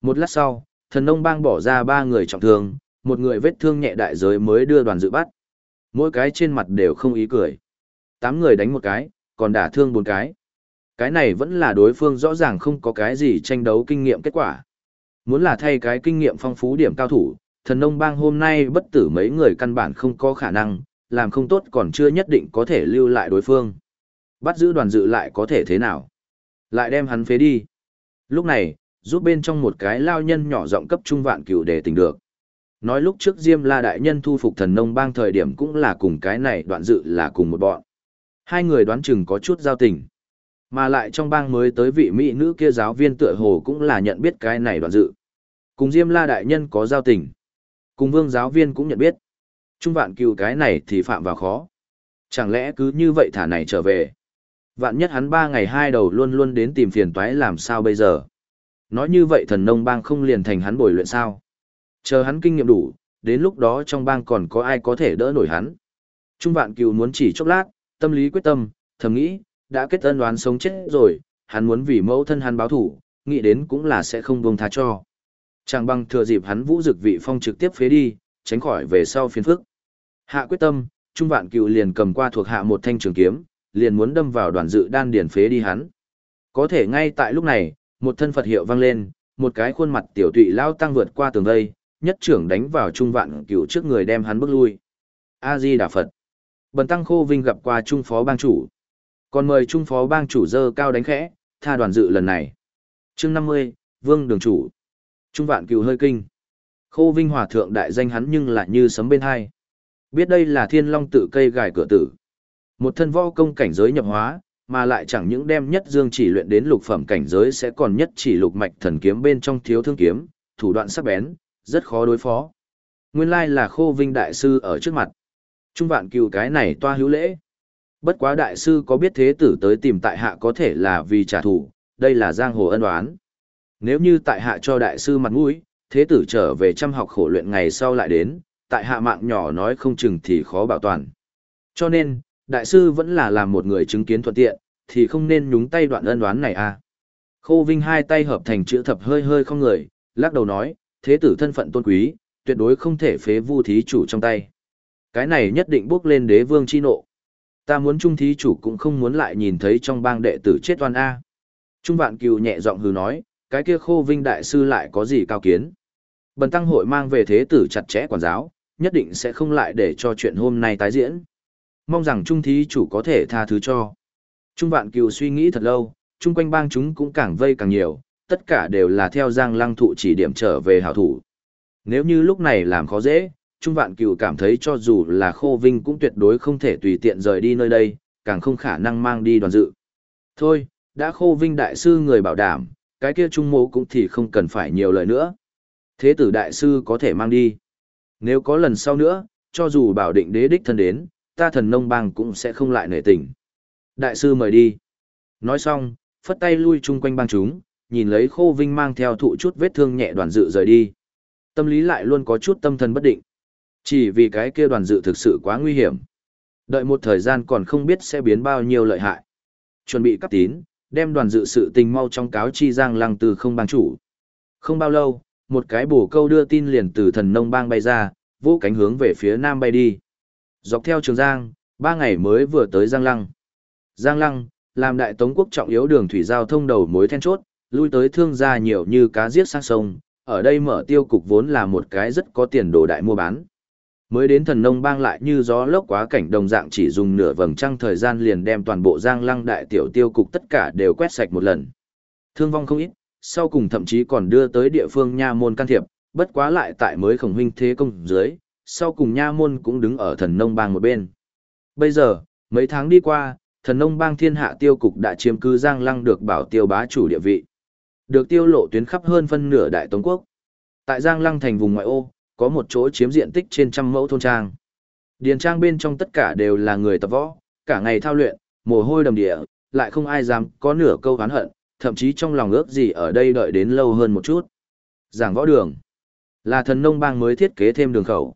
Một lát sau, thần nông bang bỏ ra ba người trọng thương, một người vết thương nhẹ đại giới mới đưa đoàn dự bắt. Mỗi cái trên mặt đều không ý cười. Tám người đánh một cái, còn đả thương bốn cái. Cái này vẫn là đối phương rõ ràng không có cái gì tranh đấu kinh nghiệm kết quả. Muốn là thay cái kinh nghiệm phong phú điểm cao thủ, thần nông bang hôm nay bất tử mấy người căn bản không có khả năng, làm không tốt còn chưa nhất định có thể lưu lại đối phương. Bắt giữ đoàn dự lại có thể thế nào? Lại đem hắn phế đi. Lúc này, giúp bên trong một cái lao nhân nhỏ giọng cấp trung vạn cửu để tỉnh được. Nói lúc trước Diêm La Đại Nhân thu phục thần nông bang thời điểm cũng là cùng cái này đoạn dự là cùng một bọn. Hai người đoán chừng có chút giao tình. Mà lại trong bang mới tới vị mỹ nữ kia giáo viên tựa hồ cũng là nhận biết cái này đoạn dự. Cùng Diêm La Đại Nhân có giao tình. Cùng vương giáo viên cũng nhận biết. Trung vạn cựu cái này thì phạm vào khó. Chẳng lẽ cứ như vậy thả này trở về. Vạn nhất hắn ba ngày hai đầu luôn luôn đến tìm phiền toái làm sao bây giờ. Nói như vậy thần nông bang không liền thành hắn bồi luyện sao. Chờ hắn kinh nghiệm đủ, đến lúc đó trong bang còn có ai có thể đỡ nổi hắn. Trung vạn cừu muốn chỉ chốc lát, tâm lý quyết tâm, thầm nghĩ, đã kết ân đoán sống chết rồi, hắn muốn vì mẫu thân hắn báo thủ, nghĩ đến cũng là sẽ không buông tha cho. Chàng băng thừa dịp hắn vũ dực vị phong trực tiếp phế đi, tránh khỏi về sau phiền phức. Hạ quyết tâm, Trung vạn cựu liền cầm qua thuộc hạ một thanh trường kiếm, liền muốn đâm vào đoàn dự đan điển phế đi hắn. Có thể ngay tại lúc này, một thân Phật hiệu vang lên, một cái khuôn mặt tiểu tụy lao tăng vượt qua tường vây, nhất trưởng đánh vào trung vạn cửu trước người đem hắn bước lui. A Di Đà Phật. Bần tăng khô vinh gặp qua trung phó bang chủ. Còn mời trung phó bang chủ dơ cao đánh khẽ, tha đoàn dự lần này. Chương 50, Vương Đường chủ. Trung vạn cửu hơi kinh. Khô vinh hòa thượng đại danh hắn nhưng lại như sấm bên hai. Biết đây là thiên long tự cây gài cửa tử. Một thân võ công cảnh giới nhập hóa, mà lại chẳng những đem nhất dương chỉ luyện đến lục phẩm cảnh giới sẽ còn nhất chỉ lục mạch thần kiếm bên trong thiếu thương kiếm, thủ đoạn sắc bén, rất khó đối phó. Nguyên lai là khô vinh đại sư ở trước mặt. Trung vạn cừu cái này toa hữu lễ. Bất quá đại sư có biết thế tử tới tìm tại hạ có thể là vì trả thù, đây là giang hồ ân oán. Nếu như tại hạ cho đại sư mặt mũi, thế tử trở về chăm học khổ luyện ngày sau lại đến, tại hạ mạng nhỏ nói không chừng thì khó bảo toàn. Cho nên, đại sư vẫn là làm một người chứng kiến thuận tiện, thì không nên nhúng tay đoạn ân đoán này à. Khô Vinh hai tay hợp thành chữ thập hơi hơi không người, lắc đầu nói, thế tử thân phận tôn quý, tuyệt đối không thể phế vu thí chủ trong tay. Cái này nhất định bước lên đế vương chi nộ. Ta muốn trung thí chủ cũng không muốn lại nhìn thấy trong bang đệ tử chết oan A. Trung vạn cừu nhẹ giọng hừ nói, cái kia khô vinh đại sư lại có gì cao kiến. Bần tăng hội mang về thế tử chặt chẽ quản giáo, nhất định sẽ không lại để cho chuyện hôm nay tái diễn. Mong rằng trung thí chủ có thể tha thứ cho. Trung vạn cừu suy nghĩ thật lâu, chung quanh bang chúng cũng càng vây càng nhiều, tất cả đều là theo giang lăng thụ chỉ điểm trở về hảo thủ. Nếu như lúc này làm khó dễ, Trung Vạn Cửu cảm thấy cho dù là Khô Vinh cũng tuyệt đối không thể tùy tiện rời đi nơi đây, càng không khả năng mang đi đoàn dự. Thôi, đã Khô Vinh đại sư người bảo đảm, cái kia Trung mô cũng thì không cần phải nhiều lời nữa. Thế tử đại sư có thể mang đi. Nếu có lần sau nữa, cho dù bảo định đế đích thân đến, ta thần nông bang cũng sẽ không lại nể tình. Đại sư mời đi. Nói xong, phất tay lui chung quanh bang chúng, nhìn lấy khô vinh mang theo thụ chút vết thương nhẹ đoàn dự rời đi. Tâm lý lại luôn có chút tâm thần bất định. Chỉ vì cái kia đoàn dự thực sự quá nguy hiểm. Đợi một thời gian còn không biết sẽ biến bao nhiêu lợi hại. Chuẩn bị cấp tín, đem đoàn dự sự tình mau trong cáo chi giang lăng từ không bang chủ. Không bao lâu, một cái bổ câu đưa tin liền từ thần nông bang bay ra, vũ cánh hướng về phía nam bay đi. Dọc theo trường Giang, ba ngày mới vừa tới Giang Lăng. Giang Lăng, làm đại tống quốc trọng yếu đường thủy giao thông đầu mối then chốt, lui tới thương gia nhiều như cá giết sang sông, ở đây mở tiêu cục vốn là một cái rất có tiền đồ đại mua bán. Mới đến thần nông bang lại như gió lốc quá cảnh đồng dạng chỉ dùng nửa vầng trăng thời gian liền đem toàn bộ giang lăng đại tiểu tiêu cục tất cả đều quét sạch một lần. Thương vong không ít, sau cùng thậm chí còn đưa tới địa phương nha môn can thiệp, bất quá lại tại mới khổng huynh thế công dưới, sau cùng nha môn cũng đứng ở thần nông bang một bên. Bây giờ, mấy tháng đi qua, thần nông bang thiên hạ tiêu cục đã chiếm cứ giang lăng được bảo tiêu bá chủ địa vị. Được tiêu lộ tuyến khắp hơn phân nửa đại tống quốc. Tại giang lăng thành vùng ngoại ô, có một chỗ chiếm diện tích trên trăm mẫu thôn trang. Điền trang bên trong tất cả đều là người tập võ, cả ngày thao luyện, mồ hôi đầm địa, lại không ai dám có nửa câu oán hận, thậm chí trong lòng ước gì ở đây đợi đến lâu hơn một chút. Giảng võ đường là thần nông bang mới thiết kế thêm đường khẩu.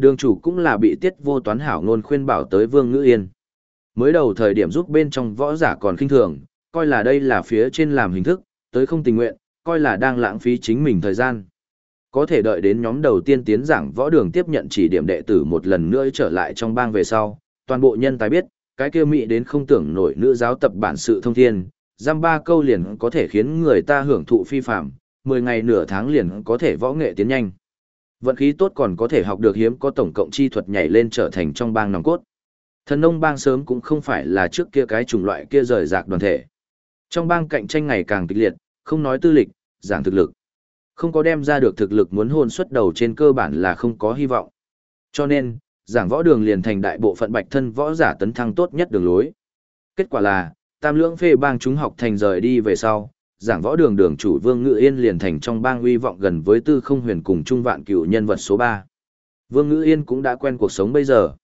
Đường chủ cũng là bị tiết vô toán hảo ngôn khuyên bảo tới Vương Ngữ Yên. Mới đầu thời điểm giúp bên trong võ giả còn kinh thường, coi là đây là phía trên làm hình thức, tới không tình nguyện, coi là đang lãng phí chính mình thời gian. Có thể đợi đến nhóm đầu tiên tiến giảng võ đường tiếp nhận chỉ điểm đệ tử một lần nữa trở lại trong bang về sau, toàn bộ nhân tài biết, cái kia mỹ đến không tưởng nổi nữ giáo tập bản sự thông thiên, giam ba câu liền có thể khiến người ta hưởng thụ phi phạm, 10 ngày nửa tháng liền có thể võ nghệ tiến nhanh. Vận khí tốt còn có thể học được hiếm có tổng cộng chi thuật nhảy lên trở thành trong bang nòng cốt. Thần nông bang sớm cũng không phải là trước kia cái chủng loại kia rời rạc đoàn thể. Trong bang cạnh tranh ngày càng kịch liệt, không nói tư lịch, giảng thực lực. Không có đem ra được thực lực muốn hôn xuất đầu trên cơ bản là không có hy vọng. Cho nên, giảng võ đường liền thành đại bộ phận bạch thân võ giả tấn thăng tốt nhất đường lối. Kết quả là, tam lưỡng phê bang chúng học thành rời đi về sau, giảng võ đường đường chủ Vương Ngự Yên liền thành trong bang uy vọng gần với tư không huyền cùng trung vạn cựu nhân vật số 3. Vương Ngự Yên cũng đã quen cuộc sống bây giờ.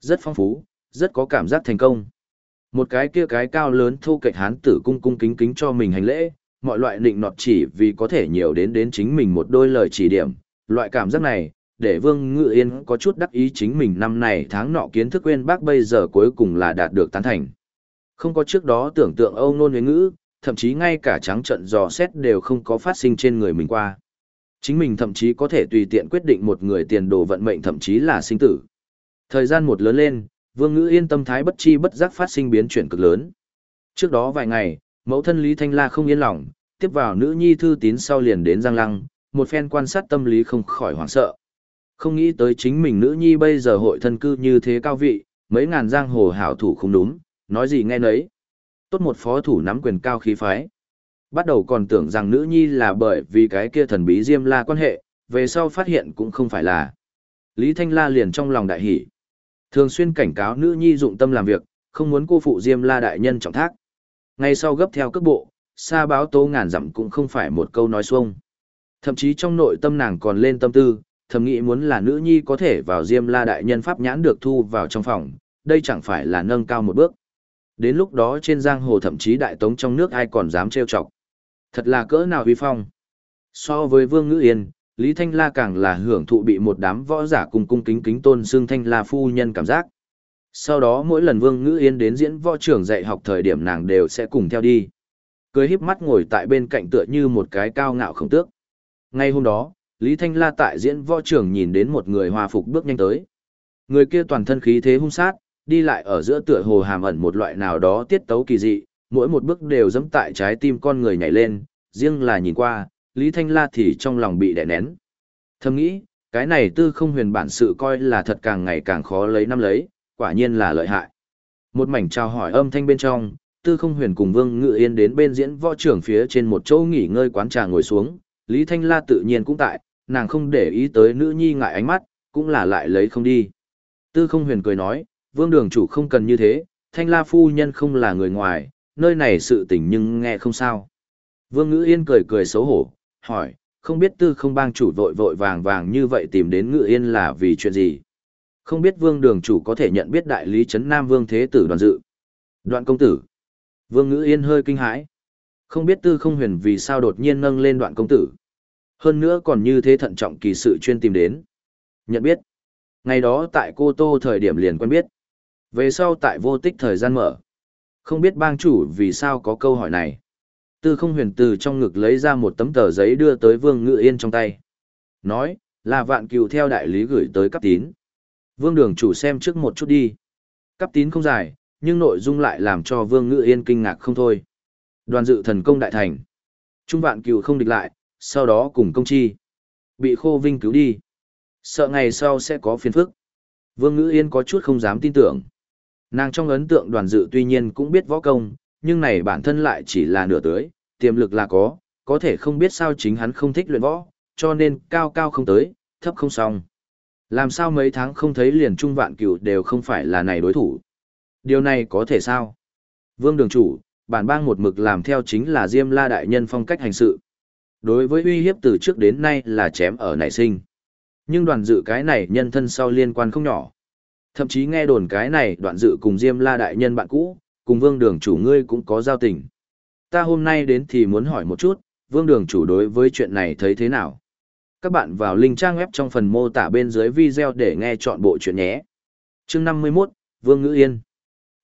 Rất phong phú, rất có cảm giác thành công. Một cái kia cái cao lớn thu kệch hán tử cung cung kính kính cho mình hành lễ, mọi loại định nọt chỉ vì có thể nhiều đến đến chính mình một đôi lời chỉ điểm. Loại cảm giác này, để Vương Ngự Yên có chút đắc ý chính mình năm này tháng nọ kiến thức quên bác bây giờ cuối cùng là đạt được tán thành. Không có trước đó tưởng tượng âu nôn Huế ngữ, thậm chí ngay cả trắng trận dò xét đều không có phát sinh trên người mình qua. Chính mình thậm chí có thể tùy tiện quyết định một người tiền đồ vận mệnh thậm chí là sinh tử. Thời gian một lớn lên, Vương Ngữ Yên tâm thái bất chi bất giác phát sinh biến chuyển cực lớn. Trước đó vài ngày, mẫu thân Lý Thanh La không yên lòng, tiếp vào nữ nhi thư tín sau liền đến Giang Lăng, một phen quan sát tâm lý không khỏi hoảng sợ. Không nghĩ tới chính mình nữ nhi bây giờ hội thân cư như thế cao vị, mấy ngàn giang hồ hảo thủ không đúng, nói gì nghe nấy. Tốt một phó thủ nắm quyền cao khí phái. Bắt đầu còn tưởng rằng nữ nhi là bởi vì cái kia thần bí Diêm La quan hệ, về sau phát hiện cũng không phải là. Lý Thanh La liền trong lòng đại hỉ. Thường xuyên cảnh cáo nữ nhi dụng tâm làm việc, không muốn cô phụ Diêm La đại nhân trọng thác. Ngay sau gấp theo cước bộ, xa báo tố ngàn dặm cũng không phải một câu nói xuông. Thậm chí trong nội tâm nàng còn lên tâm tư, thầm nghĩ muốn là nữ nhi có thể vào Diêm La đại nhân pháp nhãn được thu vào trong phòng, đây chẳng phải là nâng cao một bước. Đến lúc đó trên giang hồ thậm chí đại tống trong nước ai còn dám trêu chọc. Thật là cỡ nào huy phong. So với Vương Ngữ Yên, Lý Thanh La càng là hưởng thụ bị một đám võ giả cùng cung kính kính tôn xương Thanh La phu nhân cảm giác. Sau đó mỗi lần Vương Ngữ Yên đến diễn võ trưởng dạy học thời điểm nàng đều sẽ cùng theo đi. Cười híp mắt ngồi tại bên cạnh tựa như một cái cao ngạo khổng tước. Ngay hôm đó, Lý Thanh La tại diễn võ trưởng nhìn đến một người hòa phục bước nhanh tới. Người kia toàn thân khí thế hung sát, đi lại ở giữa tựa hồ hàm ẩn một loại nào đó tiết tấu kỳ dị, mỗi một bước đều dẫm tại trái tim con người nhảy lên, riêng là nhìn qua, Lý Thanh La thì trong lòng bị đè nén. Thầm nghĩ, cái này tư không huyền bản sự coi là thật càng ngày càng khó lấy năm lấy, quả nhiên là lợi hại. Một mảnh trao hỏi âm thanh bên trong, tư không huyền cùng Vương Ngự Yên đến bên diễn võ trưởng phía trên một chỗ nghỉ ngơi quán trà ngồi xuống, Lý Thanh La tự nhiên cũng tại, nàng không để ý tới nữ nhi ngại ánh mắt, cũng là lại lấy không đi. Tư không huyền cười nói, vương đường chủ không cần như thế, thanh la phu nhân không là người ngoài, nơi này sự tình nhưng nghe không sao. Vương ngữ yên cười cười xấu hổ, hỏi, không biết tư không bang chủ vội vội vàng vàng như vậy tìm đến Ngữ yên là vì chuyện gì. Không biết vương đường chủ có thể nhận biết đại lý chấn nam vương thế tử đoàn dự. Đoạn công tử. Vương ngữ yên hơi kinh hãi. Không biết tư không huyền vì sao đột nhiên nâng lên đoạn công tử. Hơn nữa còn như thế thận trọng kỳ sự chuyên tìm đến. Nhận biết. Ngày đó tại Cô Tô thời điểm liền quen biết. Về sau tại vô tích thời gian mở. Không biết bang chủ vì sao có câu hỏi này. Tư không huyền từ trong ngực lấy ra một tấm tờ giấy đưa tới Vương Ngự Yên trong tay. Nói, là vạn cừu theo đại lý gửi tới cấp tín. Vương đường chủ xem trước một chút đi. Cấp tín không dài, nhưng nội dung lại làm cho Vương Ngự Yên kinh ngạc không thôi. Đoàn dự thần công đại thành. Trung vạn cừu không địch lại, sau đó cùng công chi. Bị khô vinh cứu đi. Sợ ngày sau sẽ có phiền phức. Vương Ngữ Yên có chút không dám tin tưởng. Nàng trong ấn tượng đoàn dự tuy nhiên cũng biết võ công, nhưng này bản thân lại chỉ là nửa tưới, tiềm lực là có, có thể không biết sao chính hắn không thích luyện võ, cho nên cao cao không tới, thấp không xong. Làm sao mấy tháng không thấy liền trung vạn cửu đều không phải là này đối thủ. Điều này có thể sao? Vương đường chủ, bản bang một mực làm theo chính là Diêm La Đại Nhân phong cách hành sự. Đối với uy hiếp từ trước đến nay là chém ở nảy sinh. Nhưng đoàn dự cái này nhân thân sau liên quan không nhỏ. Thậm chí nghe đồn cái này đoạn dự cùng Diêm La Đại Nhân bạn cũ, cùng vương đường chủ ngươi cũng có giao tình. Ta hôm nay đến thì muốn hỏi một chút, vương đường chủ đối với chuyện này thấy thế nào? Các bạn vào link trang web trong phần mô tả bên dưới video để nghe chọn bộ chuyện nhé. chương 51, Vương Ngữ Yên.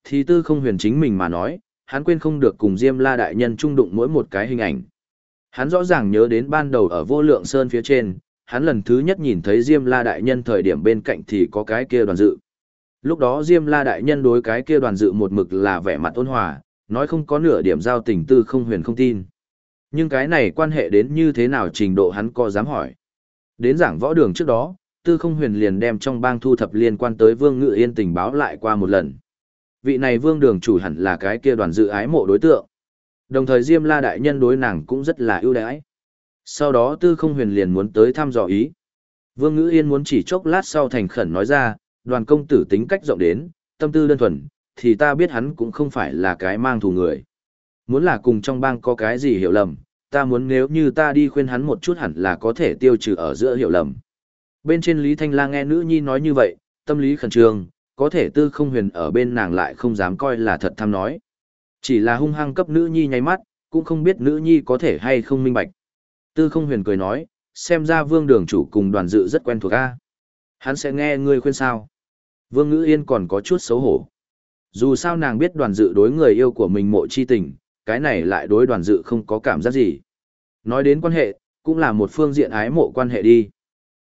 Thì tư không huyền chính mình mà nói, hắn quên không được cùng Diêm La Đại Nhân trung đụng mỗi một cái hình ảnh. Hắn rõ ràng nhớ đến ban đầu ở vô lượng sơn phía trên, hắn lần thứ nhất nhìn thấy Diêm La Đại Nhân thời điểm bên cạnh thì có cái kia đoàn dự. Lúc đó Diêm La Đại Nhân đối cái kia đoàn dự một mực là vẻ mặt ôn hòa, nói không có nửa điểm giao tình tư không huyền không tin. Nhưng cái này quan hệ đến như thế nào trình độ hắn có dám hỏi. Đến giảng võ đường trước đó, tư không huyền liền đem trong bang thu thập liên quan tới vương ngự yên tình báo lại qua một lần. Vị này vương đường chủ hẳn là cái kia đoàn dự ái mộ đối tượng. Đồng thời Diêm La Đại Nhân đối nàng cũng rất là ưu đãi. Sau đó tư không huyền liền muốn tới thăm dò ý. Vương Ngữ Yên muốn chỉ chốc lát sau thành khẩn nói ra, đoàn công tử tính cách rộng đến, tâm tư đơn thuần, thì ta biết hắn cũng không phải là cái mang thù người. Muốn là cùng trong bang có cái gì hiểu lầm, ta muốn nếu như ta đi khuyên hắn một chút hẳn là có thể tiêu trừ ở giữa hiểu lầm. Bên trên Lý Thanh La nghe nữ nhi nói như vậy, tâm lý khẩn trương, có thể tư không huyền ở bên nàng lại không dám coi là thật tham nói. Chỉ là hung hăng cấp nữ nhi nháy mắt, cũng không biết nữ nhi có thể hay không minh bạch. Tư không huyền cười nói, xem ra vương đường chủ cùng đoàn dự rất quen thuộc a. Hắn sẽ nghe ngươi khuyên sao. Vương ngữ yên còn có chút xấu hổ. Dù sao nàng biết đoàn dự đối người yêu của mình mộ chi tình, cái này lại đối đoàn dự không có cảm giác gì. Nói đến quan hệ, cũng là một phương diện ái mộ quan hệ đi.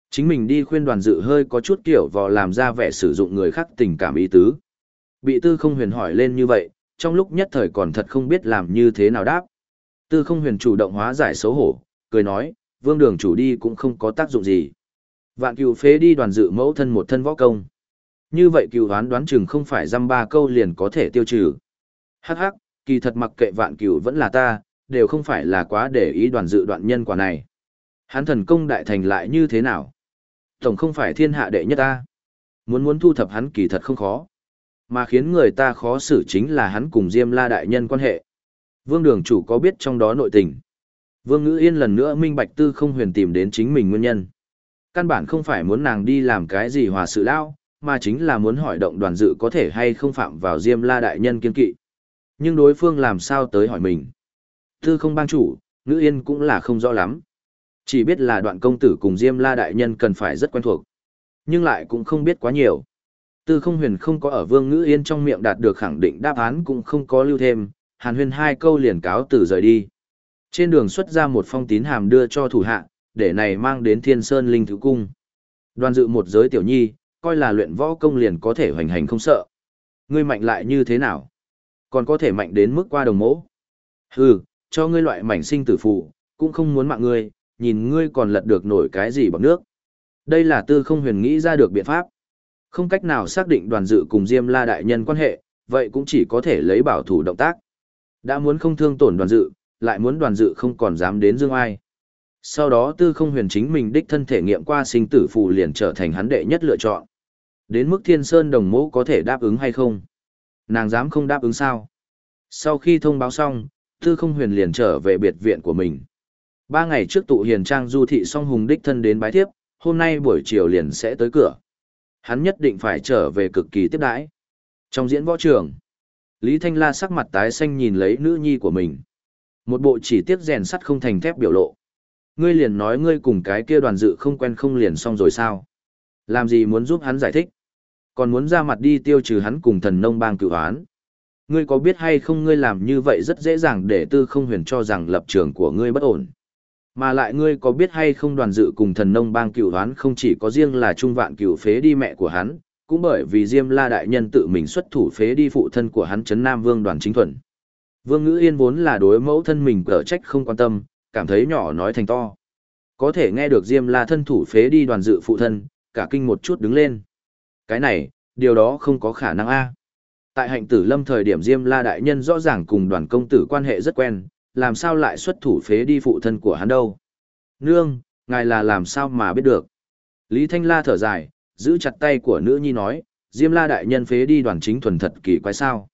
Chính mình đi khuyên đoàn dự hơi có chút kiểu vò làm ra vẻ sử dụng người khác tình cảm ý tứ. Bị tư không huyền hỏi lên như vậy, trong lúc nhất thời còn thật không biết làm như thế nào đáp. Tư không huyền chủ động hóa giải xấu hổ, cười nói, vương đường chủ đi cũng không có tác dụng gì. Vạn cựu phế đi đoàn dự mẫu thân một thân võ công. Như vậy cựu đoán đoán chừng không phải dăm ba câu liền có thể tiêu trừ. Hắc hắc, kỳ thật mặc kệ vạn cựu vẫn là ta, đều không phải là quá để ý đoàn dự đoạn nhân quả này. Hắn thần công đại thành lại như thế nào? Tổng không phải thiên hạ đệ nhất ta. Muốn muốn thu thập hắn kỳ thật không khó. Mà khiến người ta khó xử chính là hắn cùng Diêm La đại nhân quan hệ. Vương đường chủ có biết trong đó nội tình. Vương Ngữ Yên lần nữa minh bạch tư không huyền tìm đến chính mình nguyên nhân. Căn bản không phải muốn nàng đi làm cái gì hòa sự lao, mà chính là muốn hỏi động đoàn dự có thể hay không phạm vào Diêm La đại nhân kiên kỵ. Nhưng đối phương làm sao tới hỏi mình. Tư không bang chủ, Ngữ Yên cũng là không rõ lắm. Chỉ biết là đoạn công tử cùng Diêm La đại nhân cần phải rất quen thuộc. Nhưng lại cũng không biết quá nhiều. Tư không huyền không có ở Vương Ngữ Yên trong miệng đạt được khẳng định đáp án cũng không có lưu thêm, Hàn huyền hai câu liền cáo từ rời đi. Trên đường xuất ra một phong tín hàm đưa cho thủ hạ, để này mang đến Thiên Sơn Linh Thứ Cung. Đoàn dự một giới tiểu nhi, coi là luyện võ công liền có thể hoành hành không sợ. Ngươi mạnh lại như thế nào? Còn có thể mạnh đến mức qua đồng mẫu. Hừ, cho ngươi loại mảnh sinh tử phụ, cũng không muốn mạng ngươi, nhìn ngươi còn lật được nổi cái gì bằng nước. Đây là tư không huyền nghĩ ra được biện pháp. Không cách nào xác định đoàn dự cùng Diêm La Đại Nhân quan hệ, vậy cũng chỉ có thể lấy bảo thủ động tác. Đã muốn không thương tổn đoàn dự, lại muốn đoàn dự không còn dám đến dương ai. Sau đó tư không huyền chính mình đích thân thể nghiệm qua sinh tử phù liền trở thành hắn đệ nhất lựa chọn. Đến mức thiên sơn đồng mẫu có thể đáp ứng hay không? Nàng dám không đáp ứng sao? Sau khi thông báo xong, tư không huyền liền trở về biệt viện của mình. Ba ngày trước tụ hiền trang du thị song hùng đích thân đến bái tiếp, hôm nay buổi chiều liền sẽ tới cửa. Hắn nhất định phải trở về cực kỳ tiếp đãi. Trong diễn võ trường, Lý Thanh La sắc mặt tái xanh nhìn lấy nữ nhi của mình. Một bộ chỉ tiếc rèn sắt không thành thép biểu lộ. Ngươi liền nói ngươi cùng cái kia đoàn dự không quen không liền xong rồi sao? Làm gì muốn giúp hắn giải thích? Còn muốn ra mặt đi tiêu trừ hắn cùng thần nông bang cựu hoán. Ngươi có biết hay không ngươi làm như vậy rất dễ dàng để tư không huyền cho rằng lập trường của ngươi bất ổn. Mà lại ngươi có biết hay không đoàn dự cùng thần nông bang cửu hoán không chỉ có riêng là trung vạn cửu phế đi mẹ của hắn, cũng bởi vì Diêm La đại nhân tự mình xuất thủ phế đi phụ thân của hắn Trấn Nam Vương Đoàn Chính Thuần. Vương Ngữ Yên vốn là đối mẫu thân mình cỡ trách không quan tâm, cảm thấy nhỏ nói thành to. Có thể nghe được Diêm La thân thủ phế đi đoàn dự phụ thân, cả kinh một chút đứng lên. Cái này, điều đó không có khả năng a. Tại hạnh tử lâm thời điểm Diêm La đại nhân rõ ràng cùng đoàn công tử quan hệ rất quen, làm sao lại xuất thủ phế đi phụ thân của hắn đâu. Nương, ngài là làm sao mà biết được. Lý Thanh La thở dài, giữ chặt tay của nữ nhi nói, Diêm La đại nhân phế đi đoàn chính thuần thật kỳ quái sao.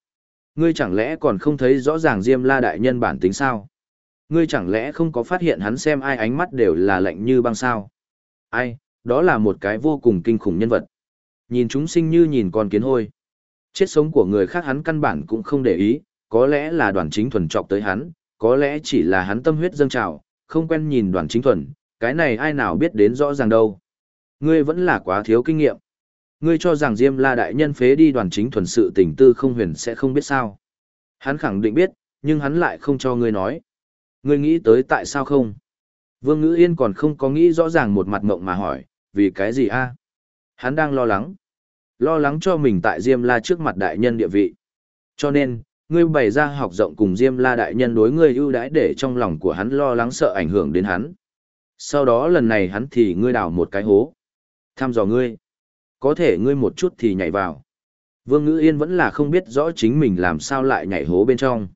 Ngươi chẳng lẽ còn không thấy rõ ràng Diêm La đại nhân bản tính sao? Ngươi chẳng lẽ không có phát hiện hắn xem ai ánh mắt đều là lạnh như băng sao? Ai, đó là một cái vô cùng kinh khủng nhân vật. Nhìn chúng sinh như nhìn con kiến hôi. Chết sống của người khác hắn căn bản cũng không để ý, có lẽ là đoàn chính thuần trọc tới hắn, có lẽ chỉ là hắn tâm huyết dâng trào, không quen nhìn đoàn chính thuần, cái này ai nào biết đến rõ ràng đâu. Ngươi vẫn là quá thiếu kinh nghiệm. Ngươi cho rằng Diêm La đại nhân phế đi đoàn chính thuần sự tình tư không huyền sẽ không biết sao. Hắn khẳng định biết, nhưng hắn lại không cho ngươi nói. Ngươi nghĩ tới tại sao không? Vương Ngữ Yên còn không có nghĩ rõ ràng một mặt mộng mà hỏi, vì cái gì a? Hắn đang lo lắng. Lo lắng cho mình tại Diêm La trước mặt đại nhân địa vị. Cho nên, ngươi bày ra học rộng cùng Diêm La đại nhân đối ngươi ưu đãi để trong lòng của hắn lo lắng sợ ảnh hưởng đến hắn. Sau đó lần này hắn thì ngươi đào một cái hố. Thăm dò ngươi. Có thể ngươi một chút thì nhảy vào. Vương Ngữ Yên vẫn là không biết rõ chính mình làm sao lại nhảy hố bên trong.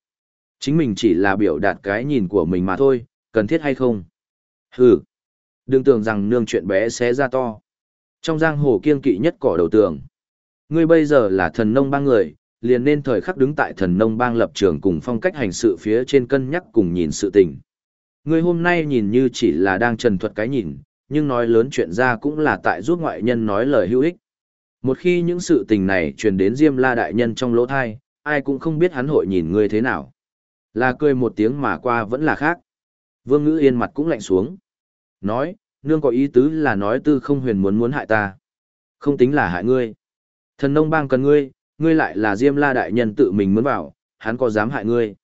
Chính mình chỉ là biểu đạt cái nhìn của mình mà thôi, cần thiết hay không. Hừ. Đừng tưởng rằng nương chuyện bé xé ra to. Trong giang hồ kiên kỵ nhất cỏ đầu tường. Ngươi bây giờ là thần nông bang người, liền nên thời khắc đứng tại thần nông bang lập trường cùng phong cách hành sự phía trên cân nhắc cùng nhìn sự tình. Ngươi hôm nay nhìn như chỉ là đang trần thuật cái nhìn, nhưng nói lớn chuyện ra cũng là tại giúp ngoại nhân nói lời hữu ích. Một khi những sự tình này truyền đến Diêm La đại nhân trong lỗ thai, ai cũng không biết hắn hội nhìn ngươi thế nào. Là cười một tiếng mà qua vẫn là khác. Vương Ngữ Yên mặt cũng lạnh xuống. Nói, nương có ý tứ là nói tư không huyền muốn muốn hại ta. Không tính là hại ngươi. Thần nông bang cần ngươi, ngươi lại là Diêm La đại nhân tự mình muốn vào, hắn có dám hại ngươi.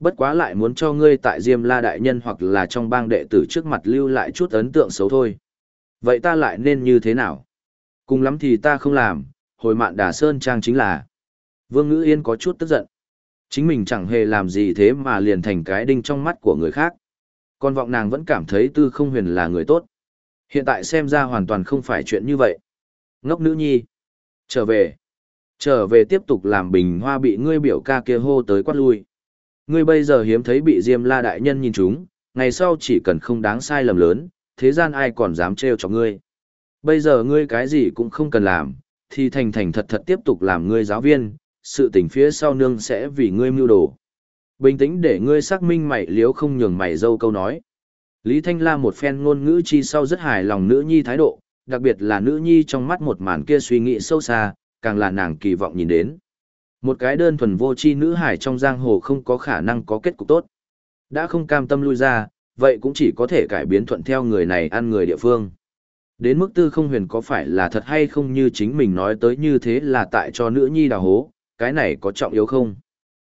Bất quá lại muốn cho ngươi tại Diêm La đại nhân hoặc là trong bang đệ tử trước mặt lưu lại chút ấn tượng xấu thôi. Vậy ta lại nên như thế nào? Cùng lắm thì ta không làm, hồi mạn đà sơn trang chính là. Vương Ngữ Yên có chút tức giận. Chính mình chẳng hề làm gì thế mà liền thành cái đinh trong mắt của người khác. Còn vọng nàng vẫn cảm thấy tư không huyền là người tốt. Hiện tại xem ra hoàn toàn không phải chuyện như vậy. Ngốc nữ nhi. Trở về. Trở về tiếp tục làm bình hoa bị ngươi biểu ca kia hô tới quát lui. Ngươi bây giờ hiếm thấy bị Diêm La đại nhân nhìn chúng, ngày sau chỉ cần không đáng sai lầm lớn, thế gian ai còn dám trêu cho ngươi. Bây giờ ngươi cái gì cũng không cần làm, thì thành thành thật thật tiếp tục làm ngươi giáo viên, sự tình phía sau nương sẽ vì ngươi mưu đồ. Bình tĩnh để ngươi xác minh mày liếu không nhường mày dâu câu nói. Lý Thanh La một phen ngôn ngữ chi sau rất hài lòng nữ nhi thái độ, đặc biệt là nữ nhi trong mắt một màn kia suy nghĩ sâu xa, càng là nàng kỳ vọng nhìn đến. Một cái đơn thuần vô chi nữ hải trong giang hồ không có khả năng có kết cục tốt. Đã không cam tâm lui ra, vậy cũng chỉ có thể cải biến thuận theo người này ăn người địa phương. Đến mức tư không huyền có phải là thật hay không như chính mình nói tới như thế là tại cho nữ nhi đào hố, cái này có trọng yếu không?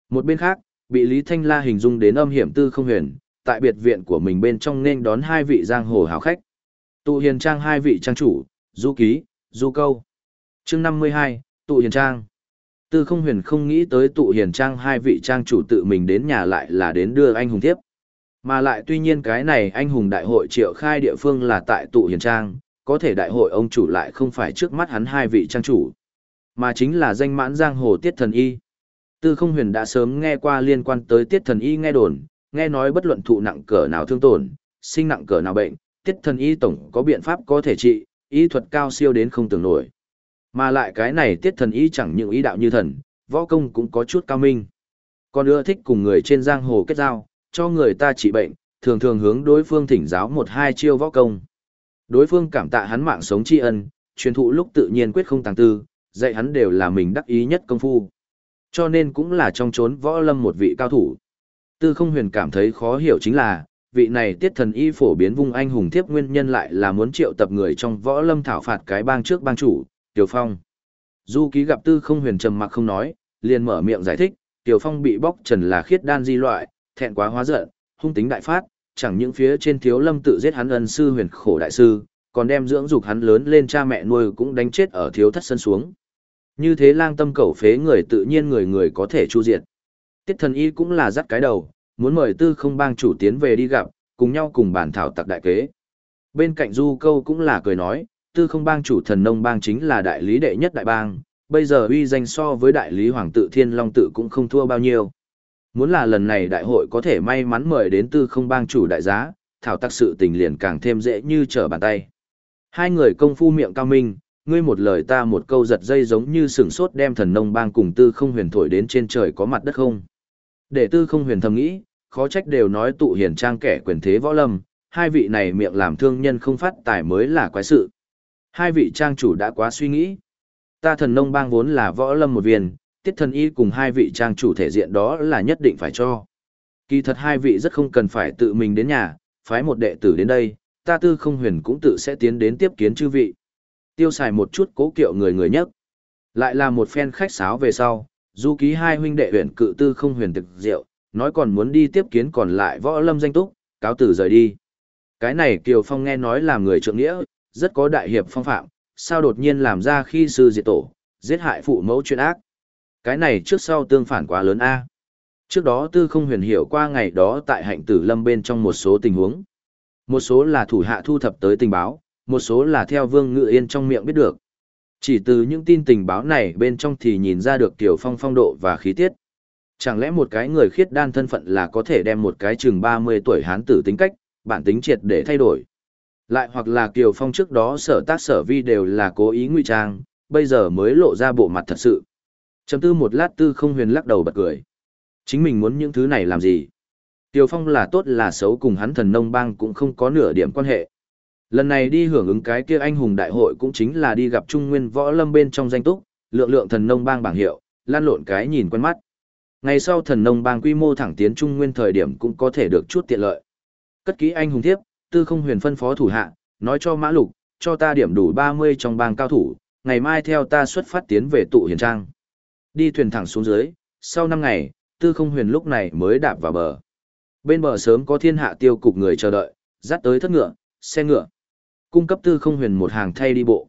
Một bên khác, bị Lý Thanh La hình dung đến âm hiểm tư không huyền, tại biệt viện của mình bên trong nên đón hai vị giang hồ hào khách. Tụ hiền trang hai vị trang chủ, du ký, du câu. chương 52, tụ hiền trang. Tư không huyền không nghĩ tới tụ hiền trang hai vị trang chủ tự mình đến nhà lại là đến đưa anh hùng tiếp. Mà lại tuy nhiên cái này anh hùng đại hội triệu khai địa phương là tại tụ hiền trang, có thể đại hội ông chủ lại không phải trước mắt hắn hai vị trang chủ, mà chính là danh mãn giang hồ tiết thần y. Tư không huyền đã sớm nghe qua liên quan tới tiết thần y nghe đồn, nghe nói bất luận thụ nặng cỡ nào thương tổn, sinh nặng cỡ nào bệnh, tiết thần y tổng có biện pháp có thể trị, y thuật cao siêu đến không tưởng nổi. Mà lại cái này tiết thần y chẳng những ý đạo như thần, võ công cũng có chút cao minh. Còn ưa thích cùng người trên giang hồ kết giao, cho người ta trị bệnh, thường thường hướng đối phương thỉnh giáo một hai chiêu võ công. Đối phương cảm tạ hắn mạng sống tri ân, truyền thụ lúc tự nhiên quyết không tàng tư, dạy hắn đều là mình đắc ý nhất công phu. Cho nên cũng là trong chốn võ lâm một vị cao thủ. Tư không huyền cảm thấy khó hiểu chính là, vị này tiết thần y phổ biến vung anh hùng thiếp nguyên nhân lại là muốn triệu tập người trong võ lâm thảo phạt cái bang trước bang chủ, Tiểu Phong. Du ký gặp tư không huyền trầm mặc không nói, liền mở miệng giải thích, Tiểu Phong bị bóc trần là khiết đan di loại, thẹn quá hóa giận, hung tính đại phát, chẳng những phía trên thiếu lâm tự giết hắn ân sư huyền khổ đại sư, còn đem dưỡng dục hắn lớn lên cha mẹ nuôi cũng đánh chết ở thiếu thất sân xuống. Như thế lang tâm cẩu phế người tự nhiên người người có thể chu diệt. Tiết thần y cũng là dắt cái đầu, muốn mời tư không bang chủ tiến về đi gặp, cùng nhau cùng bàn thảo tặc đại kế. Bên cạnh du câu cũng là cười nói, tư không bang chủ thần nông bang chính là đại lý đệ nhất đại bang, bây giờ uy danh so với đại lý hoàng tự thiên long tự cũng không thua bao nhiêu. Muốn là lần này đại hội có thể may mắn mời đến tư không bang chủ đại giá, thảo tặc sự tình liền càng thêm dễ như trở bàn tay. Hai người công phu miệng cao minh, ngươi một lời ta một câu giật dây giống như sừng sốt đem thần nông bang cùng tư không huyền thổi đến trên trời có mặt đất không. Để tư không huyền thầm nghĩ, khó trách đều nói tụ hiền trang kẻ quyền thế võ lâm, hai vị này miệng làm thương nhân không phát tài mới là quái sự. Hai vị trang chủ đã quá suy nghĩ. Ta thần nông bang vốn là võ lâm một viên, tiết thần y cùng hai vị trang chủ thể diện đó là nhất định phải cho. Kỳ thật hai vị rất không cần phải tự mình đến nhà, phái một đệ tử đến đây, ta tư không huyền cũng tự sẽ tiến đến tiếp kiến chư vị. Tiêu xài một chút cố kiệu người người nhất. Lại là một phen khách sáo về sau, du ký hai huynh đệ huyền cự tư không huyền thực diệu, nói còn muốn đi tiếp kiến còn lại võ lâm danh túc, cáo tử rời đi. Cái này Kiều Phong nghe nói là người trượng nghĩa, rất có đại hiệp phong phạm, sao đột nhiên làm ra khi sư diệt tổ, giết hại phụ mẫu chuyện ác. Cái này trước sau tương phản quá lớn a. Trước đó tư không huyền hiểu qua ngày đó tại hạnh tử lâm bên trong một số tình huống. Một số là thủ hạ thu thập tới tình báo, một số là theo vương ngự yên trong miệng biết được. Chỉ từ những tin tình báo này bên trong thì nhìn ra được tiểu phong phong độ và khí tiết. Chẳng lẽ một cái người khiết đan thân phận là có thể đem một cái chừng 30 tuổi hán tử tính cách, bản tính triệt để thay đổi. Lại hoặc là Kiều Phong trước đó sở tác sở vi đều là cố ý ngụy trang, bây giờ mới lộ ra bộ mặt thật sự. Chấm tư một lát tư không huyền lắc đầu bật cười. Chính mình muốn những thứ này làm gì? Kiều Phong là tốt là xấu cùng hắn thần nông bang cũng không có nửa điểm quan hệ. Lần này đi hưởng ứng cái kia anh hùng đại hội cũng chính là đi gặp Trung Nguyên võ lâm bên trong danh túc, lượng lượng thần nông bang bảng hiệu, lan lộn cái nhìn quen mắt. Ngày sau thần nông bang quy mô thẳng tiến Trung Nguyên thời điểm cũng có thể được chút tiện lợi. Cất kỹ anh hùng thiếp, tư không huyền phân phó thủ hạ, nói cho mã lục, cho ta điểm đủ 30 trong bang cao thủ, ngày mai theo ta xuất phát tiến về tụ hiền trang. Đi thuyền thẳng xuống dưới, sau 5 ngày, tư không huyền lúc này mới đạp vào bờ. Bên bờ sớm có thiên hạ tiêu cục người chờ đợi, dắt tới thất ngựa, xe ngựa. Cung cấp tư không huyền một hàng thay đi bộ.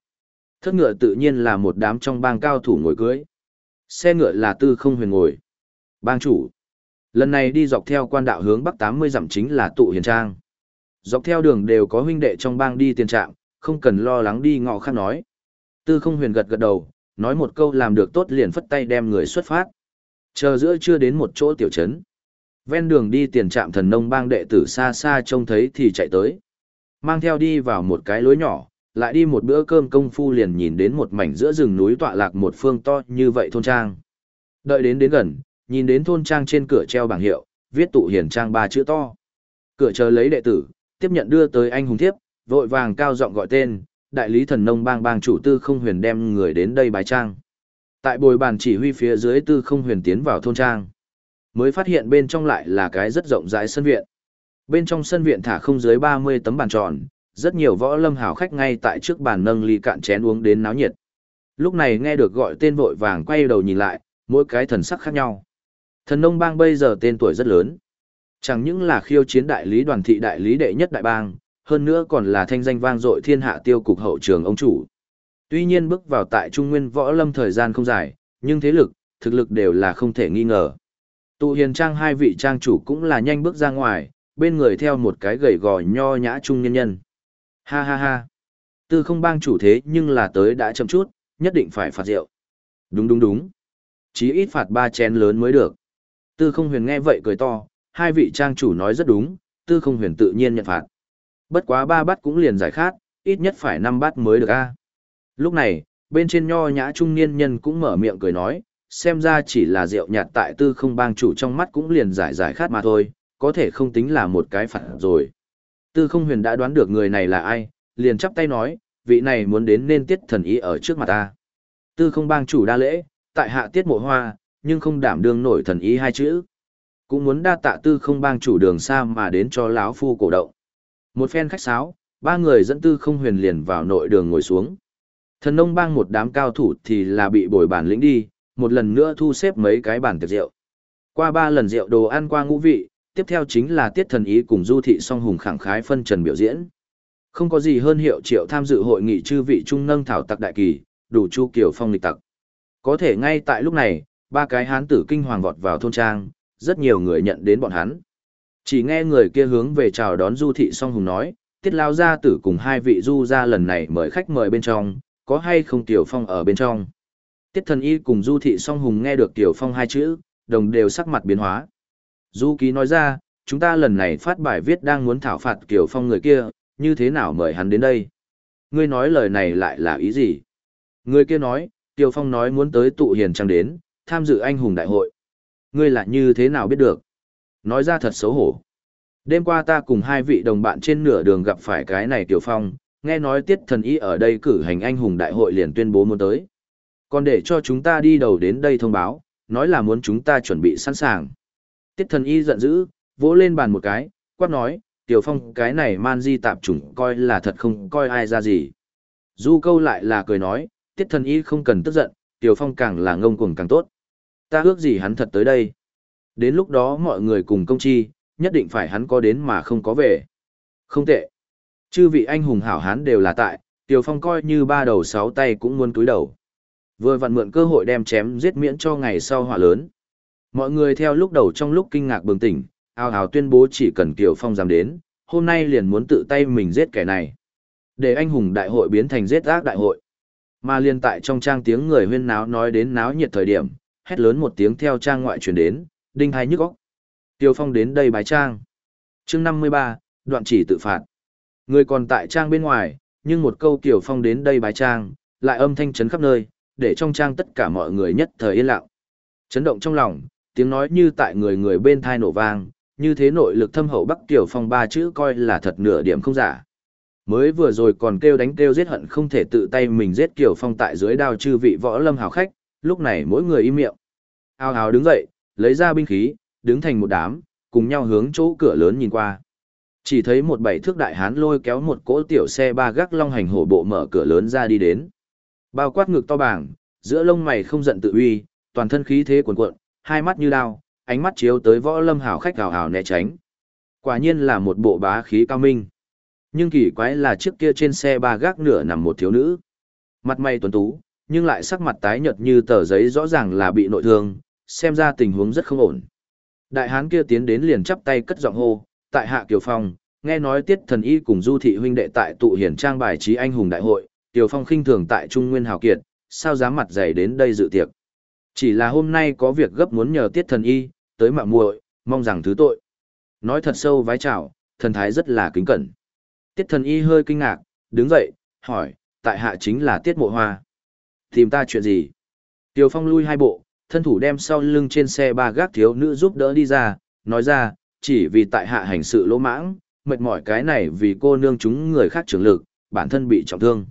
Thất ngựa tự nhiên là một đám trong bang cao thủ ngồi cưới. Xe ngựa là tư không huyền ngồi. Bang chủ. Lần này đi dọc theo quan đạo hướng bắc 80 dặm chính là tụ hiền trang. Dọc theo đường đều có huynh đệ trong bang đi tiền trạm, không cần lo lắng đi ngọ khác nói. Tư không huyền gật gật đầu, nói một câu làm được tốt liền phất tay đem người xuất phát. Chờ giữa chưa đến một chỗ tiểu trấn. Ven đường đi tiền trạm thần nông bang đệ tử xa xa trông thấy thì chạy tới. Mang theo đi vào một cái lối nhỏ, lại đi một bữa cơm công phu liền nhìn đến một mảnh giữa rừng núi tọa lạc một phương to như vậy thôn trang. Đợi đến đến gần, nhìn đến thôn trang trên cửa treo bảng hiệu, viết tụ hiển trang ba chữ to. Cửa chờ lấy đệ tử, tiếp nhận đưa tới anh hùng thiếp, vội vàng cao giọng gọi tên, đại lý thần nông bang bang chủ tư không huyền đem người đến đây bái trang. Tại bồi bàn chỉ huy phía dưới tư không huyền tiến vào thôn trang. Mới phát hiện bên trong lại là cái rất rộng rãi sân viện. Bên trong sân viện thả không dưới 30 tấm bàn tròn, rất nhiều võ lâm hào khách ngay tại trước bàn nâng ly cạn chén uống đến náo nhiệt. Lúc này nghe được gọi tên vội vàng quay đầu nhìn lại, mỗi cái thần sắc khác nhau. Thần nông bang bây giờ tên tuổi rất lớn. Chẳng những là khiêu chiến đại lý đoàn thị đại lý đệ nhất đại bang, hơn nữa còn là thanh danh vang dội thiên hạ tiêu cục hậu trường ông chủ. Tuy nhiên bước vào tại Trung Nguyên võ lâm thời gian không dài, nhưng thế lực, thực lực đều là không thể nghi ngờ. Tụ hiền trang hai vị trang chủ cũng là nhanh bước ra ngoài, bên người theo một cái gầy gò nho nhã trung nhân nhân. Ha ha ha. Tư không bang chủ thế nhưng là tới đã chậm chút, nhất định phải phạt rượu. Đúng đúng đúng. Chí ít phạt ba chén lớn mới được. Tư không huyền nghe vậy cười to, hai vị trang chủ nói rất đúng, tư không huyền tự nhiên nhận phạt. Bất quá ba bát cũng liền giải khát, ít nhất phải năm bát mới được a. Lúc này, bên trên nho nhã trung niên nhân cũng mở miệng cười nói, xem ra chỉ là rượu nhạt tại tư không bang chủ trong mắt cũng liền giải giải khát mà thôi, có thể không tính là một cái phản rồi. Tư không huyền đã đoán được người này là ai, liền chắp tay nói, vị này muốn đến nên tiết thần ý ở trước mặt ta. Tư không bang chủ đa lễ, tại hạ tiết mộ hoa, nhưng không đảm đương nổi thần ý hai chữ. Cũng muốn đa tạ tư không bang chủ đường xa mà đến cho lão phu cổ động. Một phen khách sáo, ba người dẫn tư không huyền liền vào nội đường ngồi xuống. Thần nông bang một đám cao thủ thì là bị bồi bản lĩnh đi, một lần nữa thu xếp mấy cái bàn tiệc rượu. Qua ba lần rượu đồ ăn qua ngũ vị, tiếp theo chính là tiết thần ý cùng du thị song hùng khẳng khái phân trần biểu diễn. Không có gì hơn hiệu triệu tham dự hội nghị chư vị trung nâng thảo tặc đại kỳ, đủ chu kiểu phong lịch tặc. Có thể ngay tại lúc này, ba cái hán tử kinh hoàng vọt vào thôn trang, rất nhiều người nhận đến bọn hắn. Chỉ nghe người kia hướng về chào đón du thị song hùng nói, tiết lao gia tử cùng hai vị du gia lần này mời khách mời bên trong, có hay không tiểu phong ở bên trong. Tiết thần y cùng du thị song hùng nghe được tiểu phong hai chữ, đồng đều sắc mặt biến hóa. Du ký nói ra, chúng ta lần này phát bài viết đang muốn thảo phạt Kiều phong người kia, như thế nào mời hắn đến đây? Ngươi nói lời này lại là ý gì? Người kia nói, Kiều phong nói muốn tới tụ hiền trang đến, tham dự anh hùng đại hội. Ngươi là như thế nào biết được? Nói ra thật xấu hổ. Đêm qua ta cùng hai vị đồng bạn trên nửa đường gặp phải cái này Kiều phong, nghe nói tiết thần y ở đây cử hành anh hùng đại hội liền tuyên bố muốn tới. Còn để cho chúng ta đi đầu đến đây thông báo, nói là muốn chúng ta chuẩn bị sẵn sàng. Tiết thần y giận dữ, vỗ lên bàn một cái, quát nói, tiểu phong cái này man di tạp chủng coi là thật không coi ai ra gì. Du câu lại là cười nói, tiết thần y không cần tức giận, tiểu phong càng là ngông cuồng càng tốt. Ta ước gì hắn thật tới đây. Đến lúc đó mọi người cùng công chi, nhất định phải hắn có đến mà không có về. Không tệ. Chư vị anh hùng hảo hán đều là tại, Tiểu Phong coi như ba đầu sáu tay cũng muốn túi đầu. Vừa vặn mượn cơ hội đem chém giết miễn cho ngày sau họa lớn. Mọi người theo lúc đầu trong lúc kinh ngạc bừng tỉnh, ào ào tuyên bố chỉ cần Kiều Phong dám đến, hôm nay liền muốn tự tay mình giết kẻ này. Để anh hùng đại hội biến thành giết ác đại hội. Mà liên tại trong trang tiếng người huyên náo nói đến náo nhiệt thời điểm, hét lớn một tiếng theo trang ngoại truyền đến, đinh hai nhức óc. Tiêu Phong đến đây bái trang. chương 53, đoạn chỉ tự phạt. Người còn tại trang bên ngoài, nhưng một câu Tiêu Phong đến đây bái trang, lại âm thanh chấn khắp nơi, để trong trang tất cả mọi người nhất thời yên lặng. Chấn động trong lòng, tiếng nói như tại người người bên thai nổ vang, như thế nội lực thâm hậu Bắc Tiểu Phong ba chữ coi là thật nửa điểm không giả. Mới vừa rồi còn kêu đánh kêu giết hận không thể tự tay mình giết Kiều Phong tại dưới đao chư vị võ lâm hào khách, lúc này mỗi người im miệng. Ao hào đứng dậy, lấy ra binh khí, đứng thành một đám, cùng nhau hướng chỗ cửa lớn nhìn qua. Chỉ thấy một bảy thước đại hán lôi kéo một cỗ tiểu xe ba gác long hành hổ bộ mở cửa lớn ra đi đến. Bao quát ngực to bảng, giữa lông mày không giận tự uy, toàn thân khí thế cuồn cuộn, hai mắt như đao, ánh mắt chiếu tới võ lâm hảo khách hào hào né tránh. Quả nhiên là một bộ bá khí cao minh. Nhưng kỳ quái là trước kia trên xe ba gác nửa nằm một thiếu nữ. Mặt mày tuấn tú, nhưng lại sắc mặt tái nhợt như tờ giấy rõ ràng là bị nội thương, xem ra tình huống rất không ổn. Đại hán kia tiến đến liền chắp tay cất giọng hô, tại hạ Kiều Phong, nghe nói tiết thần y cùng du thị huynh đệ tại tụ hiển trang bài trí anh hùng đại hội, Kiều Phong khinh thường tại Trung Nguyên Hào Kiệt, sao dám mặt dày đến đây dự tiệc. Chỉ là hôm nay có việc gấp muốn nhờ tiết thần y, tới mạng muội, mong rằng thứ tội. Nói thật sâu vái chào, thần thái rất là kính cẩn. Tiết thần y hơi kinh ngạc, đứng dậy, hỏi, tại hạ chính là tiết mộ hoa. Tìm ta chuyện gì? Tiêu Phong lui hai bộ, thân thủ đem sau lưng trên xe ba gác thiếu nữ giúp đỡ đi ra, nói ra, chỉ vì tại hạ hành sự lỗ mãng, mệt mỏi cái này vì cô nương chúng người khác trưởng lực, bản thân bị trọng thương.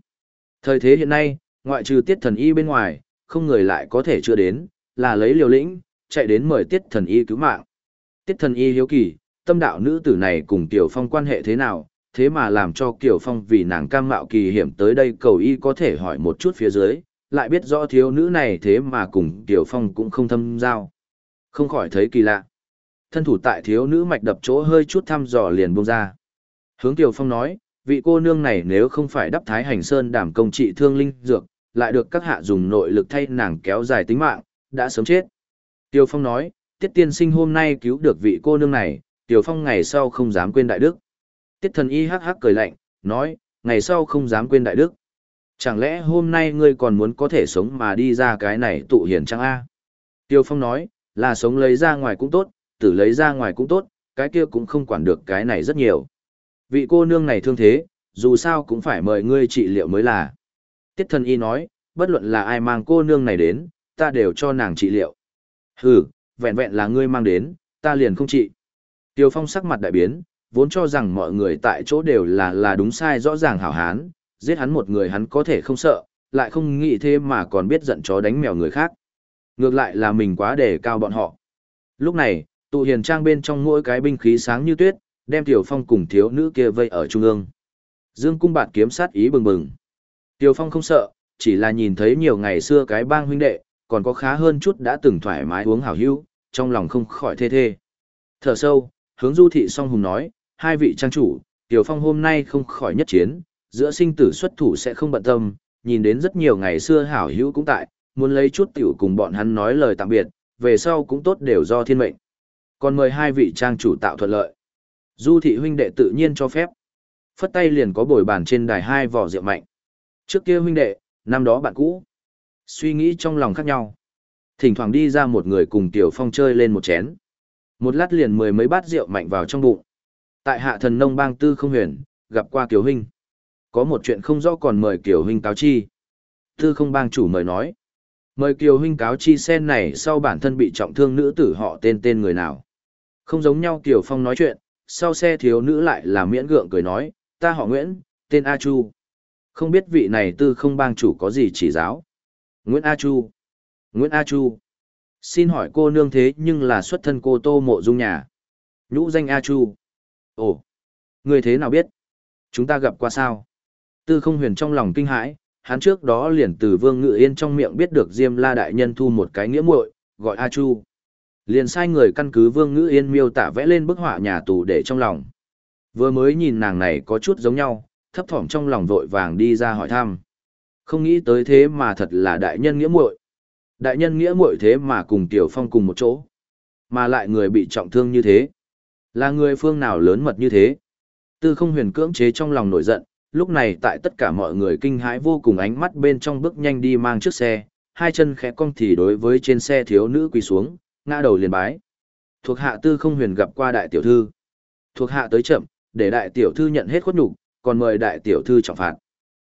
Thời thế hiện nay, ngoại trừ tiết thần y bên ngoài, không người lại có thể chưa đến, là lấy liều lĩnh, chạy đến mời tiết thần y cứu mạng. Tiết thần y hiếu kỳ, tâm đạo nữ tử này cùng Tiểu Phong quan hệ thế nào, thế mà làm cho Kiều Phong vì nàng cam mạo kỳ hiểm tới đây cầu y có thể hỏi một chút phía dưới, lại biết rõ thiếu nữ này thế mà cùng Kiều Phong cũng không thâm giao. Không khỏi thấy kỳ lạ. Thân thủ tại thiếu nữ mạch đập chỗ hơi chút thăm dò liền buông ra. Hướng Kiều Phong nói, vị cô nương này nếu không phải đắp thái hành sơn đảm công trị thương linh dược, lại được các hạ dùng nội lực thay nàng kéo dài tính mạng, đã sớm chết. Tiêu Phong nói, tiết tiên sinh hôm nay cứu được vị cô nương này, Tiêu Phong ngày sau không dám quên đại đức. Tiết thần y hắc hắc cười lạnh, nói, ngày sau không dám quên đại đức. Chẳng lẽ hôm nay ngươi còn muốn có thể sống mà đi ra cái này tụ hiền chăng a? Tiêu Phong nói, là sống lấy ra ngoài cũng tốt, tử lấy ra ngoài cũng tốt, cái kia cũng không quản được cái này rất nhiều. Vị cô nương này thương thế, dù sao cũng phải mời ngươi trị liệu mới là. Tiết thần y nói, bất luận là ai mang cô nương này đến, ta đều cho nàng trị liệu. Hừ, vẹn vẹn là ngươi mang đến, ta liền không trị. Tiêu Phong sắc mặt đại biến, vốn cho rằng mọi người tại chỗ đều là là đúng sai rõ ràng hảo hán, giết hắn một người hắn có thể không sợ, lại không nghĩ thế mà còn biết giận chó đánh mèo người khác. Ngược lại là mình quá đề cao bọn họ. Lúc này, tụ hiền trang bên trong mỗi cái binh khí sáng như tuyết, đem Tiểu Phong cùng thiếu nữ kia vây ở trung ương. Dương cung bạt kiếm sát ý bừng bừng. Tiêu Phong không sợ, chỉ là nhìn thấy nhiều ngày xưa cái bang huynh đệ, còn có khá hơn chút đã từng thoải mái uống hảo hữu, trong lòng không khỏi thê thê. Thở sâu, hướng du thị song hùng nói, hai vị trang chủ, Tiểu Phong hôm nay không khỏi nhất chiến, giữa sinh tử xuất thủ sẽ không bận tâm, nhìn đến rất nhiều ngày xưa hảo hữu cũng tại, muốn lấy chút tiểu cùng bọn hắn nói lời tạm biệt, về sau cũng tốt đều do thiên mệnh. Còn mời hai vị trang chủ tạo thuận lợi. Du thị huynh đệ tự nhiên cho phép. Phất tay liền có bồi bàn trên đài hai vỏ rượu mạnh. Trước kia huynh đệ, năm đó bạn cũ. Suy nghĩ trong lòng khác nhau. Thỉnh thoảng đi ra một người cùng Tiểu Phong chơi lên một chén. Một lát liền mười mấy bát rượu mạnh vào trong bụng. Tại hạ thần nông bang tư không huyền, gặp qua Kiều Huynh. Có một chuyện không rõ còn mời Kiều Huynh cáo chi. Tư không bang chủ mời nói. Mời Kiều Huynh cáo chi sen này sau bản thân bị trọng thương nữ tử họ tên tên người nào. Không giống nhau Kiều Phong nói chuyện, sau xe thiếu nữ lại là miễn gượng cười nói, ta họ Nguyễn, tên A Chu. Không biết vị này tư không bang chủ có gì chỉ giáo. Nguyễn A Chu. Nguyễn A Chu. Xin hỏi cô nương thế nhưng là xuất thân cô Tô Mộ Dung nhà. Nhũ danh A Chu. Ồ, người thế nào biết? Chúng ta gặp qua sao? Tư không huyền trong lòng kinh hãi, hắn trước đó liền từ Vương Ngự Yên trong miệng biết được Diêm La Đại Nhân thu một cái nghĩa muội gọi A Chu. Liền sai người căn cứ Vương Ngự Yên miêu tả vẽ lên bức họa nhà tù để trong lòng. Vừa mới nhìn nàng này có chút giống nhau, thấp thỏm trong lòng vội vàng đi ra hỏi thăm. Không nghĩ tới thế mà thật là đại nhân nghĩa muội. Đại nhân nghĩa muội thế mà cùng Tiểu Phong cùng một chỗ. Mà lại người bị trọng thương như thế. Là người phương nào lớn mật như thế? Tư không huyền cưỡng chế trong lòng nổi giận, lúc này tại tất cả mọi người kinh hãi vô cùng ánh mắt bên trong bước nhanh đi mang chiếc xe, hai chân khẽ cong thì đối với trên xe thiếu nữ quỳ xuống, ngã đầu liền bái. Thuộc hạ tư không huyền gặp qua đại tiểu thư. Thuộc hạ tới chậm, để đại tiểu thư nhận hết khuất nhục, còn mời đại tiểu thư trọng phạt.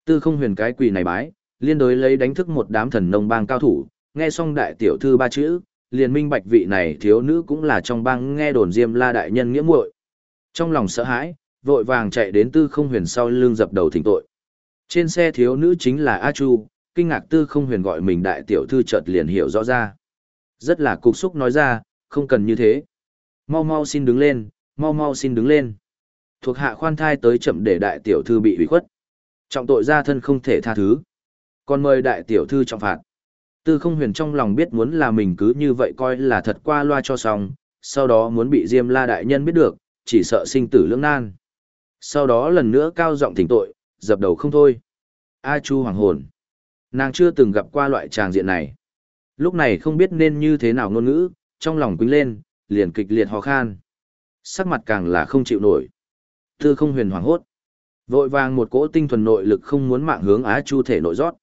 Tư không huyền cái quỳ này bái, liên đối lấy đánh thức một đám thần nông bang cao thủ, nghe xong đại tiểu thư ba chữ, liền minh bạch vị này thiếu nữ cũng là trong bang nghe đồn diêm la đại nhân nghĩa muội. Trong lòng sợ hãi vội vàng chạy đến tư không huyền sau lưng dập đầu thỉnh tội. Trên xe thiếu nữ chính là a chu kinh ngạc tư không huyền gọi mình đại tiểu thư chợt liền hiểu rõ ra. Rất là cục xúc nói ra không cần như thế. Mau mau xin đứng lên mau mau xin đứng lên thuộc hạ khoan thai tới chậm để đại tiểu thư bị hủy khuất trọng tội gia thân không thể tha thứ còn mời đại tiểu thư trọng phạt Tư không huyền trong lòng biết muốn là mình cứ như vậy coi là thật qua loa cho xong, sau đó muốn bị Diêm La Đại Nhân biết được, chỉ sợ sinh tử lưỡng nan. Sau đó lần nữa cao giọng thỉnh tội, dập đầu không thôi. A Chu hoàng hồn. Nàng chưa từng gặp qua loại tràng diện này. Lúc này không biết nên như thế nào ngôn ngữ, trong lòng quýnh lên, liền kịch liệt ho khan. Sắc mặt càng là không chịu nổi. Tư không huyền hoảng hốt. Vội vàng một cỗ tinh thuần nội lực không muốn mạng hướng Á Chu thể nội rót.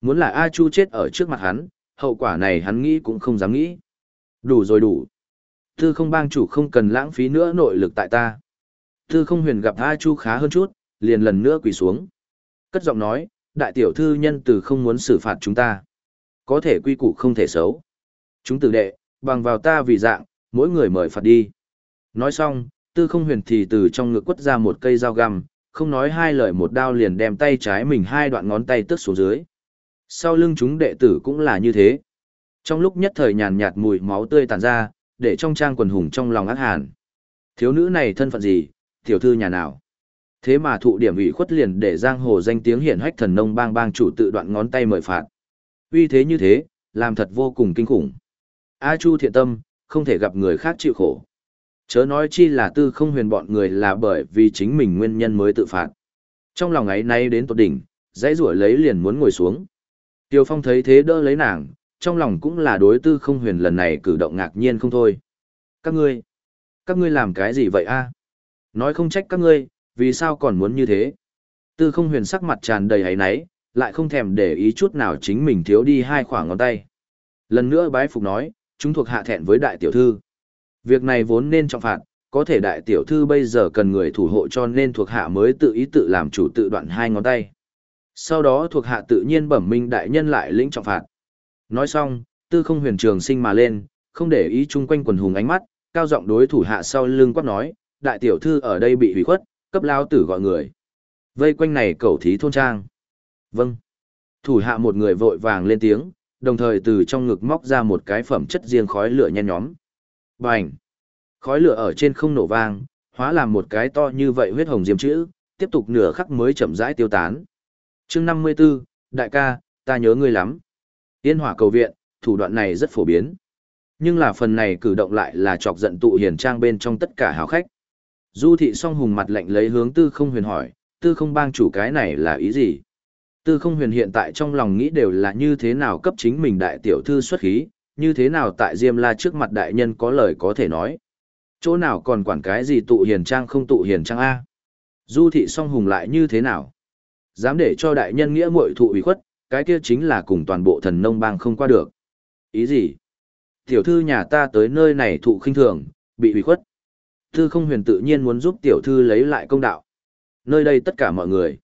Muốn là A Chu chết ở trước mặt hắn, hậu quả này hắn nghĩ cũng không dám nghĩ. Đủ rồi đủ. Tư không bang chủ không cần lãng phí nữa nội lực tại ta. Tư không huyền gặp A Chu khá hơn chút, liền lần nữa quỳ xuống. Cất giọng nói, đại tiểu thư nhân từ không muốn xử phạt chúng ta. Có thể quy củ không thể xấu. Chúng tử đệ, bằng vào ta vì dạng, mỗi người mời phạt đi. Nói xong, tư không huyền thì từ trong ngực quất ra một cây dao găm, không nói hai lời một đao liền đem tay trái mình hai đoạn ngón tay tước xuống dưới. Sau lưng chúng đệ tử cũng là như thế. Trong lúc nhất thời nhàn nhạt mùi máu tươi tàn ra, để trong trang quần hùng trong lòng ác hàn. Thiếu nữ này thân phận gì, tiểu thư nhà nào? Thế mà thụ điểm ủy khuất liền để giang hồ danh tiếng hiển hách thần nông bang bang chủ tự đoạn ngón tay mời phạt. Uy thế như thế, làm thật vô cùng kinh khủng. A Chu thiện tâm, không thể gặp người khác chịu khổ. Chớ nói chi là tư không huyền bọn người là bởi vì chính mình nguyên nhân mới tự phạt. Trong lòng ấy nay đến tột đỉnh, dãy rủa lấy liền muốn ngồi xuống. Tiêu Phong thấy thế đỡ lấy nàng, trong lòng cũng là đối tư không huyền lần này cử động ngạc nhiên không thôi. Các ngươi, các ngươi làm cái gì vậy a? Nói không trách các ngươi, vì sao còn muốn như thế? Tư không huyền sắc mặt tràn đầy hấy náy, lại không thèm để ý chút nào chính mình thiếu đi hai khoảng ngón tay. Lần nữa bái phục nói, chúng thuộc hạ thẹn với đại tiểu thư. Việc này vốn nên trọng phạt, có thể đại tiểu thư bây giờ cần người thủ hộ cho nên thuộc hạ mới tự ý tự làm chủ tự đoạn hai ngón tay sau đó thuộc hạ tự nhiên bẩm minh đại nhân lại lĩnh trọng phạt. Nói xong, tư không huyền trường sinh mà lên, không để ý chung quanh quần hùng ánh mắt, cao giọng đối thủ hạ sau lưng quát nói, đại tiểu thư ở đây bị hủy khuất, cấp lao tử gọi người. Vây quanh này cầu thí thôn trang. Vâng. Thủ hạ một người vội vàng lên tiếng, đồng thời từ trong ngực móc ra một cái phẩm chất riêng khói lửa nhen nhóm. Bành. Khói lửa ở trên không nổ vang, hóa làm một cái to như vậy huyết hồng diêm chữ, tiếp tục nửa khắc mới chậm rãi tiêu tán chương năm mươi 54, đại ca, ta nhớ ngươi lắm. Yên hỏa cầu viện, thủ đoạn này rất phổ biến. Nhưng là phần này cử động lại là chọc giận tụ hiền trang bên trong tất cả hào khách. Du thị song hùng mặt lạnh lấy hướng tư không huyền hỏi, tư không bang chủ cái này là ý gì? Tư không huyền hiện tại trong lòng nghĩ đều là như thế nào cấp chính mình đại tiểu thư xuất khí, như thế nào tại Diêm La trước mặt đại nhân có lời có thể nói. Chỗ nào còn quản cái gì tụ hiền trang không tụ hiền trang A. Du thị song hùng lại như thế nào? Dám để cho đại nhân nghĩa muội thụ ủy khuất, cái kia chính là cùng toàn bộ thần nông bang không qua được. Ý gì? Tiểu thư nhà ta tới nơi này thụ khinh thường, bị ủy khuất. thư không huyền tự nhiên muốn giúp tiểu thư lấy lại công đạo. Nơi đây tất cả mọi người.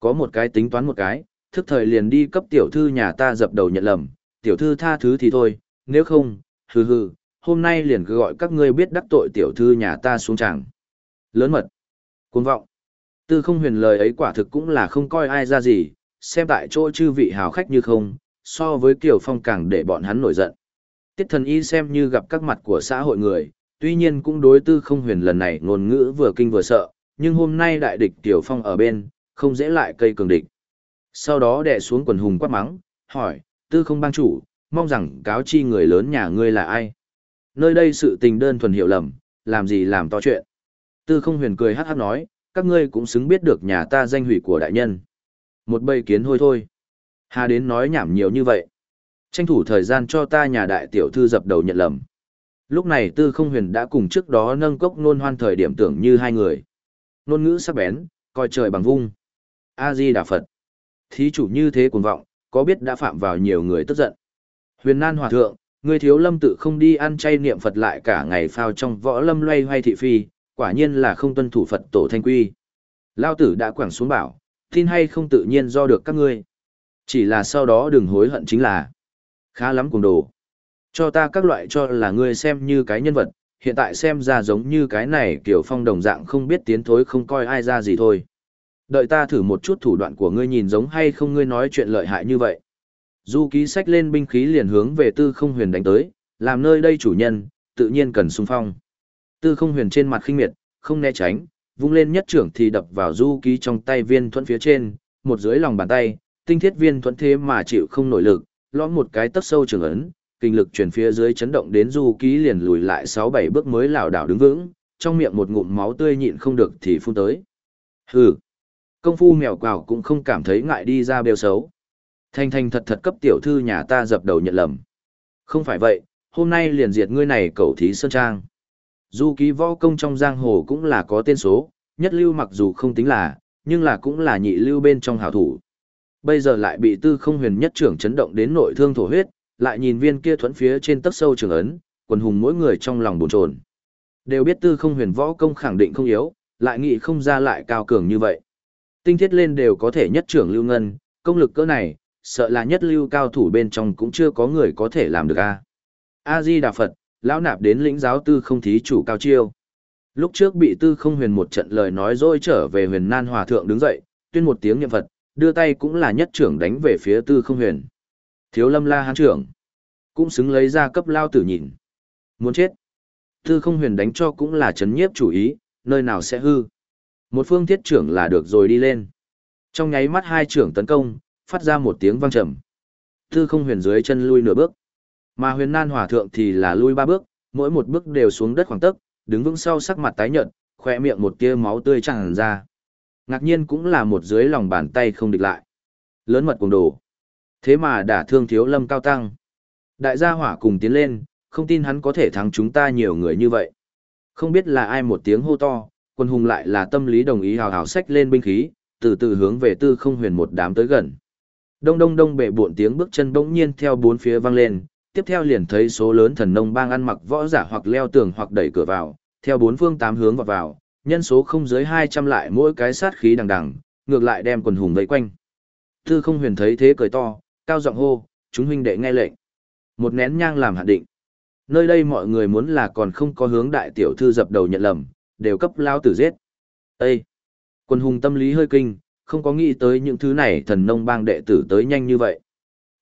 Có một cái tính toán một cái, thức thời liền đi cấp tiểu thư nhà ta dập đầu nhận lầm, tiểu thư tha thứ thì thôi, nếu không, hừ hừ, hôm nay liền gọi các ngươi biết đắc tội tiểu thư nhà ta xuống tràng. Lớn mật. Cuồng vọng. Tư không huyền lời ấy quả thực cũng là không coi ai ra gì, xem tại chỗ chư vị hào khách như không, so với Kiều Phong càng để bọn hắn nổi giận. Tiết thần y xem như gặp các mặt của xã hội người, tuy nhiên cũng đối tư không huyền lần này ngôn ngữ vừa kinh vừa sợ, nhưng hôm nay đại địch Kiều Phong ở bên, không dễ lại cây cường địch. Sau đó đè xuống quần hùng quát mắng, hỏi, tư không bang chủ, mong rằng cáo chi người lớn nhà ngươi là ai. Nơi đây sự tình đơn thuần hiểu lầm, làm gì làm to chuyện. Tư không huyền cười hát hát nói, các ngươi cũng xứng biết được nhà ta danh hủy của đại nhân. Một bầy kiến hôi thôi. Hà đến nói nhảm nhiều như vậy. Tranh thủ thời gian cho ta nhà đại tiểu thư dập đầu nhận lầm. Lúc này tư không huyền đã cùng trước đó nâng cốc nôn hoan thời điểm tưởng như hai người. Nôn ngữ sắc bén, coi trời bằng vung. A-di Đà Phật. Thí chủ như thế cuồng vọng, có biết đã phạm vào nhiều người tức giận. Huyền nan hòa thượng, người thiếu lâm tự không đi ăn chay niệm Phật lại cả ngày phao trong võ lâm loay hoay thị phi, quả nhiên là không tuân thủ Phật tổ thanh quy. Lao tử đã quẳng xuống bảo, tin hay không tự nhiên do được các ngươi. Chỉ là sau đó đừng hối hận chính là khá lắm cùng đồ. Cho ta các loại cho là ngươi xem như cái nhân vật, hiện tại xem ra giống như cái này kiểu phong đồng dạng không biết tiến thối không coi ai ra gì thôi. Đợi ta thử một chút thủ đoạn của ngươi nhìn giống hay không ngươi nói chuyện lợi hại như vậy. Du ký sách lên binh khí liền hướng về tư không huyền đánh tới, làm nơi đây chủ nhân, tự nhiên cần xung phong. Tư không huyền trên mặt khinh miệt, không né tránh, vung lên nhất trưởng thì đập vào du ký trong tay viên thuẫn phía trên, một dưới lòng bàn tay, tinh thiết viên thuẫn thế mà chịu không nổi lực, lõm một cái tấc sâu trường ấn, kinh lực truyền phía dưới chấn động đến du ký liền lùi lại 6-7 bước mới lảo đảo đứng vững, trong miệng một ngụm máu tươi nhịn không được thì phun tới. Hừ, công phu mèo quào cũng không cảm thấy ngại đi ra bêu xấu. Thanh thanh thật thật cấp tiểu thư nhà ta dập đầu nhận lầm. Không phải vậy, hôm nay liền diệt ngươi này cầu thí sơn trang. Du ký võ công trong giang hồ cũng là có tên số, nhất lưu mặc dù không tính là, nhưng là cũng là nhị lưu bên trong hảo thủ. Bây giờ lại bị tư không huyền nhất trưởng chấn động đến nội thương thổ huyết, lại nhìn viên kia thuẫn phía trên tấc sâu trường ấn, quần hùng mỗi người trong lòng buồn chồn. Đều biết tư không huyền võ công khẳng định không yếu, lại nghĩ không ra lại cao cường như vậy. Tinh thiết lên đều có thể nhất trưởng lưu ngân, công lực cỡ này, sợ là nhất lưu cao thủ bên trong cũng chưa có người có thể làm được a. A Di Đà Phật, lão nạp đến lĩnh giáo tư không thí chủ cao chiêu. Lúc trước bị tư không huyền một trận lời nói dối trở về huyền nan hòa thượng đứng dậy, tuyên một tiếng niệm Phật, đưa tay cũng là nhất trưởng đánh về phía tư không huyền. Thiếu lâm la hán trưởng, cũng xứng lấy ra cấp lao tử nhìn. Muốn chết. Tư không huyền đánh cho cũng là chấn nhiếp chủ ý, nơi nào sẽ hư. Một phương thiết trưởng là được rồi đi lên. Trong nháy mắt hai trưởng tấn công, phát ra một tiếng vang trầm. Tư không huyền dưới chân lui nửa bước. Mà huyền nan hòa thượng thì là lui ba bước, mỗi một bước đều xuống đất khoảng tấc, đứng vững sau sắc mặt tái nhợt, khỏe miệng một tia máu tươi tràn ra. Ngạc nhiên cũng là một dưới lòng bàn tay không địch lại. Lớn mật cùng đồ. Thế mà đả thương thiếu lâm cao tăng. Đại gia hỏa cùng tiến lên, không tin hắn có thể thắng chúng ta nhiều người như vậy. Không biết là ai một tiếng hô to, quân hùng lại là tâm lý đồng ý hào hào sách lên binh khí, từ từ hướng về tư không huyền một đám tới gần. Đông đông đông bệ buộn tiếng bước chân bỗng nhiên theo bốn phía vang lên, tiếp theo liền thấy số lớn thần nông bang ăn mặc võ giả hoặc leo tường hoặc đẩy cửa vào, theo bốn phương tám hướng vào vào, nhân số không dưới 200 lại mỗi cái sát khí đằng đằng, ngược lại đem quần hùng vây quanh. Tư không huyền thấy thế cười to, cao giọng hô, chúng huynh đệ nghe lệnh. Một nén nhang làm hạn định. Nơi đây mọi người muốn là còn không có hướng đại tiểu thư dập đầu nhận lầm, đều cấp lao tử giết. Ê! quần hùng tâm lý hơi kinh, không có nghĩ tới những thứ này thần nông bang đệ tử tới nhanh như vậy.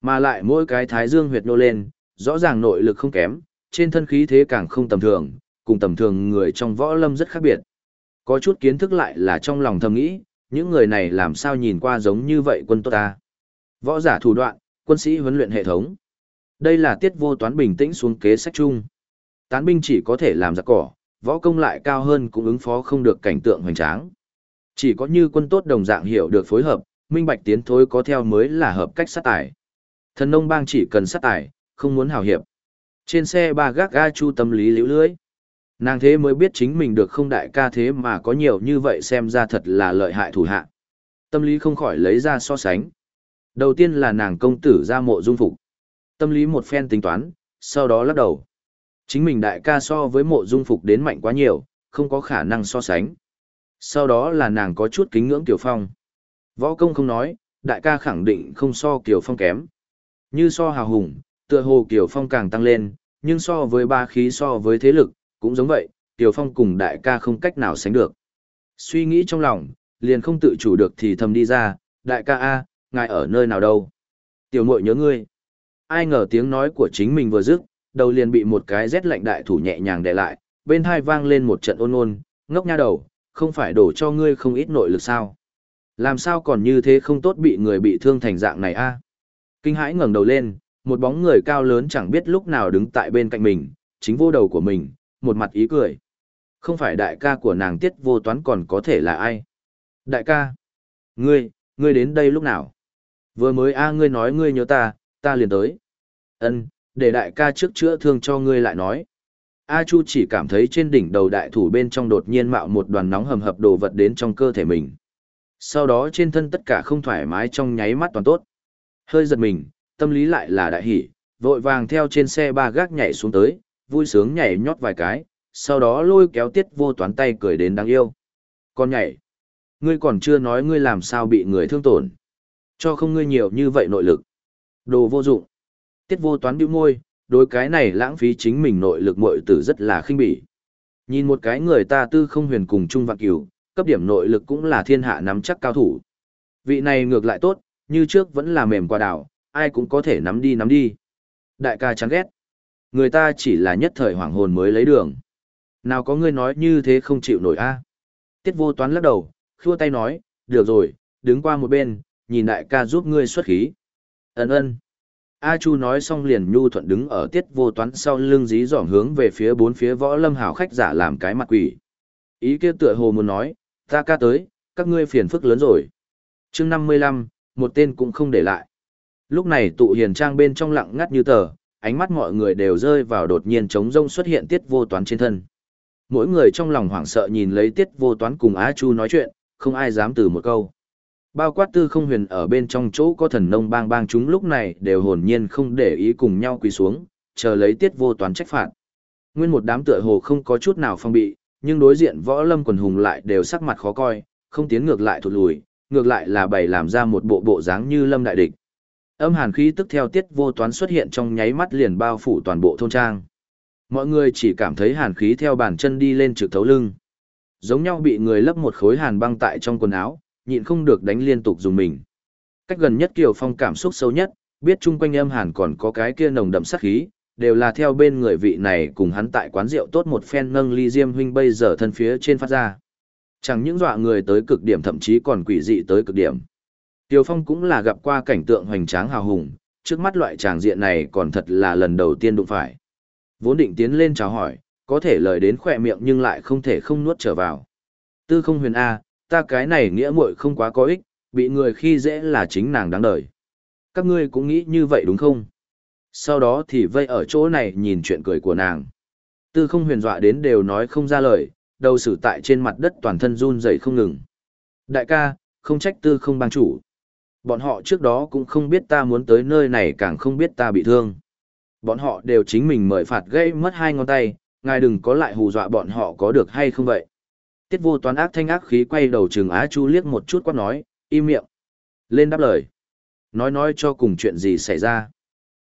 Mà lại mỗi cái thái dương huyệt nô lên, rõ ràng nội lực không kém, trên thân khí thế càng không tầm thường, cùng tầm thường người trong võ lâm rất khác biệt. Có chút kiến thức lại là trong lòng thầm nghĩ, những người này làm sao nhìn qua giống như vậy quân tốt ta. Võ giả thủ đoạn, quân sĩ huấn luyện hệ thống. Đây là tiết vô toán bình tĩnh xuống kế sách chung. Tán binh chỉ có thể làm giặc cỏ, võ công lại cao hơn cũng ứng phó không được cảnh tượng hoành tráng. Chỉ có như quân tốt đồng dạng hiểu được phối hợp, minh bạch tiến thối có theo mới là hợp cách sát tải. Thần nông bang chỉ cần sát tải, không muốn hào hiệp. Trên xe ba gác ga chu tâm lý liễu lưới. Nàng thế mới biết chính mình được không đại ca thế mà có nhiều như vậy xem ra thật là lợi hại thủ hạ. Tâm lý không khỏi lấy ra so sánh. Đầu tiên là nàng công tử ra mộ dung phục. Tâm lý một phen tính toán, sau đó lắc đầu. Chính mình đại ca so với mộ dung phục đến mạnh quá nhiều, không có khả năng so sánh. Sau đó là nàng có chút kính ngưỡng Tiểu Phong. Võ công không nói, đại ca khẳng định không so Kiều Phong kém. Như so hào hùng, tựa hồ Kiều Phong càng tăng lên, nhưng so với ba khí so với thế lực, cũng giống vậy, Kiều Phong cùng đại ca không cách nào sánh được. Suy nghĩ trong lòng, liền không tự chủ được thì thầm đi ra, đại ca A, ngài ở nơi nào đâu? Tiểu muội nhớ ngươi. Ai ngờ tiếng nói của chính mình vừa dứt, đầu liền bị một cái rét lạnh đại thủ nhẹ nhàng đè lại, bên thai vang lên một trận ôn ôn, ngốc nha đầu, không phải đổ cho ngươi không ít nội lực sao? Làm sao còn như thế không tốt bị người bị thương thành dạng này a? Kinh hãi ngẩng đầu lên, một bóng người cao lớn chẳng biết lúc nào đứng tại bên cạnh mình, chính vô đầu của mình, một mặt ý cười. Không phải đại ca của nàng tiết vô toán còn có thể là ai? Đại ca! Ngươi, ngươi đến đây lúc nào? Vừa mới a ngươi nói ngươi nhớ ta, ta liền tới. Ân, để đại ca trước chữa thương cho ngươi lại nói. A Chu chỉ cảm thấy trên đỉnh đầu đại thủ bên trong đột nhiên mạo một đoàn nóng hầm hập đồ vật đến trong cơ thể mình. Sau đó trên thân tất cả không thoải mái trong nháy mắt toàn tốt. Hơi giật mình, tâm lý lại là đại hỉ, vội vàng theo trên xe ba gác nhảy xuống tới, vui sướng nhảy nhót vài cái, sau đó lôi kéo tiết vô toán tay cười đến đáng yêu. Con nhảy, ngươi còn chưa nói ngươi làm sao bị người thương tổn. Cho không ngươi nhiều như vậy nội lực. Đồ vô dụng. Tiết vô toán bĩu môi, đối cái này lãng phí chính mình nội lực mội tử rất là khinh bỉ. Nhìn một cái người ta tư không huyền cùng chung vạn cửu, cấp điểm nội lực cũng là thiên hạ nắm chắc cao thủ. Vị này ngược lại tốt, như trước vẫn là mềm qua đảo, ai cũng có thể nắm đi nắm đi. Đại ca chán ghét. Người ta chỉ là nhất thời hoảng hồn mới lấy đường. Nào có ngươi nói như thế không chịu nổi a? Tiết vô toán lắc đầu, khua tay nói, được rồi, đứng qua một bên, nhìn đại ca giúp ngươi xuất khí. Ấn ơn. A Chu nói xong liền nhu thuận đứng ở tiết vô toán sau lưng dí dỏm hướng về phía bốn phía võ lâm hào khách giả làm cái mặt quỷ. Ý kia tựa hồ muốn nói, ta ca tới, các ngươi phiền phức lớn rồi. chương 55, một tên cũng không để lại. Lúc này tụ hiền trang bên trong lặng ngắt như tờ, ánh mắt mọi người đều rơi vào đột nhiên trống rông xuất hiện tiết vô toán trên thân. Mỗi người trong lòng hoảng sợ nhìn lấy tiết vô toán cùng A Chu nói chuyện, không ai dám từ một câu. Bao quát tư không huyền ở bên trong chỗ có thần nông bang bang chúng lúc này đều hồn nhiên không để ý cùng nhau quỳ xuống, chờ lấy tiết vô toán trách phạt. Nguyên một đám tựa hồ không có chút nào phong bị, nhưng đối diện võ lâm quần hùng lại đều sắc mặt khó coi, không tiến ngược lại thụt lùi, ngược lại là bày làm ra một bộ bộ dáng như lâm đại địch. Âm hàn khí tức theo tiết vô toán xuất hiện trong nháy mắt liền bao phủ toàn bộ thôn trang. Mọi người chỉ cảm thấy hàn khí theo bàn chân đi lên trực thấu lưng. Giống nhau bị người lấp một khối hàn băng tại trong quần áo, nhịn không được đánh liên tục dùng mình. Cách gần nhất Kiều Phong cảm xúc sâu nhất, biết chung quanh âm hàn còn có cái kia nồng đậm sát khí, đều là theo bên người vị này cùng hắn tại quán rượu tốt một phen nâng ly diêm huynh bây giờ thân phía trên phát ra. Chẳng những dọa người tới cực điểm thậm chí còn quỷ dị tới cực điểm. Tiêu Phong cũng là gặp qua cảnh tượng hoành tráng hào hùng, trước mắt loại tràng diện này còn thật là lần đầu tiên đụng phải. Vốn định tiến lên chào hỏi, có thể lời đến khỏe miệng nhưng lại không thể không nuốt trở vào. Tư không huyền A, ta cái này nghĩa muội không quá có ích, bị người khi dễ là chính nàng đáng đời. Các ngươi cũng nghĩ như vậy đúng không? Sau đó thì vây ở chỗ này nhìn chuyện cười của nàng. Tư không huyền dọa đến đều nói không ra lời, đầu xử tại trên mặt đất toàn thân run rẩy không ngừng. Đại ca, không trách tư không bang chủ. Bọn họ trước đó cũng không biết ta muốn tới nơi này càng không biết ta bị thương. Bọn họ đều chính mình mời phạt gây mất hai ngón tay, ngài đừng có lại hù dọa bọn họ có được hay không vậy. Tiết vô toán ác thanh ác khí quay đầu trường Á Chu liếc một chút quát nói, im miệng. Lên đáp lời. Nói nói cho cùng chuyện gì xảy ra.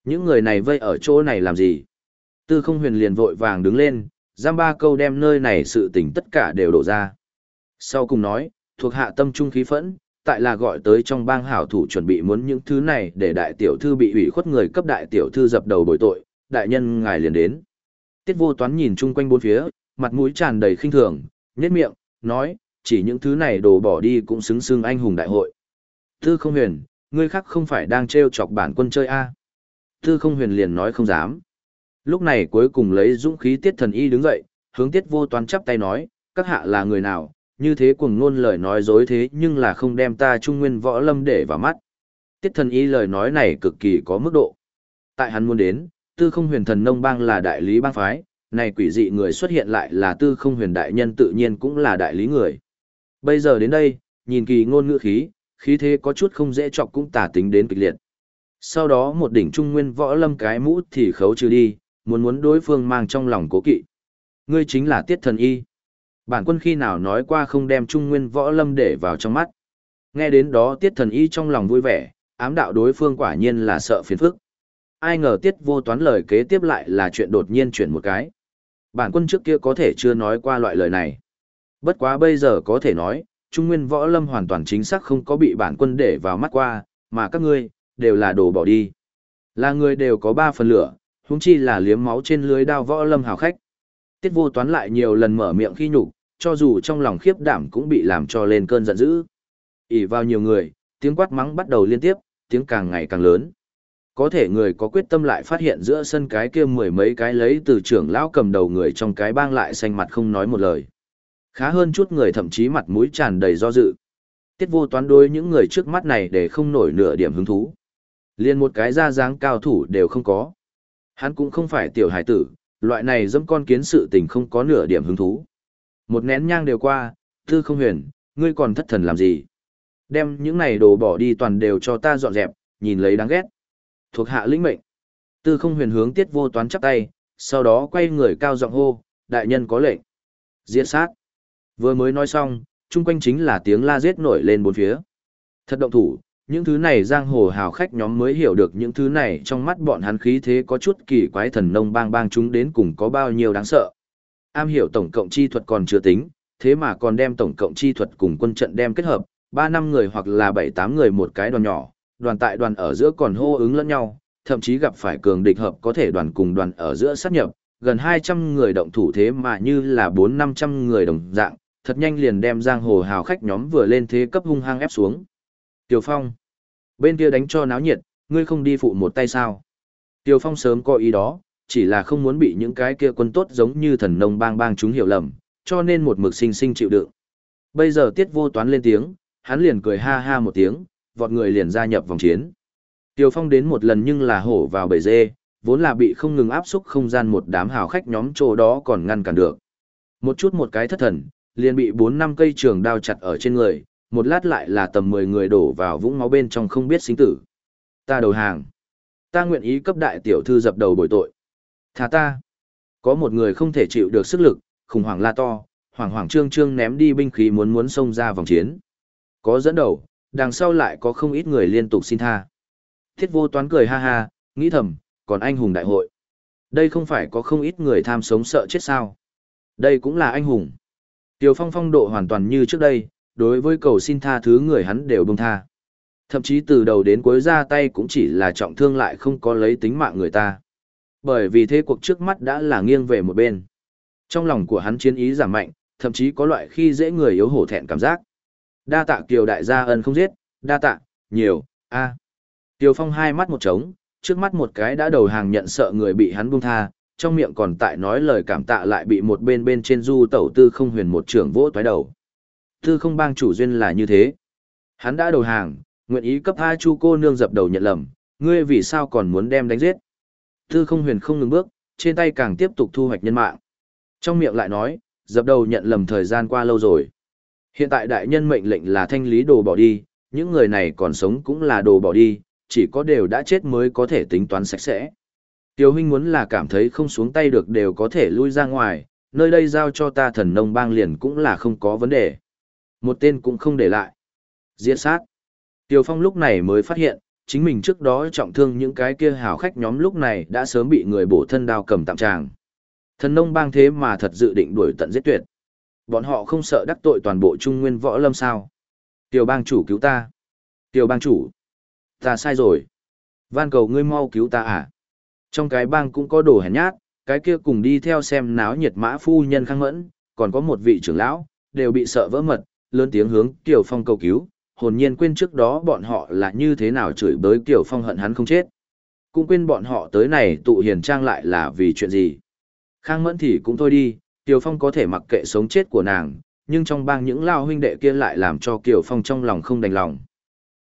Những người này vây ở chỗ này làm gì? Tư không huyền liền vội vàng đứng lên, giam ba câu đem nơi này sự tình tất cả đều đổ ra. Sau cùng nói, thuộc hạ tâm trung khí phẫn, tại là gọi tới trong bang hảo thủ chuẩn bị muốn những thứ này để đại tiểu thư bị ủy khuất người cấp đại tiểu thư dập đầu bồi tội, đại nhân ngài liền đến. Tiết vô toán nhìn chung quanh bốn phía, mặt mũi tràn đầy khinh thường, nhếch miệng, nói, chỉ những thứ này đồ bỏ đi cũng xứng xưng anh hùng đại hội. Tư không huyền, ngươi khác không phải đang trêu chọc bản quân chơi a Tư không huyền liền nói không dám. Lúc này cuối cùng lấy dũng khí tiết thần y đứng dậy, hướng tiết vô toán chắp tay nói, các hạ là người nào, như thế cuồng ngôn lời nói dối thế nhưng là không đem ta trung nguyên võ lâm để vào mắt. Tiết thần y lời nói này cực kỳ có mức độ. Tại hắn muốn đến, tư không huyền thần nông bang là đại lý bang phái, này quỷ dị người xuất hiện lại là tư không huyền đại nhân tự nhiên cũng là đại lý người. Bây giờ đến đây, nhìn kỳ ngôn ngữ khí, khí thế có chút không dễ chọc cũng tả tính đến kịch liệt. Sau đó một đỉnh trung nguyên võ lâm cái mũ thì khấu trừ đi, muốn muốn đối phương mang trong lòng cố kỵ. Ngươi chính là tiết thần y. Bản quân khi nào nói qua không đem trung nguyên võ lâm để vào trong mắt. Nghe đến đó tiết thần y trong lòng vui vẻ, ám đạo đối phương quả nhiên là sợ phiền phức. Ai ngờ tiết vô toán lời kế tiếp lại là chuyện đột nhiên chuyển một cái. Bản quân trước kia có thể chưa nói qua loại lời này. Bất quá bây giờ có thể nói, Trung Nguyên Võ Lâm hoàn toàn chính xác không có bị bản quân để vào mắt qua, mà các ngươi, đều là đồ bỏ đi. Là người đều có ba phần lửa, huống chi là liếm máu trên lưới đao Võ Lâm hào khách. Tiết vô toán lại nhiều lần mở miệng khi nhục, cho dù trong lòng khiếp đảm cũng bị làm cho lên cơn giận dữ. ỉ vào nhiều người, tiếng quát mắng bắt đầu liên tiếp, tiếng càng ngày càng lớn. Có thể người có quyết tâm lại phát hiện giữa sân cái kia mười mấy cái lấy từ trưởng lão cầm đầu người trong cái bang lại xanh mặt không nói một lời. Khá hơn chút người thậm chí mặt mũi tràn đầy do dự. Tiết vô toán đối những người trước mắt này để không nổi nửa điểm hứng thú. Liên một cái ra dáng cao thủ đều không có. Hắn cũng không phải tiểu hải tử, loại này dâm con kiến sự tình không có nửa điểm hứng thú. Một nén nhang đều qua, tư không huyền, ngươi còn thất thần làm gì? Đem những này đồ bỏ đi toàn đều cho ta dọn dẹp, nhìn lấy đáng ghét. Thuộc hạ lĩnh mệnh. Tư không huyền hướng tiết vô toán chắp tay, sau đó quay người cao giọng hô, đại nhân có lệnh. Diệt sát. Vừa mới nói xong, chung quanh chính là tiếng la giết nổi lên bốn phía. Thật động thủ, những thứ này giang hồ hào khách nhóm mới hiểu được những thứ này trong mắt bọn hắn khí thế có chút kỳ quái thần nông bang bang chúng đến cùng có bao nhiêu đáng sợ. Am hiểu tổng cộng chi thuật còn chưa tính, thế mà còn đem tổng cộng chi thuật cùng quân trận đem kết hợp, ba năm người hoặc là bảy tám người một cái đoàn nhỏ, đoàn tại đoàn ở giữa còn hô ứng lẫn nhau, thậm chí gặp phải cường địch hợp có thể đoàn cùng đoàn ở giữa sát nhập, gần 200 người động thủ thế mà như là 4-500 người đồng dạng, thật nhanh liền đem giang hồ hào khách nhóm vừa lên thế cấp hung hăng ép xuống. Tiểu Phong, bên kia đánh cho náo nhiệt, ngươi không đi phụ một tay sao? Tiểu Phong sớm có ý đó, chỉ là không muốn bị những cái kia quân tốt giống như thần nông bang bang chúng hiểu lầm, cho nên một mực sinh sinh chịu đựng. Bây giờ tiết vô toán lên tiếng, hắn liền cười ha ha một tiếng, vọt người liền gia nhập vòng chiến. Tiểu Phong đến một lần nhưng là hổ vào bầy dê, vốn là bị không ngừng áp xúc không gian một đám hào khách nhóm chỗ đó còn ngăn cản được. Một chút một cái thất thần, liền bị 4 năm cây trường đao chặt ở trên người, một lát lại là tầm 10 người đổ vào vũng máu bên trong không biết sinh tử. Ta đầu hàng. Ta nguyện ý cấp đại tiểu thư dập đầu bồi tội. Thả ta. Có một người không thể chịu được sức lực, khủng hoảng la to, hoảng hoảng trương trương ném đi binh khí muốn muốn xông ra vòng chiến. Có dẫn đầu, đằng sau lại có không ít người liên tục xin tha. Thiết vô toán cười ha ha, nghĩ thầm, còn anh hùng đại hội. Đây không phải có không ít người tham sống sợ chết sao. Đây cũng là anh hùng. tiểu Phong phong độ hoàn toàn như trước đây, đối với cầu xin tha thứ người hắn đều buông tha. Thậm chí từ đầu đến cuối ra tay cũng chỉ là trọng thương lại không có lấy tính mạng người ta. Bởi vì thế cuộc trước mắt đã là nghiêng về một bên. Trong lòng của hắn chiến ý giảm mạnh, thậm chí có loại khi dễ người yếu hổ thẹn cảm giác. Đa tạ Kiều đại gia ân không giết, đa tạ, nhiều, a. À. Tiêu Phong hai mắt một trống, trước mắt một cái đã đầu hàng nhận sợ người bị hắn buông tha, trong miệng còn tại nói lời cảm tạ lại bị một bên bên trên du tẩu tư không huyền một trưởng vỗ toái đầu. Tư không bang chủ duyên là như thế. Hắn đã đầu hàng, nguyện ý cấp A Chu cô nương dập đầu nhận lầm, ngươi vì sao còn muốn đem đánh giết. Tư không huyền không ngừng bước, trên tay càng tiếp tục thu hoạch nhân mạng. Trong miệng lại nói, dập đầu nhận lầm thời gian qua lâu rồi. Hiện tại đại nhân mệnh lệnh là thanh lý đồ bỏ đi, những người này còn sống cũng là đồ bỏ đi, chỉ có đều đã chết mới có thể tính toán sạch sẽ. Tiêu huynh muốn là cảm thấy không xuống tay được đều có thể lui ra ngoài, nơi đây giao cho ta thần nông bang liền cũng là không có vấn đề. Một tên cũng không để lại. Diễn sát. Tiêu Phong lúc này mới phát hiện, chính mình trước đó trọng thương những cái kia hào khách nhóm lúc này đã sớm bị người bổ thân đao cầm tạm tràng. Thần nông bang thế mà thật dự định đuổi tận giết tuyệt. Bọn họ không sợ đắc tội toàn bộ trung nguyên võ lâm sao. Tiêu bang chủ cứu ta. Tiêu bang chủ. Ta sai rồi. Van cầu ngươi mau cứu ta à. Trong cái bang cũng có đồ hèn nhát, cái kia cùng đi theo xem náo nhiệt mã phu nhân khang mẫn, còn có một vị trưởng lão, đều bị sợ vỡ mật, lớn tiếng hướng Tiểu Phong cầu cứu, hồn nhiên quên trước đó bọn họ là như thế nào chửi bới Tiểu Phong hận hắn không chết. cũng quên bọn họ tới này tụ hiền trang lại là vì chuyện gì. Khang Mẫn thì cũng thôi đi, Kiều Phong có thể mặc kệ sống chết của nàng, nhưng trong bang những lao huynh đệ kia lại làm cho Kiều Phong trong lòng không đành lòng.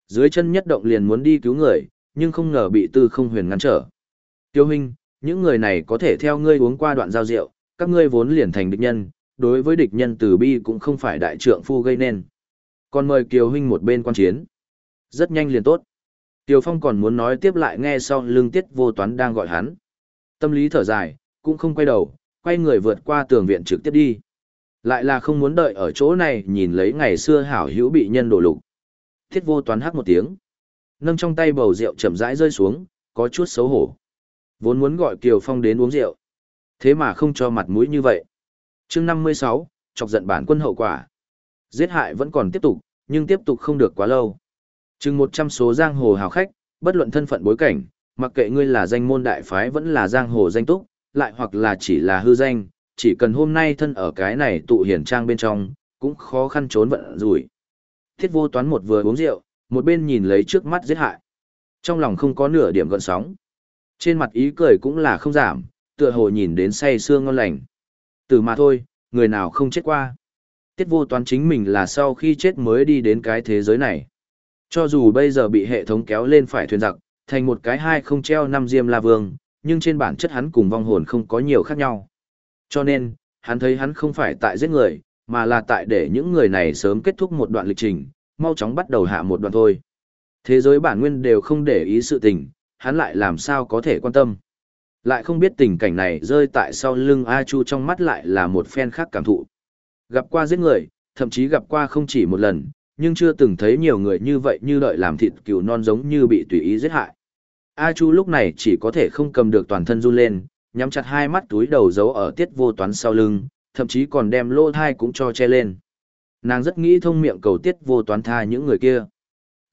Dưới chân nhất động liền muốn đi cứu người, nhưng không ngờ bị tư không huyền ngăn trở. Tiêu huynh, những người này có thể theo ngươi uống qua đoạn giao rượu, các ngươi vốn liền thành địch nhân, đối với địch nhân từ bi cũng không phải đại trượng phu gây nên. Còn mời Kiều huynh một bên quan chiến. Rất nhanh liền tốt. Tiêu Phong còn muốn nói tiếp lại nghe sau lưng tiết vô toán đang gọi hắn. Tâm lý thở dài, cũng không quay đầu, quay người vượt qua tường viện trực tiếp đi. Lại là không muốn đợi ở chỗ này nhìn lấy ngày xưa hảo hữu bị nhân đổ lục. thiết vô toán hát một tiếng. Nâng trong tay bầu rượu chậm rãi rơi xuống, có chút xấu hổ. Vốn muốn gọi Kiều Phong đến uống rượu. Thế mà không cho mặt mũi như vậy. chương 56, chọc giận bản quân hậu quả. Giết hại vẫn còn tiếp tục, nhưng tiếp tục không được quá lâu. Chừng 100 số giang hồ hào khách, bất luận thân phận bối cảnh, mặc kệ ngươi là danh môn đại phái vẫn là giang hồ danh túc, lại hoặc là chỉ là hư danh, chỉ cần hôm nay thân ở cái này tụ hiển trang bên trong, cũng khó khăn trốn vận rủi. Thiết vô toán một vừa uống rượu, một bên nhìn lấy trước mắt giết hại. Trong lòng không có nửa điểm gợn sóng. Trên mặt ý cười cũng là không giảm, tựa hồ nhìn đến say xương ngon lành. Từ mà thôi, người nào không chết qua. Tiết vô toán chính mình là sau khi chết mới đi đến cái thế giới này. Cho dù bây giờ bị hệ thống kéo lên phải thuyền giặc, thành một cái hai không treo năm diêm la vương, nhưng trên bản chất hắn cùng vong hồn không có nhiều khác nhau. Cho nên, hắn thấy hắn không phải tại giết người, mà là tại để những người này sớm kết thúc một đoạn lịch trình, mau chóng bắt đầu hạ một đoạn thôi. Thế giới bản nguyên đều không để ý sự tình, hắn lại làm sao có thể quan tâm. Lại không biết tình cảnh này rơi tại sau lưng A Chu trong mắt lại là một phen khác cảm thụ. Gặp qua giết người, thậm chí gặp qua không chỉ một lần, nhưng chưa từng thấy nhiều người như vậy như đợi làm thịt cừu non giống như bị tùy ý giết hại. A Chu lúc này chỉ có thể không cầm được toàn thân run lên, nhắm chặt hai mắt túi đầu giấu ở tiết vô toán sau lưng, thậm chí còn đem lô thai cũng cho che lên. Nàng rất nghĩ thông miệng cầu tiết vô toán tha những người kia.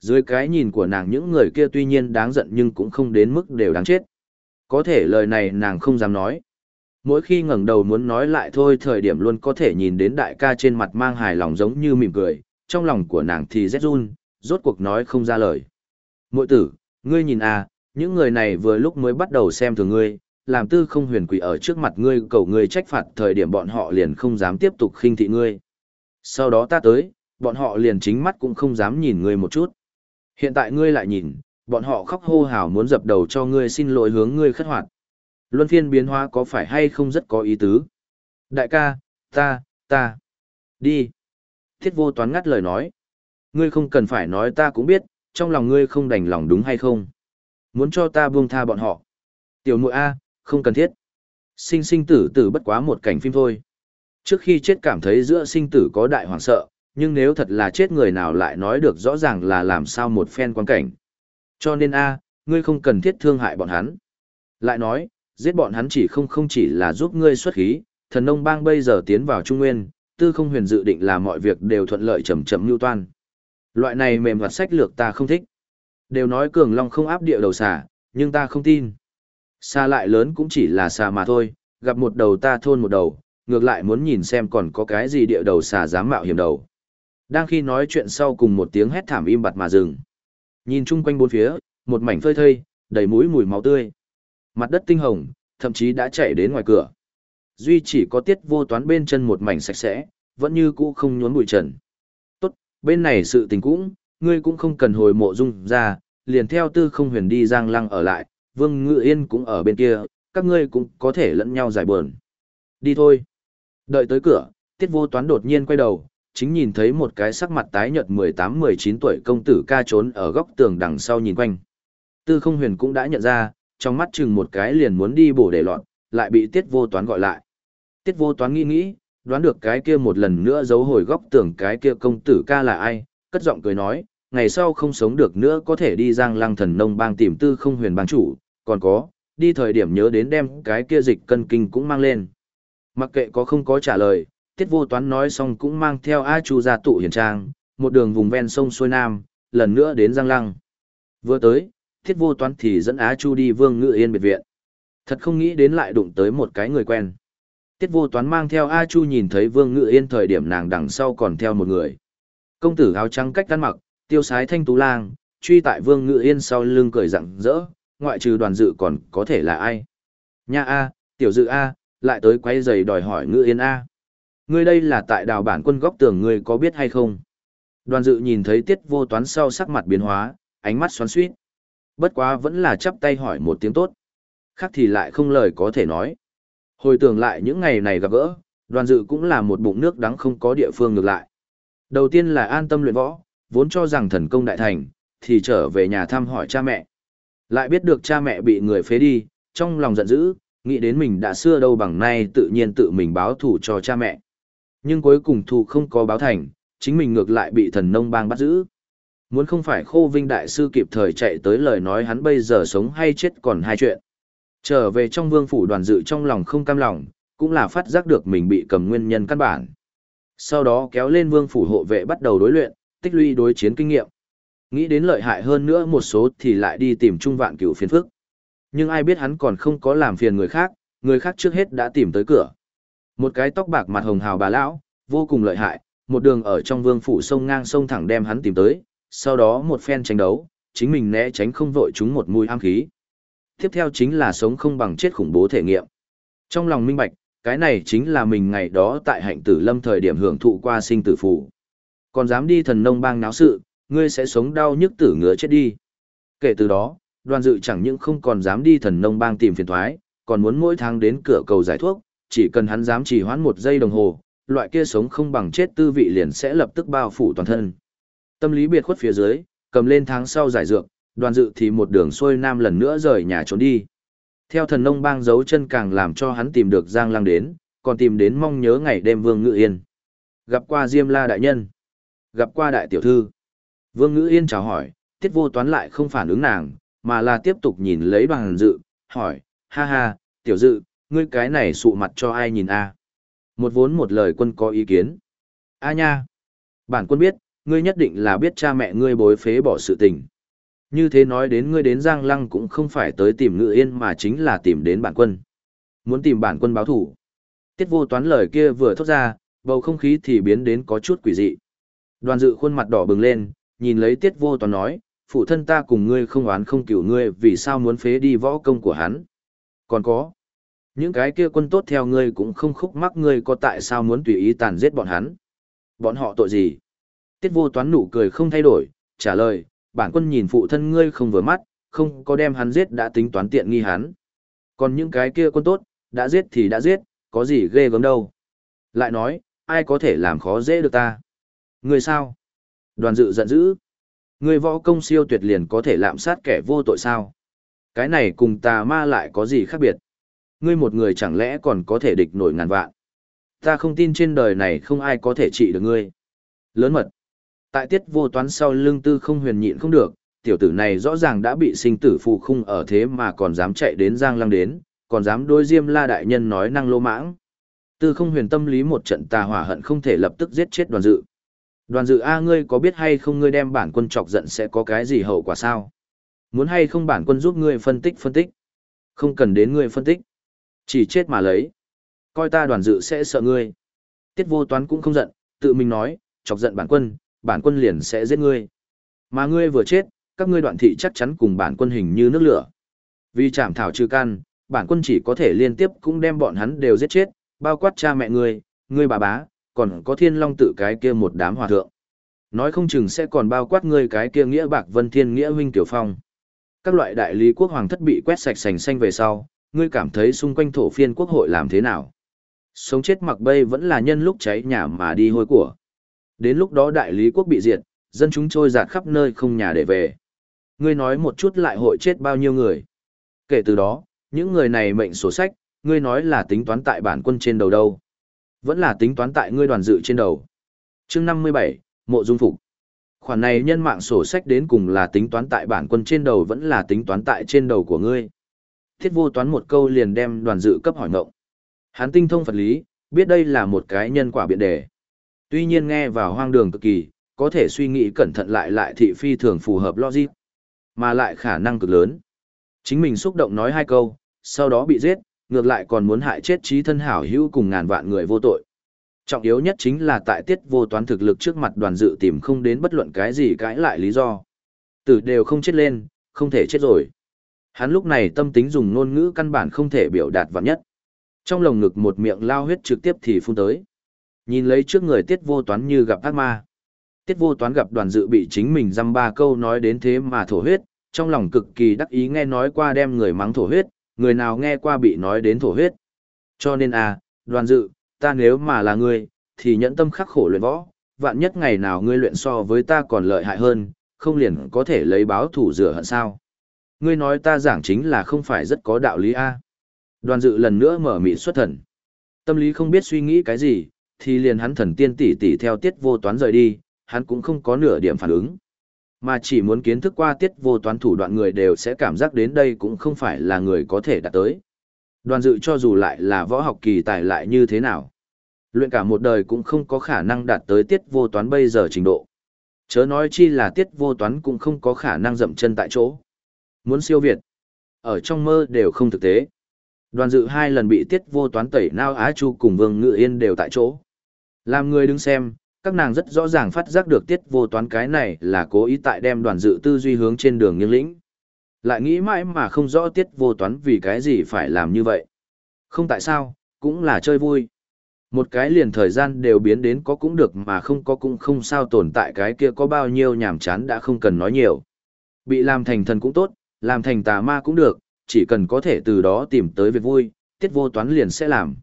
Dưới cái nhìn của nàng những người kia tuy nhiên đáng giận nhưng cũng không đến mức đều đáng chết. Có thể lời này nàng không dám nói. Mỗi khi ngẩng đầu muốn nói lại thôi thời điểm luôn có thể nhìn đến đại ca trên mặt mang hài lòng giống như mỉm cười, trong lòng của nàng thì rét run, rốt cuộc nói không ra lời. Mội tử, ngươi nhìn à, những người này vừa lúc mới bắt đầu xem thường ngươi, làm tư không huyền quỷ ở trước mặt ngươi cầu ngươi trách phạt thời điểm bọn họ liền không dám tiếp tục khinh thị ngươi. Sau đó ta tới, bọn họ liền chính mắt cũng không dám nhìn ngươi một chút. Hiện tại ngươi lại nhìn, bọn họ khóc hô hào muốn dập đầu cho ngươi xin lỗi hướng ngươi khất hoạt. Luân phiên biến hóa có phải hay không rất có ý tứ? Đại ca, ta, ta. Đi. Thiết vô toán ngắt lời nói. Ngươi không cần phải nói ta cũng biết, trong lòng ngươi không đành lòng đúng hay không? Muốn cho ta buông tha bọn họ. Tiểu muội A, không cần thiết. Sinh sinh tử tử bất quá một cảnh phim thôi. Trước khi chết cảm thấy giữa sinh tử có đại hoàng sợ, nhưng nếu thật là chết người nào lại nói được rõ ràng là làm sao một phen quan cảnh. Cho nên A, ngươi không cần thiết thương hại bọn hắn. Lại nói, giết bọn hắn chỉ không không chỉ là giúp ngươi xuất khí, thần nông bang bây giờ tiến vào Trung Nguyên, tư không huyền dự định là mọi việc đều thuận lợi chậm chậm lưu toan. Loại này mềm hoạt sách lược ta không thích. Đều nói cường long không áp địa đầu xà, nhưng ta không tin. Xa lại lớn cũng chỉ là xà mà thôi, gặp một đầu ta thôn một đầu, ngược lại muốn nhìn xem còn có cái gì địa đầu xà dám mạo hiểm đầu. Đang khi nói chuyện sau cùng một tiếng hét thảm im bặt mà dừng. Nhìn chung quanh bốn phía, một mảnh phơi thây, đầy mũi mùi máu tươi. Mặt đất tinh hồng, thậm chí đã chạy đến ngoài cửa. Duy chỉ có tiết vô toán bên chân một mảnh sạch sẽ, vẫn như cũ không nhốn bụi trần. Tốt, bên này sự tình cũng, ngươi cũng không cần hồi mộ dung ra, liền theo tư không huyền đi giang lăng ở lại, vương ngự yên cũng ở bên kia, các ngươi cũng có thể lẫn nhau giải buồn. Đi thôi. Đợi tới cửa, tiết vô toán đột nhiên quay đầu, chính nhìn thấy một cái sắc mặt tái nhợt 18-19 tuổi công tử ca trốn ở góc tường đằng sau nhìn quanh. Tư không huyền cũng đã nhận ra, trong mắt chừng một cái liền muốn đi bổ để lọt, lại bị tiết vô toán gọi lại. Tiết vô toán nghĩ nghĩ, đoán được cái kia một lần nữa giấu hồi góc tường cái kia công tử ca là ai, cất giọng cười nói, ngày sau không sống được nữa có thể đi giang lăng thần nông bang tìm tư không huyền bang chủ, còn có, đi thời điểm nhớ đến đem cái kia dịch cân kinh cũng mang lên. Mặc kệ có không có trả lời, tiết vô toán nói xong cũng mang theo A Chu ra tụ hiền trang, một đường vùng ven sông xuôi nam, lần nữa đến Giang Lăng. Vừa tới, tiết vô toán thì dẫn Á Chu đi vương ngự yên biệt viện. Thật không nghĩ đến lại đụng tới một cái người quen. Tiết vô toán mang theo A Chu nhìn thấy vương ngự yên thời điểm nàng đằng sau còn theo một người. Công tử áo trắng cách ăn mặc, tiêu sái thanh tú lang, truy tại vương ngự yên sau lưng cười rặng rỡ, ngoại trừ đoàn dự còn có thể là ai. Nha A, tiểu dự A, lại tới quay giày đòi hỏi Ngự yên A. Ngươi đây là tại đào bản quân góc tường ngươi có biết hay không? Đoàn dự nhìn thấy tiết vô toán sau sắc mặt biến hóa, ánh mắt xoắn suýt. Bất quá vẫn là chắp tay hỏi một tiếng tốt. Khác thì lại không lời có thể nói. Hồi tưởng lại những ngày này gặp gỡ, đoàn dự cũng là một bụng nước đắng không có địa phương ngược lại. Đầu tiên là an tâm luyện võ, vốn cho rằng thần công đại thành, thì trở về nhà thăm hỏi cha mẹ. Lại biết được cha mẹ bị người phế đi, trong lòng giận dữ, nghĩ đến mình đã xưa đâu bằng nay tự nhiên tự mình báo thủ cho cha mẹ. Nhưng cuối cùng thù không có báo thành, chính mình ngược lại bị thần nông bang bắt giữ. Muốn không phải khô vinh đại sư kịp thời chạy tới lời nói hắn bây giờ sống hay chết còn hai chuyện. Trở về trong vương phủ đoàn dự trong lòng không cam lòng, cũng là phát giác được mình bị cầm nguyên nhân căn bản. Sau đó kéo lên vương phủ hộ vệ bắt đầu đối luyện, tích lũy đối chiến kinh nghiệm. Nghĩ đến lợi hại hơn nữa một số thì lại đi tìm trung vạn cửu phiền phức. Nhưng ai biết hắn còn không có làm phiền người khác, người khác trước hết đã tìm tới cửa. Một cái tóc bạc mặt hồng hào bà lão, vô cùng lợi hại, một đường ở trong vương phủ sông ngang sông thẳng đem hắn tìm tới, sau đó một phen tranh đấu, chính mình né tránh không vội chúng một mùi am khí. Tiếp theo chính là sống không bằng chết khủng bố thể nghiệm. Trong lòng minh bạch, cái này chính là mình ngày đó tại hạnh tử lâm thời điểm hưởng thụ qua sinh tử phủ. Còn dám đi thần nông bang náo sự, ngươi sẽ sống đau nhức tử ngứa chết đi. Kể từ đó, đoàn dự chẳng những không còn dám đi thần nông bang tìm phiền thoái, còn muốn mỗi tháng đến cửa cầu giải thuốc, chỉ cần hắn dám chỉ hoãn một giây đồng hồ, loại kia sống không bằng chết tư vị liền sẽ lập tức bao phủ toàn thân. Tâm lý biệt khuất phía dưới, cầm lên tháng sau giải dược, đoàn dự thì một đường xuôi nam lần nữa rời nhà trốn đi. Theo thần nông bang dấu chân càng làm cho hắn tìm được Giang Lăng đến, còn tìm đến mong nhớ ngày đêm Vương Ngự Yên. Gặp qua Diêm La Đại Nhân. Gặp qua Đại Tiểu Thư. Vương Ngữ Yên chào hỏi, tiết vô toán lại không phản ứng nàng, mà là tiếp tục nhìn lấy bằng dự, hỏi, ha ha, Tiểu Dự, ngươi cái này sụ mặt cho ai nhìn a Một vốn một lời quân có ý kiến. A nha. Bản quân biết, ngươi nhất định là biết cha mẹ ngươi bối phế bỏ sự tình. Như thế nói đến ngươi đến Giang Lăng cũng không phải tới tìm ngự yên mà chính là tìm đến bản quân. Muốn tìm bản quân báo thủ. Tiết vô toán lời kia vừa thốt ra, bầu không khí thì biến đến có chút quỷ dị. Đoàn dự khuôn mặt đỏ bừng lên, nhìn lấy tiết vô toán nói, phụ thân ta cùng ngươi không oán không cửu ngươi vì sao muốn phế đi võ công của hắn. Còn có, những cái kia quân tốt theo ngươi cũng không khúc mắc ngươi có tại sao muốn tùy ý tàn giết bọn hắn. Bọn họ tội gì? Tiết vô toán nụ cười không thay đổi, trả lời, bản quân nhìn phụ thân ngươi không vừa mắt, không có đem hắn giết đã tính toán tiện nghi hắn. Còn những cái kia quân tốt, đã giết thì đã giết, có gì ghê gớm đâu. Lại nói, ai có thể làm khó dễ được ta? Ngươi sao? Đoàn dự giận dữ. Ngươi võ công siêu tuyệt liền có thể lạm sát kẻ vô tội sao? Cái này cùng tà ma lại có gì khác biệt? Ngươi một người chẳng lẽ còn có thể địch nổi ngàn vạn? Ta không tin trên đời này không ai có thể trị được ngươi. Lớn mật. Tại tiết vô toán sau lưng tư không huyền nhịn không được, tiểu tử này rõ ràng đã bị sinh tử phù khung ở thế mà còn dám chạy đến Giang Lăng đến, còn dám đối diêm la đại nhân nói năng lô mãng. Tư không huyền tâm lý một trận tà hỏa hận không thể lập tức giết chết đoàn dự. Đoàn dự A ngươi có biết hay không ngươi đem bản quân chọc giận sẽ có cái gì hậu quả sao? Muốn hay không bản quân giúp ngươi phân tích phân tích? Không cần đến ngươi phân tích. Chỉ chết mà lấy. Coi ta đoàn dự sẽ sợ ngươi. Tiết vô toán cũng không giận, tự mình nói, chọc giận bản quân, bản quân liền sẽ giết ngươi. Mà ngươi vừa chết, các ngươi đoạn thị chắc chắn cùng bản quân hình như nước lửa. Vì chảm thảo trừ can, bản quân chỉ có thể liên tiếp cũng đem bọn hắn đều giết chết, bao quát cha mẹ ngươi, ngươi bà bá, còn có thiên long tự cái kia một đám hòa thượng. Nói không chừng sẽ còn bao quát ngươi cái kia nghĩa bạc vân thiên nghĩa huynh tiểu phong. Các loại đại lý quốc hoàng thất bị quét sạch sành xanh về sau, ngươi cảm thấy xung quanh thổ phiên quốc hội làm thế nào? Sống chết mặc bay vẫn là nhân lúc cháy nhà mà đi hôi của. Đến lúc đó đại lý quốc bị diệt, dân chúng trôi giạt khắp nơi không nhà để về. Ngươi nói một chút lại hội chết bao nhiêu người. Kể từ đó, những người này mệnh sổ sách, ngươi nói là tính toán tại bản quân trên đầu đâu. Vẫn là tính toán tại ngươi đoàn dự trên đầu. chương 57, Mộ Dung Phục. Khoản này nhân mạng sổ sách đến cùng là tính toán tại bản quân trên đầu vẫn là tính toán tại trên đầu của ngươi. Thiết vô toán một câu liền đem đoàn dự cấp hỏi ngộng. Hắn tinh thông Phật lý, biết đây là một cái nhân quả biện đề. Tuy nhiên nghe vào hoang đường cực kỳ, có thể suy nghĩ cẩn thận lại lại thị phi thường phù hợp logic, mà lại khả năng cực lớn. Chính mình xúc động nói hai câu, sau đó bị giết, ngược lại còn muốn hại chết trí thân hảo hữu cùng ngàn vạn người vô tội. Trọng yếu nhất chính là tại tiết vô toán thực lực trước mặt đoàn dự tìm không đến bất luận cái gì cãi lại lý do. Tử đều không chết lên, không thể chết rồi. Hắn lúc này tâm tính dùng ngôn ngữ căn bản không thể biểu đạt vạn nhất. Trong lồng ngực một miệng lao huyết trực tiếp thì phun tới. Nhìn lấy trước người tiết vô toán như gặp ác ma. Tiết vô toán gặp đoàn dự bị chính mình dăm ba câu nói đến thế mà thổ huyết, trong lòng cực kỳ đắc ý nghe nói qua đem người mắng thổ huyết, người nào nghe qua bị nói đến thổ huyết. Cho nên à, đoàn dự, ta nếu mà là ngươi, thì nhẫn tâm khắc khổ luyện võ, vạn nhất ngày nào ngươi luyện so với ta còn lợi hại hơn, không liền có thể lấy báo thủ rửa hận sao. Ngươi nói ta giảng chính là không phải rất có đạo lý a à. Đoàn dự lần nữa mở mị xuất thần. Tâm lý không biết suy nghĩ cái gì, thì liền hắn thần tiên tỷ tỷ theo tiết vô toán rời đi, hắn cũng không có nửa điểm phản ứng. Mà chỉ muốn kiến thức qua tiết vô toán thủ đoạn người đều sẽ cảm giác đến đây cũng không phải là người có thể đạt tới. Đoàn dự cho dù lại là võ học kỳ tài lại như thế nào. Luyện cả một đời cũng không có khả năng đạt tới tiết vô toán bây giờ trình độ. Chớ nói chi là tiết vô toán cũng không có khả năng dậm chân tại chỗ. Muốn siêu việt, ở trong mơ đều không thực tế. Đoàn dự hai lần bị tiết vô toán tẩy nao Á Chu cùng Vương Ngự Yên đều tại chỗ. Làm người đứng xem, các nàng rất rõ ràng phát giác được tiết vô toán cái này là cố ý tại đem đoàn dự tư duy hướng trên đường nghiêng lĩnh. Lại nghĩ mãi mà không rõ tiết vô toán vì cái gì phải làm như vậy. Không tại sao, cũng là chơi vui. Một cái liền thời gian đều biến đến có cũng được mà không có cũng không sao tồn tại cái kia có bao nhiêu nhàm chán đã không cần nói nhiều. Bị làm thành thần cũng tốt, làm thành tà ma cũng được, chỉ cần có thể từ đó tìm tới việc vui, tiết vô toán liền sẽ làm.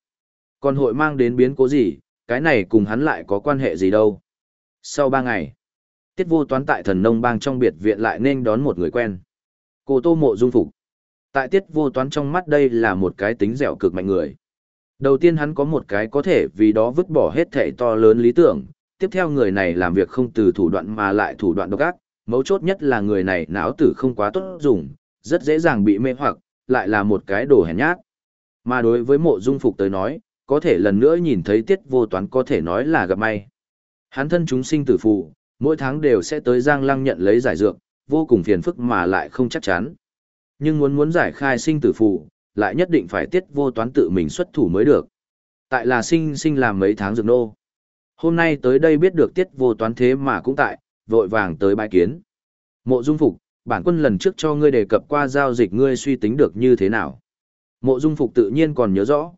Còn hội mang đến biến cố gì, cái này cùng hắn lại có quan hệ gì đâu. Sau ba ngày, tiết vô toán tại thần nông bang trong biệt viện lại nên đón một người quen. Cô tô mộ dung phục. Tại tiết vô toán trong mắt đây là một cái tính dẻo cực mạnh người. Đầu tiên hắn có một cái có thể vì đó vứt bỏ hết thể to lớn lý tưởng, tiếp theo người này làm việc không từ thủ đoạn mà lại thủ đoạn độc ác, mấu chốt nhất là người này não tử không quá tốt dùng, rất dễ dàng bị mê hoặc, lại là một cái đồ hèn nhát. Mà đối với mộ dung phục tới nói, có thể lần nữa nhìn thấy tiết vô toán có thể nói là gặp may. Hắn thân chúng sinh tử phụ, mỗi tháng đều sẽ tới Giang Lăng nhận lấy giải dược, vô cùng phiền phức mà lại không chắc chắn. Nhưng muốn muốn giải khai sinh tử phụ, lại nhất định phải tiết vô toán tự mình xuất thủ mới được. Tại là sinh sinh làm mấy tháng dược nô. Hôm nay tới đây biết được tiết vô toán thế mà cũng tại, vội vàng tới bái kiến. Mộ dung phục, bản quân lần trước cho ngươi đề cập qua giao dịch ngươi suy tính được như thế nào. Mộ dung phục tự nhiên còn nhớ rõ.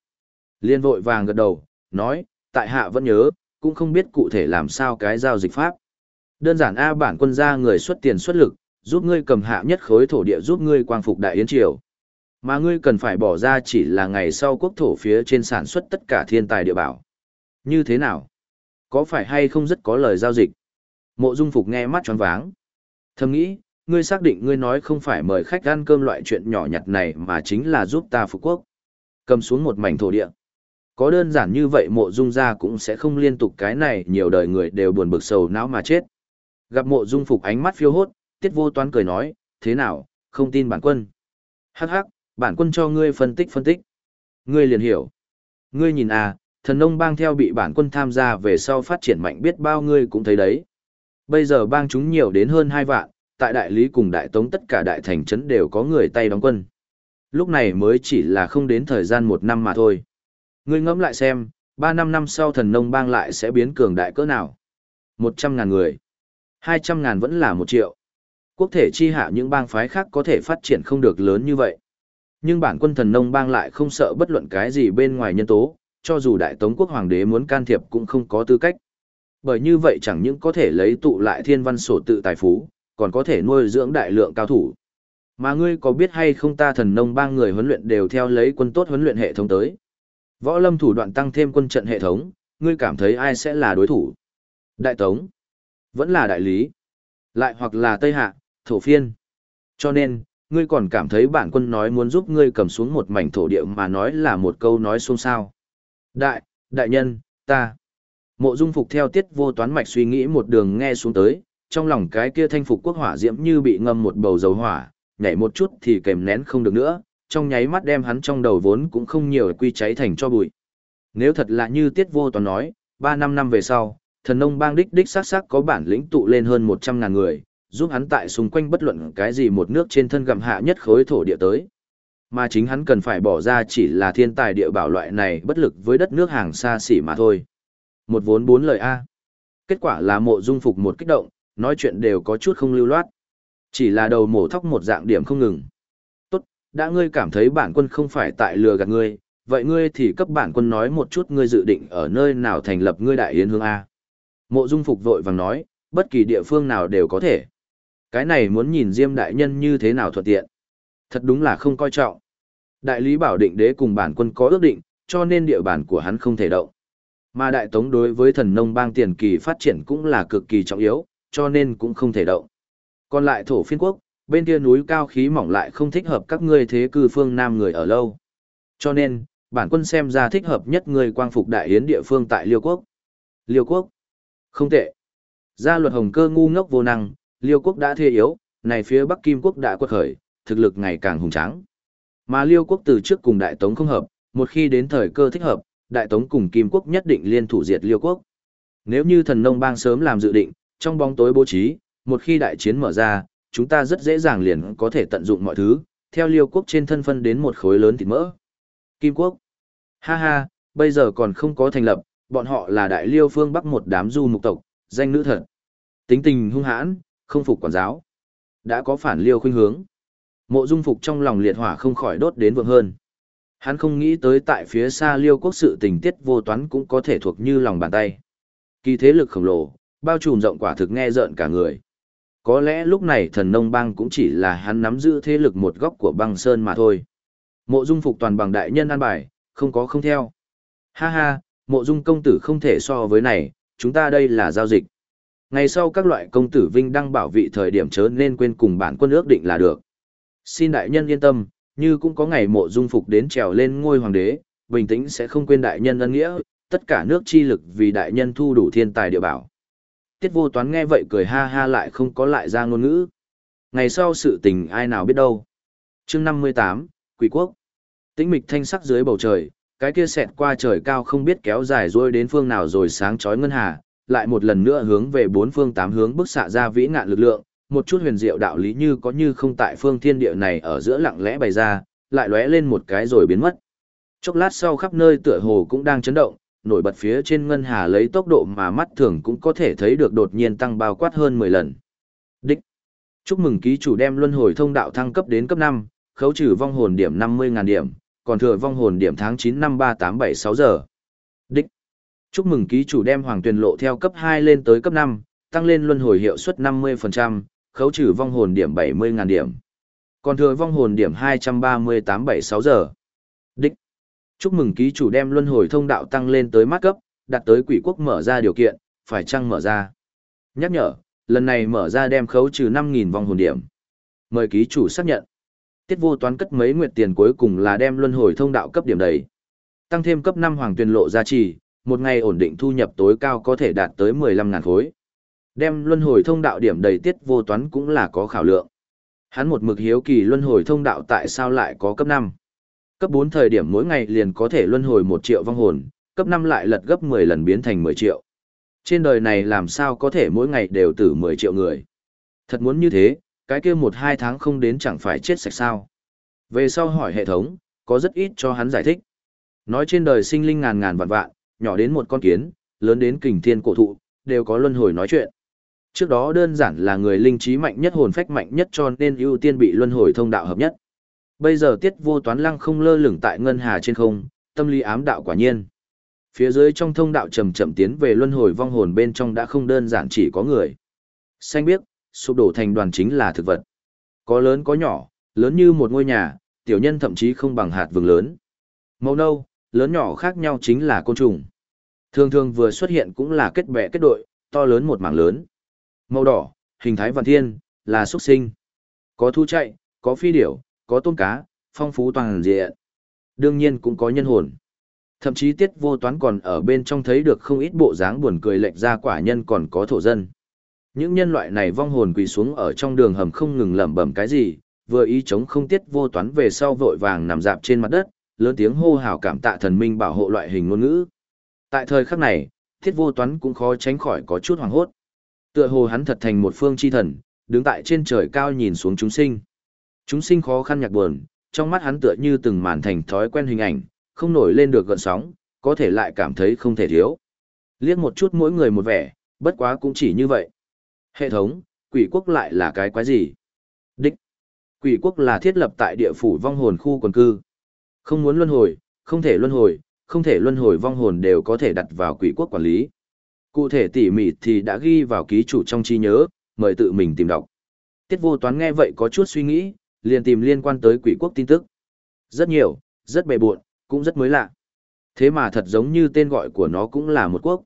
Liên vội vàng gật đầu, nói, tại hạ vẫn nhớ, cũng không biết cụ thể làm sao cái giao dịch pháp. Đơn giản A bản quân gia người xuất tiền xuất lực, giúp ngươi cầm hạ nhất khối thổ địa giúp ngươi quang phục đại yến triều. Mà ngươi cần phải bỏ ra chỉ là ngày sau quốc thổ phía trên sản xuất tất cả thiên tài địa bảo. Như thế nào? Có phải hay không rất có lời giao dịch? Mộ Dung Phục nghe mắt tròn váng. Thầm nghĩ, ngươi xác định ngươi nói không phải mời khách ăn cơm loại chuyện nhỏ nhặt này mà chính là giúp ta phục quốc. Cầm xuống một mảnh thổ địa. Có đơn giản như vậy mộ dung ra cũng sẽ không liên tục cái này nhiều đời người đều buồn bực sầu não mà chết. Gặp mộ dung phục ánh mắt phiêu hốt, tiết vô toán cười nói, thế nào, không tin bản quân. Hắc hắc, bản quân cho ngươi phân tích phân tích. Ngươi liền hiểu. Ngươi nhìn à, thần nông bang theo bị bản quân tham gia về sau phát triển mạnh biết bao ngươi cũng thấy đấy. Bây giờ bang chúng nhiều đến hơn hai vạn, tại đại lý cùng đại tống tất cả đại thành trấn đều có người tay đóng quân. Lúc này mới chỉ là không đến thời gian một năm mà thôi. Ngươi ngẫm lại xem, ba năm năm sau thần nông bang lại sẽ biến cường đại cỡ nào? Một trăm ngàn người. Hai trăm ngàn vẫn là một triệu. Quốc thể chi hạ những bang phái khác có thể phát triển không được lớn như vậy. Nhưng bản quân thần nông bang lại không sợ bất luận cái gì bên ngoài nhân tố, cho dù đại tống quốc hoàng đế muốn can thiệp cũng không có tư cách. Bởi như vậy chẳng những có thể lấy tụ lại thiên văn sổ tự tài phú, còn có thể nuôi dưỡng đại lượng cao thủ. Mà ngươi có biết hay không ta thần nông bang người huấn luyện đều theo lấy quân tốt huấn luyện hệ thống tới. Võ lâm thủ đoạn tăng thêm quân trận hệ thống, ngươi cảm thấy ai sẽ là đối thủ? Đại Tống, vẫn là đại lý, lại hoặc là Tây Hạ, thổ phiên. Cho nên, ngươi còn cảm thấy bản quân nói muốn giúp ngươi cầm xuống một mảnh thổ địa mà nói là một câu nói xôn xao. Đại, đại nhân, ta. Mộ dung phục theo tiết vô toán mạch suy nghĩ một đường nghe xuống tới, trong lòng cái kia thanh phục quốc hỏa diễm như bị ngâm một bầu dầu hỏa, nhảy một chút thì kèm nén không được nữa, trong nháy mắt đem hắn trong đầu vốn cũng không nhiều quy cháy thành cho bụi. Nếu thật là như tiết vô toán nói, 3 năm năm về sau, thần nông bang đích đích sát sắc có bản lĩnh tụ lên hơn 100 ngàn người, giúp hắn tại xung quanh bất luận cái gì một nước trên thân gặm hạ nhất khối thổ địa tới. Mà chính hắn cần phải bỏ ra chỉ là thiên tài địa bảo loại này bất lực với đất nước hàng xa xỉ mà thôi. Một vốn bốn lời A. Kết quả là mộ dung phục một kích động, nói chuyện đều có chút không lưu loát. Chỉ là đầu mổ thóc một dạng điểm không ngừng. Đã ngươi cảm thấy bản quân không phải tại lừa gạt ngươi, vậy ngươi thì cấp bản quân nói một chút ngươi dự định ở nơi nào thành lập ngươi đại yến hương A. Mộ dung phục vội vàng nói, bất kỳ địa phương nào đều có thể. Cái này muốn nhìn Diêm đại nhân như thế nào thuận tiện. Thật đúng là không coi trọng. Đại lý bảo định đế cùng bản quân có ước định, cho nên địa bàn của hắn không thể động. Mà đại tống đối với thần nông bang tiền kỳ phát triển cũng là cực kỳ trọng yếu, cho nên cũng không thể động. Còn lại thổ phiên quốc, bên kia núi cao khí mỏng lại không thích hợp các ngươi thế cư phương Nam người ở lâu. Cho nên, bản quân xem ra thích hợp nhất người quang phục đại yến địa phương tại Liêu Quốc. Liêu Quốc? Không tệ. Gia luật hồng cơ ngu ngốc vô năng, Liêu Quốc đã thê yếu, này phía Bắc Kim Quốc đã quật khởi, thực lực ngày càng hùng tráng. Mà Liêu Quốc từ trước cùng Đại Tống không hợp, một khi đến thời cơ thích hợp, Đại Tống cùng Kim Quốc nhất định liên thủ diệt Liêu Quốc. Nếu như thần nông bang sớm làm dự định, trong bóng tối bố trí, một khi đại chiến mở ra, chúng ta rất dễ dàng liền có thể tận dụng mọi thứ, theo Liêu Quốc trên thân phân đến một khối lớn thịt mỡ. Kim Quốc. Ha ha, bây giờ còn không có thành lập, bọn họ là đại liêu phương bắc một đám du mục tộc, danh nữ thật. Tính tình hung hãn, không phục quản giáo. Đã có phản liêu khuynh hướng. Mộ dung phục trong lòng liệt hỏa không khỏi đốt đến vượng hơn. Hắn không nghĩ tới tại phía xa liêu quốc sự tình tiết vô toán cũng có thể thuộc như lòng bàn tay. Kỳ thế lực khổng lồ, bao trùm rộng quả thực nghe rợn cả người. Có lẽ lúc này thần nông bang cũng chỉ là hắn nắm giữ thế lực một góc của băng sơn mà thôi. Mộ dung phục toàn bằng đại nhân an bài, không có không theo. Ha ha, mộ dung công tử không thể so với này, chúng ta đây là giao dịch. Ngày sau các loại công tử vinh đăng bảo vị thời điểm chớ nên quên cùng bản quân ước định là được. Xin đại nhân yên tâm, như cũng có ngày mộ dung phục đến trèo lên ngôi hoàng đế, bình tĩnh sẽ không quên đại nhân ân nghĩa, tất cả nước chi lực vì đại nhân thu đủ thiên tài địa bảo. Tiết vô toán nghe vậy cười ha ha lại không có lại ra ngôn ngữ. Ngày sau sự tình ai nào biết đâu. chương 58, Quỷ Quốc. Tĩnh mịch thanh sắc dưới bầu trời, cái kia xẹt qua trời cao không biết kéo dài rồi đến phương nào rồi sáng chói ngân hà, lại một lần nữa hướng về bốn phương tám hướng bức xạ ra vĩ ngạn lực lượng, một chút huyền diệu đạo lý như có như không tại phương thiên địa này ở giữa lặng lẽ bày ra, lại lóe lên một cái rồi biến mất. Chốc lát sau khắp nơi tựa hồ cũng đang chấn động, nổi bật phía trên ngân hà lấy tốc độ mà mắt thường cũng có thể thấy được đột nhiên tăng bao quát hơn 10 lần. Đích. Chúc mừng ký chủ đem luân hồi thông đạo thăng cấp đến cấp 5, khấu trừ vong hồn điểm 50.000 điểm, còn thừa vong hồn điểm tháng 9 năm 3876 giờ. Đích. Chúc mừng ký chủ đem hoàng tuyển lộ theo cấp 2 lên tới cấp 5, tăng lên luân hồi hiệu suất 50%, khấu trừ vong hồn điểm 70.000 điểm. Còn thừa vong hồn điểm 23876 giờ. Chúc mừng ký chủ đem luân hồi thông đạo tăng lên tới mát cấp, đạt tới quỷ quốc mở ra điều kiện, phải chăng mở ra. Nhắc nhở, lần này mở ra đem khấu trừ 5.000 vong hồn điểm. Mời ký chủ xác nhận. Tiết vô toán cất mấy nguyệt tiền cuối cùng là đem luân hồi thông đạo cấp điểm đầy. Tăng thêm cấp 5 hoàng tuyền lộ gia trì, một ngày ổn định thu nhập tối cao có thể đạt tới 15.000 khối. Đem luân hồi thông đạo điểm đầy tiết vô toán cũng là có khảo lượng. Hắn một mực hiếu kỳ luân hồi thông đạo tại sao lại có cấp 5. Cấp 4 thời điểm mỗi ngày liền có thể luân hồi 1 triệu vong hồn, cấp 5 lại lật gấp 10 lần biến thành 10 triệu. Trên đời này làm sao có thể mỗi ngày đều tử 10 triệu người. Thật muốn như thế, cái kia một hai tháng không đến chẳng phải chết sạch sao. Về sau hỏi hệ thống, có rất ít cho hắn giải thích. Nói trên đời sinh linh ngàn ngàn vạn vạn, nhỏ đến một con kiến, lớn đến kình thiên cổ thụ, đều có luân hồi nói chuyện. Trước đó đơn giản là người linh trí mạnh nhất hồn phách mạnh nhất cho nên ưu tiên bị luân hồi thông đạo hợp nhất. Bây giờ tiết vô toán lăng không lơ lửng tại ngân hà trên không, tâm lý ám đạo quả nhiên. Phía dưới trong thông đạo chậm chậm tiến về luân hồi vong hồn bên trong đã không đơn giản chỉ có người. Xanh biếc, sụp đổ thành đoàn chính là thực vật. Có lớn có nhỏ, lớn như một ngôi nhà, tiểu nhân thậm chí không bằng hạt vừng lớn. Màu nâu, lớn nhỏ khác nhau chính là côn trùng. Thường thường vừa xuất hiện cũng là kết bè kết đội, to lớn một mảng lớn. Màu đỏ, hình thái vạn thiên, là xuất sinh. Có thu chạy, có phi điểu, có tôm cá, phong phú toàn diện. Đương nhiên cũng có nhân hồn. Thậm chí tiết vô toán còn ở bên trong thấy được không ít bộ dáng buồn cười lệch ra quả nhân còn có thổ dân. Những nhân loại này vong hồn quỳ xuống ở trong đường hầm không ngừng lẩm bẩm cái gì, vừa ý chống không tiết vô toán về sau vội vàng nằm dạp trên mặt đất, lớn tiếng hô hào cảm tạ thần minh bảo hộ loại hình ngôn ngữ. Tại thời khắc này, tiết vô toán cũng khó tránh khỏi có chút hoảng hốt. Tựa hồ hắn thật thành một phương chi thần, đứng tại trên trời cao nhìn xuống chúng sinh. Chúng sinh khó khăn nhạc buồn, trong mắt hắn tựa như từng màn thành thói quen hình ảnh, không nổi lên được gợn sóng, có thể lại cảm thấy không thể thiếu. Liếc một chút mỗi người một vẻ, bất quá cũng chỉ như vậy. Hệ thống, quỷ quốc lại là cái quái gì? Đích. Quỷ quốc là thiết lập tại địa phủ vong hồn khu quần cư. Không muốn luân hồi, không thể luân hồi, không thể luân hồi vong hồn đều có thể đặt vào quỷ quốc quản lý. Cụ thể tỉ mỉ thì đã ghi vào ký chủ trong trí nhớ, mời tự mình tìm đọc. Tiết vô toán nghe vậy có chút suy nghĩ, liền tìm liên quan tới quỷ quốc tin tức. Rất nhiều, rất bề buộn, cũng rất mới lạ. Thế mà thật giống như tên gọi của nó cũng là một quốc.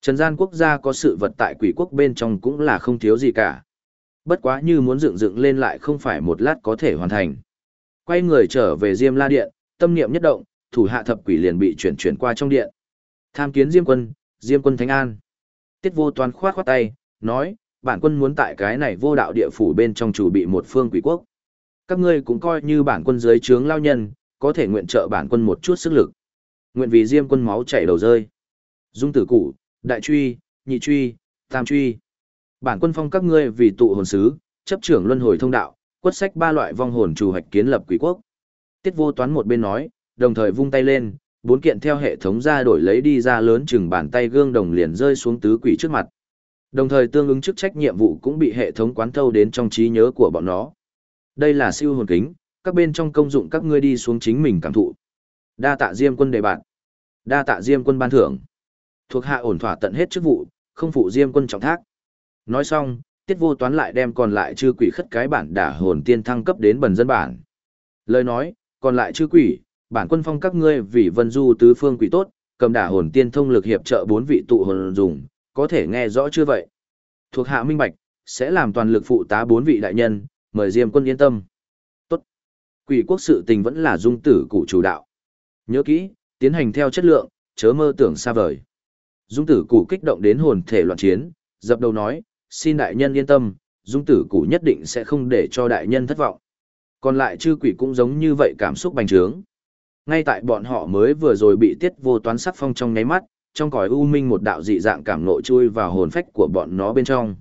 Trần gian quốc gia có sự vật tại quỷ quốc bên trong cũng là không thiếu gì cả. Bất quá như muốn dựng dựng lên lại không phải một lát có thể hoàn thành. Quay người trở về Diêm La Điện, tâm niệm nhất động, thủ hạ thập quỷ liền bị chuyển chuyển qua trong điện. Tham kiến Diêm quân, Diêm quân Thánh An. Tiết vô toàn khoát khoát tay, nói, bản quân muốn tại cái này vô đạo địa phủ bên trong chủ bị một phương quỷ quốc. Các ngươi cũng coi như bản quân dưới trướng lao nhân, có thể nguyện trợ bản quân một chút sức lực. Nguyện vì Diêm quân máu chảy đầu rơi. Dung tử cụ, đại truy, nhị truy, tam truy. Bản quân phong các ngươi vì tụ hồn sứ, chấp trưởng luân hồi thông đạo, quất sách ba loại vong hồn chủ hoạch kiến lập quỷ quốc. Tiết vô toán một bên nói, đồng thời vung tay lên, bốn kiện theo hệ thống ra đổi lấy đi ra lớn chừng bàn tay gương đồng liền rơi xuống tứ quỷ trước mặt. Đồng thời tương ứng chức trách nhiệm vụ cũng bị hệ thống quán thâu đến trong trí nhớ của bọn nó. Đây là siêu hồn kính, các bên trong công dụng các ngươi đi xuống chính mình cảm thụ. Đa tạ Diêm quân đề bạn. Đa tạ Diêm quân ban thưởng. Thuộc hạ ổn thỏa tận hết chức vụ, không phụ Diêm quân trọng thác. Nói xong, Tiết Vô Toán lại đem còn lại chư quỷ khất cái bản đả hồn tiên thăng cấp đến bần dân bản. Lời nói, còn lại chư quỷ, bản quân phong các ngươi vì vân du tứ phương quỷ tốt, cầm đả hồn tiên thông lực hiệp trợ bốn vị tụ hồn dùng, có thể nghe rõ chưa vậy? Thuộc hạ minh bạch, sẽ làm toàn lực phụ tá bốn vị đại nhân, mời Diêm quân yên tâm. Tốt. Quỷ quốc sự tình vẫn là dung tử cụ chủ đạo. Nhớ kỹ, tiến hành theo chất lượng, chớ mơ tưởng xa vời. Dung tử cụ kích động đến hồn thể loạn chiến, dập đầu nói, xin đại nhân yên tâm, dung tử cụ nhất định sẽ không để cho đại nhân thất vọng. Còn lại chư quỷ cũng giống như vậy cảm xúc bành trướng. Ngay tại bọn họ mới vừa rồi bị tiết vô toán sắc phong trong nháy mắt, trong cõi u minh một đạo dị dạng cảm nộ chui vào hồn phách của bọn nó bên trong.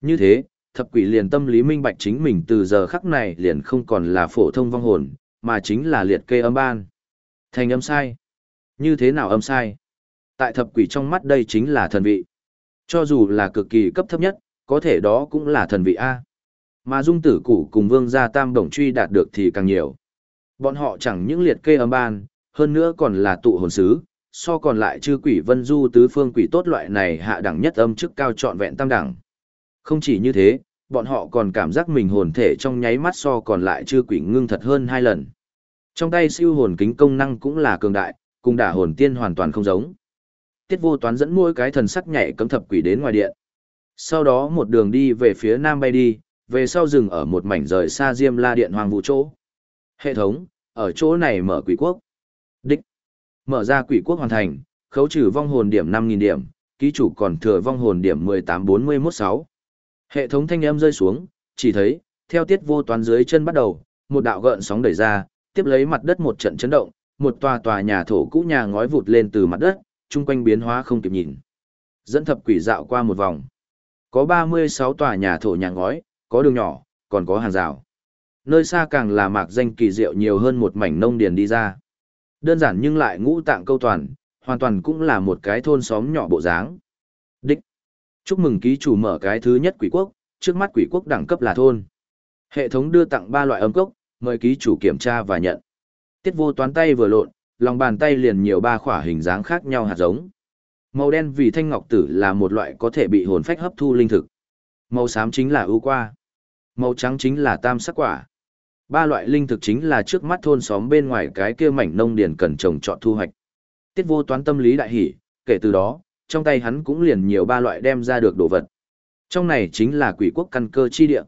Như thế, thập quỷ liền tâm lý minh bạch chính mình từ giờ khắc này liền không còn là phổ thông vong hồn, mà chính là liệt kê âm ban. Thành âm sai. Như thế nào âm sai? Tại thập quỷ trong mắt đây chính là thần vị. Cho dù là cực kỳ cấp thấp nhất, có thể đó cũng là thần vị A. Mà dung tử củ cùng vương gia tam đồng truy đạt được thì càng nhiều. Bọn họ chẳng những liệt kê âm ban, hơn nữa còn là tụ hồn sứ, so còn lại chư quỷ vân du tứ phương quỷ tốt loại này hạ đẳng nhất âm chức cao trọn vẹn tam đẳng. Không chỉ như thế, bọn họ còn cảm giác mình hồn thể trong nháy mắt so còn lại chưa quỷ ngưng thật hơn hai lần. Trong tay siêu hồn kính công năng cũng là cường đại, cùng đả hồn tiên hoàn toàn không giống. Tiết vô toán dẫn mỗi cái thần sắc nhảy cấm thập quỷ đến ngoài điện. Sau đó một đường đi về phía nam bay đi, về sau rừng ở một mảnh rời xa diêm la điện hoàng vũ chỗ. Hệ thống, ở chỗ này mở quỷ quốc. Đích. Mở ra quỷ quốc hoàn thành, khấu trừ vong hồn điểm 5.000 điểm, ký chủ còn thừa vong hồn điểm 18416. Hệ thống thanh âm rơi xuống, chỉ thấy, theo tiết vô toán dưới chân bắt đầu, một đạo gợn sóng đẩy ra, tiếp lấy mặt đất một trận chấn động, một tòa tòa nhà thổ cũ nhà ngói vụt lên từ mặt đất, chung quanh biến hóa không kịp nhìn. Dẫn thập quỷ dạo qua một vòng. Có 36 tòa nhà thổ nhà ngói, có đường nhỏ, còn có hàng rào. Nơi xa càng là mạc danh kỳ diệu nhiều hơn một mảnh nông điền đi ra. Đơn giản nhưng lại ngũ tạng câu toàn, hoàn toàn cũng là một cái thôn xóm nhỏ bộ dáng. Chúc mừng ký chủ mở cái thứ nhất quỷ quốc, trước mắt quỷ quốc đẳng cấp là thôn. Hệ thống đưa tặng ba loại âm cốc, mời ký chủ kiểm tra và nhận. Tiết vô toán tay vừa lộn, lòng bàn tay liền nhiều ba khỏa hình dáng khác nhau hạt giống. Màu đen vì thanh ngọc tử là một loại có thể bị hồn phách hấp thu linh thực. Màu xám chính là ưu qua. Màu trắng chính là tam sắc quả. Ba loại linh thực chính là trước mắt thôn xóm bên ngoài cái kia mảnh nông điền cần trồng trọt thu hoạch. Tiết vô toán tâm lý đại hỉ, kể từ đó, trong tay hắn cũng liền nhiều ba loại đem ra được đồ vật. Trong này chính là quỷ quốc căn cơ chi địa.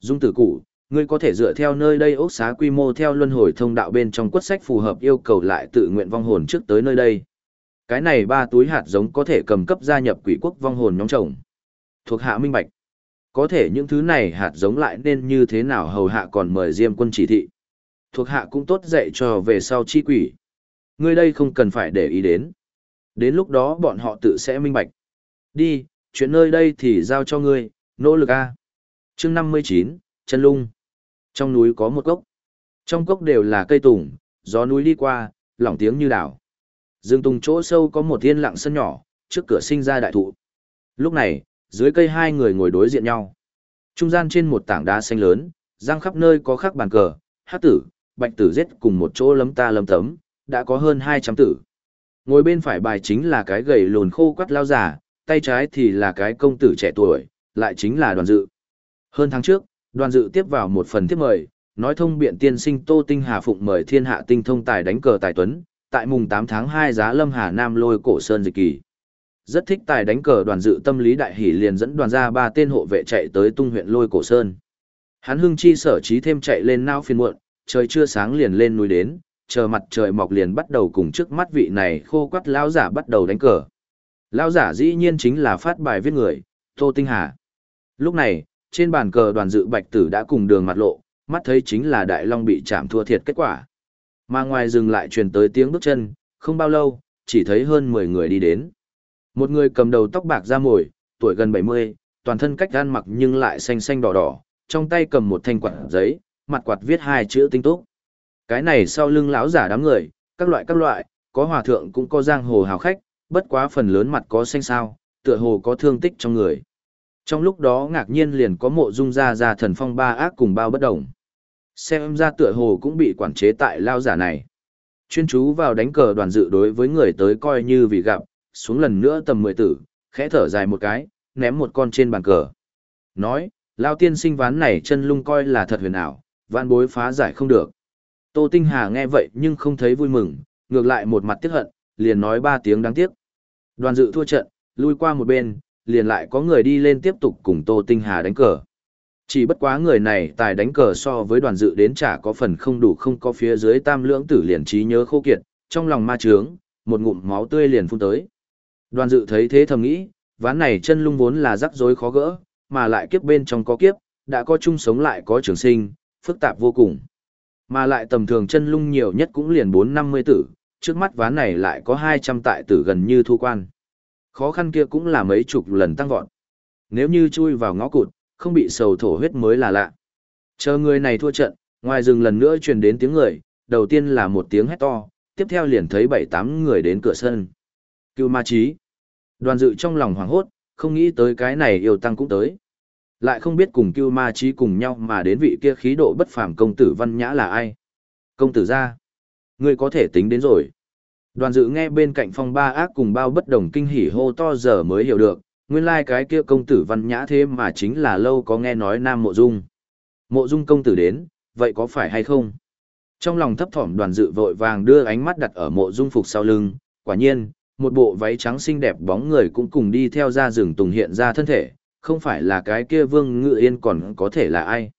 Dung tử cụ, ngươi có thể dựa theo nơi đây ốc xá quy mô theo luân hồi thông đạo bên trong quất sách phù hợp yêu cầu lại tự nguyện vong hồn trước tới nơi đây. Cái này ba túi hạt giống có thể cầm cấp gia nhập quỷ quốc vong hồn nhóm chồng Thuộc hạ minh bạch. Có thể những thứ này hạt giống lại nên như thế nào hầu hạ còn mời Diêm quân chỉ thị. Thuộc hạ cũng tốt dạy cho về sau chi quỷ. Ngươi đây không cần phải để ý đến. Đến lúc đó bọn họ tự sẽ minh bạch. Đi, chuyện nơi đây thì giao cho ngươi, nỗ lực a. Chương năm mươi chín, chân lung. Trong núi có một cốc. Trong cốc đều là cây tùng, gió núi đi qua, lỏng tiếng như đảo. Dương tùng chỗ sâu có một thiên lặng sân nhỏ, trước cửa sinh ra đại thụ. Lúc này, dưới cây hai người ngồi đối diện nhau. Trung gian trên một tảng đá xanh lớn, Giang khắp nơi có khắc bàn cờ, hát tử, bạch tử giết cùng một chỗ lấm ta lấm tấm, đã có hơn 200 tử. Ngồi bên phải bài chính là cái gầy lùn khô quắt lao giả, tay trái thì là cái công tử trẻ tuổi, lại chính là đoàn dự. Hơn tháng trước, đoàn dự tiếp vào một phần tiếp mời, nói thông biện tiên sinh Tô Tinh Hà Phụng mời thiên hạ tinh thông tài đánh cờ tài tuấn, tại mùng 8 tháng 2 giá Lâm Hà Nam lôi cổ sơn dịch kỳ. Rất thích tài đánh cờ đoàn dự tâm lý đại hỷ liền dẫn đoàn ra ba tên hộ vệ chạy tới tung huyện lôi cổ sơn. Hắn hưng chi sở trí thêm chạy lên nao phiền muộn, trời chưa sáng liền lên núi đến, chờ mặt trời mọc liền bắt đầu cùng trước mắt vị này khô quắt lão giả bắt đầu đánh cờ. Lão giả dĩ nhiên chính là phát bài viết người, Tô Tinh Hà. Lúc này, trên bàn cờ đoàn dự bạch tử đã cùng đường mặt lộ, mắt thấy chính là Đại Long bị chạm thua thiệt kết quả. Mà ngoài dừng lại truyền tới tiếng bước chân, không bao lâu, chỉ thấy hơn 10 người đi đến. Một người cầm đầu tóc bạc da mồi, tuổi gần 70, toàn thân cách gan mặc nhưng lại xanh xanh đỏ đỏ, trong tay cầm một thanh quạt giấy, mặt quạt viết hai chữ tinh túc. Cái này sau lưng lão giả đám người, các loại các loại, có hòa thượng cũng có giang hồ hào khách, bất quá phần lớn mặt có xanh sao, tựa hồ có thương tích trong người. Trong lúc đó ngạc nhiên liền có mộ dung ra ra thần phong ba ác cùng bao bất đồng. Xem ra tựa hồ cũng bị quản chế tại lao giả này. Chuyên chú vào đánh cờ đoàn dự đối với người tới coi như vì gặp, xuống lần nữa tầm mười tử, khẽ thở dài một cái, ném một con trên bàn cờ. Nói, lao tiên sinh ván này chân lung coi là thật huyền ảo, vạn bối phá giải không được. Tô Tinh Hà nghe vậy nhưng không thấy vui mừng, ngược lại một mặt tiếc hận, liền nói ba tiếng đáng tiếc. Đoàn dự thua trận, lui qua một bên, liền lại có người đi lên tiếp tục cùng Tô Tinh Hà đánh cờ. Chỉ bất quá người này tài đánh cờ so với đoàn dự đến chả có phần không đủ không có phía dưới tam lưỡng tử liền trí nhớ khô kiệt, trong lòng ma trướng, một ngụm máu tươi liền phun tới. Đoàn dự thấy thế thầm nghĩ, ván này chân lung vốn là rắc rối khó gỡ, mà lại kiếp bên trong có kiếp, đã có chung sống lại có trường sinh, phức tạp vô cùng. Mà lại tầm thường chân lung nhiều nhất cũng liền 4-50 tử, trước mắt ván này lại có 200 tại tử gần như thu quan. Khó khăn kia cũng là mấy chục lần tăng vọt. Nếu như chui vào ngõ cụt, không bị sầu thổ huyết mới là lạ. Chờ người này thua trận, ngoài rừng lần nữa truyền đến tiếng người, đầu tiên là một tiếng hét to, tiếp theo liền thấy bảy tám người đến cửa sân. Cưu ma trí. Đoàn dự trong lòng hoảng hốt, không nghĩ tới cái này yêu tăng cũng tới. Lại không biết cùng cưu ma trí cùng nhau mà đến vị kia khí độ bất phàm công tử văn nhã là ai. Công tử gia, Ngươi có thể tính đến rồi. Đoàn dự nghe bên cạnh phong ba ác cùng bao bất đồng kinh hỉ hô to giờ mới hiểu được, nguyên lai like cái kia công tử văn nhã thế mà chính là lâu có nghe nói nam mộ dung. Mộ dung công tử đến, vậy có phải hay không? Trong lòng thấp thỏm đoàn dự vội vàng đưa ánh mắt đặt ở mộ dung phục sau lưng, quả nhiên, một bộ váy trắng xinh đẹp bóng người cũng cùng đi theo ra rừng tùng hiện ra thân thể, không phải là cái kia vương ngự yên còn có thể là ai.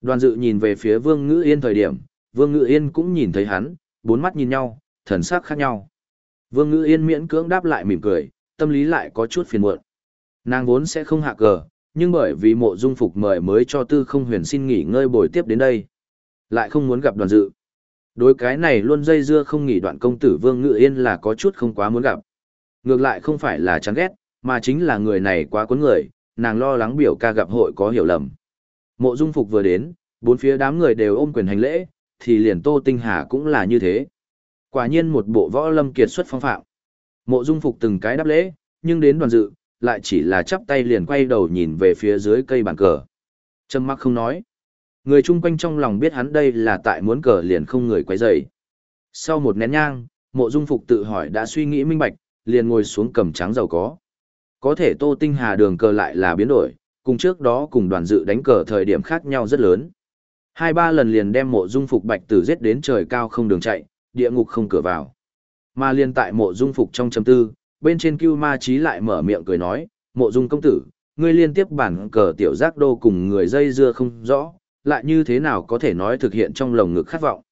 Đoàn dự nhìn về phía vương ngự yên thời điểm, vương ngự yên cũng nhìn thấy hắn, bốn mắt nhìn nhau, thần sắc khác nhau. Vương ngự yên miễn cưỡng đáp lại mỉm cười, tâm lý lại có chút phiền muộn. Nàng vốn sẽ không hạ cờ, nhưng bởi vì mộ dung phục mời mới cho tư không huyền xin nghỉ ngơi bồi tiếp đến đây. Lại không muốn gặp đoàn dự. Đối cái này luôn dây dưa không nghỉ đoạn công tử Vương Ngự Yên là có chút không quá muốn gặp. Ngược lại không phải là chán ghét, mà chính là người này quá cuốn người, nàng lo lắng biểu ca gặp hội có hiểu lầm. Mộ dung phục vừa đến, bốn phía đám người đều ôm quyền hành lễ, thì liền Tô Tinh Hà cũng là như thế. Quả nhiên một bộ võ lâm kiệt xuất phong phạm. Mộ dung phục từng cái đáp lễ, nhưng đến đoàn dự, lại chỉ là chắp tay liền quay đầu nhìn về phía dưới cây bàn cờ. Trầm mắc không nói. Người chung quanh trong lòng biết hắn đây là tại muốn cờ liền không người quấy rầy. Sau một nén nhang, mộ dung phục tự hỏi đã suy nghĩ minh bạch, liền ngồi xuống cầm trắng giàu có. Có thể tô tinh hà đường cờ lại là biến đổi, cùng trước đó cùng đoàn dự đánh cờ thời điểm khác nhau rất lớn. Hai ba lần liền đem mộ dung phục bạch tử giết đến trời cao không đường chạy, địa ngục không cửa vào. Mà liền tại mộ dung phục trong chấm tư, bên trên cưu ma trí lại mở miệng cười nói, mộ dung công tử, ngươi liên tiếp bản cờ tiểu giác đô cùng người dây dưa không rõ, lại như thế nào có thể nói thực hiện trong lồng ngực khát vọng.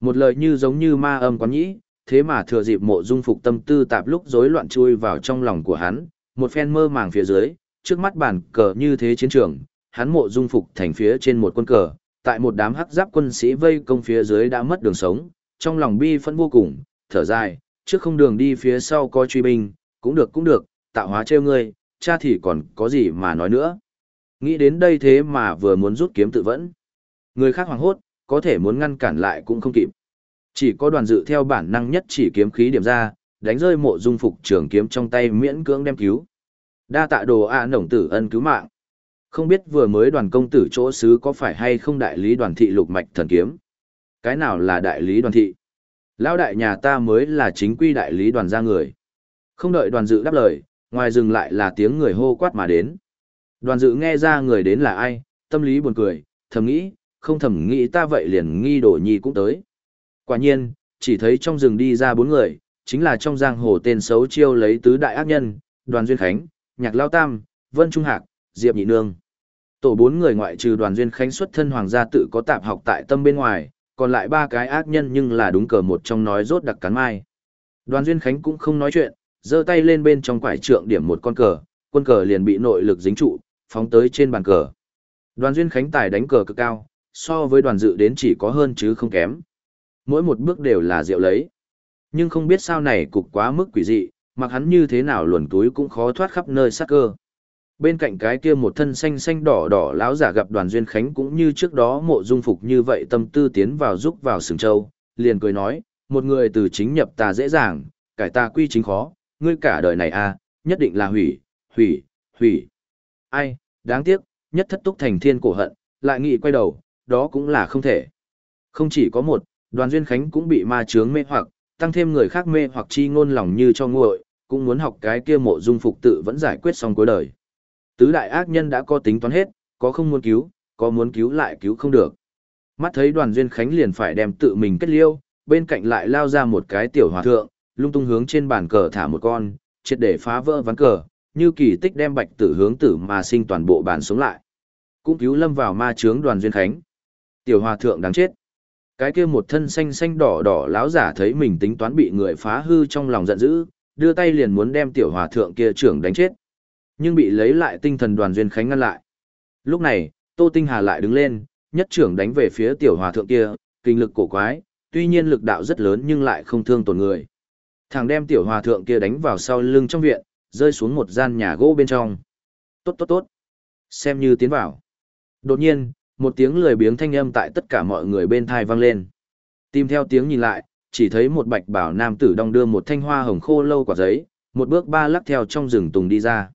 Một lời như giống như ma âm quán nhĩ, thế mà thừa dịp mộ dung phục tâm tư tạp lúc rối loạn chui vào trong lòng của hắn, một phen mơ màng phía dưới, trước mắt bản cờ như thế chiến trường, hắn mộ dung phục thành phía trên một quân cờ, tại một đám hắc giáp quân sĩ vây công phía dưới đã mất đường sống, trong lòng bi phẫn vô cùng, thở dài, trước không đường đi phía sau có truy binh, cũng được cũng được, tạo hóa trêu ngươi, cha thì còn có gì mà nói nữa. Nghĩ đến đây thế mà vừa muốn rút kiếm tự vẫn. Người khác hoảng hốt, có thể muốn ngăn cản lại cũng không kịp. Chỉ có đoàn dự theo bản năng nhất chỉ kiếm khí điểm ra, đánh rơi mộ dung phục trường kiếm trong tay miễn cưỡng đem cứu. Đa tạ đồ ạ nổng tử ân cứu mạng. Không biết vừa mới đoàn công tử chỗ sứ có phải hay không đại lý đoàn thị lục mạch thần kiếm? Cái nào là đại lý đoàn thị? Lão đại nhà ta mới là chính quy đại lý đoàn gia người. Không đợi đoàn dự đáp lời, ngoài dừng lại là tiếng người hô quát mà đến. Đoàn dự nghe ra người đến là ai, tâm lý buồn cười, thầm nghĩ, không thầm nghĩ ta vậy liền nghi đổ nhi cũng tới. Quả nhiên, chỉ thấy trong rừng đi ra bốn người, chính là trong giang hồ tên xấu chiêu lấy tứ đại ác nhân, đoàn duyên khánh, nhạc lao tam, vân trung hạc, diệp nhị nương. Tổ bốn người ngoại trừ đoàn duyên khánh xuất thân hoàng gia tự có tạp học tại tâm bên ngoài, còn lại ba cái ác nhân nhưng là đúng cờ một trong nói rốt đặc cắn mai. Đoàn duyên khánh cũng không nói chuyện, giơ tay lên bên trong quải trượng điểm một con cờ, quân cờ liền bị nội lực dính trụ, phóng tới trên bàn cờ. Đoàn duyên khánh tài đánh cờ cực cao, so với đoàn dự đến chỉ có hơn chứ không kém. Mỗi một bước đều là diệu lấy. Nhưng không biết sao này cục quá mức quỷ dị, mặc hắn như thế nào luồn túi cũng khó thoát khắp nơi sát cơ. Bên cạnh cái kia một thân xanh xanh đỏ đỏ lão giả gặp đoàn duyên khánh cũng như trước đó mộ dung phục như vậy tâm tư tiến vào giúp vào sừng châu, liền cười nói, một người từ chính nhập ta dễ dàng, cải ta quy chính khó, ngươi cả đời này a à, nhất định là hủy, hủy, hủy. Ai, đáng tiếc, nhất thất túc thành thiên cổ hận, lại nghĩ quay đầu, đó cũng là không thể. Không chỉ có một, đoàn duyên khánh cũng bị ma chướng mê hoặc, tăng thêm người khác mê hoặc chi ngôn lòng như cho nguội, cũng muốn học cái kia mộ dung phục tự vẫn giải quyết xong cuối đời. Tứ đại ác nhân đã có tính toán hết, có không muốn cứu, có muốn cứu lại cứu không được. Mắt thấy đoàn duyên khánh liền phải đem tự mình kết liêu, bên cạnh lại lao ra một cái tiểu hòa thượng, lung tung hướng trên bàn cờ thả một con, triệt để phá vỡ ván cờ, như kỳ tích đem bạch tử hướng tử mà sinh toàn bộ bàn sống lại. Cũng cứu lâm vào ma chướng đoàn duyên khánh. Tiểu hòa thượng đáng chết. Cái kia một thân xanh xanh đỏ đỏ láo giả thấy mình tính toán bị người phá hư trong lòng giận dữ, đưa tay liền muốn đem tiểu hòa thượng kia trưởng đánh chết. Nhưng bị lấy lại tinh thần đoàn duyên khánh ngăn lại. Lúc này, Tô Tinh Hà lại đứng lên, nhất trưởng đánh về phía tiểu hòa thượng kia, kinh lực cổ quái, tuy nhiên lực đạo rất lớn nhưng lại không thương tổn người. Thằng đem tiểu hòa thượng kia đánh vào sau lưng trong viện, rơi xuống một gian nhà gỗ bên trong. Tốt tốt tốt. Xem như tiến vào. Đột nhiên, một tiếng lười biếng thanh âm tại tất cả mọi người bên thai vang lên. Tìm theo tiếng nhìn lại, chỉ thấy một bạch bảo nam tử đong đưa một thanh hoa hồng khô lâu quả giấy, một bước ba lắc theo trong rừng tùng đi ra.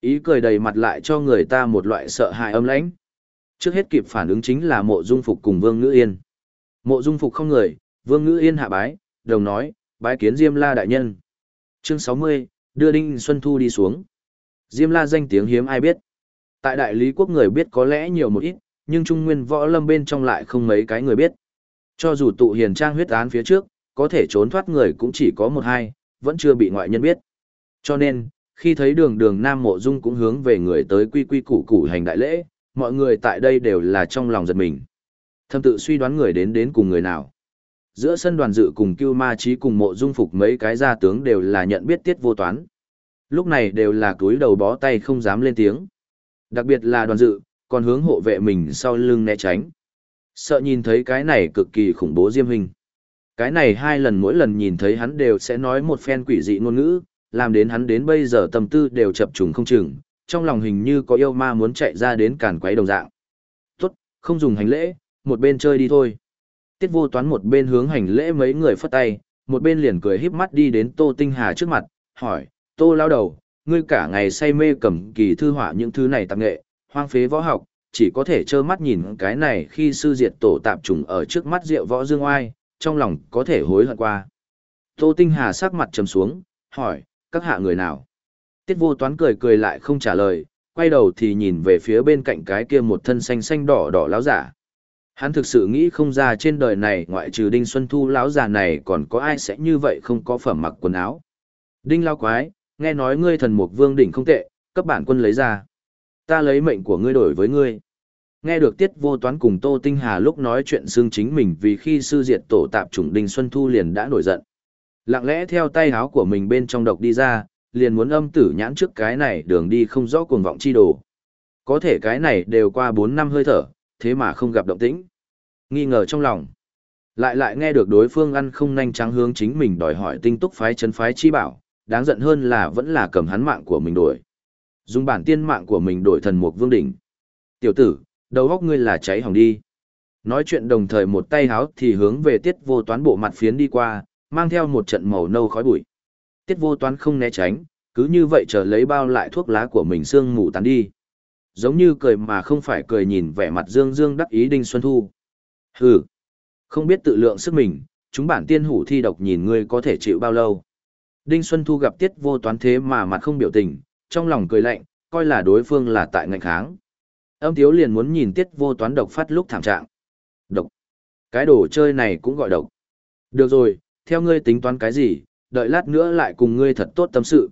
Ý cười đầy mặt lại cho người ta một loại sợ hãi âm lãnh. Trước hết kịp phản ứng chính là mộ dung phục cùng Vương Ngữ Yên. Mộ dung phục không người, Vương Ngữ Yên hạ bái, đồng nói, bái kiến Diêm La đại nhân. Chương 60, đưa Đinh Xuân Thu đi xuống. Diêm La danh tiếng hiếm ai biết. Tại đại lý quốc người biết có lẽ nhiều một ít, nhưng trung nguyên võ lâm bên trong lại không mấy cái người biết. Cho dù tụ hiền trang huyết án phía trước, có thể trốn thoát người cũng chỉ có một hai, vẫn chưa bị ngoại nhân biết. Cho nên, khi thấy đường đường Nam Mộ Dung cũng hướng về người tới quy quy củ củ hành đại lễ, mọi người tại đây đều là trong lòng giật mình. Thâm tự suy đoán người đến đến cùng người nào. Giữa sân đoàn dự cùng Cưu Ma Chí cùng Mộ Dung phục mấy cái gia tướng đều là nhận biết tiết vô toán. Lúc này đều là cúi đầu bó tay không dám lên tiếng. Đặc biệt là đoàn dự, còn hướng hộ vệ mình sau lưng né tránh. Sợ nhìn thấy cái này cực kỳ khủng bố Diêm Hình. Cái này hai lần mỗi lần nhìn thấy hắn đều sẽ nói một phen quỷ dị ngôn ngữ, làm đến hắn đến bây giờ tâm tư đều chập trùng không chừng, trong lòng hình như có yêu ma muốn chạy ra đến cản quấy đồng dạng. Tốt, không dùng hành lễ, một bên chơi đi thôi. Tiết vô toán một bên hướng hành lễ mấy người phất tay, một bên liền cười híp mắt đi đến Tô Tinh Hà trước mặt, hỏi, Tô lao đầu, ngươi cả ngày say mê cầm kỳ thư họa những thứ này tạp nghệ, hoang phế võ học, chỉ có thể trơ mắt nhìn cái này khi sư diệt tổ tạp trùng ở trước mắt rượu võ dương oai, trong lòng có thể hối hận qua. Tô Tinh Hà sắc mặt trầm xuống, hỏi, các hạ người nào? Tiết vô toán cười cười lại không trả lời, quay đầu thì nhìn về phía bên cạnh cái kia một thân xanh xanh đỏ đỏ láo giả. Hắn thực sự nghĩ không ra trên đời này ngoại trừ Đinh Xuân Thu láo giả này còn có ai sẽ như vậy không có phẩm mặc quần áo. Đinh lao quái, nghe nói ngươi thần mục vương đỉnh không tệ, cấp bản quân lấy ra. Ta lấy mệnh của ngươi đổi với ngươi. Nghe được tiết vô toán cùng Tô Tinh Hà lúc nói chuyện xương chính mình vì khi sư diệt tổ tạp chủng Đinh Xuân Thu liền đã nổi giận. Lặng lẽ theo tay háo của mình bên trong độc đi ra, liền muốn âm tử nhãn trước cái này đường đi không rõ cuồng vọng chi đồ. Có thể cái này đều qua 4 năm hơi thở, thế mà không gặp động tĩnh. Nghi ngờ trong lòng. Lại lại nghe được đối phương ăn không nhanh trắng hướng chính mình đòi hỏi tinh túc phái chân phái chi bảo, đáng giận hơn là vẫn là cầm hắn mạng của mình đổi. Dùng bản tiên mạng của mình đổi thần mục vương đỉnh. Tiểu tử, đầu góc ngươi là cháy hỏng đi. Nói chuyện đồng thời một tay háo thì hướng về tiết vô toán bộ mặt phiến đi qua, mang theo một trận màu nâu khói bụi. Tiết vô toán không né tránh, cứ như vậy chờ lấy bao lại thuốc lá của mình sương mù tán đi. giống như cười mà không phải cười nhìn vẻ mặt dương dương đắc ý Đinh Xuân Thu. Hừ, không biết tự lượng sức mình, chúng bản tiên hủ thi độc nhìn ngươi có thể chịu bao lâu. Đinh Xuân Thu gặp tiết vô toán thế mà mặt không biểu tình, trong lòng cười lạnh, coi là đối phương là tại ngạnh kháng. Âm thiếu liền muốn nhìn tiết vô toán độc phát lúc thảm trạng. Độc. Cái đồ chơi này cũng gọi độc. Được rồi, theo ngươi tính toán cái gì, đợi lát nữa lại cùng ngươi thật tốt tâm sự.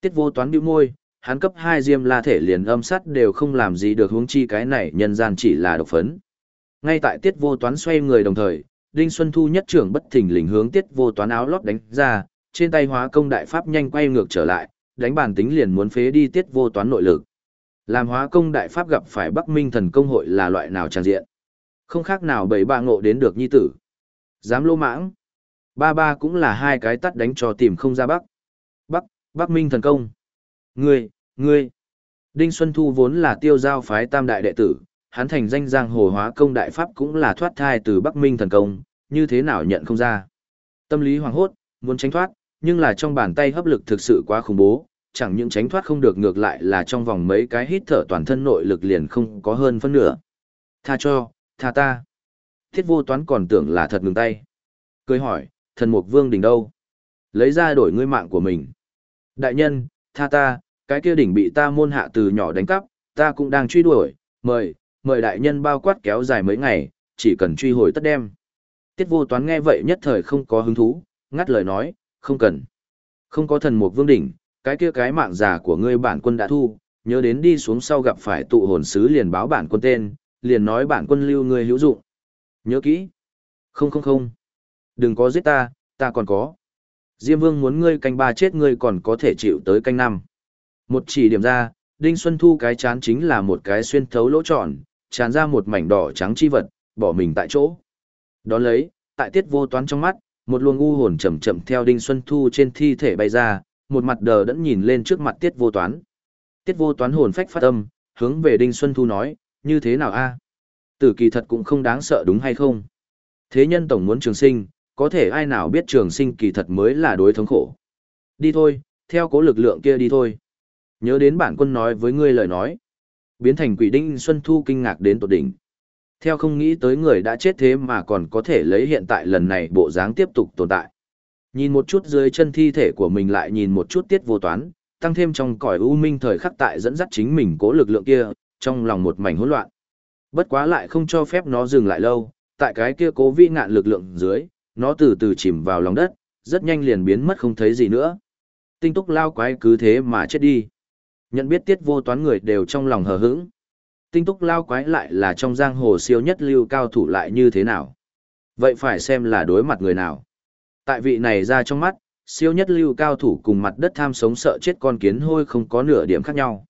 Tiết vô toán bĩu môi, hắn cấp hai diêm la thể liền âm sắt đều không làm gì được hướng chi cái này nhân gian chỉ là độc phấn. Ngay tại tiết vô toán xoay người đồng thời, Đinh Xuân Thu nhất trưởng bất thình lình hướng tiết vô toán áo lót đánh ra, trên tay hóa công đại pháp nhanh quay ngược trở lại, đánh bản tính liền muốn phế đi tiết vô toán nội lực. Làm hóa công đại pháp gặp phải Bắc Minh thần công hội là loại nào tràn diện. Không khác nào bảy ba ngộ đến được nhi tử. Dám lô mãng. Ba ba cũng là hai cái tắt đánh cho tìm không ra Bắc. Bắc, Bắc Minh thần công. Ngươi, ngươi. Đinh Xuân Thu vốn là tiêu giao phái tam đại đệ tử, hắn thành danh giang hồ hóa công đại pháp cũng là thoát thai từ Bắc Minh thần công, như thế nào nhận không ra. Tâm lý hoàng hốt, muốn tránh thoát, nhưng là trong bàn tay hấp lực thực sự quá khủng bố, chẳng những tránh thoát không được ngược lại là trong vòng mấy cái hít thở toàn thân nội lực liền không có hơn phân nửa. Tha cho, tha ta. Thiết vô toán còn tưởng là thật ngừng tay. Cười hỏi, thần mục vương đỉnh đâu? Lấy ra đổi ngươi mạng của mình. Đại nhân, tha ta, cái kia đỉnh bị ta môn hạ từ nhỏ đánh cắp, ta cũng đang truy đuổi, mời, mời đại nhân bao quát kéo dài mấy ngày, chỉ cần truy hồi tất đem. Tiết vô toán nghe vậy nhất thời không có hứng thú, ngắt lời nói, không cần. Không có thần mục vương đỉnh, cái kia cái mạng già của ngươi bản quân đã thu, nhớ đến đi xuống sau gặp phải tụ hồn sứ liền báo bản quân tên, liền nói bản quân lưu ngươi hữu dụng. Nhớ kỹ. Không không không. Đừng có giết ta, ta còn có. Diêm vương muốn ngươi canh ba chết ngươi còn có thể chịu tới canh năm. Một chỉ điểm ra, Đinh Xuân Thu cái chán chính là một cái xuyên thấu lỗ tròn, tràn ra một mảnh đỏ trắng chi vật, bỏ mình tại chỗ. Đón lấy, tại tiết vô toán trong mắt, một luồng u hồn chậm chậm theo Đinh Xuân Thu trên thi thể bay ra, một mặt đờ đẫn nhìn lên trước mặt tiết vô toán. Tiết vô toán hồn phách phát âm, hướng về Đinh Xuân Thu nói, như thế nào a? À? Tử kỳ thật cũng không đáng sợ đúng hay không? Thế nhân tổng muốn trường sinh, có thể ai nào biết trường sinh kỳ thật mới là đối thống khổ. Đi thôi, theo cố lực lượng kia đi thôi. Nhớ đến bản quân nói với ngươi lời nói. Biến thành quỷ đinh Xuân Thu kinh ngạc đến tột đỉnh. Theo không nghĩ tới người đã chết thế mà còn có thể lấy hiện tại lần này bộ dáng tiếp tục tồn tại. Nhìn một chút dưới chân thi thể của mình lại nhìn một chút tiết vô toán, tăng thêm trong cõi u minh thời khắc tại dẫn dắt chính mình cố lực lượng kia, trong lòng một mảnh hỗn loạn. Bất quá lại không cho phép nó dừng lại lâu, tại cái kia cố vi ngạn lực lượng dưới, nó từ từ chìm vào lòng đất, rất nhanh liền biến mất không thấy gì nữa. Tinh túc lao quái cứ thế mà chết đi. Nhận biết tiết vô toán người đều trong lòng hờ hững. Tinh túc lao quái lại là trong giang hồ siêu nhất lưu cao thủ lại như thế nào. Vậy phải xem là đối mặt người nào. Tại vị này ra trong mắt, siêu nhất lưu cao thủ cùng mặt đất tham sống sợ chết con kiến hôi không có nửa điểm khác nhau.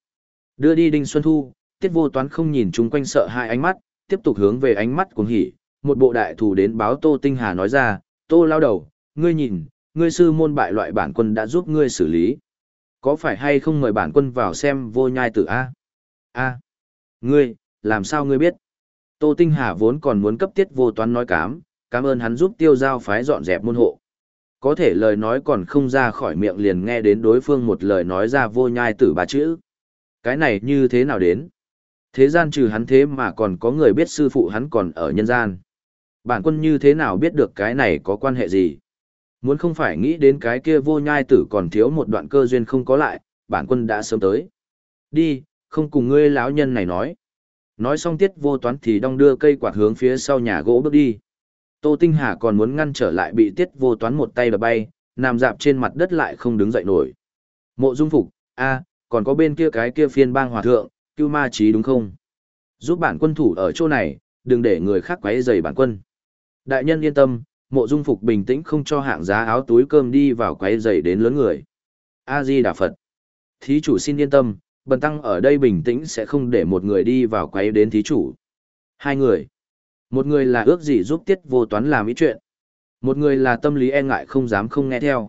Đưa đi Đinh Xuân Thu, tiết vô toán không nhìn chung quanh sợ hai ánh mắt, tiếp tục hướng về ánh mắt cuồng hỉ. Một bộ đại thủ đến báo Tô Tinh Hà nói ra, Tô lao đầu, ngươi nhìn, ngươi sư môn bại loại bản quân đã giúp ngươi xử lý. Có phải hay không mời bản quân vào xem vô nhai tử A? A. Ngươi, làm sao ngươi biết? Tô Tinh Hà vốn còn muốn cấp tiết vô toán nói cám, cảm ơn hắn giúp tiêu giao phái dọn dẹp môn hộ. Có thể lời nói còn không ra khỏi miệng liền nghe đến đối phương một lời nói ra vô nhai tử ba chữ. Cái này như thế nào đến? Thế gian trừ hắn thế mà còn có người biết sư phụ hắn còn ở nhân gian. Bản quân như thế nào biết được cái này có quan hệ gì? Muốn không phải nghĩ đến cái kia vô nhai tử còn thiếu một đoạn cơ duyên không có lại, bản quân đã sớm tới. Đi, không cùng ngươi lão nhân này nói. Nói xong tiết vô toán thì đong đưa cây quạt hướng phía sau nhà gỗ bước đi. Tô Tinh Hà còn muốn ngăn trở lại bị tiết vô toán một tay đập bay, nằm dạp trên mặt đất lại không đứng dậy nổi. Mộ dung phục, a còn có bên kia cái kia phiên bang hòa thượng, cưu ma trí đúng không? Giúp bản quân thủ ở chỗ này, đừng để người khác quấy rầy bản quân. Đại nhân yên tâm, mộ dung phục bình tĩnh không cho hạng giá áo túi cơm đi vào quấy rầy đến lớn người. A-di Đà Phật. Thí chủ xin yên tâm, bần tăng ở đây bình tĩnh sẽ không để một người đi vào quấy đến thí chủ. Hai người. Một người là ước gì giúp tiết vô toán làm ý chuyện. Một người là tâm lý e ngại không dám không nghe theo.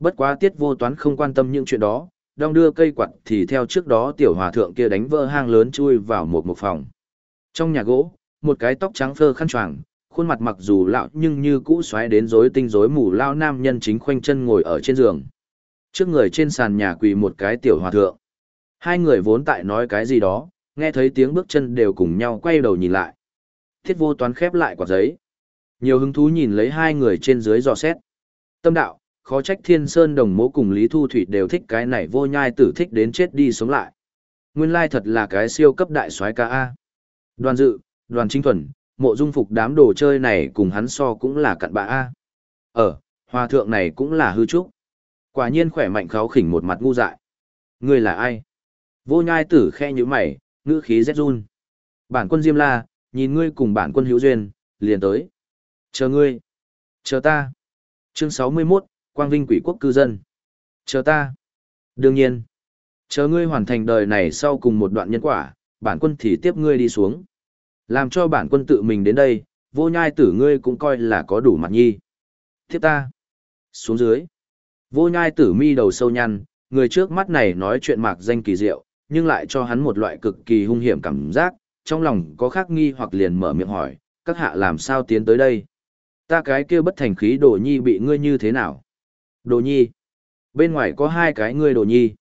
Bất quá tiết vô toán không quan tâm những chuyện đó, đong đưa cây quạt thì theo trước đó tiểu hòa thượng kia đánh vỡ hang lớn chui vào một một phòng. Trong nhà gỗ, một cái tóc trắng phơ khăn choàng, khuôn mặt mặc dù lão nhưng như cũ xoáy đến rối tinh rối mù lao nam nhân chính khoanh chân ngồi ở trên giường. Trước người trên sàn nhà quỳ một cái tiểu hòa thượng. Hai người vốn tại nói cái gì đó, nghe thấy tiếng bước chân đều cùng nhau quay đầu nhìn lại. Thiết vô toán khép lại quả giấy. Nhiều hứng thú nhìn lấy hai người trên dưới dò xét. Tâm đạo, khó trách thiên sơn đồng mố cùng Lý Thu Thủy đều thích cái này vô nhai tử thích đến chết đi sống lại. Nguyên lai thật là cái siêu cấp đại soái ca A. Đoàn dự, đoàn chính thuần, mộ dung phục đám đồ chơi này cùng hắn so cũng là cặn bạ A. Ở, hòa thượng này cũng là hư trúc. Quả nhiên khỏe mạnh kháo khỉnh một mặt ngu dại. Ngươi là ai? Vô nhai tử khe như mày, ngữ khí rét run. Bản quân Diêm La, nhìn ngươi cùng bản quân hữu duyên, liền tới. Chờ ngươi. Chờ ta. Chương 61, Quang Vinh quỷ quốc cư dân. Chờ ta. Đương nhiên. Chờ ngươi hoàn thành đời này sau cùng một đoạn nhân quả, bản quân thì tiếp ngươi đi xuống. Làm cho bản quân tự mình đến đây, vô nhai tử ngươi cũng coi là có đủ mặt nhi. Tiếp ta. Xuống dưới. Vô nhai tử mi đầu sâu nhăn, người trước mắt này nói chuyện mạc danh kỳ diệu, nhưng lại cho hắn một loại cực kỳ hung hiểm cảm giác, trong lòng có khác nghi hoặc liền mở miệng hỏi, các hạ làm sao tiến tới đây? Ta cái kia bất thành khí đồ nhi bị ngươi như thế nào? Đồ nhi. Bên ngoài có hai cái ngươi đồ nhi.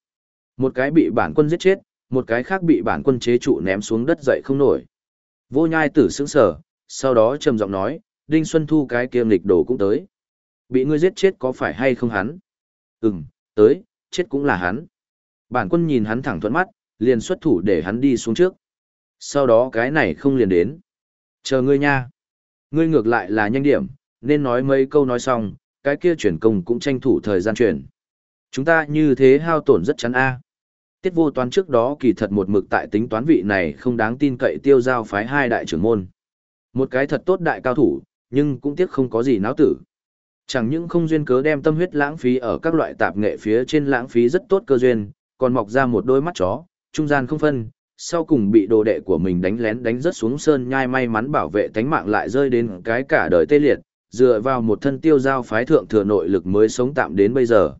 Một cái bị bản quân giết chết, một cái khác bị bản quân chế trụ ném xuống đất dậy không nổi. Vô nhai tử sững sở, sau đó trầm giọng nói, Đinh Xuân Thu cái kia nghịch đồ cũng tới. Bị ngươi giết chết có phải hay không hắn? Ừm, tới, chết cũng là hắn. Bản quân nhìn hắn thẳng thuận mắt, liền xuất thủ để hắn đi xuống trước. Sau đó cái này không liền đến. Chờ ngươi nha. Ngươi ngược lại là nhanh điểm, nên nói mấy câu nói xong, cái kia chuyển công cũng tranh thủ thời gian chuyển. Chúng ta như thế hao tổn rất chắn a. Tiết vô toán trước đó kỳ thật một mực tại tính toán vị này không đáng tin cậy tiêu giao phái hai đại trưởng môn. Một cái thật tốt đại cao thủ, nhưng cũng tiếc không có gì náo tử. Chẳng những không duyên cớ đem tâm huyết lãng phí ở các loại tạp nghệ phía trên lãng phí rất tốt cơ duyên, còn mọc ra một đôi mắt chó, trung gian không phân, sau cùng bị đồ đệ của mình đánh lén đánh rất xuống sơn nhai may mắn bảo vệ tánh mạng lại rơi đến cái cả đời tê liệt, dựa vào một thân tiêu giao phái thượng thừa nội lực mới sống tạm đến bây giờ.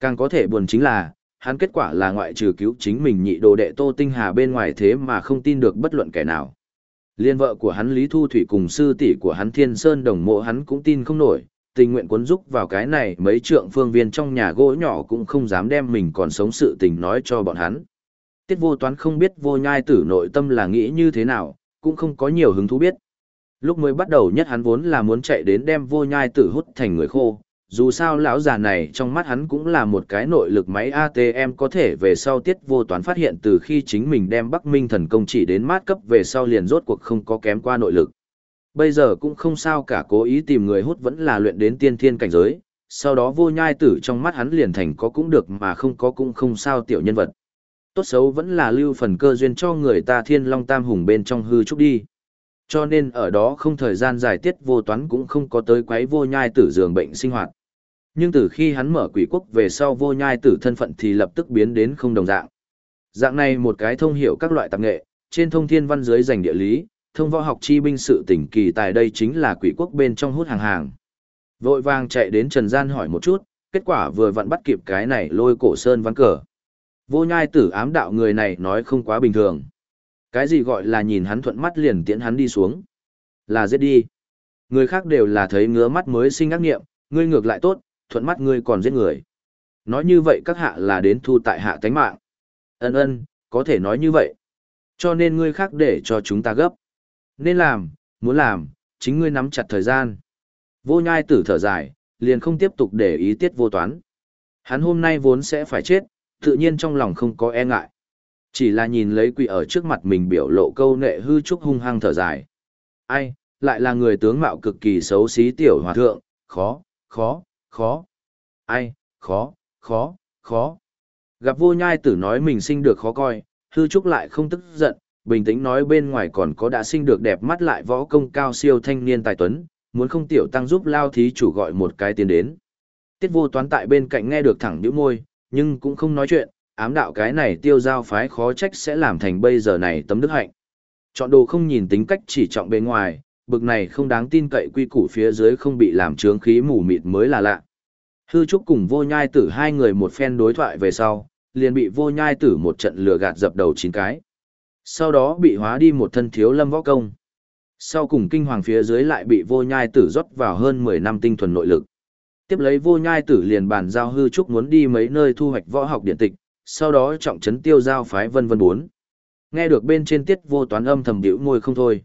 Càng có thể buồn chính là, hắn kết quả là ngoại trừ cứu chính mình nhị đồ đệ Tô Tinh Hà bên ngoài thế mà không tin được bất luận kẻ nào. Liên vợ của hắn Lý Thu Thủy cùng sư tỷ của hắn Thiên Sơn đồng mộ hắn cũng tin không nổi, tình nguyện cuốn rúc vào cái này mấy trượng phương viên trong nhà gỗ nhỏ cũng không dám đem mình còn sống sự tình nói cho bọn hắn. Tiết vô toán không biết vô nhai tử nội tâm là nghĩ như thế nào, cũng không có nhiều hứng thú biết. Lúc mới bắt đầu nhất hắn vốn là muốn chạy đến đem vô nhai tử hút thành người khô, dù sao lão già này trong mắt hắn cũng là một cái nội lực máy ATM có thể về sau tiết vô toán phát hiện từ khi chính mình đem Bắc Minh thần công chỉ đến mát cấp về sau liền rốt cuộc không có kém qua nội lực. Bây giờ cũng không sao cả cố ý tìm người hút vẫn là luyện đến tiên thiên cảnh giới, sau đó vô nhai tử trong mắt hắn liền thành có cũng được mà không có cũng không sao tiểu nhân vật. Tốt xấu vẫn là lưu phần cơ duyên cho người ta thiên long tam hùng bên trong hư trúc đi. Cho nên ở đó không thời gian dài tiết vô toán cũng không có tới quấy vô nhai tử giường bệnh sinh hoạt. Nhưng từ khi hắn mở quỷ quốc về sau vô nhai tử thân phận thì lập tức biến đến không đồng dạng. Dạng này một cái thông hiểu các loại tạp nghệ, trên thông thiên văn dưới dành địa lý, thông võ học chi binh sự tỉnh kỳ tài đây chính là quỷ quốc bên trong hút hàng hàng. Vội vàng chạy đến Trần Gian hỏi một chút, kết quả vừa vặn bắt kịp cái này lôi cổ sơn ván cờ. Vô nhai tử ám đạo người này nói không quá bình thường. Cái gì gọi là nhìn hắn thuận mắt liền tiễn hắn đi xuống. Là giết đi. Người khác đều là thấy ngứa mắt mới sinh ác nghiệm, ngươi ngược lại tốt, thuận mắt ngươi còn giết người. Nói như vậy các hạ là đến thu tại hạ tánh mạng. Ân ân, có thể nói như vậy. Cho nên ngươi khác để cho chúng ta gấp. Nên làm, muốn làm, chính ngươi nắm chặt thời gian. Vô nhai tử thở dài, liền không tiếp tục để ý tiết vô toán. Hắn hôm nay vốn sẽ phải chết, tự nhiên trong lòng không có e ngại. Chỉ là nhìn lấy quỷ ở trước mặt mình biểu lộ câu nệ hư trúc hung hăng thở dài. Ai, lại là người tướng mạo cực kỳ xấu xí tiểu hòa thượng, khó, khó, khó. Ai, khó, khó, khó. Gặp vô nhai tử nói mình sinh được khó coi, hư trúc lại không tức giận, bình tĩnh nói bên ngoài còn có đã sinh được đẹp mắt lại võ công cao siêu thanh niên tài tuấn, muốn không tiểu tăng giúp lao thí chủ gọi một cái tiền đến. Tiết vô toán tại bên cạnh nghe được thẳng nhíu môi, nhưng cũng không nói chuyện, ám đạo cái này tiêu giao phái khó trách sẽ làm thành bây giờ này tấm đức hạnh. Chọn đồ không nhìn tính cách chỉ trọng bên ngoài, bực này không đáng tin cậy quy củ phía dưới không bị làm trướng khí mù mịt mới là lạ. Hư trúc cùng vô nhai tử hai người một phen đối thoại về sau, liền bị vô nhai tử một trận lừa gạt dập đầu chín cái. Sau đó bị hóa đi một thân thiếu lâm võ công. Sau cùng kinh hoàng phía dưới lại bị vô nhai tử rót vào hơn 10 năm tinh thuần nội lực. Tiếp lấy vô nhai tử liền bàn giao hư trúc muốn đi mấy nơi thu hoạch võ học điện tịch, sau đó trọng trấn tiêu giao phái vân vân bốn. Nghe được bên trên tiết vô toán âm thầm điệu môi không thôi.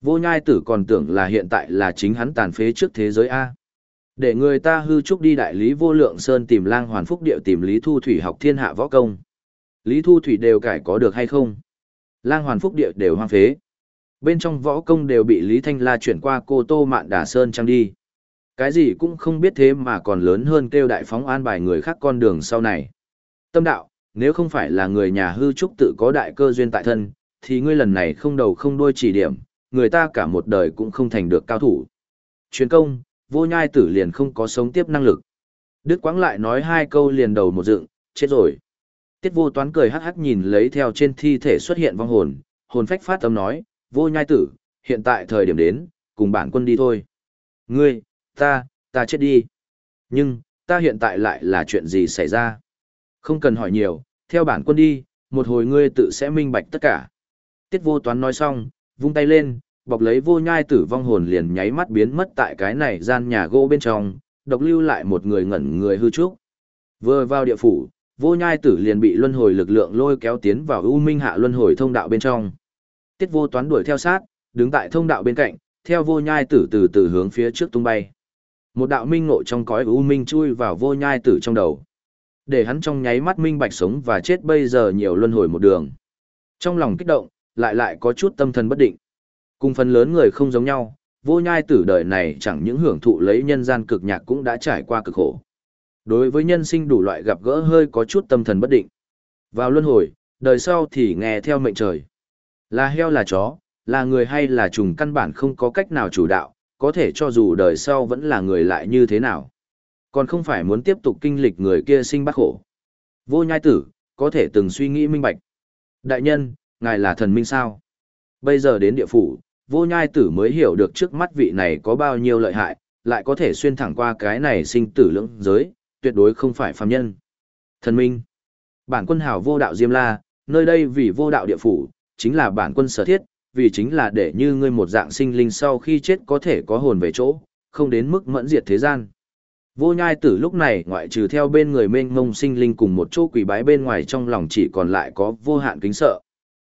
Vô nhai tử còn tưởng là hiện tại là chính hắn tàn phế trước thế giới A. Để người ta hư trúc đi đại lý vô lượng sơn tìm lang hoàn phúc điệu tìm Lý Thu Thủy học thiên hạ võ công. Lý Thu Thủy đều cải có được hay không? Lang hoàn phúc điệu đều hoang phế. Bên trong võ công đều bị Lý Thanh La chuyển qua cô Tô Mạn Đà Sơn trăng đi. Cái gì cũng không biết thế mà còn lớn hơn kêu đại phóng an bài người khác con đường sau này. Tâm đạo, nếu không phải là người nhà hư trúc tự có đại cơ duyên tại thân, thì ngươi lần này không đầu không đuôi chỉ điểm, người ta cả một đời cũng không thành được cao thủ. Truyền công, vô nhai tử liền không có sống tiếp năng lực. Đức Quáng lại nói hai câu liền đầu một dựng, chết rồi. Tiết vô toán cười hắc hắc nhìn lấy theo trên thi thể xuất hiện vong hồn, hồn phách phát âm nói, vô nhai tử, hiện tại thời điểm đến, cùng bản quân đi thôi. Ngươi, ta, ta chết đi. Nhưng, ta hiện tại lại là chuyện gì xảy ra? Không cần hỏi nhiều, theo bản quân đi, một hồi ngươi tự sẽ minh bạch tất cả. Tiết vô toán nói xong, vung tay lên, bọc lấy vô nhai tử vong hồn liền nháy mắt biến mất tại cái này gian nhà gỗ bên trong, độc lưu lại một người ngẩn người hư trúc. Vừa vào địa phủ, vô nhai tử liền bị luân hồi lực lượng lôi kéo tiến vào u minh hạ luân hồi thông đạo bên trong. Tiết vô toán đuổi theo sát, đứng tại thông đạo bên cạnh, theo vô nhai tử từ từ hướng phía trước tung bay. Một đạo minh ngộ trong cõi u minh chui vào vô nhai tử trong đầu. Để hắn trong nháy mắt minh bạch sống và chết bây giờ nhiều luân hồi một đường. Trong lòng kích động, lại lại có chút tâm thần bất định. Cùng phần lớn người không giống nhau, vô nhai tử đời này chẳng những hưởng thụ lấy nhân gian cực nhạc cũng đã trải qua cực khổ. Đối với nhân sinh đủ loại gặp gỡ hơi có chút tâm thần bất định. Vào luân hồi, đời sau thì nghe theo mệnh trời. Là heo là chó, là người hay là trùng căn bản không có cách nào chủ đạo, có thể cho dù đời sau vẫn là người lại như thế nào. Còn không phải muốn tiếp tục kinh lịch người kia sinh bác khổ. Vô nhai tử, có thể từng suy nghĩ minh bạch. Đại nhân, ngài là thần minh sao? Bây giờ đến địa phủ, vô nhai tử mới hiểu được trước mắt vị này có bao nhiêu lợi hại, lại có thể xuyên thẳng qua cái này sinh tử lưỡng giới, tuyệt đối không phải phàm nhân. Thần minh. Bản quân hào vô đạo Diêm La, nơi đây vì vô đạo địa phủ, chính là bản quân sở thiết, vì chính là để như ngươi một dạng sinh linh sau khi chết có thể có hồn về chỗ, không đến mức mẫn diệt thế gian. Vô nhai tử lúc này ngoại trừ theo bên người mênh mông sinh linh cùng một chỗ quỷ bái bên ngoài trong lòng chỉ còn lại có vô hạn kính sợ.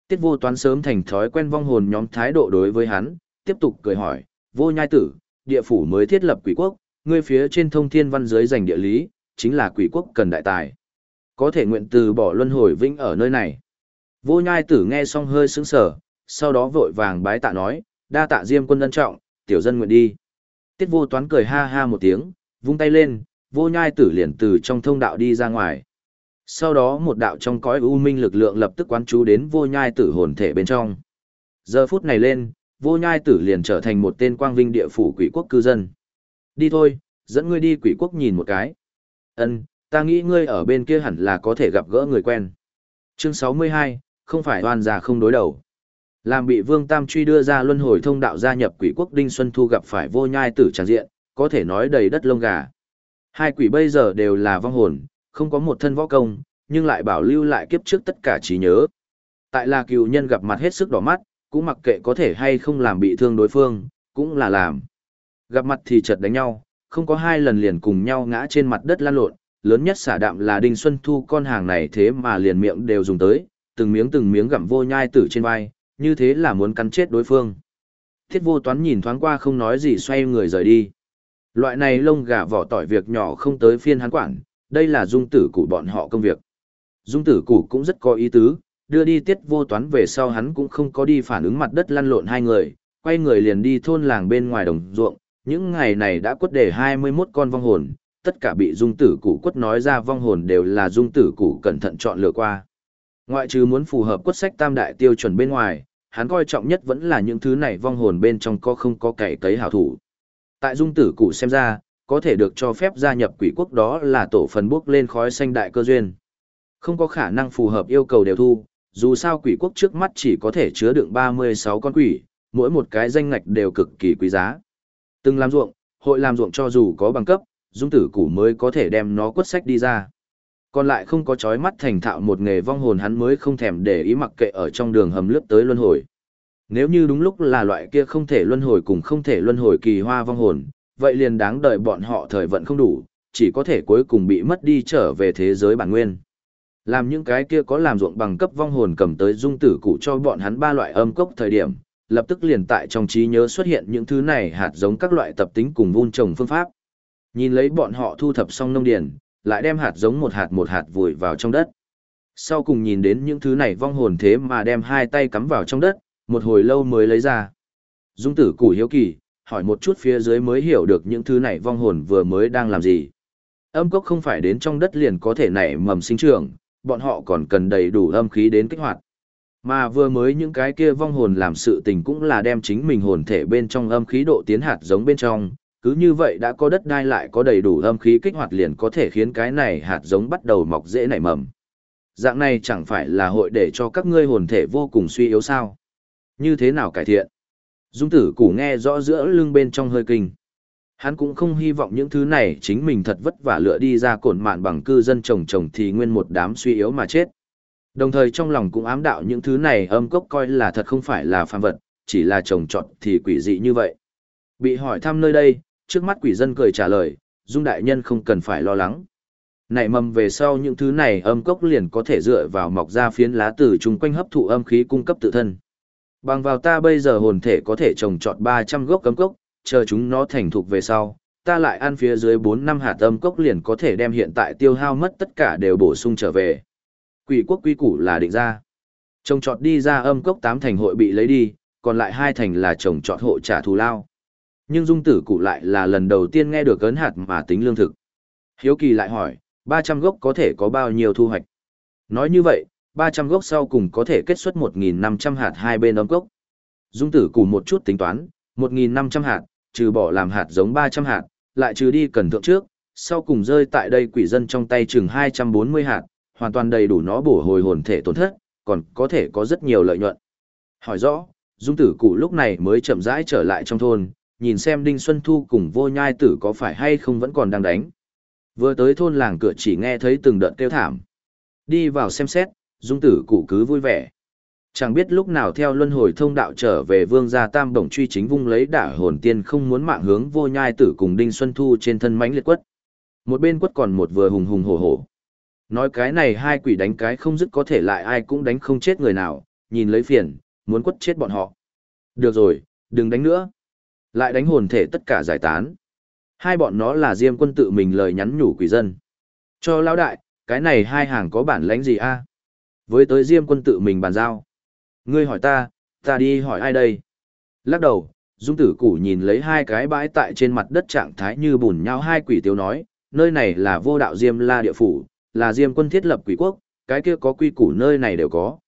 Tiết vô toán sớm thành thói quen vong hồn nhóm thái độ đối với hắn, tiếp tục cười hỏi, vô nhai tử, địa phủ mới thiết lập quỷ quốc, ngươi phía trên thông thiên văn giới giành địa lý, chính là quỷ quốc cần đại tài. Có thể nguyện từ bỏ luân hồi vĩnh ở nơi này. Vô nhai tử nghe xong hơi sững sờ, sau đó vội vàng bái tạ nói, đa tạ diêm quân ân trọng, tiểu dân nguyện đi. Tiết vô toán cười ha ha một tiếng, vung tay lên, vô nhai tử liền từ trong thông đạo đi ra ngoài. Sau đó một đạo trong cõi u minh lực lượng lập tức quán chú đến vô nhai tử hồn thể bên trong. Giờ phút này lên, vô nhai tử liền trở thành một tên quang vinh địa phủ quỷ quốc cư dân. Đi thôi, dẫn ngươi đi quỷ quốc nhìn một cái. Ân, ta nghĩ ngươi ở bên kia hẳn là có thể gặp gỡ người quen. Chương 62, không phải oan già không đối đầu. Làm bị Vương Tam truy đưa ra luân hồi thông đạo gia nhập quỷ quốc Đinh Xuân Thu gặp phải vô nhai tử tràn diện, có thể nói đầy đất lông gà. Hai quỷ bây giờ đều là vong hồn, không có một thân võ công, nhưng lại bảo lưu lại kiếp trước tất cả trí nhớ. Tại là cựu nhân gặp mặt hết sức đỏ mắt, cũng mặc kệ có thể hay không làm bị thương đối phương, cũng là làm. Gặp mặt thì chợt đánh nhau, không có hai lần liền cùng nhau ngã trên mặt đất lan lộn, lớn nhất xả đạm là Đinh Xuân Thu con hàng này thế mà liền miệng đều dùng tới, từng miếng từng miếng gặm vô nhai tử trên vai, như thế là muốn cắn chết đối phương. Thiết vô toán nhìn thoáng qua không nói gì xoay người rời đi. Loại này lông gà vỏ tỏi việc nhỏ không tới phiên hắn quản, đây là dung tử của bọn họ công việc. Dung tử củ cũng rất có ý tứ, đưa đi tiết vô toán về sau hắn cũng không có đi phản ứng mặt đất lăn lộn hai người, quay người liền đi thôn làng bên ngoài đồng ruộng, những ngày này đã quất đề 21 con vong hồn, tất cả bị dung tử củ quất nói ra vong hồn đều là dung tử củ cẩn thận chọn lựa qua. Ngoại trừ muốn phù hợp quất sách tam đại tiêu chuẩn bên ngoài, hắn coi trọng nhất vẫn là những thứ này vong hồn bên trong có không có cày cấy hảo thủ. Tại dung tử cụ xem ra, có thể được cho phép gia nhập quỷ quốc đó là tổ phần bước lên khói xanh đại cơ duyên. Không có khả năng phù hợp yêu cầu đều thu, dù sao quỷ quốc trước mắt chỉ có thể chứa đựng 36 con quỷ, mỗi một cái danh ngạch đều cực kỳ quý giá. Từng làm ruộng, hội làm ruộng cho dù có bằng cấp, dung tử củ mới có thể đem nó quất sách đi ra. Còn lại không có chói mắt thành thạo một nghề vong hồn hắn mới không thèm để ý mặc kệ ở trong đường hầm lướt tới luân hồi. Nếu như đúng lúc là loại kia không thể luân hồi cùng không thể luân hồi kỳ hoa vong hồn, vậy liền đáng đợi bọn họ thời vận không đủ, chỉ có thể cuối cùng bị mất đi trở về thế giới bản nguyên. Làm những cái kia có làm ruộng bằng cấp vong hồn cầm tới dung tử cụ cho bọn hắn ba loại âm cốc thời điểm, lập tức liền tại trong trí nhớ xuất hiện những thứ này hạt giống các loại tập tính cùng vun trồng phương pháp. Nhìn lấy bọn họ thu thập xong nông điền, lại đem hạt giống một hạt một hạt vùi vào trong đất. Sau cùng nhìn đến những thứ này vong hồn thế mà đem hai tay cắm vào trong đất, một hồi lâu mới lấy ra. Dung tử củ hiếu kỳ, hỏi một chút phía dưới mới hiểu được những thứ này vong hồn vừa mới đang làm gì. Âm cốc không phải đến trong đất liền có thể nảy mầm sinh trưởng, bọn họ còn cần đầy đủ âm khí đến kích hoạt. Mà vừa mới những cái kia vong hồn làm sự tình cũng là đem chính mình hồn thể bên trong âm khí độ tiến hạt giống bên trong, cứ như vậy đã có đất đai lại có đầy đủ âm khí kích hoạt liền có thể khiến cái này hạt giống bắt đầu mọc dễ nảy mầm. Dạng này chẳng phải là hội để cho các ngươi hồn thể vô cùng suy yếu sao? Như thế nào cải thiện? Dung tử củ nghe rõ giữa lưng bên trong hơi kinh. Hắn cũng không hy vọng những thứ này chính mình thật vất vả lựa đi ra cổn mạn bằng cư dân trồng trồng thì nguyên một đám suy yếu mà chết. Đồng thời trong lòng cũng ám đạo những thứ này âm cốc coi là thật không phải là phàm vật, chỉ là trồng trọt thì quỷ dị như vậy. Bị hỏi thăm nơi đây, trước mắt quỷ dân cười trả lời, Dung đại nhân không cần phải lo lắng. Nảy mầm về sau những thứ này âm cốc liền có thể dựa vào mọc ra phiến lá từ chung quanh hấp thụ âm khí cung cấp tự thân. Bằng vào ta bây giờ hồn thể có thể trồng trọt 300 gốc cấm cốc, chờ chúng nó thành thục về sau, ta lại ăn phía dưới 4 năm hạt âm cốc liền có thể đem hiện tại tiêu hao mất tất cả đều bổ sung trở về. Quỷ quốc quy củ là định ra. Trồng trọt đi ra âm cốc 8 thành hội bị lấy đi, còn lại hai thành là trồng trọt hộ trả thù lao. Nhưng dung tử cụ lại là lần đầu tiên nghe được cấn hạt mà tính lương thực. Hiếu kỳ lại hỏi, 300 gốc có thể có bao nhiêu thu hoạch? Nói như vậy, 300 gốc sau cùng có thể kết xuất 1.500 hạt hai bên âm gốc. Dung tử cụ một chút tính toán, 1.500 hạt, trừ bỏ làm hạt giống 300 hạt, lại trừ đi cần thượng trước, sau cùng rơi tại đây quỷ dân trong tay chừng 240 hạt, hoàn toàn đầy đủ nó bổ hồi hồn thể tổn thất, còn có thể có rất nhiều lợi nhuận. Hỏi rõ, Dung tử cụ lúc này mới chậm rãi trở lại trong thôn, nhìn xem Đinh Xuân Thu cùng vô nhai tử có phải hay không vẫn còn đang đánh. Vừa tới thôn làng cửa chỉ nghe thấy từng đợt kêu thảm. Đi vào xem xét, dung tử cụ cứ vui vẻ. Chẳng biết lúc nào theo luân hồi thông đạo trở về vương gia tam bổng truy chính vung lấy đả hồn tiên không muốn mạng hướng vô nhai tử cùng Đinh Xuân Thu trên thân mãnh liệt quất. Một bên quất còn một vừa hùng hùng hổ hổ. Nói cái này hai quỷ đánh cái không dứt có thể lại ai cũng đánh không chết người nào, nhìn lấy phiền, muốn quất chết bọn họ. Được rồi, đừng đánh nữa. Lại đánh hồn thể tất cả giải tán. Hai bọn nó là Diêm quân tự mình lời nhắn nhủ quỷ dân. Cho lão đại, cái này hai hàng có bản lãnh gì a? Với tới Diêm quân tự mình bàn giao. Ngươi hỏi ta, ta đi hỏi ai đây? Lắc đầu, Dung tử củ nhìn lấy hai cái bãi tại trên mặt đất trạng thái như bùn nhau hai quỷ tiêu nói, nơi này là vô đạo Diêm la địa phủ, là Diêm quân thiết lập quỷ quốc, cái kia có quy củ nơi này đều có.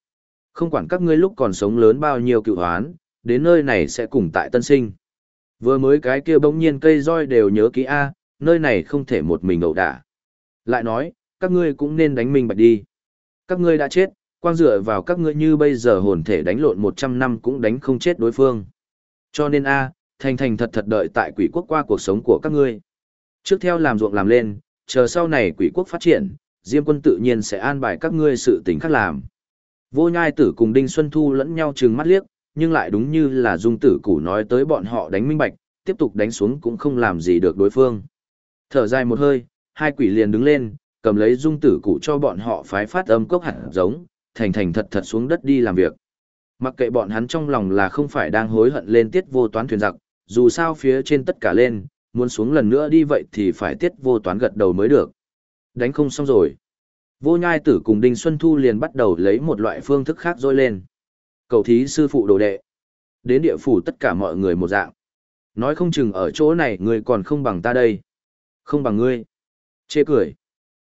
Không quản các ngươi lúc còn sống lớn bao nhiêu cựu hoán, đến nơi này sẽ cùng tại tân sinh. Vừa mới cái kia bỗng nhiên cây roi đều nhớ kỹ A, nơi này không thể một mình ẩu đả. Lại nói, các ngươi cũng nên đánh mình bạch đi. Các ngươi đã chết, quang dựa vào các ngươi như bây giờ hồn thể đánh lộn 100 năm cũng đánh không chết đối phương. Cho nên A, thành thành thật thật đợi tại quỷ quốc qua cuộc sống của các ngươi. Trước theo làm ruộng làm lên, chờ sau này quỷ quốc phát triển, Diêm quân tự nhiên sẽ an bài các ngươi sự tình khác làm. Vô nhai tử cùng Đinh Xuân Thu lẫn nhau trừng mắt liếc, nhưng lại đúng như là dung tử củ nói tới bọn họ đánh minh bạch, tiếp tục đánh xuống cũng không làm gì được đối phương. Thở dài một hơi, hai quỷ liền đứng lên, cầm lấy dung tử củ cho bọn họ phái phát âm cốc hạt giống, thành thành thật thật xuống đất đi làm việc. Mặc kệ bọn hắn trong lòng là không phải đang hối hận lên tiết vô toán thuyền giặc, dù sao phía trên tất cả lên, muốn xuống lần nữa đi vậy thì phải tiết vô toán gật đầu mới được. Đánh không xong rồi. Vô nhai tử cùng Đinh Xuân Thu liền bắt đầu lấy một loại phương thức khác dôi lên cầu thí sư phụ đồ đệ. Đến địa phủ tất cả mọi người một dạng. Nói không chừng ở chỗ này người còn không bằng ta đây. Không bằng ngươi. Chê cười.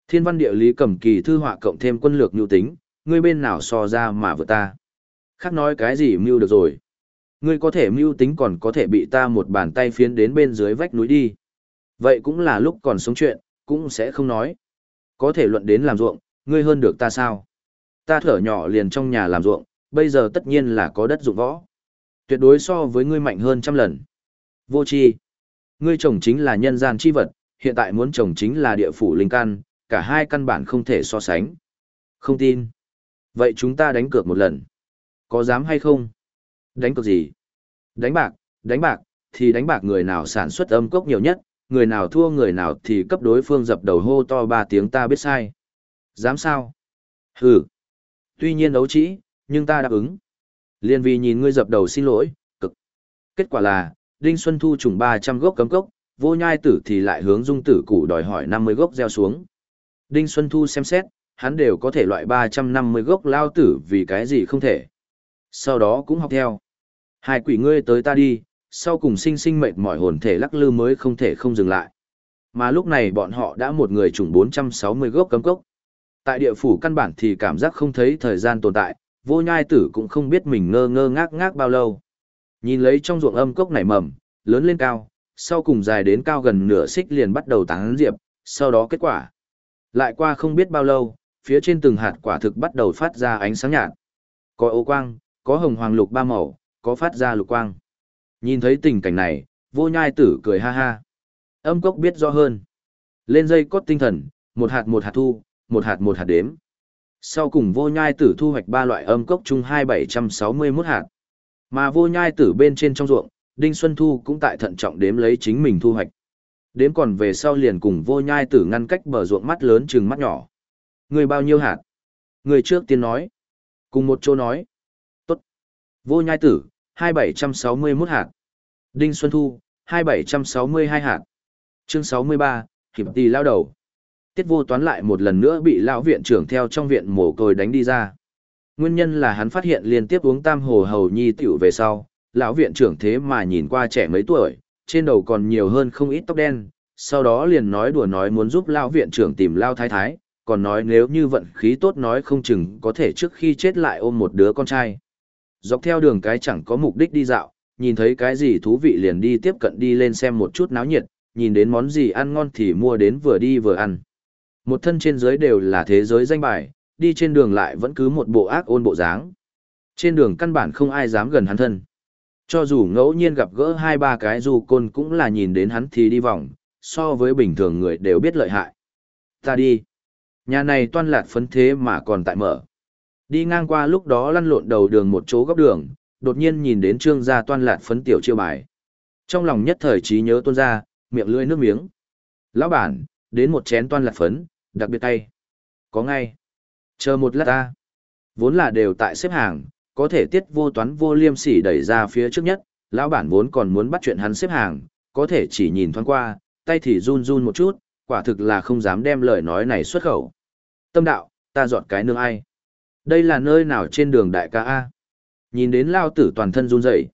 Thiên văn địa lý cầm kỳ thư họa cộng thêm quân lược nhu tính, ngươi bên nào so ra mà vượt ta. Khác nói cái gì mưu được rồi. Ngươi có thể mưu tính còn có thể bị ta một bàn tay phiến đến bên dưới vách núi đi. Vậy cũng là lúc còn sống chuyện, cũng sẽ không nói. Có thể luận đến làm ruộng, ngươi hơn được ta sao? Ta thở nhỏ liền trong nhà làm ruộng, bây giờ tất nhiên là có đất dụng võ. Tuyệt đối so với ngươi mạnh hơn trăm lần. Vô chi. Ngươi chồng chính là nhân gian chi vật, hiện tại muốn chồng chính là địa phủ linh căn, cả hai căn bản không thể so sánh. Không tin. Vậy chúng ta đánh cược một lần. Có dám hay không? Đánh cược gì? Đánh bạc, đánh bạc, thì đánh bạc người nào sản xuất âm cốc nhiều nhất, người nào thua người nào thì cấp đối phương dập đầu hô to ba tiếng ta biết sai. Dám sao? Hừ. Tuy nhiên đấu trĩ, nhưng ta đáp ứng. Liên vì nhìn ngươi dập đầu xin lỗi, cực. Kết quả là, Đinh Xuân Thu trùng 300 gốc cấm cốc, vô nhai tử thì lại hướng dung tử củ đòi hỏi 50 gốc gieo xuống. Đinh Xuân Thu xem xét, hắn đều có thể loại 350 gốc lao tử vì cái gì không thể. Sau đó cũng học theo. Hai quỷ ngươi tới ta đi, sau cùng sinh sinh mệt mỏi hồn thể lắc lư mới không thể không dừng lại. Mà lúc này bọn họ đã một người trùng 460 gốc cấm cốc. Tại địa phủ căn bản thì cảm giác không thấy thời gian tồn tại, vô nhai tử cũng không biết mình ngơ ngơ ngác ngác bao lâu. Nhìn lấy trong ruộng âm cốc nảy mầm, lớn lên cao, sau cùng dài đến cao gần nửa xích liền bắt đầu tán diệp, sau đó kết quả. Lại qua không biết bao lâu, phía trên từng hạt quả thực bắt đầu phát ra ánh sáng nhạt. Có ô quang, có hồng hoàng lục ba màu, có phát ra lục quang. Nhìn thấy tình cảnh này, vô nhai tử cười ha ha. Âm cốc biết rõ hơn. Lên dây cốt tinh thần, một hạt một hạt thu, một hạt một hạt đếm. Sau cùng vô nhai tử thu hoạch ba loại âm cốc chung hai bảy trăm sáu mươi 2761 hạt. Mà vô nhai tử bên trên trong ruộng, Đinh Xuân Thu cũng tại thận trọng đếm lấy chính mình thu hoạch. Đếm còn về sau liền cùng vô nhai tử ngăn cách bờ ruộng mắt lớn chừng mắt nhỏ. Người bao nhiêu hạt? Người trước tiên nói. Cùng một chỗ nói. Tốt. Vô nhai tử, hai bảy trăm sáu mươi 2761 hạt. Đinh Xuân Thu, hai bảy trăm sáu mươi hai hạt. Chương sáu mươi ba, hiệp tì lao đầu. Tiết vô toán lại một lần nữa bị lão viện trưởng theo trong viện mồ côi đánh đi ra. Nguyên nhân là hắn phát hiện liên tiếp uống tam hồ hầu nhi tiểu về sau, lão viện trưởng thế mà nhìn qua trẻ mấy tuổi, trên đầu còn nhiều hơn không ít tóc đen, sau đó liền nói đùa nói muốn giúp lão viện trưởng tìm lao thái thái, còn nói nếu như vận khí tốt nói không chừng có thể trước khi chết lại ôm một đứa con trai. Dọc theo đường cái chẳng có mục đích đi dạo, nhìn thấy cái gì thú vị liền đi tiếp cận đi lên xem một chút náo nhiệt, nhìn đến món gì ăn ngon thì mua đến vừa đi vừa ăn. Một thân trên dưới đều là thế giới danh bài, đi trên đường lại vẫn cứ một bộ ác ôn bộ dáng. Trên đường căn bản không ai dám gần hắn thân. Cho dù ngẫu nhiên gặp gỡ hai ba cái dù côn cũng là nhìn đến hắn thì đi vòng, so với bình thường người đều biết lợi hại. Ta đi. Nhà này toan lạt phấn thế mà còn tại mở. Đi ngang qua lúc đó lăn lộn đầu đường một chỗ góc đường, đột nhiên nhìn đến trương gia toan lạt phấn tiểu chiêu bài. Trong lòng nhất thời trí nhớ tuôn ra, miệng lưỡi nước miếng. Lão bản, đến một chén toan lạt phấn, đặc biệt tay. Có ngay. Chờ một lát ta. Vốn là đều tại xếp hàng, có thể tiết vô toán vô liêm sỉ đẩy ra phía trước nhất, lão bản vốn còn muốn bắt chuyện hắn xếp hàng, có thể chỉ nhìn thoáng qua, tay thì run run một chút, quả thực là không dám đem lời nói này xuất khẩu. Tâm đạo, ta dọn cái nương ai? Đây là nơi nào trên đường đại ca A? Nhìn đến lao tử toàn thân run rẩy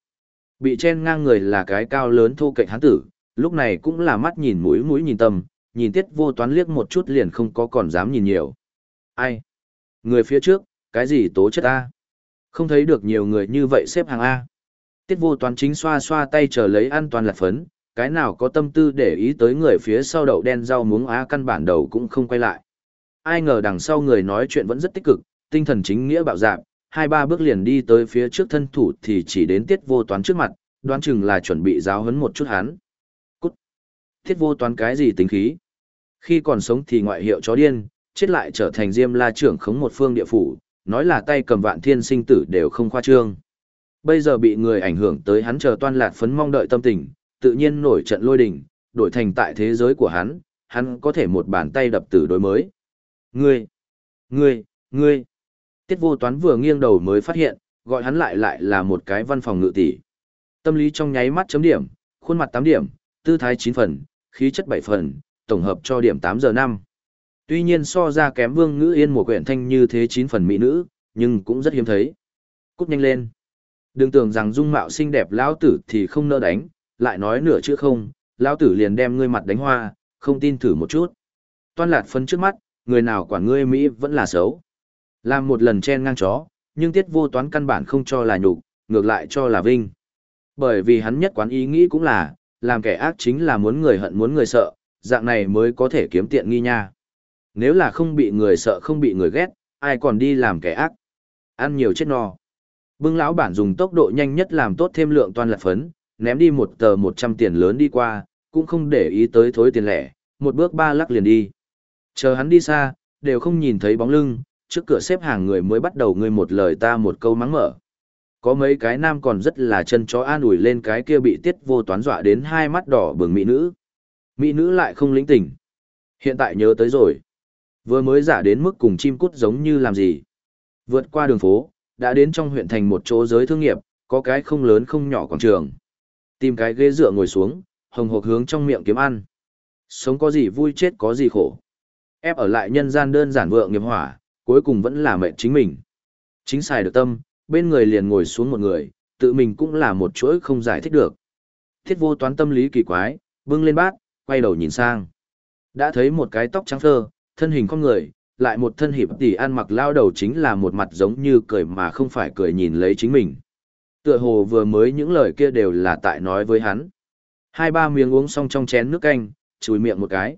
Bị chen ngang người là cái cao lớn thô cạnh hắn tử, lúc này cũng là mắt nhìn mũi mũi nhìn tâm, nhìn tiết vô toán liếc một chút liền không có còn dám nhìn nhiều. Ai? Người phía trước, cái gì tố chất A? Không thấy được nhiều người như vậy xếp hàng A. Tiết vô toán chính xoa xoa tay chờ lấy an toàn lạc phấn, cái nào có tâm tư để ý tới người phía sau đậu đen rau muống á căn bản đầu cũng không quay lại. Ai ngờ đằng sau người nói chuyện vẫn rất tích cực, tinh thần chính nghĩa bạo dạp, hai ba bước liền đi tới phía trước thân thủ thì chỉ đến tiết vô toán trước mặt, đoán chừng là chuẩn bị giáo huấn một chút hắn. Cút! Tiết vô toán cái gì tính khí? Khi còn sống thì ngoại hiệu chó điên, chết lại trở thành diêm la trưởng khống một phương địa phủ, nói là tay cầm vạn thiên sinh tử đều không khoa trương. Bây giờ bị người ảnh hưởng tới hắn chờ toan lạt phấn mong đợi tâm tình, tự nhiên nổi trận lôi đình, đổi thành tại thế giới của hắn, hắn có thể một bàn tay đập tử đối mới. Ngươi, ngươi, ngươi. Tiết vô toán vừa nghiêng đầu mới phát hiện, gọi hắn lại lại là một cái văn phòng ngự tỷ. Tâm lý trong nháy mắt chấm điểm, khuôn mặt 8 điểm, tư thái 9 phần, khí chất 7 phần, tổng hợp cho điểm 8 giờ 5. Tuy nhiên so ra kém vương ngữ yên một quyển thanh như thế 9 phần mỹ nữ, nhưng cũng rất hiếm thấy. Cút nhanh lên. Đừng tưởng rằng dung mạo xinh đẹp lão tử thì không nỡ đánh, lại nói nửa chữ không, lão tử liền đem ngươi mặt đánh hoa, không tin thử một chút. Toan lạt phân trước mắt, người nào quản ngươi Mỹ vẫn là xấu. Làm một lần chen ngang chó, nhưng tiết vô toán căn bản không cho là nhục, ngược lại cho là vinh. Bởi vì hắn nhất quán ý nghĩ cũng là, làm kẻ ác chính là muốn người hận muốn người sợ, dạng này mới có thể kiếm tiện nghi nha. Nếu là không bị người sợ không bị người ghét, ai còn đi làm kẻ ác. Ăn nhiều chết no. Bưng lão bản dùng tốc độ nhanh nhất làm tốt thêm lượng toàn lật phấn, ném đi một tờ 100 tiền lớn đi qua, cũng không để ý tới thối tiền lẻ, một bước ba lắc liền đi. Chờ hắn đi xa, đều không nhìn thấy bóng lưng, trước cửa xếp hàng người mới bắt đầu ngươi một lời ta một câu mắng mở. Có mấy cái nam còn rất là chân chó an ủi lên cái kia bị tiết vô toán dọa đến hai mắt đỏ bừng mỹ nữ. Mỹ nữ lại không lĩnh tỉnh. Hiện tại nhớ tới rồi. Vừa mới giả đến mức cùng chim cút giống như làm gì. Vượt qua đường phố, đã đến trong huyện thành một chỗ giới thương nghiệp, có cái không lớn không nhỏ quảng trường. Tìm cái ghế dựa ngồi xuống, hồng hộc hướng trong miệng kiếm ăn. Sống có gì vui chết có gì khổ. Ép ở lại nhân gian đơn giản vượng nghiệp hỏa, cuối cùng vẫn là mệnh chính mình. Chính xài được tâm, bên người liền ngồi xuống một người, tự mình cũng là một chuỗi không giải thích được. Thiết vô toán tâm lý kỳ quái, bưng lên bát, quay đầu nhìn sang. Đã thấy một cái tóc trắng phơ, thân hình con người, lại một thân hiệp tỷ ăn mặc lao đầu chính là một mặt giống như cười mà không phải cười nhìn lấy chính mình. Tựa hồ vừa mới những lời kia đều là tại nói với hắn. Hai ba miếng uống xong trong chén nước canh, chùi miệng một cái.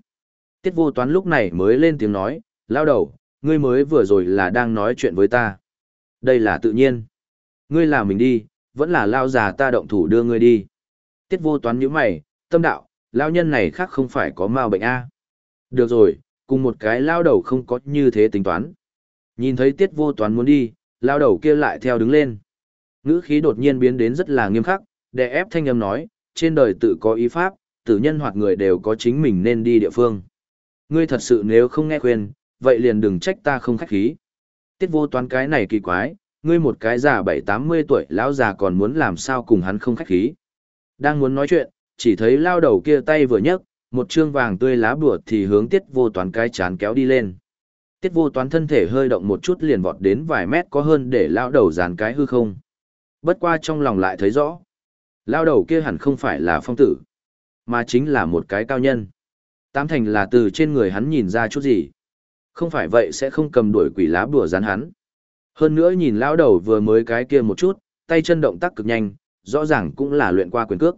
Tiết vô toán lúc này mới lên tiếng nói, lao đầu, ngươi mới vừa rồi là đang nói chuyện với ta. Đây là tự nhiên. Ngươi là mình đi, vẫn là lao già ta động thủ đưa ngươi đi. Tiết vô toán như mày, tâm đạo, lao nhân này khác không phải có mau bệnh A. Được rồi, cùng một cái lao đầu không có như thế tính toán. Nhìn thấy tiết vô toán muốn đi, lao đầu kia lại theo đứng lên. Ngữ khí đột nhiên biến đến rất là nghiêm khắc, đè ép thanh âm nói, trên đời tự có ý pháp, tử nhân hoặc người đều có chính mình nên đi địa phương. Ngươi thật sự nếu không nghe khuyên, vậy liền đừng trách ta không khách khí. Tiết vô toán cái này kỳ quái, ngươi một cái già bảy tám mươi tuổi lão già còn muốn làm sao cùng hắn không khách khí. Đang muốn nói chuyện, chỉ thấy lao đầu kia tay vừa nhấc, một trương vàng tươi lá bùa thì hướng tiết vô toán cái chán kéo đi lên. Tiết vô toán thân thể hơi động một chút liền vọt đến vài mét có hơn để lao đầu dàn cái hư không. Bất qua trong lòng lại thấy rõ. Lao đầu kia hẳn không phải là phong tử, mà chính là một cái cao nhân. Tám thành là từ trên người hắn nhìn ra chút gì. Không phải vậy sẽ không cầm đuổi quỷ lá bùa dán hắn. Hơn nữa nhìn lao đầu vừa mới cái kia một chút, tay chân động tác cực nhanh, rõ ràng cũng là luyện qua quyền cước.